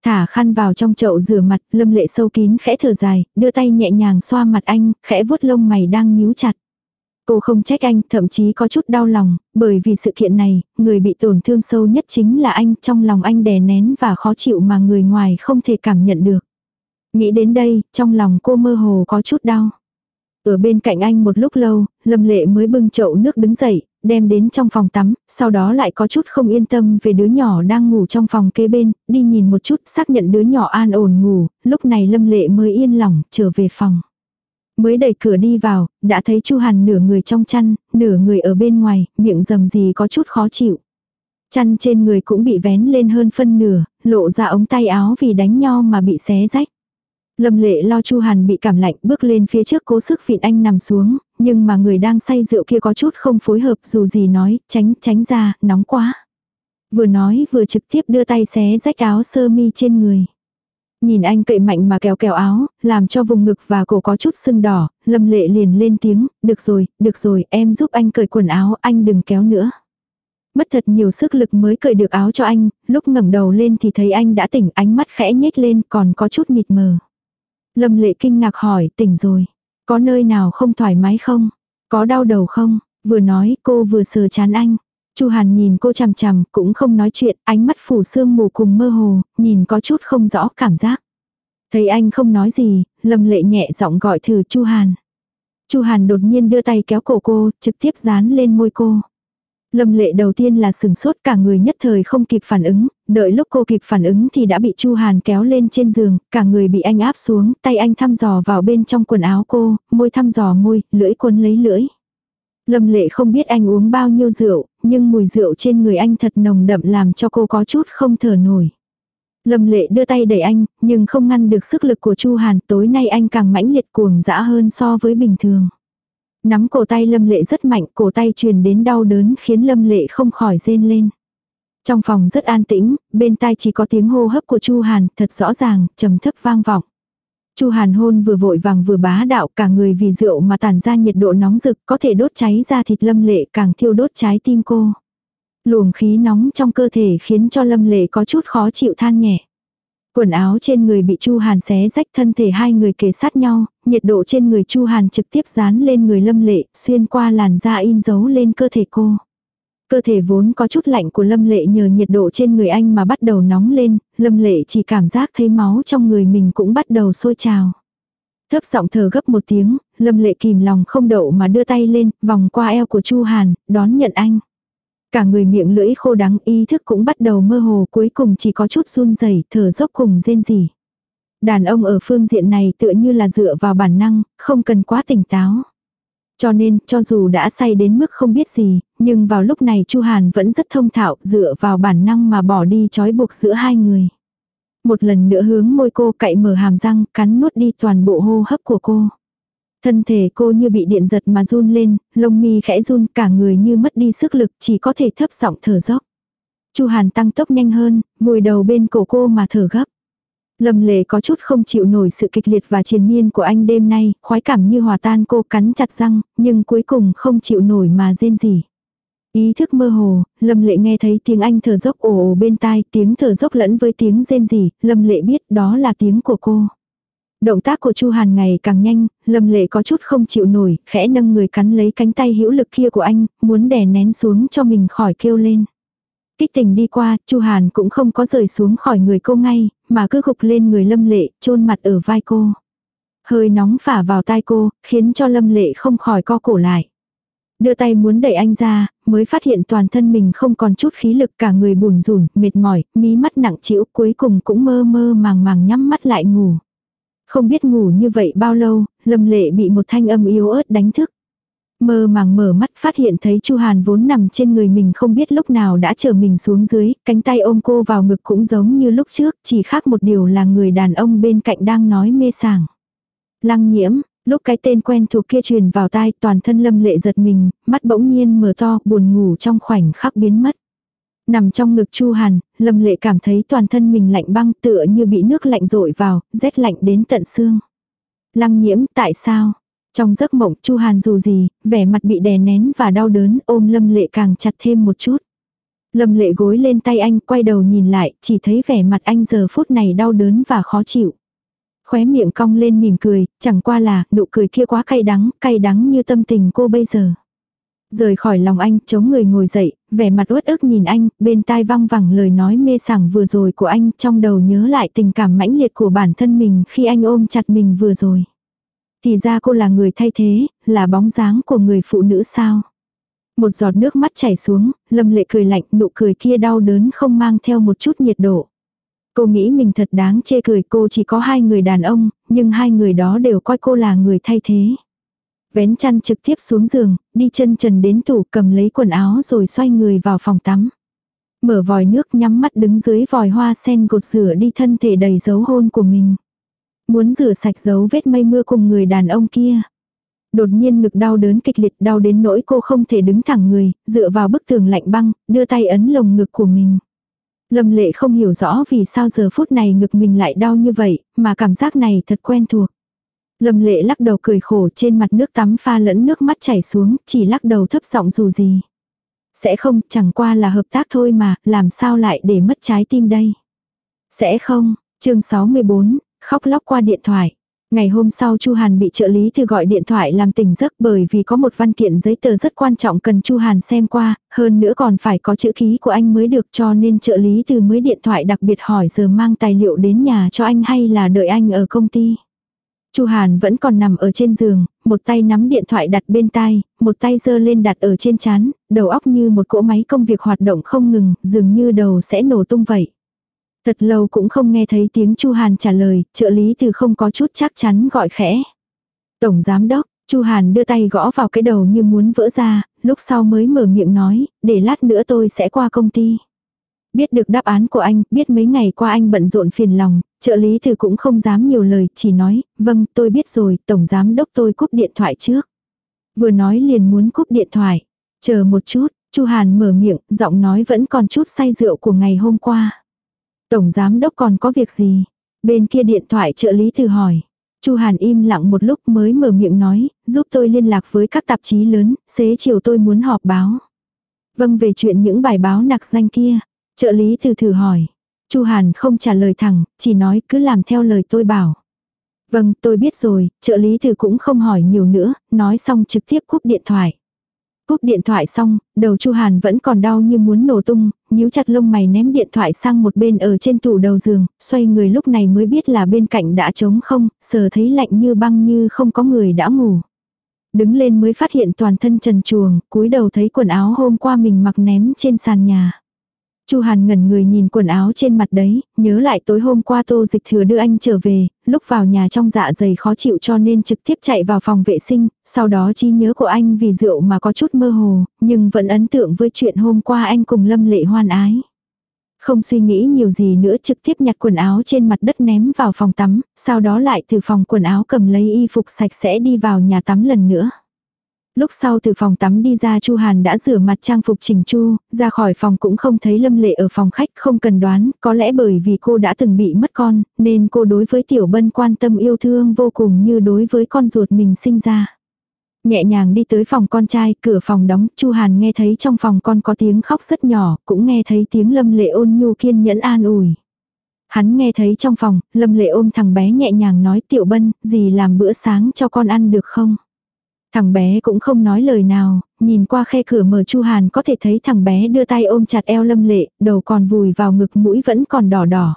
Speaker 1: Thả khăn vào trong chậu rửa mặt, lâm lệ sâu kín khẽ thở dài, đưa tay nhẹ nhàng xoa mặt anh, khẽ vuốt lông mày đang nhíu chặt. Cô không trách anh, thậm chí có chút đau lòng, bởi vì sự kiện này, người bị tổn thương sâu nhất chính là anh, trong lòng anh đè nén và khó chịu mà người ngoài không thể cảm nhận được. Nghĩ đến đây, trong lòng cô mơ hồ có chút đau. Ở bên cạnh anh một lúc lâu, Lâm Lệ mới bưng chậu nước đứng dậy, đem đến trong phòng tắm, sau đó lại có chút không yên tâm về đứa nhỏ đang ngủ trong phòng kế bên, đi nhìn một chút xác nhận đứa nhỏ an ổn ngủ, lúc này Lâm Lệ mới yên lòng trở về phòng. Mới đẩy cửa đi vào, đã thấy Chu Hàn nửa người trong chăn, nửa người ở bên ngoài, miệng rầm gì có chút khó chịu. Chăn trên người cũng bị vén lên hơn phân nửa, lộ ra ống tay áo vì đánh nhau mà bị xé rách. Lâm lệ lo Chu Hàn bị cảm lạnh bước lên phía trước cố sức vịn anh nằm xuống, nhưng mà người đang say rượu kia có chút không phối hợp dù gì nói, tránh, tránh ra, nóng quá. Vừa nói vừa trực tiếp đưa tay xé rách áo sơ mi trên người. Nhìn anh cậy mạnh mà kéo kéo áo, làm cho vùng ngực và cổ có chút sưng đỏ, lâm lệ liền lên tiếng, được rồi, được rồi, em giúp anh cởi quần áo, anh đừng kéo nữa. Mất thật nhiều sức lực mới cởi được áo cho anh, lúc ngẩng đầu lên thì thấy anh đã tỉnh ánh mắt khẽ nhếch lên còn có chút mịt mờ. Lâm lệ kinh ngạc hỏi, tỉnh rồi. Có nơi nào không thoải mái không? Có đau đầu không? Vừa nói cô vừa sờ chán anh. Chu Hàn nhìn cô chằm chằm, cũng không nói chuyện, ánh mắt phủ sương mù cùng mơ hồ, nhìn có chút không rõ cảm giác. Thấy anh không nói gì, Lâm Lệ nhẹ giọng gọi thử Chu Hàn. Chu Hàn đột nhiên đưa tay kéo cổ cô, trực tiếp dán lên môi cô. Lâm lệ đầu tiên là sừng sốt cả người nhất thời không kịp phản ứng, đợi lúc cô kịp phản ứng thì đã bị Chu Hàn kéo lên trên giường, cả người bị anh áp xuống, tay anh thăm dò vào bên trong quần áo cô, môi thăm dò môi, lưỡi cuốn lấy lưỡi. Lâm lệ không biết anh uống bao nhiêu rượu, nhưng mùi rượu trên người anh thật nồng đậm làm cho cô có chút không thở nổi. Lâm lệ đưa tay đẩy anh, nhưng không ngăn được sức lực của Chu Hàn, tối nay anh càng mãnh liệt cuồng dã hơn so với bình thường. Nắm cổ tay lâm lệ rất mạnh, cổ tay truyền đến đau đớn khiến lâm lệ không khỏi rên lên. Trong phòng rất an tĩnh, bên tai chỉ có tiếng hô hấp của Chu Hàn, thật rõ ràng, trầm thấp vang vọng. Chu Hàn hôn vừa vội vàng vừa bá đạo, cả người vì rượu mà tản ra nhiệt độ nóng rực, có thể đốt cháy ra thịt Lâm Lệ, càng thiêu đốt trái tim cô. Luồng khí nóng trong cơ thể khiến cho Lâm Lệ có chút khó chịu than nhẹ. Quần áo trên người bị Chu Hàn xé rách thân thể hai người kề sát nhau, nhiệt độ trên người Chu Hàn trực tiếp dán lên người Lâm Lệ, xuyên qua làn da in dấu lên cơ thể cô. Cơ thể vốn có chút lạnh của Lâm Lệ nhờ nhiệt độ trên người anh mà bắt đầu nóng lên, Lâm Lệ chỉ cảm giác thấy máu trong người mình cũng bắt đầu sôi trào. Thấp giọng thở gấp một tiếng, Lâm Lệ kìm lòng không đậu mà đưa tay lên, vòng qua eo của Chu Hàn, đón nhận anh. Cả người miệng lưỡi khô đắng ý thức cũng bắt đầu mơ hồ cuối cùng chỉ có chút run rẩy thở dốc cùng rên rỉ. Đàn ông ở phương diện này tựa như là dựa vào bản năng, không cần quá tỉnh táo. Cho nên, cho dù đã say đến mức không biết gì, nhưng vào lúc này Chu Hàn vẫn rất thông thạo dựa vào bản năng mà bỏ đi trói buộc giữa hai người. Một lần nữa hướng môi cô cậy mở hàm răng, cắn nuốt đi toàn bộ hô hấp của cô. Thân thể cô như bị điện giật mà run lên, lông mi khẽ run cả người như mất đi sức lực chỉ có thể thấp giọng thở dốc. Chu Hàn tăng tốc nhanh hơn, vùi đầu bên cổ cô mà thở gấp. Lâm lệ có chút không chịu nổi sự kịch liệt và triền miên của anh đêm nay, khoái cảm như hòa tan cô cắn chặt răng, nhưng cuối cùng không chịu nổi mà rên gì. Ý thức mơ hồ, Lâm Lệ nghe thấy tiếng anh thở dốc ồ ồ bên tai, tiếng thở dốc lẫn với tiếng rên rỉ, Lâm Lệ biết đó là tiếng của cô. Động tác của Chu Hàn ngày càng nhanh, Lâm Lệ có chút không chịu nổi, khẽ nâng người cắn lấy cánh tay hữu lực kia của anh, muốn đè nén xuống cho mình khỏi kêu lên. Kích tình đi qua, Chu Hàn cũng không có rời xuống khỏi người cô ngay, mà cứ gục lên người Lâm Lệ, chôn mặt ở vai cô. Hơi nóng phả vào tai cô, khiến cho Lâm Lệ không khỏi co cổ lại. Đưa tay muốn đẩy anh ra, mới phát hiện toàn thân mình không còn chút khí lực cả người bùn rùn, mệt mỏi, mí mắt nặng trĩu cuối cùng cũng mơ mơ màng màng nhắm mắt lại ngủ. Không biết ngủ như vậy bao lâu, Lâm Lệ bị một thanh âm yếu ớt đánh thức. Mơ màng mở mắt phát hiện thấy Chu Hàn vốn nằm trên người mình không biết lúc nào đã trở mình xuống dưới, cánh tay ôm cô vào ngực cũng giống như lúc trước, chỉ khác một điều là người đàn ông bên cạnh đang nói mê sảng. Lăng nhiễm, lúc cái tên quen thuộc kia truyền vào tai toàn thân lâm lệ giật mình, mắt bỗng nhiên mở to, buồn ngủ trong khoảnh khắc biến mất. Nằm trong ngực Chu Hàn, lâm lệ cảm thấy toàn thân mình lạnh băng tựa như bị nước lạnh rội vào, rét lạnh đến tận xương. Lăng nhiễm, tại sao? Trong giấc mộng Chu Hàn dù gì, vẻ mặt bị đè nén và đau đớn ôm Lâm Lệ càng chặt thêm một chút. Lâm Lệ gối lên tay anh quay đầu nhìn lại, chỉ thấy vẻ mặt anh giờ phút này đau đớn và khó chịu. Khóe miệng cong lên mỉm cười, chẳng qua là nụ cười kia quá cay đắng, cay đắng như tâm tình cô bây giờ. Rời khỏi lòng anh, chống người ngồi dậy, vẻ mặt uất ức nhìn anh, bên tai văng vẳng lời nói mê sảng vừa rồi của anh, trong đầu nhớ lại tình cảm mãnh liệt của bản thân mình khi anh ôm chặt mình vừa rồi. Thì ra cô là người thay thế, là bóng dáng của người phụ nữ sao. Một giọt nước mắt chảy xuống, lâm lệ cười lạnh, nụ cười kia đau đớn không mang theo một chút nhiệt độ. Cô nghĩ mình thật đáng chê cười cô chỉ có hai người đàn ông, nhưng hai người đó đều coi cô là người thay thế. Vén chăn trực tiếp xuống giường, đi chân trần đến tủ cầm lấy quần áo rồi xoay người vào phòng tắm. Mở vòi nước nhắm mắt đứng dưới vòi hoa sen gột rửa đi thân thể đầy dấu hôn của mình. Muốn rửa sạch dấu vết mây mưa cùng người đàn ông kia. Đột nhiên ngực đau đớn kịch liệt đau đến nỗi cô không thể đứng thẳng người, dựa vào bức tường lạnh băng, đưa tay ấn lồng ngực của mình. Lâm lệ không hiểu rõ vì sao giờ phút này ngực mình lại đau như vậy, mà cảm giác này thật quen thuộc. Lâm lệ lắc đầu cười khổ trên mặt nước tắm pha lẫn nước mắt chảy xuống, chỉ lắc đầu thấp giọng dù gì. Sẽ không, chẳng qua là hợp tác thôi mà, làm sao lại để mất trái tim đây. Sẽ không, chương 64, khóc lóc qua điện thoại. Ngày hôm sau Chu Hàn bị trợ lý từ gọi điện thoại làm tỉnh giấc bởi vì có một văn kiện giấy tờ rất quan trọng cần Chu Hàn xem qua, hơn nữa còn phải có chữ ký của anh mới được cho nên trợ lý từ mới điện thoại đặc biệt hỏi giờ mang tài liệu đến nhà cho anh hay là đợi anh ở công ty. Chu Hàn vẫn còn nằm ở trên giường, một tay nắm điện thoại đặt bên tai, một tay giơ lên đặt ở trên chán, đầu óc như một cỗ máy công việc hoạt động không ngừng, dường như đầu sẽ nổ tung vậy. Thật lâu cũng không nghe thấy tiếng Chu Hàn trả lời, trợ lý từ không có chút chắc chắn gọi khẽ. Tổng giám đốc, Chu Hàn đưa tay gõ vào cái đầu như muốn vỡ ra, lúc sau mới mở miệng nói, để lát nữa tôi sẽ qua công ty. Biết được đáp án của anh, biết mấy ngày qua anh bận rộn phiền lòng, trợ lý từ cũng không dám nhiều lời, chỉ nói, vâng, tôi biết rồi, tổng giám đốc tôi cúp điện thoại trước. Vừa nói liền muốn cúp điện thoại. Chờ một chút, Chu Hàn mở miệng, giọng nói vẫn còn chút say rượu của ngày hôm qua. Tổng giám đốc còn có việc gì? Bên kia điện thoại trợ lý từ hỏi. Chu Hàn im lặng một lúc mới mở miệng nói, giúp tôi liên lạc với các tạp chí lớn, xế chiều tôi muốn họp báo. Vâng về chuyện những bài báo nặc danh kia. Trợ lý từ thử hỏi. Chu Hàn không trả lời thẳng, chỉ nói cứ làm theo lời tôi bảo. Vâng, tôi biết rồi, trợ lý từ cũng không hỏi nhiều nữa, nói xong trực tiếp cúp điện thoại. Cúp điện thoại xong, đầu Chu Hàn vẫn còn đau như muốn nổ tung, nhíu chặt lông mày ném điện thoại sang một bên ở trên tủ đầu giường, xoay người lúc này mới biết là bên cạnh đã trống không, sờ thấy lạnh như băng như không có người đã ngủ. Đứng lên mới phát hiện toàn thân trần chuồng, cúi đầu thấy quần áo hôm qua mình mặc ném trên sàn nhà. Chu Hàn ngẩn người nhìn quần áo trên mặt đấy, nhớ lại tối hôm qua Tô Dịch Thừa đưa anh trở về, lúc vào nhà trong dạ dày khó chịu cho nên trực tiếp chạy vào phòng vệ sinh, sau đó trí nhớ của anh vì rượu mà có chút mơ hồ, nhưng vẫn ấn tượng với chuyện hôm qua anh cùng Lâm Lệ hoan ái. Không suy nghĩ nhiều gì nữa trực tiếp nhặt quần áo trên mặt đất ném vào phòng tắm, sau đó lại từ phòng quần áo cầm lấy y phục sạch sẽ đi vào nhà tắm lần nữa. Lúc sau từ phòng tắm đi ra Chu Hàn đã rửa mặt trang phục chỉnh chu, ra khỏi phòng cũng không thấy Lâm Lệ ở phòng khách không cần đoán, có lẽ bởi vì cô đã từng bị mất con, nên cô đối với Tiểu Bân quan tâm yêu thương vô cùng như đối với con ruột mình sinh ra. Nhẹ nhàng đi tới phòng con trai, cửa phòng đóng, Chu Hàn nghe thấy trong phòng con có tiếng khóc rất nhỏ, cũng nghe thấy tiếng Lâm Lệ ôn nhu kiên nhẫn an ủi. Hắn nghe thấy trong phòng, Lâm Lệ ôm thằng bé nhẹ nhàng nói Tiểu Bân, gì làm bữa sáng cho con ăn được không? Thằng bé cũng không nói lời nào, nhìn qua khe cửa mở Chu Hàn có thể thấy thằng bé đưa tay ôm chặt eo Lâm Lệ, đầu còn vùi vào ngực mũi vẫn còn đỏ đỏ.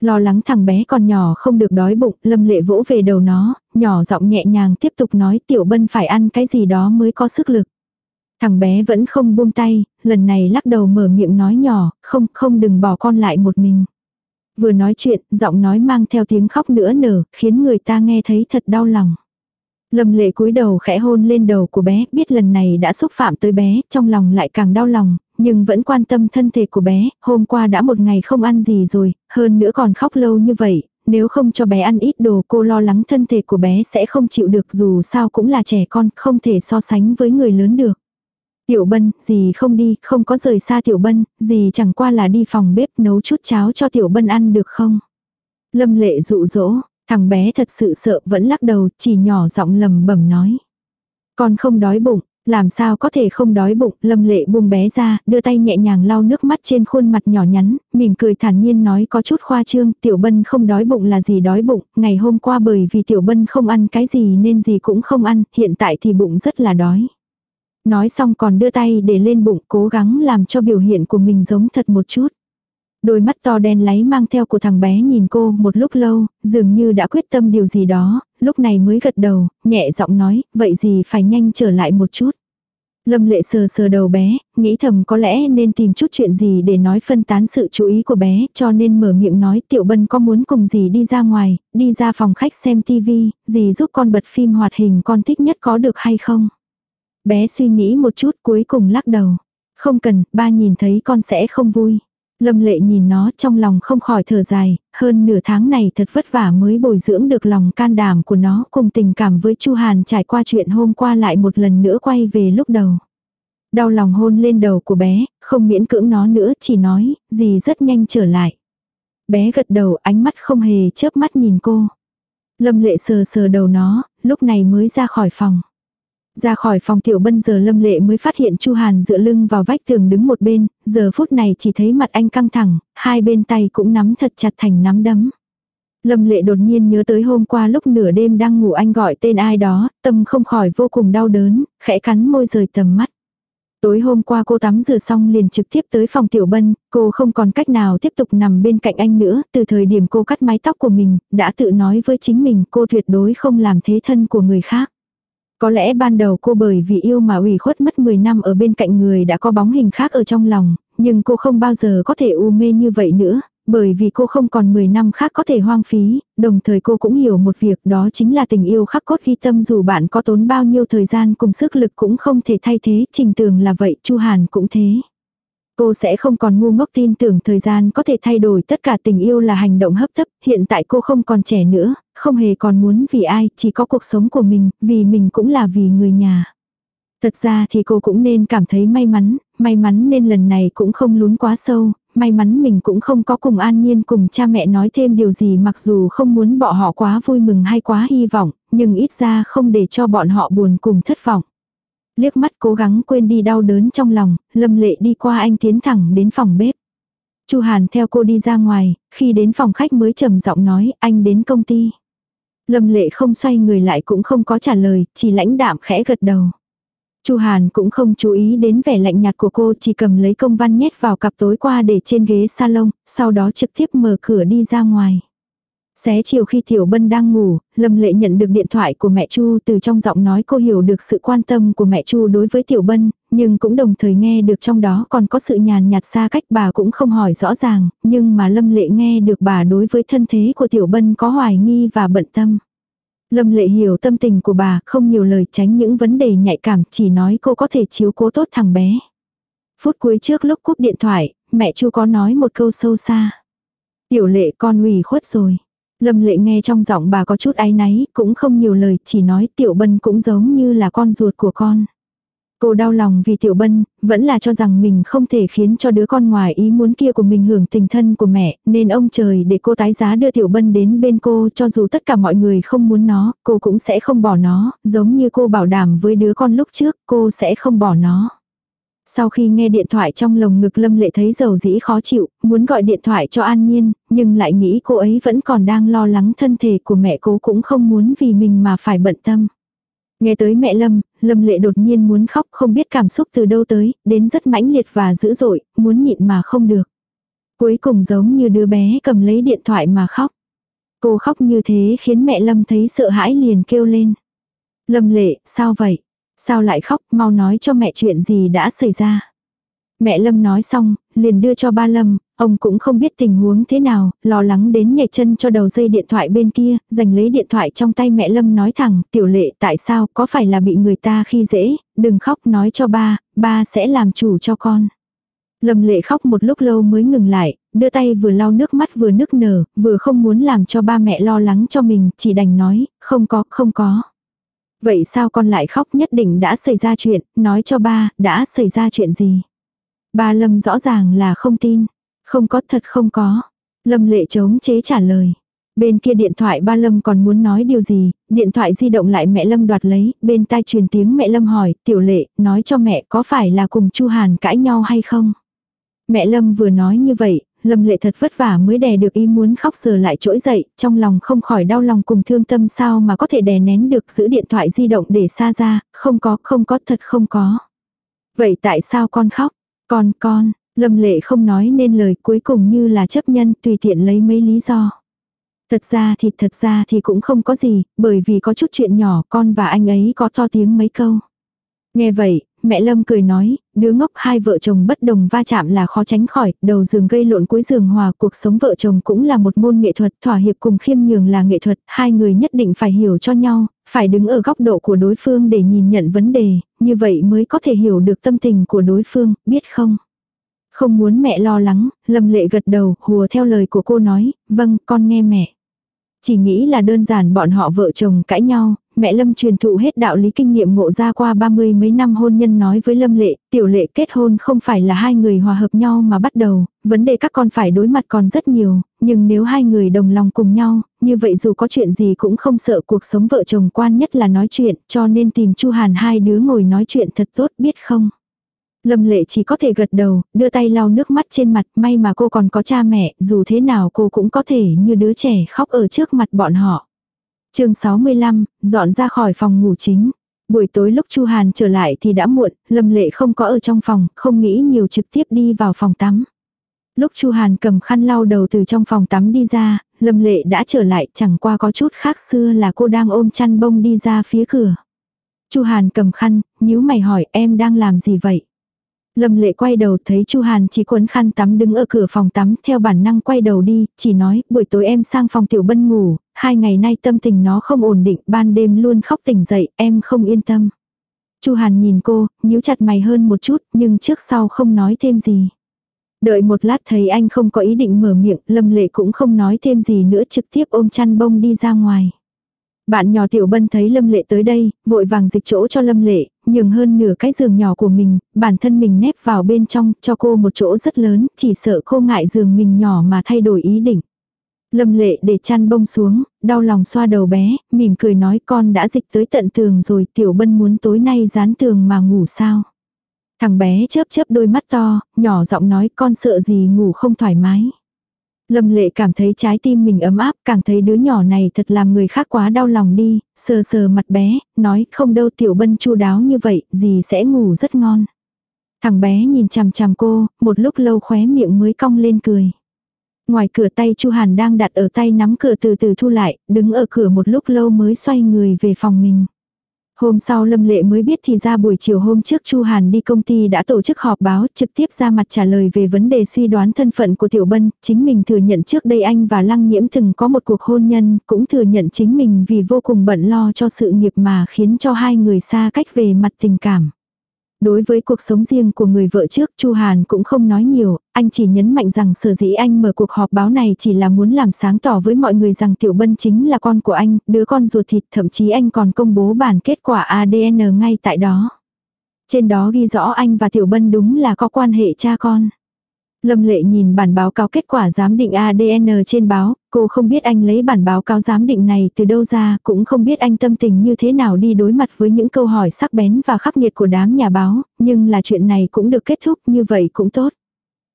Speaker 1: Lo lắng thằng bé còn nhỏ không được đói bụng, Lâm Lệ vỗ về đầu nó, nhỏ giọng nhẹ nhàng tiếp tục nói Tiểu Bân phải ăn cái gì đó mới có sức lực. Thằng bé vẫn không buông tay, lần này lắc đầu mở miệng nói nhỏ, không, không đừng bỏ con lại một mình. Vừa nói chuyện, giọng nói mang theo tiếng khóc nữa nở, khiến người ta nghe thấy thật đau lòng. Lâm lệ cúi đầu khẽ hôn lên đầu của bé, biết lần này đã xúc phạm tới bé, trong lòng lại càng đau lòng, nhưng vẫn quan tâm thân thể của bé, hôm qua đã một ngày không ăn gì rồi, hơn nữa còn khóc lâu như vậy, nếu không cho bé ăn ít đồ cô lo lắng thân thể của bé sẽ không chịu được dù sao cũng là trẻ con, không thể so sánh với người lớn được. Tiểu bân, gì không đi, không có rời xa tiểu bân, gì chẳng qua là đi phòng bếp nấu chút cháo cho tiểu bân ăn được không? Lâm lệ dụ dỗ, thằng bé thật sự sợ vẫn lắc đầu, chỉ nhỏ giọng lầm bẩm nói. Con không đói bụng, làm sao có thể không đói bụng, lâm lệ buông bé ra, đưa tay nhẹ nhàng lau nước mắt trên khuôn mặt nhỏ nhắn, mỉm cười thản nhiên nói có chút khoa trương, tiểu bân không đói bụng là gì đói bụng, ngày hôm qua bởi vì tiểu bân không ăn cái gì nên gì cũng không ăn, hiện tại thì bụng rất là đói. Nói xong còn đưa tay để lên bụng cố gắng làm cho biểu hiện của mình giống thật một chút. Đôi mắt to đen láy mang theo của thằng bé nhìn cô một lúc lâu, dường như đã quyết tâm điều gì đó, lúc này mới gật đầu, nhẹ giọng nói, vậy gì phải nhanh trở lại một chút. Lâm lệ sờ sờ đầu bé, nghĩ thầm có lẽ nên tìm chút chuyện gì để nói phân tán sự chú ý của bé, cho nên mở miệng nói tiểu bân có muốn cùng gì đi ra ngoài, đi ra phòng khách xem tivi, gì giúp con bật phim hoạt hình con thích nhất có được hay không. Bé suy nghĩ một chút cuối cùng lắc đầu. Không cần, ba nhìn thấy con sẽ không vui. Lâm lệ nhìn nó trong lòng không khỏi thở dài, hơn nửa tháng này thật vất vả mới bồi dưỡng được lòng can đảm của nó cùng tình cảm với Chu Hàn trải qua chuyện hôm qua lại một lần nữa quay về lúc đầu. Đau lòng hôn lên đầu của bé, không miễn cưỡng nó nữa chỉ nói, gì rất nhanh trở lại. Bé gật đầu ánh mắt không hề chớp mắt nhìn cô. Lâm lệ sờ sờ đầu nó, lúc này mới ra khỏi phòng. Ra khỏi phòng tiểu bân giờ lâm lệ mới phát hiện Chu Hàn dựa lưng vào vách tường đứng một bên, giờ phút này chỉ thấy mặt anh căng thẳng, hai bên tay cũng nắm thật chặt thành nắm đấm. Lâm lệ đột nhiên nhớ tới hôm qua lúc nửa đêm đang ngủ anh gọi tên ai đó, tâm không khỏi vô cùng đau đớn, khẽ cắn môi rời tầm mắt. Tối hôm qua cô tắm rửa xong liền trực tiếp tới phòng tiểu bân, cô không còn cách nào tiếp tục nằm bên cạnh anh nữa, từ thời điểm cô cắt mái tóc của mình, đã tự nói với chính mình cô tuyệt đối không làm thế thân của người khác. Có lẽ ban đầu cô bởi vì yêu mà ủy khuất mất 10 năm ở bên cạnh người đã có bóng hình khác ở trong lòng, nhưng cô không bao giờ có thể u mê như vậy nữa, bởi vì cô không còn 10 năm khác có thể hoang phí, đồng thời cô cũng hiểu một việc đó chính là tình yêu khắc cốt ghi tâm dù bạn có tốn bao nhiêu thời gian cùng sức lực cũng không thể thay thế, trình tường là vậy, Chu Hàn cũng thế. Cô sẽ không còn ngu ngốc tin tưởng thời gian có thể thay đổi tất cả tình yêu là hành động hấp tấp, hiện tại cô không còn trẻ nữa, không hề còn muốn vì ai, chỉ có cuộc sống của mình, vì mình cũng là vì người nhà. Thật ra thì cô cũng nên cảm thấy may mắn, may mắn nên lần này cũng không lún quá sâu, may mắn mình cũng không có cùng an nhiên cùng cha mẹ nói thêm điều gì mặc dù không muốn bỏ họ quá vui mừng hay quá hy vọng, nhưng ít ra không để cho bọn họ buồn cùng thất vọng. Liếc mắt cố gắng quên đi đau đớn trong lòng, lâm lệ đi qua anh tiến thẳng đến phòng bếp. Chu Hàn theo cô đi ra ngoài, khi đến phòng khách mới trầm giọng nói anh đến công ty. Lâm lệ không xoay người lại cũng không có trả lời, chỉ lãnh đạm khẽ gật đầu. Chu Hàn cũng không chú ý đến vẻ lạnh nhạt của cô, chỉ cầm lấy công văn nhét vào cặp tối qua để trên ghế salon, sau đó trực tiếp mở cửa đi ra ngoài. Xé chiều khi Tiểu Bân đang ngủ, Lâm Lệ nhận được điện thoại của mẹ Chu từ trong giọng nói cô hiểu được sự quan tâm của mẹ Chu đối với Tiểu Bân, nhưng cũng đồng thời nghe được trong đó còn có sự nhàn nhạt xa cách bà cũng không hỏi rõ ràng, nhưng mà Lâm Lệ nghe được bà đối với thân thế của Tiểu Bân có hoài nghi và bận tâm. Lâm Lệ hiểu tâm tình của bà, không nhiều lời tránh những vấn đề nhạy cảm, chỉ nói cô có thể chiếu cố tốt thằng bé. Phút cuối trước lúc cúp điện thoại, mẹ Chu có nói một câu sâu xa. Tiểu lệ con ủy khuất rồi. Lâm lệ nghe trong giọng bà có chút áy náy, cũng không nhiều lời, chỉ nói tiểu bân cũng giống như là con ruột của con. Cô đau lòng vì tiểu bân, vẫn là cho rằng mình không thể khiến cho đứa con ngoài ý muốn kia của mình hưởng tình thân của mẹ, nên ông trời để cô tái giá đưa tiểu bân đến bên cô cho dù tất cả mọi người không muốn nó, cô cũng sẽ không bỏ nó, giống như cô bảo đảm với đứa con lúc trước, cô sẽ không bỏ nó. Sau khi nghe điện thoại trong lồng ngực Lâm Lệ thấy dầu dĩ khó chịu, muốn gọi điện thoại cho An Nhiên, nhưng lại nghĩ cô ấy vẫn còn đang lo lắng thân thể của mẹ cô cũng không muốn vì mình mà phải bận tâm. Nghe tới mẹ Lâm, Lâm Lệ đột nhiên muốn khóc không biết cảm xúc từ đâu tới, đến rất mãnh liệt và dữ dội, muốn nhịn mà không được. Cuối cùng giống như đứa bé cầm lấy điện thoại mà khóc. Cô khóc như thế khiến mẹ Lâm thấy sợ hãi liền kêu lên. Lâm Lệ, sao vậy? Sao lại khóc, mau nói cho mẹ chuyện gì đã xảy ra. Mẹ Lâm nói xong, liền đưa cho ba Lâm, ông cũng không biết tình huống thế nào, lo lắng đến nhảy chân cho đầu dây điện thoại bên kia, giành lấy điện thoại trong tay mẹ Lâm nói thẳng, tiểu lệ tại sao, có phải là bị người ta khi dễ, đừng khóc nói cho ba, ba sẽ làm chủ cho con. Lâm lệ khóc một lúc lâu mới ngừng lại, đưa tay vừa lau nước mắt vừa nức nở, vừa không muốn làm cho ba mẹ lo lắng cho mình, chỉ đành nói, không có, không có. Vậy sao con lại khóc nhất định đã xảy ra chuyện, nói cho ba, đã xảy ra chuyện gì? Ba Lâm rõ ràng là không tin. Không có thật không có. Lâm lệ chống chế trả lời. Bên kia điện thoại ba Lâm còn muốn nói điều gì, điện thoại di động lại mẹ Lâm đoạt lấy, bên tai truyền tiếng mẹ Lâm hỏi, tiểu lệ, nói cho mẹ có phải là cùng Chu Hàn cãi nhau hay không? Mẹ Lâm vừa nói như vậy, Lâm lệ thật vất vả mới đè được ý muốn khóc giờ lại trỗi dậy, trong lòng không khỏi đau lòng cùng thương tâm sao mà có thể đè nén được giữ điện thoại di động để xa ra, không có, không có, thật không có. Vậy tại sao con khóc? Con, con, Lâm lệ không nói nên lời cuối cùng như là chấp nhân tùy tiện lấy mấy lý do. Thật ra thì thật ra thì cũng không có gì, bởi vì có chút chuyện nhỏ con và anh ấy có to tiếng mấy câu. Nghe vậy, mẹ Lâm cười nói, đứa ngốc hai vợ chồng bất đồng va chạm là khó tránh khỏi, đầu giường gây lộn cuối giường hòa cuộc sống vợ chồng cũng là một môn nghệ thuật, thỏa hiệp cùng khiêm nhường là nghệ thuật, hai người nhất định phải hiểu cho nhau, phải đứng ở góc độ của đối phương để nhìn nhận vấn đề, như vậy mới có thể hiểu được tâm tình của đối phương, biết không? Không muốn mẹ lo lắng, Lâm Lệ gật đầu, hùa theo lời của cô nói, vâng, con nghe mẹ. Chỉ nghĩ là đơn giản bọn họ vợ chồng cãi nhau, mẹ Lâm truyền thụ hết đạo lý kinh nghiệm ngộ ra qua ba mươi mấy năm hôn nhân nói với Lâm Lệ, tiểu lệ kết hôn không phải là hai người hòa hợp nhau mà bắt đầu, vấn đề các con phải đối mặt còn rất nhiều, nhưng nếu hai người đồng lòng cùng nhau, như vậy dù có chuyện gì cũng không sợ cuộc sống vợ chồng quan nhất là nói chuyện, cho nên tìm Chu Hàn hai đứa ngồi nói chuyện thật tốt biết không. Lâm lệ chỉ có thể gật đầu, đưa tay lau nước mắt trên mặt, may mà cô còn có cha mẹ, dù thế nào cô cũng có thể như đứa trẻ khóc ở trước mặt bọn họ chương 65, dọn ra khỏi phòng ngủ chính. Buổi tối lúc Chu Hàn trở lại thì đã muộn, Lâm Lệ không có ở trong phòng, không nghĩ nhiều trực tiếp đi vào phòng tắm. Lúc Chu Hàn cầm khăn lau đầu từ trong phòng tắm đi ra, Lâm Lệ đã trở lại chẳng qua có chút khác xưa là cô đang ôm chăn bông đi ra phía cửa. Chu Hàn cầm khăn, nhíu mày hỏi em đang làm gì vậy? Lâm lệ quay đầu thấy Chu Hàn chỉ cuốn khăn tắm đứng ở cửa phòng tắm theo bản năng quay đầu đi, chỉ nói buổi tối em sang phòng tiểu bân ngủ, hai ngày nay tâm tình nó không ổn định, ban đêm luôn khóc tỉnh dậy, em không yên tâm. Chu Hàn nhìn cô, nhíu chặt mày hơn một chút, nhưng trước sau không nói thêm gì. Đợi một lát thấy anh không có ý định mở miệng, Lâm Lệ cũng không nói thêm gì nữa trực tiếp ôm chăn bông đi ra ngoài. Bạn nhỏ Tiểu Bân thấy Lâm Lệ tới đây, vội vàng dịch chỗ cho Lâm Lệ, nhường hơn nửa cái giường nhỏ của mình, bản thân mình nép vào bên trong, cho cô một chỗ rất lớn, chỉ sợ cô ngại giường mình nhỏ mà thay đổi ý định. Lâm Lệ để chăn bông xuống, đau lòng xoa đầu bé, mỉm cười nói con đã dịch tới tận tường rồi, Tiểu Bân muốn tối nay dán tường mà ngủ sao. Thằng bé chớp chớp đôi mắt to, nhỏ giọng nói con sợ gì ngủ không thoải mái. Lâm lệ cảm thấy trái tim mình ấm áp, càng thấy đứa nhỏ này thật làm người khác quá đau lòng đi, sờ sờ mặt bé, nói không đâu tiểu bân chu đáo như vậy, gì sẽ ngủ rất ngon. Thằng bé nhìn chằm chằm cô, một lúc lâu khóe miệng mới cong lên cười. Ngoài cửa tay Chu Hàn đang đặt ở tay nắm cửa từ từ thu lại, đứng ở cửa một lúc lâu mới xoay người về phòng mình. Hôm sau Lâm Lệ mới biết thì ra buổi chiều hôm trước Chu Hàn đi công ty đã tổ chức họp báo trực tiếp ra mặt trả lời về vấn đề suy đoán thân phận của Tiểu Bân, chính mình thừa nhận trước đây anh và Lăng Nhiễm từng có một cuộc hôn nhân, cũng thừa nhận chính mình vì vô cùng bận lo cho sự nghiệp mà khiến cho hai người xa cách về mặt tình cảm. Đối với cuộc sống riêng của người vợ trước, Chu Hàn cũng không nói nhiều, anh chỉ nhấn mạnh rằng sở dĩ anh mở cuộc họp báo này chỉ là muốn làm sáng tỏ với mọi người rằng Tiểu Bân chính là con của anh, đứa con ruột thịt, thậm chí anh còn công bố bản kết quả ADN ngay tại đó. Trên đó ghi rõ anh và Tiểu Bân đúng là có quan hệ cha con. Lâm lệ nhìn bản báo cáo kết quả giám định ADN trên báo, cô không biết anh lấy bản báo cáo giám định này từ đâu ra, cũng không biết anh tâm tình như thế nào đi đối mặt với những câu hỏi sắc bén và khắc nghiệt của đám nhà báo, nhưng là chuyện này cũng được kết thúc như vậy cũng tốt.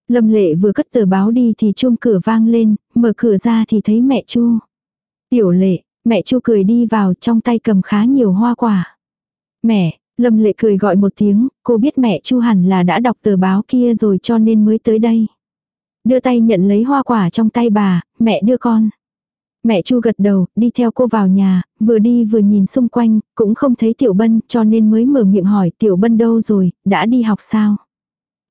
Speaker 1: Lâm lệ vừa cất tờ báo đi thì chuông cửa vang lên, mở cửa ra thì thấy mẹ Chu. Tiểu lệ, mẹ Chu cười đi vào trong tay cầm khá nhiều hoa quả. Mẹ, Lâm lệ cười gọi một tiếng, cô biết mẹ Chu hẳn là đã đọc tờ báo kia rồi cho nên mới tới đây. Đưa tay nhận lấy hoa quả trong tay bà, mẹ đưa con. Mẹ Chu gật đầu, đi theo cô vào nhà, vừa đi vừa nhìn xung quanh, cũng không thấy Tiểu Bân cho nên mới mở miệng hỏi Tiểu Bân đâu rồi, đã đi học sao?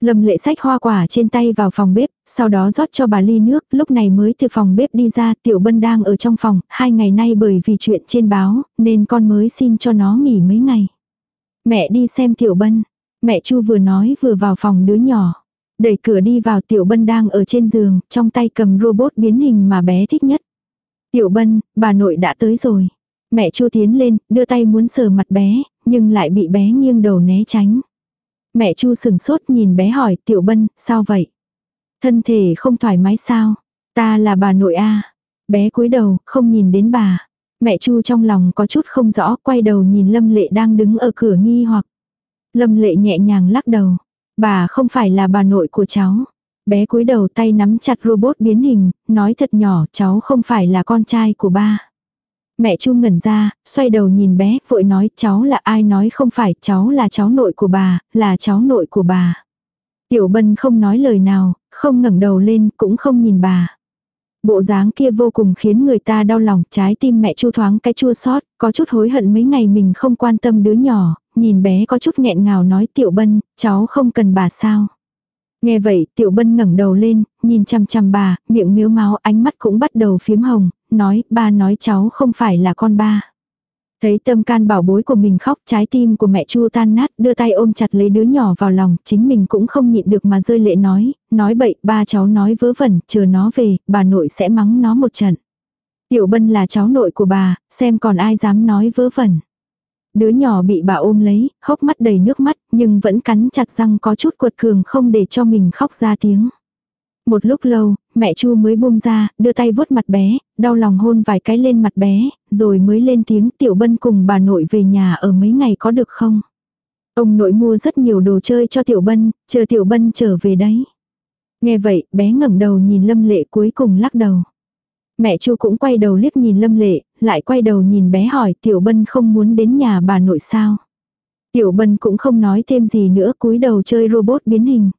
Speaker 1: Lâm lệ sách hoa quả trên tay vào phòng bếp, sau đó rót cho bà ly nước, lúc này mới từ phòng bếp đi ra, tiểu bân đang ở trong phòng, hai ngày nay bởi vì chuyện trên báo, nên con mới xin cho nó nghỉ mấy ngày. Mẹ đi xem tiểu bân, mẹ chu vừa nói vừa vào phòng đứa nhỏ. Đẩy cửa đi vào tiểu bân đang ở trên giường, trong tay cầm robot biến hình mà bé thích nhất. Tiểu bân, bà nội đã tới rồi. Mẹ chu tiến lên, đưa tay muốn sờ mặt bé, nhưng lại bị bé nghiêng đầu né tránh. Mẹ chu sừng sốt nhìn bé hỏi tiểu bân, sao vậy? Thân thể không thoải mái sao? Ta là bà nội a Bé cúi đầu, không nhìn đến bà. Mẹ chu trong lòng có chút không rõ, quay đầu nhìn Lâm Lệ đang đứng ở cửa nghi hoặc. Lâm Lệ nhẹ nhàng lắc đầu. Bà không phải là bà nội của cháu. Bé cúi đầu tay nắm chặt robot biến hình, nói thật nhỏ cháu không phải là con trai của ba. Mẹ Chu ngẩn ra, xoay đầu nhìn bé, vội nói cháu là ai nói không phải, cháu là cháu nội của bà, là cháu nội của bà. Tiểu Bân không nói lời nào, không ngẩng đầu lên, cũng không nhìn bà. Bộ dáng kia vô cùng khiến người ta đau lòng, trái tim mẹ Chu thoáng cái chua xót, có chút hối hận mấy ngày mình không quan tâm đứa nhỏ, nhìn bé có chút nghẹn ngào nói Tiểu Bân, cháu không cần bà sao. Nghe vậy, Tiểu Bân ngẩng đầu lên, nhìn chằm chằm bà, miệng miếu máu, ánh mắt cũng bắt đầu phiếm hồng, nói, ba nói cháu không phải là con ba. Thấy tâm can bảo bối của mình khóc, trái tim của mẹ Chu tan nát, đưa tay ôm chặt lấy đứa nhỏ vào lòng, chính mình cũng không nhịn được mà rơi lệ nói, nói bậy, ba cháu nói vớ vẩn, chờ nó về, bà nội sẽ mắng nó một trận. Tiểu Bân là cháu nội của bà, xem còn ai dám nói vớ vẩn. Đứa nhỏ bị bà ôm lấy, hốc mắt đầy nước mắt, nhưng vẫn cắn chặt răng có chút cuột cường không để cho mình khóc ra tiếng. Một lúc lâu, mẹ Chu mới buông ra, đưa tay vuốt mặt bé, đau lòng hôn vài cái lên mặt bé, rồi mới lên tiếng tiểu bân cùng bà nội về nhà ở mấy ngày có được không? Ông nội mua rất nhiều đồ chơi cho tiểu bân, chờ tiểu bân trở về đấy. Nghe vậy, bé ngẩng đầu nhìn lâm lệ cuối cùng lắc đầu. Mẹ Chu cũng quay đầu liếc nhìn lâm lệ, lại quay đầu nhìn bé hỏi tiểu bân không muốn đến nhà bà nội sao. Tiểu bân cũng không nói thêm gì nữa cúi đầu chơi robot biến hình.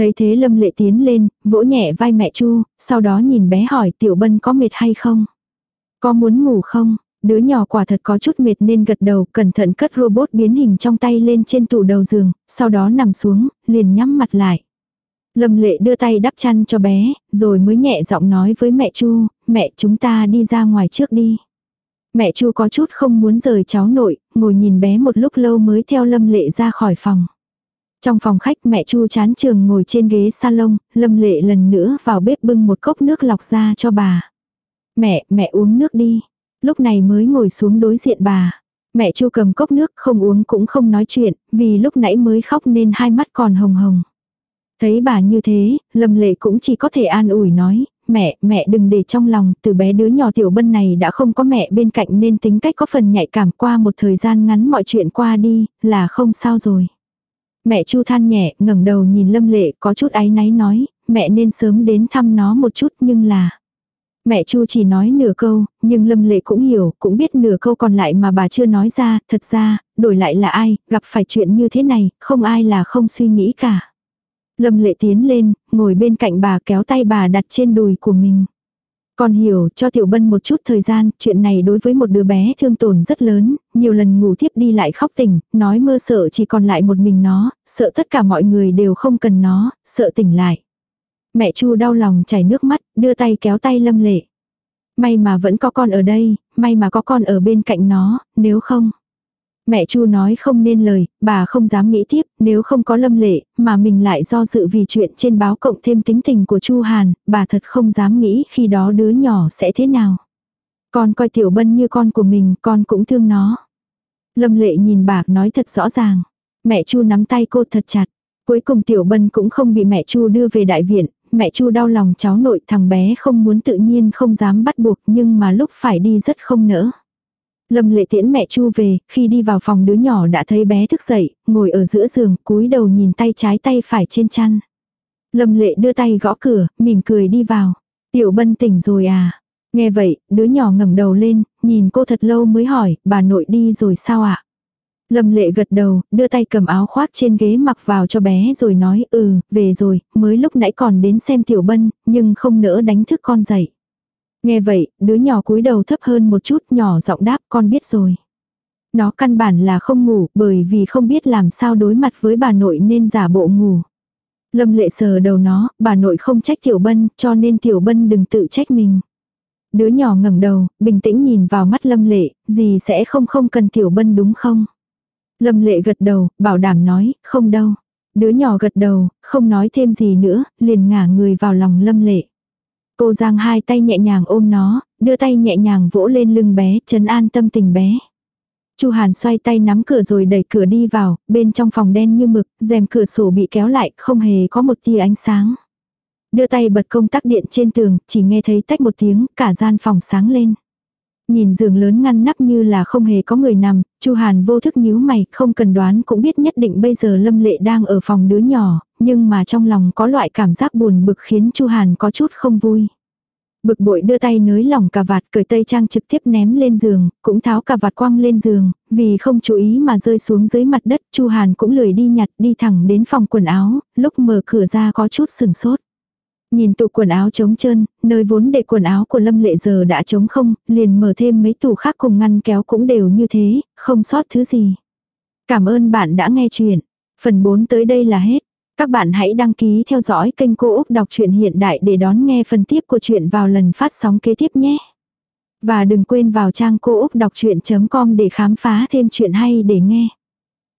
Speaker 1: Thấy thế Lâm Lệ tiến lên, vỗ nhẹ vai mẹ Chu, sau đó nhìn bé hỏi Tiểu Bân có mệt hay không? Có muốn ngủ không? Đứa nhỏ quả thật có chút mệt nên gật đầu, cẩn thận cất robot biến hình trong tay lên trên tủ đầu giường, sau đó nằm xuống, liền nhắm mặt lại. Lâm Lệ đưa tay đắp chăn cho bé, rồi mới nhẹ giọng nói với mẹ Chu, mẹ chúng ta đi ra ngoài trước đi. Mẹ Chu có chút không muốn rời cháu nội, ngồi nhìn bé một lúc lâu mới theo Lâm Lệ ra khỏi phòng. Trong phòng khách mẹ Chu chán trường ngồi trên ghế salon, Lâm Lệ lần nữa vào bếp bưng một cốc nước lọc ra cho bà. Mẹ, mẹ uống nước đi. Lúc này mới ngồi xuống đối diện bà. Mẹ Chu cầm cốc nước không uống cũng không nói chuyện, vì lúc nãy mới khóc nên hai mắt còn hồng hồng. Thấy bà như thế, Lâm Lệ cũng chỉ có thể an ủi nói, mẹ, mẹ đừng để trong lòng, từ bé đứa nhỏ tiểu bân này đã không có mẹ bên cạnh nên tính cách có phần nhạy cảm qua một thời gian ngắn mọi chuyện qua đi, là không sao rồi. Mẹ Chu than nhẹ, ngẩng đầu nhìn Lâm Lệ, có chút áy náy nói, mẹ nên sớm đến thăm nó một chút nhưng là... Mẹ Chu chỉ nói nửa câu, nhưng Lâm Lệ cũng hiểu, cũng biết nửa câu còn lại mà bà chưa nói ra, thật ra, đổi lại là ai, gặp phải chuyện như thế này, không ai là không suy nghĩ cả. Lâm Lệ tiến lên, ngồi bên cạnh bà kéo tay bà đặt trên đùi của mình. Con hiểu cho Tiểu Bân một chút thời gian, chuyện này đối với một đứa bé thương tổn rất lớn, nhiều lần ngủ thiếp đi lại khóc tỉnh, nói mơ sợ chỉ còn lại một mình nó, sợ tất cả mọi người đều không cần nó, sợ tỉnh lại. Mẹ Chu đau lòng chảy nước mắt, đưa tay kéo tay Lâm Lệ. May mà vẫn có con ở đây, may mà có con ở bên cạnh nó, nếu không. Mẹ Chu nói không nên lời, bà không dám nghĩ tiếp, nếu không có lâm lệ, mà mình lại do dự vì chuyện trên báo cộng thêm tính tình của Chu Hàn, bà thật không dám nghĩ khi đó đứa nhỏ sẽ thế nào. Con coi Tiểu Bân như con của mình, con cũng thương nó. Lâm lệ nhìn bà nói thật rõ ràng. Mẹ Chu nắm tay cô thật chặt. Cuối cùng Tiểu Bân cũng không bị mẹ Chu đưa về đại viện, mẹ Chu đau lòng cháu nội thằng bé không muốn tự nhiên không dám bắt buộc nhưng mà lúc phải đi rất không nỡ. Lâm lệ tiễn mẹ Chu về, khi đi vào phòng đứa nhỏ đã thấy bé thức dậy, ngồi ở giữa giường, cúi đầu nhìn tay trái tay phải trên chăn. Lâm lệ đưa tay gõ cửa, mỉm cười đi vào. Tiểu bân tỉnh rồi à? Nghe vậy, đứa nhỏ ngẩng đầu lên, nhìn cô thật lâu mới hỏi, bà nội đi rồi sao ạ? À? Lâm lệ gật đầu, đưa tay cầm áo khoác trên ghế mặc vào cho bé rồi nói ừ, về rồi, mới lúc nãy còn đến xem tiểu bân, nhưng không nỡ đánh thức con dậy. Nghe vậy, đứa nhỏ cúi đầu thấp hơn một chút nhỏ giọng đáp con biết rồi. Nó căn bản là không ngủ bởi vì không biết làm sao đối mặt với bà nội nên giả bộ ngủ. Lâm lệ sờ đầu nó, bà nội không trách Tiểu Bân, cho nên Tiểu Bân đừng tự trách mình. Đứa nhỏ ngẩng đầu, bình tĩnh nhìn vào mắt Lâm lệ, gì sẽ không không cần Tiểu Bân đúng không? Lâm lệ gật đầu, bảo đảm nói, không đâu. Đứa nhỏ gật đầu, không nói thêm gì nữa, liền ngả người vào lòng Lâm lệ. Cô giang hai tay nhẹ nhàng ôm nó, đưa tay nhẹ nhàng vỗ lên lưng bé, trấn an tâm tình bé. Chu Hàn xoay tay nắm cửa rồi đẩy cửa đi vào, bên trong phòng đen như mực, rèm cửa sổ bị kéo lại, không hề có một tia ánh sáng. Đưa tay bật công tắc điện trên tường, chỉ nghe thấy tách một tiếng, cả gian phòng sáng lên. Nhìn giường lớn ngăn nắp như là không hề có người nằm, Chu Hàn vô thức nhíu mày, không cần đoán cũng biết nhất định bây giờ Lâm Lệ đang ở phòng đứa nhỏ, nhưng mà trong lòng có loại cảm giác buồn bực khiến Chu Hàn có chút không vui. Bực bội đưa tay nới lỏng cà vạt cởi tây trang trực tiếp ném lên giường, cũng tháo cà vạt quăng lên giường, vì không chú ý mà rơi xuống dưới mặt đất, Chu Hàn cũng lười đi nhặt đi thẳng đến phòng quần áo, lúc mở cửa ra có chút sừng sốt. Nhìn tủ quần áo trống trơn, nơi vốn để quần áo của Lâm Lệ giờ đã trống không, liền mở thêm mấy tủ khác cùng ngăn kéo cũng đều như thế, không sót thứ gì. Cảm ơn bạn đã nghe chuyện. Phần 4 tới đây là hết. Các bạn hãy đăng ký theo dõi kênh Cô Úc Đọc truyện Hiện Đại để đón nghe phần tiếp của chuyện vào lần phát sóng kế tiếp nhé. Và đừng quên vào trang cô úc đọc chuyện.com để khám phá thêm chuyện hay để nghe.